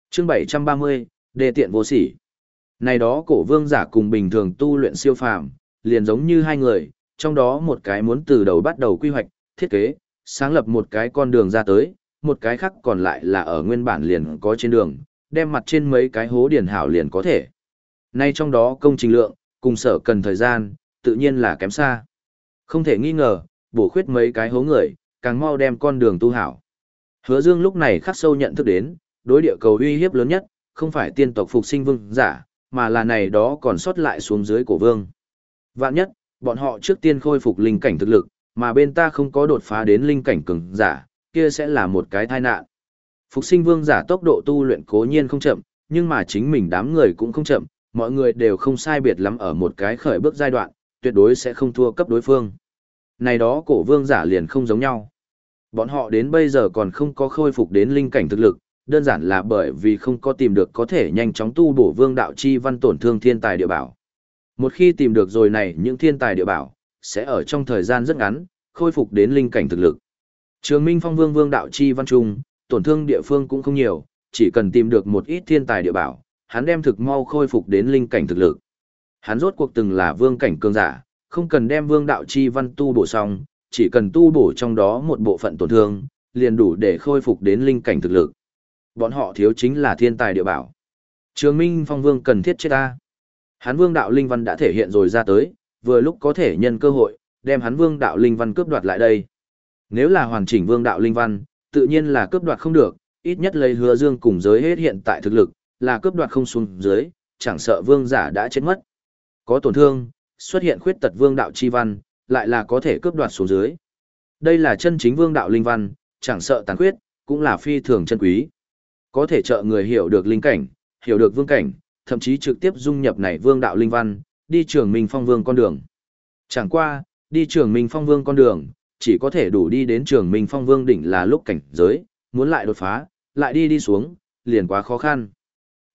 Chương 730, đề tiện vô sỉ. Này đó cổ vương giả cùng bình thường tu luyện siêu phàm, liền giống như hai người, trong đó một cái muốn từ đầu bắt đầu quy hoạch, thiết kế, sáng lập một cái con đường ra tới, một cái khác còn lại là ở nguyên bản liền có trên đường, đem mặt trên mấy cái hố điền hảo liền có thể. Nay trong đó công trình lượng, cùng sở cần thời gian, tự nhiên là kém xa. Không thể nghi ngờ, bổ khuyết mấy cái hố người, càng mau đem con đường tu hảo. Hứa Dương lúc này khắc sâu nhận thức đến, đối địa cầu uy hiếp lớn nhất, không phải tiên tộc phục sinh vương giả, mà là này đó còn sót lại xuống dưới cổ vương. Vạn nhất, bọn họ trước tiên khôi phục linh cảnh thực lực, mà bên ta không có đột phá đến linh cảnh cường giả, kia sẽ là một cái tai nạn. Phục sinh vương giả tốc độ tu luyện cố nhiên không chậm, nhưng mà chính mình đám người cũng không chậm, mọi người đều không sai biệt lắm ở một cái khởi bước giai đoạn, tuyệt đối sẽ không thua cấp đối phương. Này đó cổ vương giả liền không giống nhau. Bọn họ đến bây giờ còn không có khôi phục đến linh cảnh thực lực, đơn giản là bởi vì không có tìm được có thể nhanh chóng tu bổ vương đạo chi văn tổn thương thiên tài địa bảo. Một khi tìm được rồi này những thiên tài địa bảo, sẽ ở trong thời gian rất ngắn, khôi phục đến linh cảnh thực lực. Trường Minh Phong Vương Vương đạo chi văn trung, tổn thương địa phương cũng không nhiều, chỉ cần tìm được một ít thiên tài địa bảo, hắn đem thực mau khôi phục đến linh cảnh thực lực. Hắn rốt cuộc từng là vương cảnh cường giả, không cần đem vương đạo chi văn tu bổ xong, chỉ cần tu bổ trong đó một bộ phận tổn thương, liền đủ để khôi phục đến linh cảnh thực lực. Bọn họ thiếu chính là thiên tài địa bảo. Trường Minh Phong Vương cần thiết chết ta. Hắn Vương đạo linh văn đã thể hiện rồi ra tới, vừa lúc có thể nhân cơ hội đem hắn Vương đạo linh văn cướp đoạt lại đây. Nếu là hoàn chỉnh vương đạo linh văn, tự nhiên là cướp đoạt không được, ít nhất lấy hứa dương cùng giới hết hiện tại thực lực, là cướp đoạt không xuống dưới, chẳng sợ vương giả đã chết mất. Có tổn thương, xuất hiện khuyết tật vương đạo chi văn, lại là có thể cướp đoạt xuống dưới. Đây là chân chính vương đạo linh văn, chẳng sợ tàn khuyết, cũng là phi thường chân quý. Có thể trợ người hiểu được linh cảnh, hiểu được vương cảnh, thậm chí trực tiếp dung nhập này vương đạo linh văn, đi trường minh phong vương con đường. Chẳng qua, đi trường minh phong vương con đường, chỉ có thể đủ đi đến trường minh phong vương đỉnh là lúc cảnh giới, muốn lại đột phá, lại đi đi xuống, liền quá khó khăn.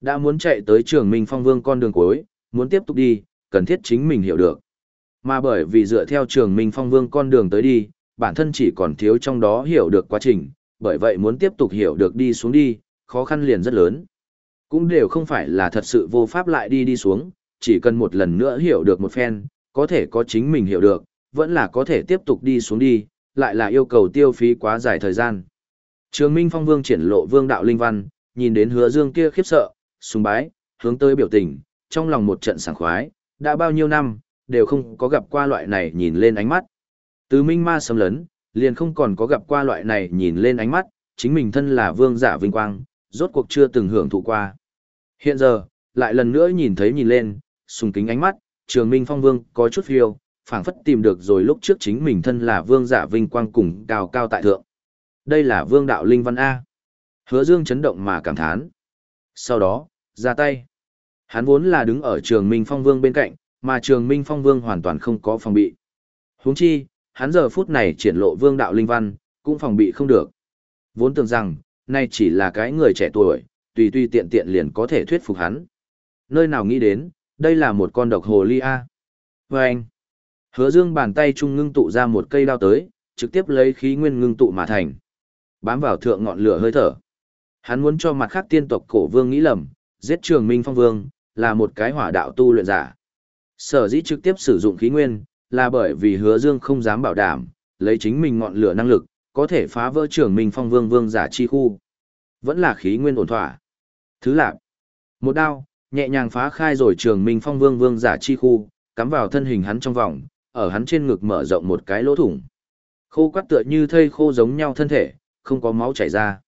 Đã muốn chạy tới trường minh phong vương con đường cuối, muốn tiếp tục đi, cần thiết chính mình hiểu được. Mà bởi vì dựa theo trường minh phong vương con đường tới đi, bản thân chỉ còn thiếu trong đó hiểu được quá trình, bởi vậy muốn tiếp tục hiểu được đi xuống đi, khó khăn liền rất lớn. Cũng đều không phải là thật sự vô pháp lại đi đi xuống, chỉ cần một lần nữa hiểu được một phen, có thể có chính mình hiểu được, vẫn là có thể tiếp tục đi xuống đi, lại là yêu cầu tiêu phí quá dài thời gian. Trường Minh Phong Vương triển lộ vương đạo linh văn, nhìn đến hứa dương kia khiếp sợ, sùng bái, hướng tới biểu tình, trong lòng một trận sảng khoái, đã bao nhiêu năm, đều không có gặp qua loại này nhìn lên ánh mắt. Từ minh ma sầm lấn, liền không còn có gặp qua loại này nhìn lên ánh mắt, chính mình thân là vương giả vinh quang, rốt cuộc chưa từng hưởng thụ qua. Hiện giờ, lại lần nữa nhìn thấy nhìn lên, sùng kính ánh mắt, trường minh phong vương có chút phiêu, phảng phất tìm được rồi lúc trước chính mình thân là vương giả vinh quang cùng cao cao tại thượng. Đây là vương đạo linh văn A. Hứa dương chấn động mà cảm thán. Sau đó, ra tay. Hắn vốn là đứng ở trường minh phong vương bên cạnh, mà trường minh phong vương hoàn toàn không có phòng bị. huống chi, hắn giờ phút này triển lộ vương đạo linh văn, cũng phòng bị không được. Vốn tưởng rằng, nay chỉ là cái người trẻ tuổi, tùy tùy tiện tiện liền có thể thuyết phục hắn. Nơi nào nghĩ đến, đây là một con độc hồ ly A. Vâng! anh, hứa dương bàn tay trung ngưng tụ ra một cây đao tới, trực tiếp lấy khí nguyên ngưng tụ mà thành. Bám vào thượng ngọn lửa hơi thở. Hắn muốn cho mặt khác tiên tộc cổ vương nghĩ lầm, giết trường minh phong vương, là một cái hỏa đạo tu luyện giả. Sở dĩ trực tiếp sử dụng khí nguyên, là bởi vì hứa dương không dám bảo đảm, lấy chính mình ngọn lửa năng lực, có thể phá vỡ trường minh phong vương vương giả chi khu. Vẫn là khí nguyên ổn thỏa. Thứ lạc. Một đao, nhẹ nhàng phá khai rồi trường minh phong vương vương giả chi khu, cắm vào thân hình hắn trong vòng, ở hắn trên ngực mở rộng một cái lỗ thủng. Khô quắt tựa như thây khô giống nhau thân thể, không có máu chảy ra.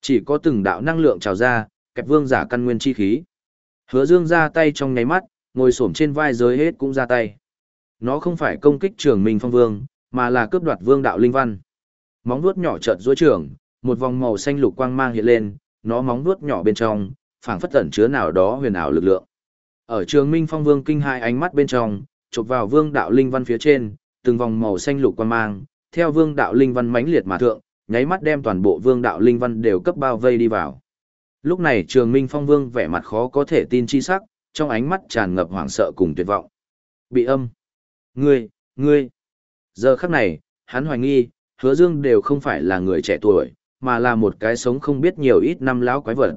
Chỉ có từng đạo năng lượng trào ra, kẹp vương giả căn nguyên chi khí. Hứa dương ra tay trong nháy mắt, ngồi xổm trên vai giới hết cũng ra tay. Nó không phải công kích trường minh phong vương, mà là cướp đoạt vương đạo linh văn. Móng vuốt nhỏ chợt duỗi trường, một vòng màu xanh lục quang mang hiện lên, nó móng vuốt nhỏ bên trong, phảng phất tẩn chứa nào đó huyền ảo lực lượng. Ở trường minh phong vương kinh hai ánh mắt bên trong, chụp vào vương đạo linh văn phía trên, từng vòng màu xanh lục quang mang, theo vương đạo linh văn mãnh liệt mà thượng, nháy mắt đem toàn bộ vương đạo linh văn đều cấp bao vây đi vào. Lúc này trường minh phong vương vẻ mặt khó có thể tin chi sắc, trong ánh mắt tràn ngập hoảng sợ cùng tuyệt vọng. Bị âm. Ngươi, ngươi. Giờ khắc này, hắn hoài nghi, hứa dương đều không phải là người trẻ tuổi, mà là một cái sống không biết nhiều ít năm lão quái vật.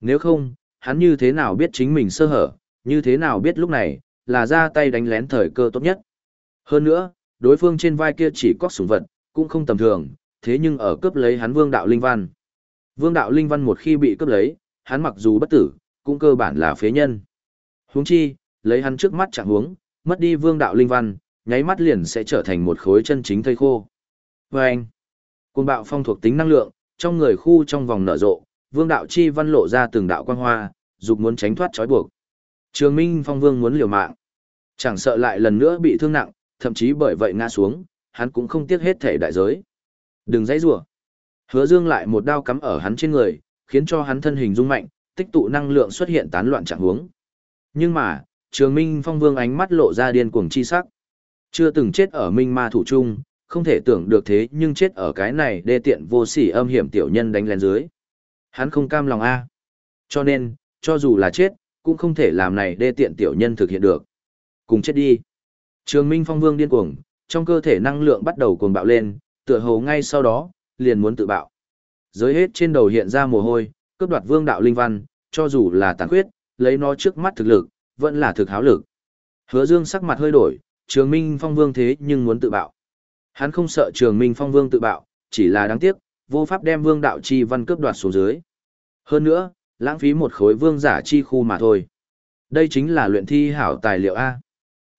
Nếu không, hắn như thế nào biết chính mình sơ hở, như thế nào biết lúc này, là ra tay đánh lén thời cơ tốt nhất. Hơn nữa, đối phương trên vai kia chỉ có súng vật, cũng không tầm thường, thế nhưng ở cướp lấy hắn vương đạo linh văn. Vương đạo linh văn một khi bị cướp lấy, hắn mặc dù bất tử, cũng cơ bản là phế nhân. Huống chi, lấy hắn trước mắt chẳng huống, mất đi vương đạo linh văn, nháy mắt liền sẽ trở thành một khối chân chính thây khô. Và anh, cuồng bạo phong thuộc tính năng lượng, trong người khu trong vòng nở rộ, vương đạo chi văn lộ ra từng đạo quang hoa, dục muốn tránh thoát trói buộc. Trường Minh Phong Vương muốn liều mạng, chẳng sợ lại lần nữa bị thương nặng, thậm chí bởi vậy ngã xuống, hắn cũng không tiếc hết thể đại giới. Đừng dãy rủa. Hứa Dương lại một đao cắm ở hắn trên người, khiến cho hắn thân hình rung mạnh, tích tụ năng lượng xuất hiện tán loạn trạng huống. Nhưng mà, Trường Minh Phong Vương ánh mắt lộ ra điên cuồng chi sắc. Chưa từng chết ở Minh Ma thủ trung, không thể tưởng được thế nhưng chết ở cái này đê tiện vô sỉ âm hiểm tiểu nhân đánh lén dưới. Hắn không cam lòng a. Cho nên, cho dù là chết, cũng không thể làm này đê tiện tiểu nhân thực hiện được. Cùng chết đi. Trường Minh Phong Vương điên cuồng, trong cơ thể năng lượng bắt đầu cuồng bạo lên, tựa hồ ngay sau đó, liền muốn tự bạo. Giới hết trên đầu hiện ra mồ hôi, cướp đoạt vương đạo linh văn, cho dù là tàn khuyết, lấy nó trước mắt thực lực, vẫn là thực háo lực. Hứa Dương sắc mặt hơi đổi, Trường Minh Phong Vương thế nhưng muốn tự bạo. Hắn không sợ Trường Minh Phong Vương tự bạo, chỉ là đáng tiếc, vô pháp đem vương đạo chi văn cướp đoạt xuống dưới. Hơn nữa, lãng phí một khối vương giả chi khu mà thôi. Đây chính là luyện thi hảo tài liệu A.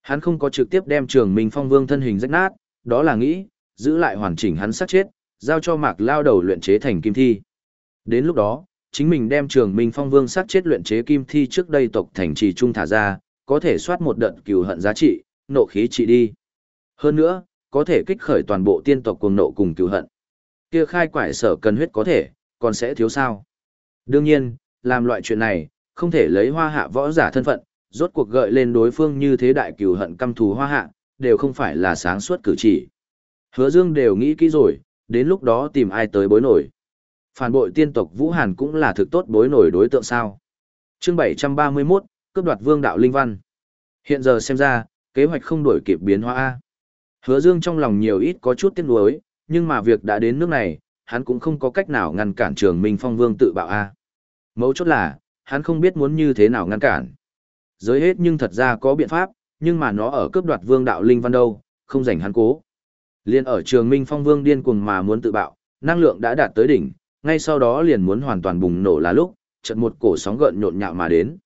Hắn không có trực tiếp đem Trường Minh Phong Vương thân hình rách nát, đó là nghĩ, giữ lại hoàn chỉnh hắn sát chết, giao cho mạc lao đầu luyện chế thành kim thi. Đến lúc đó, chính mình đem trường minh phong vương sát chết luyện chế kim thi trước đây tộc thành trì trung thả ra, có thể soát một đợt cừu hận giá trị, nộ khí trị đi. Hơn nữa, có thể kích khởi toàn bộ tiên tộc cuồng nộ cùng cừu hận. Kia khai quải sở cần huyết có thể, còn sẽ thiếu sao. Đương nhiên, làm loại chuyện này, không thể lấy hoa hạ võ giả thân phận, rốt cuộc gợi lên đối phương như thế đại cừu hận căm thù hoa hạ, đều không phải là sáng suốt cử chỉ. Hứa Dương đều nghĩ kỹ rồi, đến lúc đó tìm ai tới bối nổi. Phản bội tiên tộc Vũ Hàn cũng là thực tốt bối nổi đối tượng sao. Chương 731, cướp đoạt vương đạo linh văn. Hiện giờ xem ra, kế hoạch không đổi kịp biến hóa A. Hứa Dương trong lòng nhiều ít có chút tiếc nuối, nhưng mà việc đã đến nước này, hắn cũng không có cách nào ngăn cản trường Minh Phong Vương tự bạo A. Mấu chốt là, hắn không biết muốn như thế nào ngăn cản. Giới hết nhưng thật ra có biện pháp, nhưng mà nó ở cướp đoạt vương đạo linh văn đâu, không rảnh hắn cố. Liên ở trường Minh Phong Vương điên cuồng mà muốn tự bạo, năng lượng đã đạt tới đỉnh, ngay sau đó liền muốn hoàn toàn bùng nổ là lúc, chợt một cổ sóng gợn nhộn nhạo mà đến.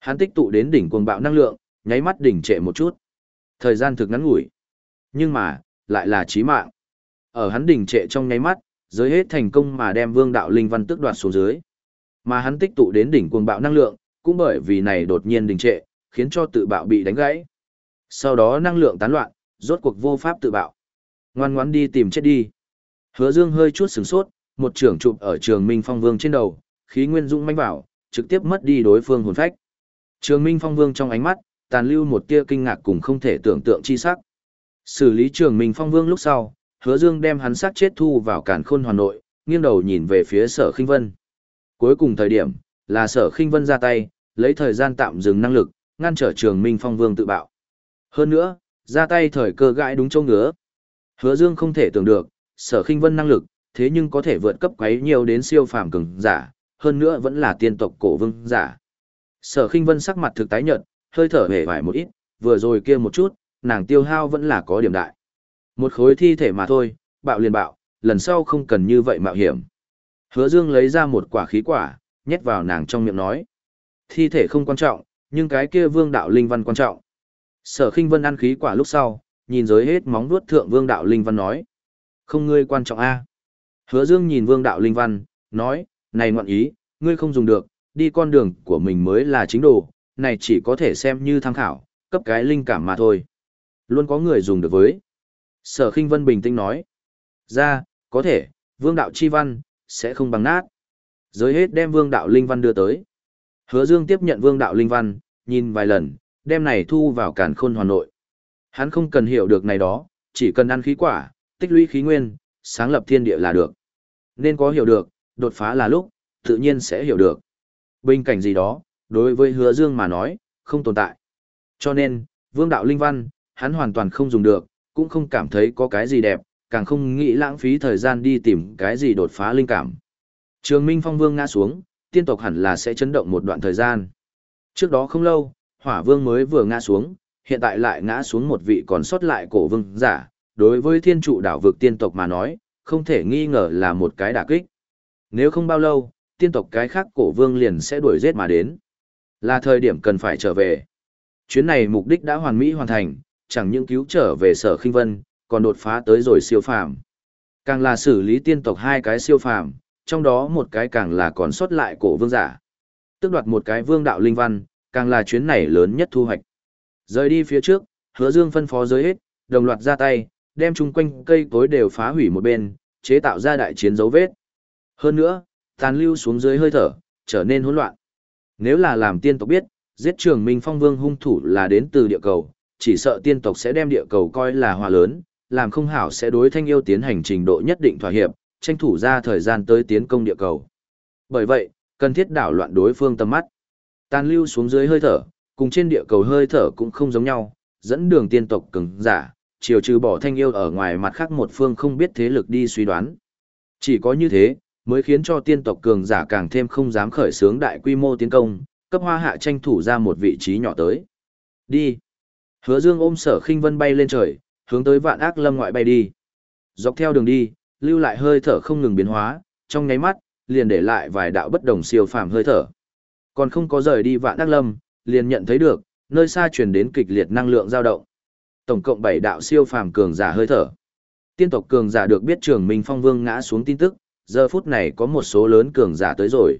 Hắn tích tụ đến đỉnh cuồng bạo năng lượng, nháy mắt đỉnh trệ một chút. Thời gian thực ngắn ngủi, nhưng mà, lại là chí mạng. Ở hắn đỉnh trệ trong nháy mắt, giới hết thành công mà đem vương đạo linh văn tức đoạt xuống dưới. Mà hắn tích tụ đến đỉnh cuồng bạo năng lượng, cũng bởi vì này đột nhiên đình trệ, khiến cho tự bạo bị đánh gãy. Sau đó năng lượng tán loạn, rốt cuộc vô pháp tự bạo. Ngoan ngoãn đi tìm chết đi. Hứa Dương hơi chút sửng sốt, một trưởng chụp ở Trường Minh Phong Vương trên đầu, khí nguyên dũng mãnh vào, trực tiếp mất đi đối phương hồn phách. Trường Minh Phong Vương trong ánh mắt, tàn lưu một tia kinh ngạc cùng không thể tưởng tượng chi sắc. Xử lý Trường Minh Phong Vương lúc sau, Hứa Dương đem hắn sát chết thu vào Càn Khôn Hoàn Nội, nghiêng đầu nhìn về phía Sở Khinh Vân. Cuối cùng thời điểm, là Sở Khinh Vân ra tay, lấy thời gian tạm dừng năng lực, ngăn trở Trường Minh Phong Vương tự bạo. Hơn nữa, ra tay thời cơ gãi đúng chỗ ngứa. Hứa Dương không thể tưởng được, Sở Khinh Vân năng lực, thế nhưng có thể vượt cấp quấy nhiều đến siêu phàm cường giả, hơn nữa vẫn là tiên tộc cổ vương giả. Sở Khinh Vân sắc mặt thực tái nhợt, hơi thở hề vải một ít, vừa rồi kia một chút, nàng tiêu hao vẫn là có điểm đại. Một khối thi thể mà thôi, bạo liền bạo, lần sau không cần như vậy mạo hiểm. Hứa Dương lấy ra một quả khí quả, nhét vào nàng trong miệng nói. Thi thể không quan trọng, nhưng cái kia vương đạo linh văn quan trọng. Sở Khinh Vân ăn khí quả lúc sau, nhìn giới hết móng vuốt thượng vương đạo linh văn nói. Không ngươi quan trọng a. Hứa Dương nhìn vương đạo linh văn, nói, này ngoạn ý, ngươi không dùng được, đi con đường của mình mới là chính đồ, này chỉ có thể xem như tham khảo, cấp cái linh cảm mà thôi. Luôn có người dùng được với. Sở Kinh Vân bình tĩnh nói. Ra, có thể, vương đạo chi văn, sẽ không bằng nát. Giới hết đem vương đạo linh văn đưa tới. Hứa Dương tiếp nhận vương đạo linh văn, nhìn vài lần, đem này thu vào càn khôn hoàn nội. Hắn không cần hiểu được này đó, chỉ cần ăn khí quả, tích lũy khí nguyên, sáng lập thiên địa là được. Nên có hiểu được, đột phá là lúc, tự nhiên sẽ hiểu được. Bình cảnh gì đó, đối với hứa dương mà nói, không tồn tại. Cho nên, vương đạo linh văn, hắn hoàn toàn không dùng được, cũng không cảm thấy có cái gì đẹp, càng không nghĩ lãng phí thời gian đi tìm cái gì đột phá linh cảm. Trường Minh Phong Vương ngã xuống, tiên tộc hẳn là sẽ chấn động một đoạn thời gian. Trước đó không lâu, Hỏa Vương mới vừa ngã xuống, hiện tại lại ngã xuống một vị còn sót lại cổ vương giả, đối với thiên trụ đảo vực tiên tộc mà nói, không thể nghi ngờ là một cái đả kích. Nếu không bao lâu, tiên tộc cái khác cổ vương liền sẽ đuổi giết mà đến. Là thời điểm cần phải trở về. Chuyến này mục đích đã hoàn mỹ hoàn thành, chẳng những cứu trở về sở khinh vân, còn đột phá tới rồi siêu phàm. Càng là xử lý tiên tộc hai cái siêu phàm, trong đó một cái càng là còn sót lại cổ vương giả. Tức đoạt một cái vương đạo linh văn, càng là chuyến này lớn nhất thu hoạch. Rời đi phía trước, hứa dương phân phó giới hết, đồng loạt ra tay, đem chung quanh cây cối đều phá hủy một bên, chế tạo ra đại chiến dấu vết. Hơn nữa, tàn lưu xuống dưới hơi thở, trở nên hỗn loạn. Nếu là làm tiên tộc biết, giết trường Minh Phong Vương hung thủ là đến từ địa cầu, chỉ sợ tiên tộc sẽ đem địa cầu coi là hòa lớn, làm không hảo sẽ đối thanh yêu tiến hành trình độ nhất định thỏa hiệp, tranh thủ ra thời gian tới tiến công địa cầu. Bởi vậy, cần thiết đảo loạn đối phương tầm mắt. Tàn lưu xuống dưới hơi thở, cùng trên địa cầu hơi thở cũng không giống nhau, dẫn đường tiên tộc cứng giả, chiều trừ bỏ thanh yêu ở ngoài mặt khác một phương không biết thế lực đi suy đoán. Chỉ có như thế, mới khiến cho tiên tộc cường giả càng thêm không dám khởi xướng đại quy mô tiến công, cấp hoa hạ tranh thủ ra một vị trí nhỏ tới. Đi. Hứa Dương ôm sở khinh vân bay lên trời, hướng tới vạn ác lâm ngoại bay đi. Dọc theo đường đi, lưu lại hơi thở không ngừng biến hóa, trong nháy mắt, liền để lại vài đạo bất đồng siêu phàm hơi thở. Còn không có rời đi vạn ác lâm, liền nhận thấy được, nơi xa truyền đến kịch liệt năng lượng dao động tổng cộng 7 đạo siêu phàm cường giả hơi thở. Tiên tộc cường giả được biết trưởng Minh Phong Vương ngã xuống tin tức, giờ phút này có một số lớn cường giả tới rồi.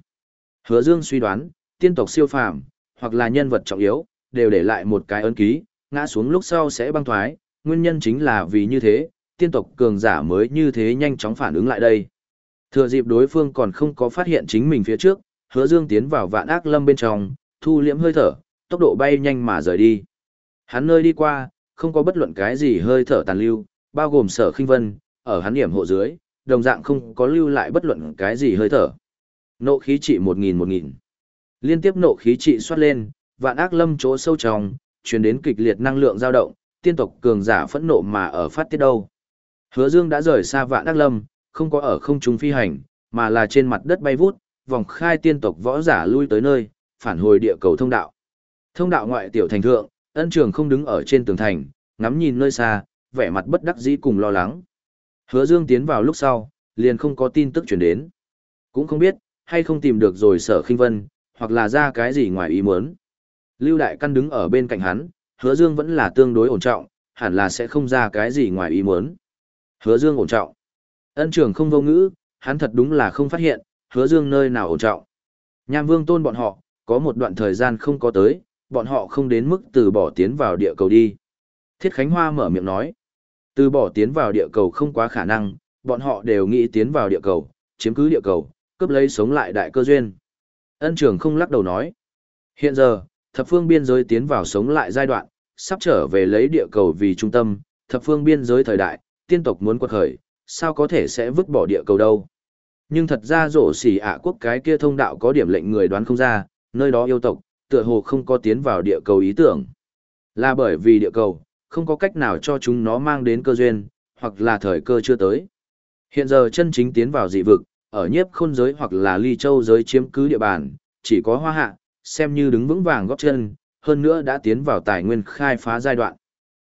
Hứa Dương suy đoán, tiên tộc siêu phàm, hoặc là nhân vật trọng yếu, đều để lại một cái ấn ký, ngã xuống lúc sau sẽ băng thoái, nguyên nhân chính là vì như thế, tiên tộc cường giả mới như thế nhanh chóng phản ứng lại đây. Thừa dịp đối phương còn không có phát hiện chính mình phía trước, hứa dương tiến vào vạn ác lâm bên trong, thu liễm hơi thở, tốc độ bay nhanh mà rời đi. Hắn nơi đi qua, không có bất luận cái gì hơi thở tàn lưu, bao gồm sở khinh vân, ở hắn điểm hộ dưới, đồng dạng không có lưu lại bất luận cái gì hơi thở. Nộ khí trị 1000-1000. Liên tiếp nộ khí trị xoát lên, vạn ác lâm chỗ sâu trong, truyền đến kịch liệt năng lượng dao động, tiên tộc cường giả phẫn nộ mà ở phát tiết đâu. Hứa Dương đã rời xa vạn đắc lâm, không có ở không trung phi hành, mà là trên mặt đất bay vút, vòng khai tiên tộc võ giả lui tới nơi, phản hồi địa cầu thông đạo. Thông đạo ngoại tiểu thành thượng, ân trường không đứng ở trên tường thành, ngắm nhìn nơi xa, vẻ mặt bất đắc dĩ cùng lo lắng. Hứa Dương tiến vào lúc sau, liền không có tin tức truyền đến. Cũng không biết, hay không tìm được rồi sở khinh vân, hoặc là ra cái gì ngoài ý muốn. Lưu Đại Căn đứng ở bên cạnh hắn, Hứa Dương vẫn là tương đối ổn trọng, hẳn là sẽ không ra cái gì ngoài ý muốn. Hứa Dương ổn trọng. Ân trường không vô ngữ, hắn thật đúng là không phát hiện, Hứa Dương nơi nào ổn trọng. Nham Vương tôn bọn họ, có một đoạn thời gian không có tới, bọn họ không đến mức từ bỏ tiến vào địa cầu đi. Thiết Khánh Hoa mở miệng nói, từ bỏ tiến vào địa cầu không quá khả năng, bọn họ đều nghĩ tiến vào địa cầu, chiếm cứ địa cầu, cướp lấy sống lại đại cơ duyên. Ân trường không lắc đầu nói, hiện giờ, thập phương biên giới tiến vào sống lại giai đoạn, sắp trở về lấy địa cầu vì trung tâm, thập phương biên giới thời đại, tiên tộc muốn quật khởi, sao có thể sẽ vứt bỏ địa cầu đâu. Nhưng thật ra rổ xỉ ạ quốc cái kia thông đạo có điểm lệnh người đoán không ra, nơi đó yêu tộc, tựa hồ không có tiến vào địa cầu ý tưởng. Là bởi vì địa cầu, không có cách nào cho chúng nó mang đến cơ duyên, hoặc là thời cơ chưa tới. Hiện giờ chân chính tiến vào dị vực, ở nhiếp khôn giới hoặc là ly châu giới chiếm cứ địa bàn, chỉ có hoa hạ, xem như đứng vững vàng góp chân, hơn nữa đã tiến vào tài nguyên khai phá giai đoạn.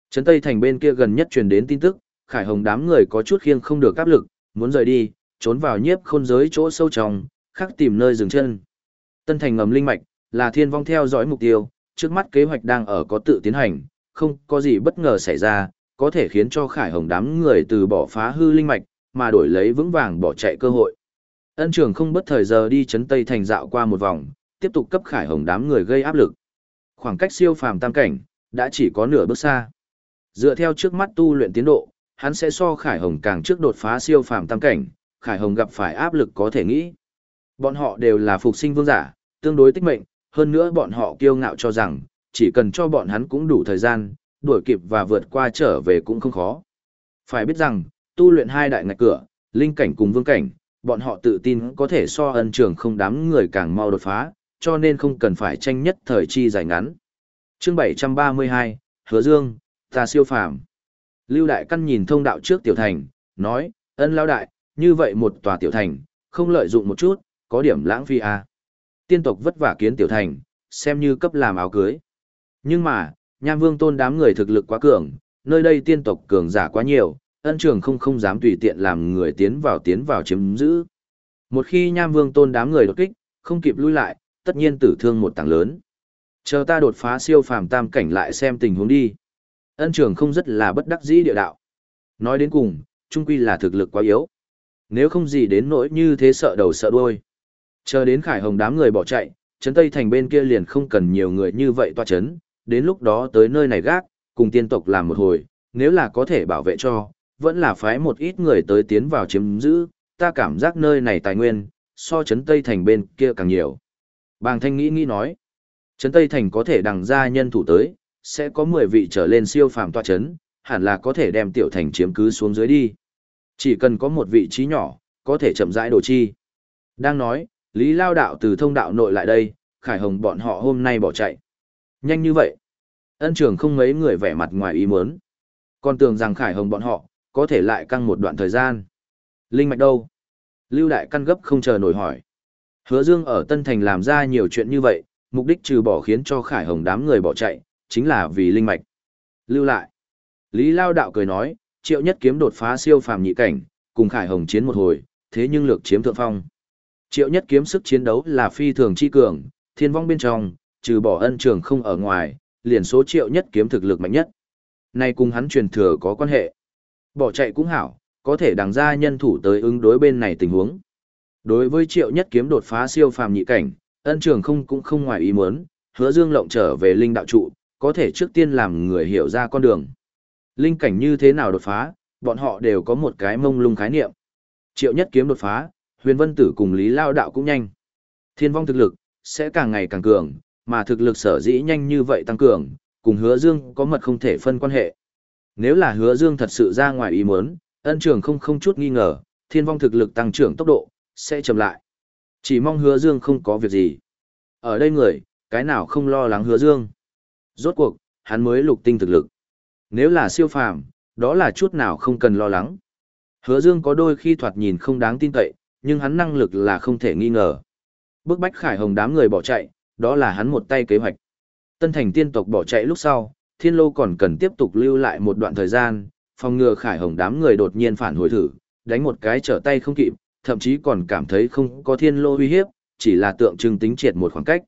Trấn Tây Thành bên kia gần nhất truyền đến tin tức, Khải Hồng đám người có chút khiêng không được áp lực, muốn rời đi, trốn vào nhiếp khôn giới chỗ sâu trong, khắc tìm nơi dừng chân. Tân Thành ngầm linh mạch, là thiên vong theo dõi mục tiêu, trước mắt kế hoạch đang ở có tự tiến hành, không có gì bất ngờ xảy ra, có thể khiến cho Khải Hồng đám người từ bỏ phá hư linh mạch, mà đổi lấy vững vàng bỏ chạy cơ hội. Ân trường không bất thời giờ đi chấn Tây Thành dạo qua một vòng, tiếp tục cấp Khải Hồng đám người gây áp lực. Khoảng cách siêu phàm tam cảnh, đã chỉ có nửa bước xa. Dựa theo trước mắt tu luyện tiến độ, hắn sẽ so Khải Hồng càng trước đột phá siêu phàm tam cảnh, Khải Hồng gặp phải áp lực có thể nghĩ. Bọn họ đều là phục sinh vương giả, tương đối tích mệnh, hơn nữa bọn họ kiêu ngạo cho rằng, chỉ cần cho bọn hắn cũng đủ thời gian, đuổi kịp và vượt qua trở về cũng không khó. Phải biết rằng, tu luyện hai đại ngạch cửa, linh cảnh cùng vương cảnh, bọn họ tự tin có thể so ân trường không đám người càng mau đột phá, cho nên không cần phải tranh nhất thời chi dài ngắn. Chương 732, Hứa Dương, ta siêu phàm. Lưu Đại Căn nhìn thông đạo trước tiểu thành, nói, ân lao đại, như vậy một tòa tiểu thành, không lợi dụng một chút, có điểm lãng phí à. Tiên tộc vất vả kiến tiểu thành, xem như cấp làm áo cưới. Nhưng mà, Nham Vương tôn đám người thực lực quá cường, nơi đây tiên tộc cường giả quá nhiều, ân trường không không dám tùy tiện làm người tiến vào tiến vào chiếm giữ. Một khi Nham Vương tôn đám người đột kích, không kịp lui lại, tất nhiên tử thương một tảng lớn. Chờ ta đột phá siêu phàm tam cảnh lại xem tình huống đi. Ân trường không rất là bất đắc dĩ địa đạo. Nói đến cùng, trung quy là thực lực quá yếu. Nếu không gì đến nỗi như thế sợ đầu sợ đuôi. Chờ đến Khải Hồng đám người bỏ chạy, trấn Tây Thành bên kia liền không cần nhiều người như vậy toa chấn, đến lúc đó tới nơi này gác, cùng tiên tộc làm một hồi, nếu là có thể bảo vệ cho, vẫn là phái một ít người tới tiến vào chiếm giữ, ta cảm giác nơi này tài nguyên, so trấn Tây Thành bên kia càng nhiều. Bàng Thanh nghĩ nghĩ nói, trấn Tây Thành có thể đằng ra nhân thủ tới, sẽ có 10 vị trở lên siêu phàm tòa chấn, hẳn là có thể đem tiểu thành chiếm cứ xuống dưới đi. Chỉ cần có một vị trí nhỏ, có thể chậm rãi đồ chi. Đang nói, Lý Lao Đạo từ thông đạo nội lại đây, Khải Hồng bọn họ hôm nay bỏ chạy. Nhanh như vậy. Ân trường không mấy người vẻ mặt ngoài ý muốn. Còn tưởng rằng Khải Hồng bọn họ, có thể lại căng một đoạn thời gian. Linh mạch đâu? Lưu Đại căn gấp không chờ nổi hỏi. Hứa Dương ở Tân Thành làm ra nhiều chuyện như vậy, mục đích trừ bỏ khiến cho Khải Hồng đám người bỏ chạy, chính là vì linh mạch. Lưu lại. Lý Lao Đạo cười nói, triệu nhất kiếm đột phá siêu phàm nhị cảnh, cùng Khải Hồng chiến một hồi, thế nhưng lược chiếm thượng phong. Triệu nhất kiếm sức chiến đấu là phi thường chi cường, thiên vong bên trong, trừ bỏ ân trường không ở ngoài, liền số triệu nhất kiếm thực lực mạnh nhất. nay cùng hắn truyền thừa có quan hệ. Bỏ chạy cũng hảo, có thể đằng ra nhân thủ tới ứng đối bên này tình huống. Đối với triệu nhất kiếm đột phá siêu phàm nhị cảnh, ân trường không cũng không ngoài ý muốn, hứa dương lộng trở về linh đạo trụ, có thể trước tiên làm người hiểu ra con đường. Linh cảnh như thế nào đột phá, bọn họ đều có một cái mông lung khái niệm. Triệu nhất kiếm đột phá, huyền vân tử cùng lý lao đạo cũng nhanh. Thiên vong thực lực, sẽ càng ngày càng cường, mà thực lực sở dĩ nhanh như vậy tăng cường, cùng hứa dương có mật không thể phân quan hệ. Nếu là hứa dương thật sự ra ngoài ý muốn, ân trường không không chút nghi ngờ, thiên vong thực lực tăng trưởng tốc độ, sẽ chậm lại. Chỉ mong hứa dương không có việc gì. Ở đây người, cái nào không lo lắng hứa dương. Rốt cuộc, hắn mới lục tinh thực lực. Nếu là siêu phàm, đó là chút nào không cần lo lắng. Hứa dương có đôi khi thoạt nhìn không đáng tin cậy, nhưng hắn năng lực là không thể nghi ngờ. Bước bách khải hồng đám người bỏ chạy, đó là hắn một tay kế hoạch. Tân thành tiên tộc bỏ chạy lúc sau, thiên lô còn cần tiếp tục lưu lại một đoạn thời gian, phòng ngừa khải hồng đám người đột nhiên phản hồi thử, đánh một cái trở tay không kịp, thậm chí còn cảm thấy không có thiên lô uy hiếp, chỉ là tượng trưng tính triệt một khoảng cách.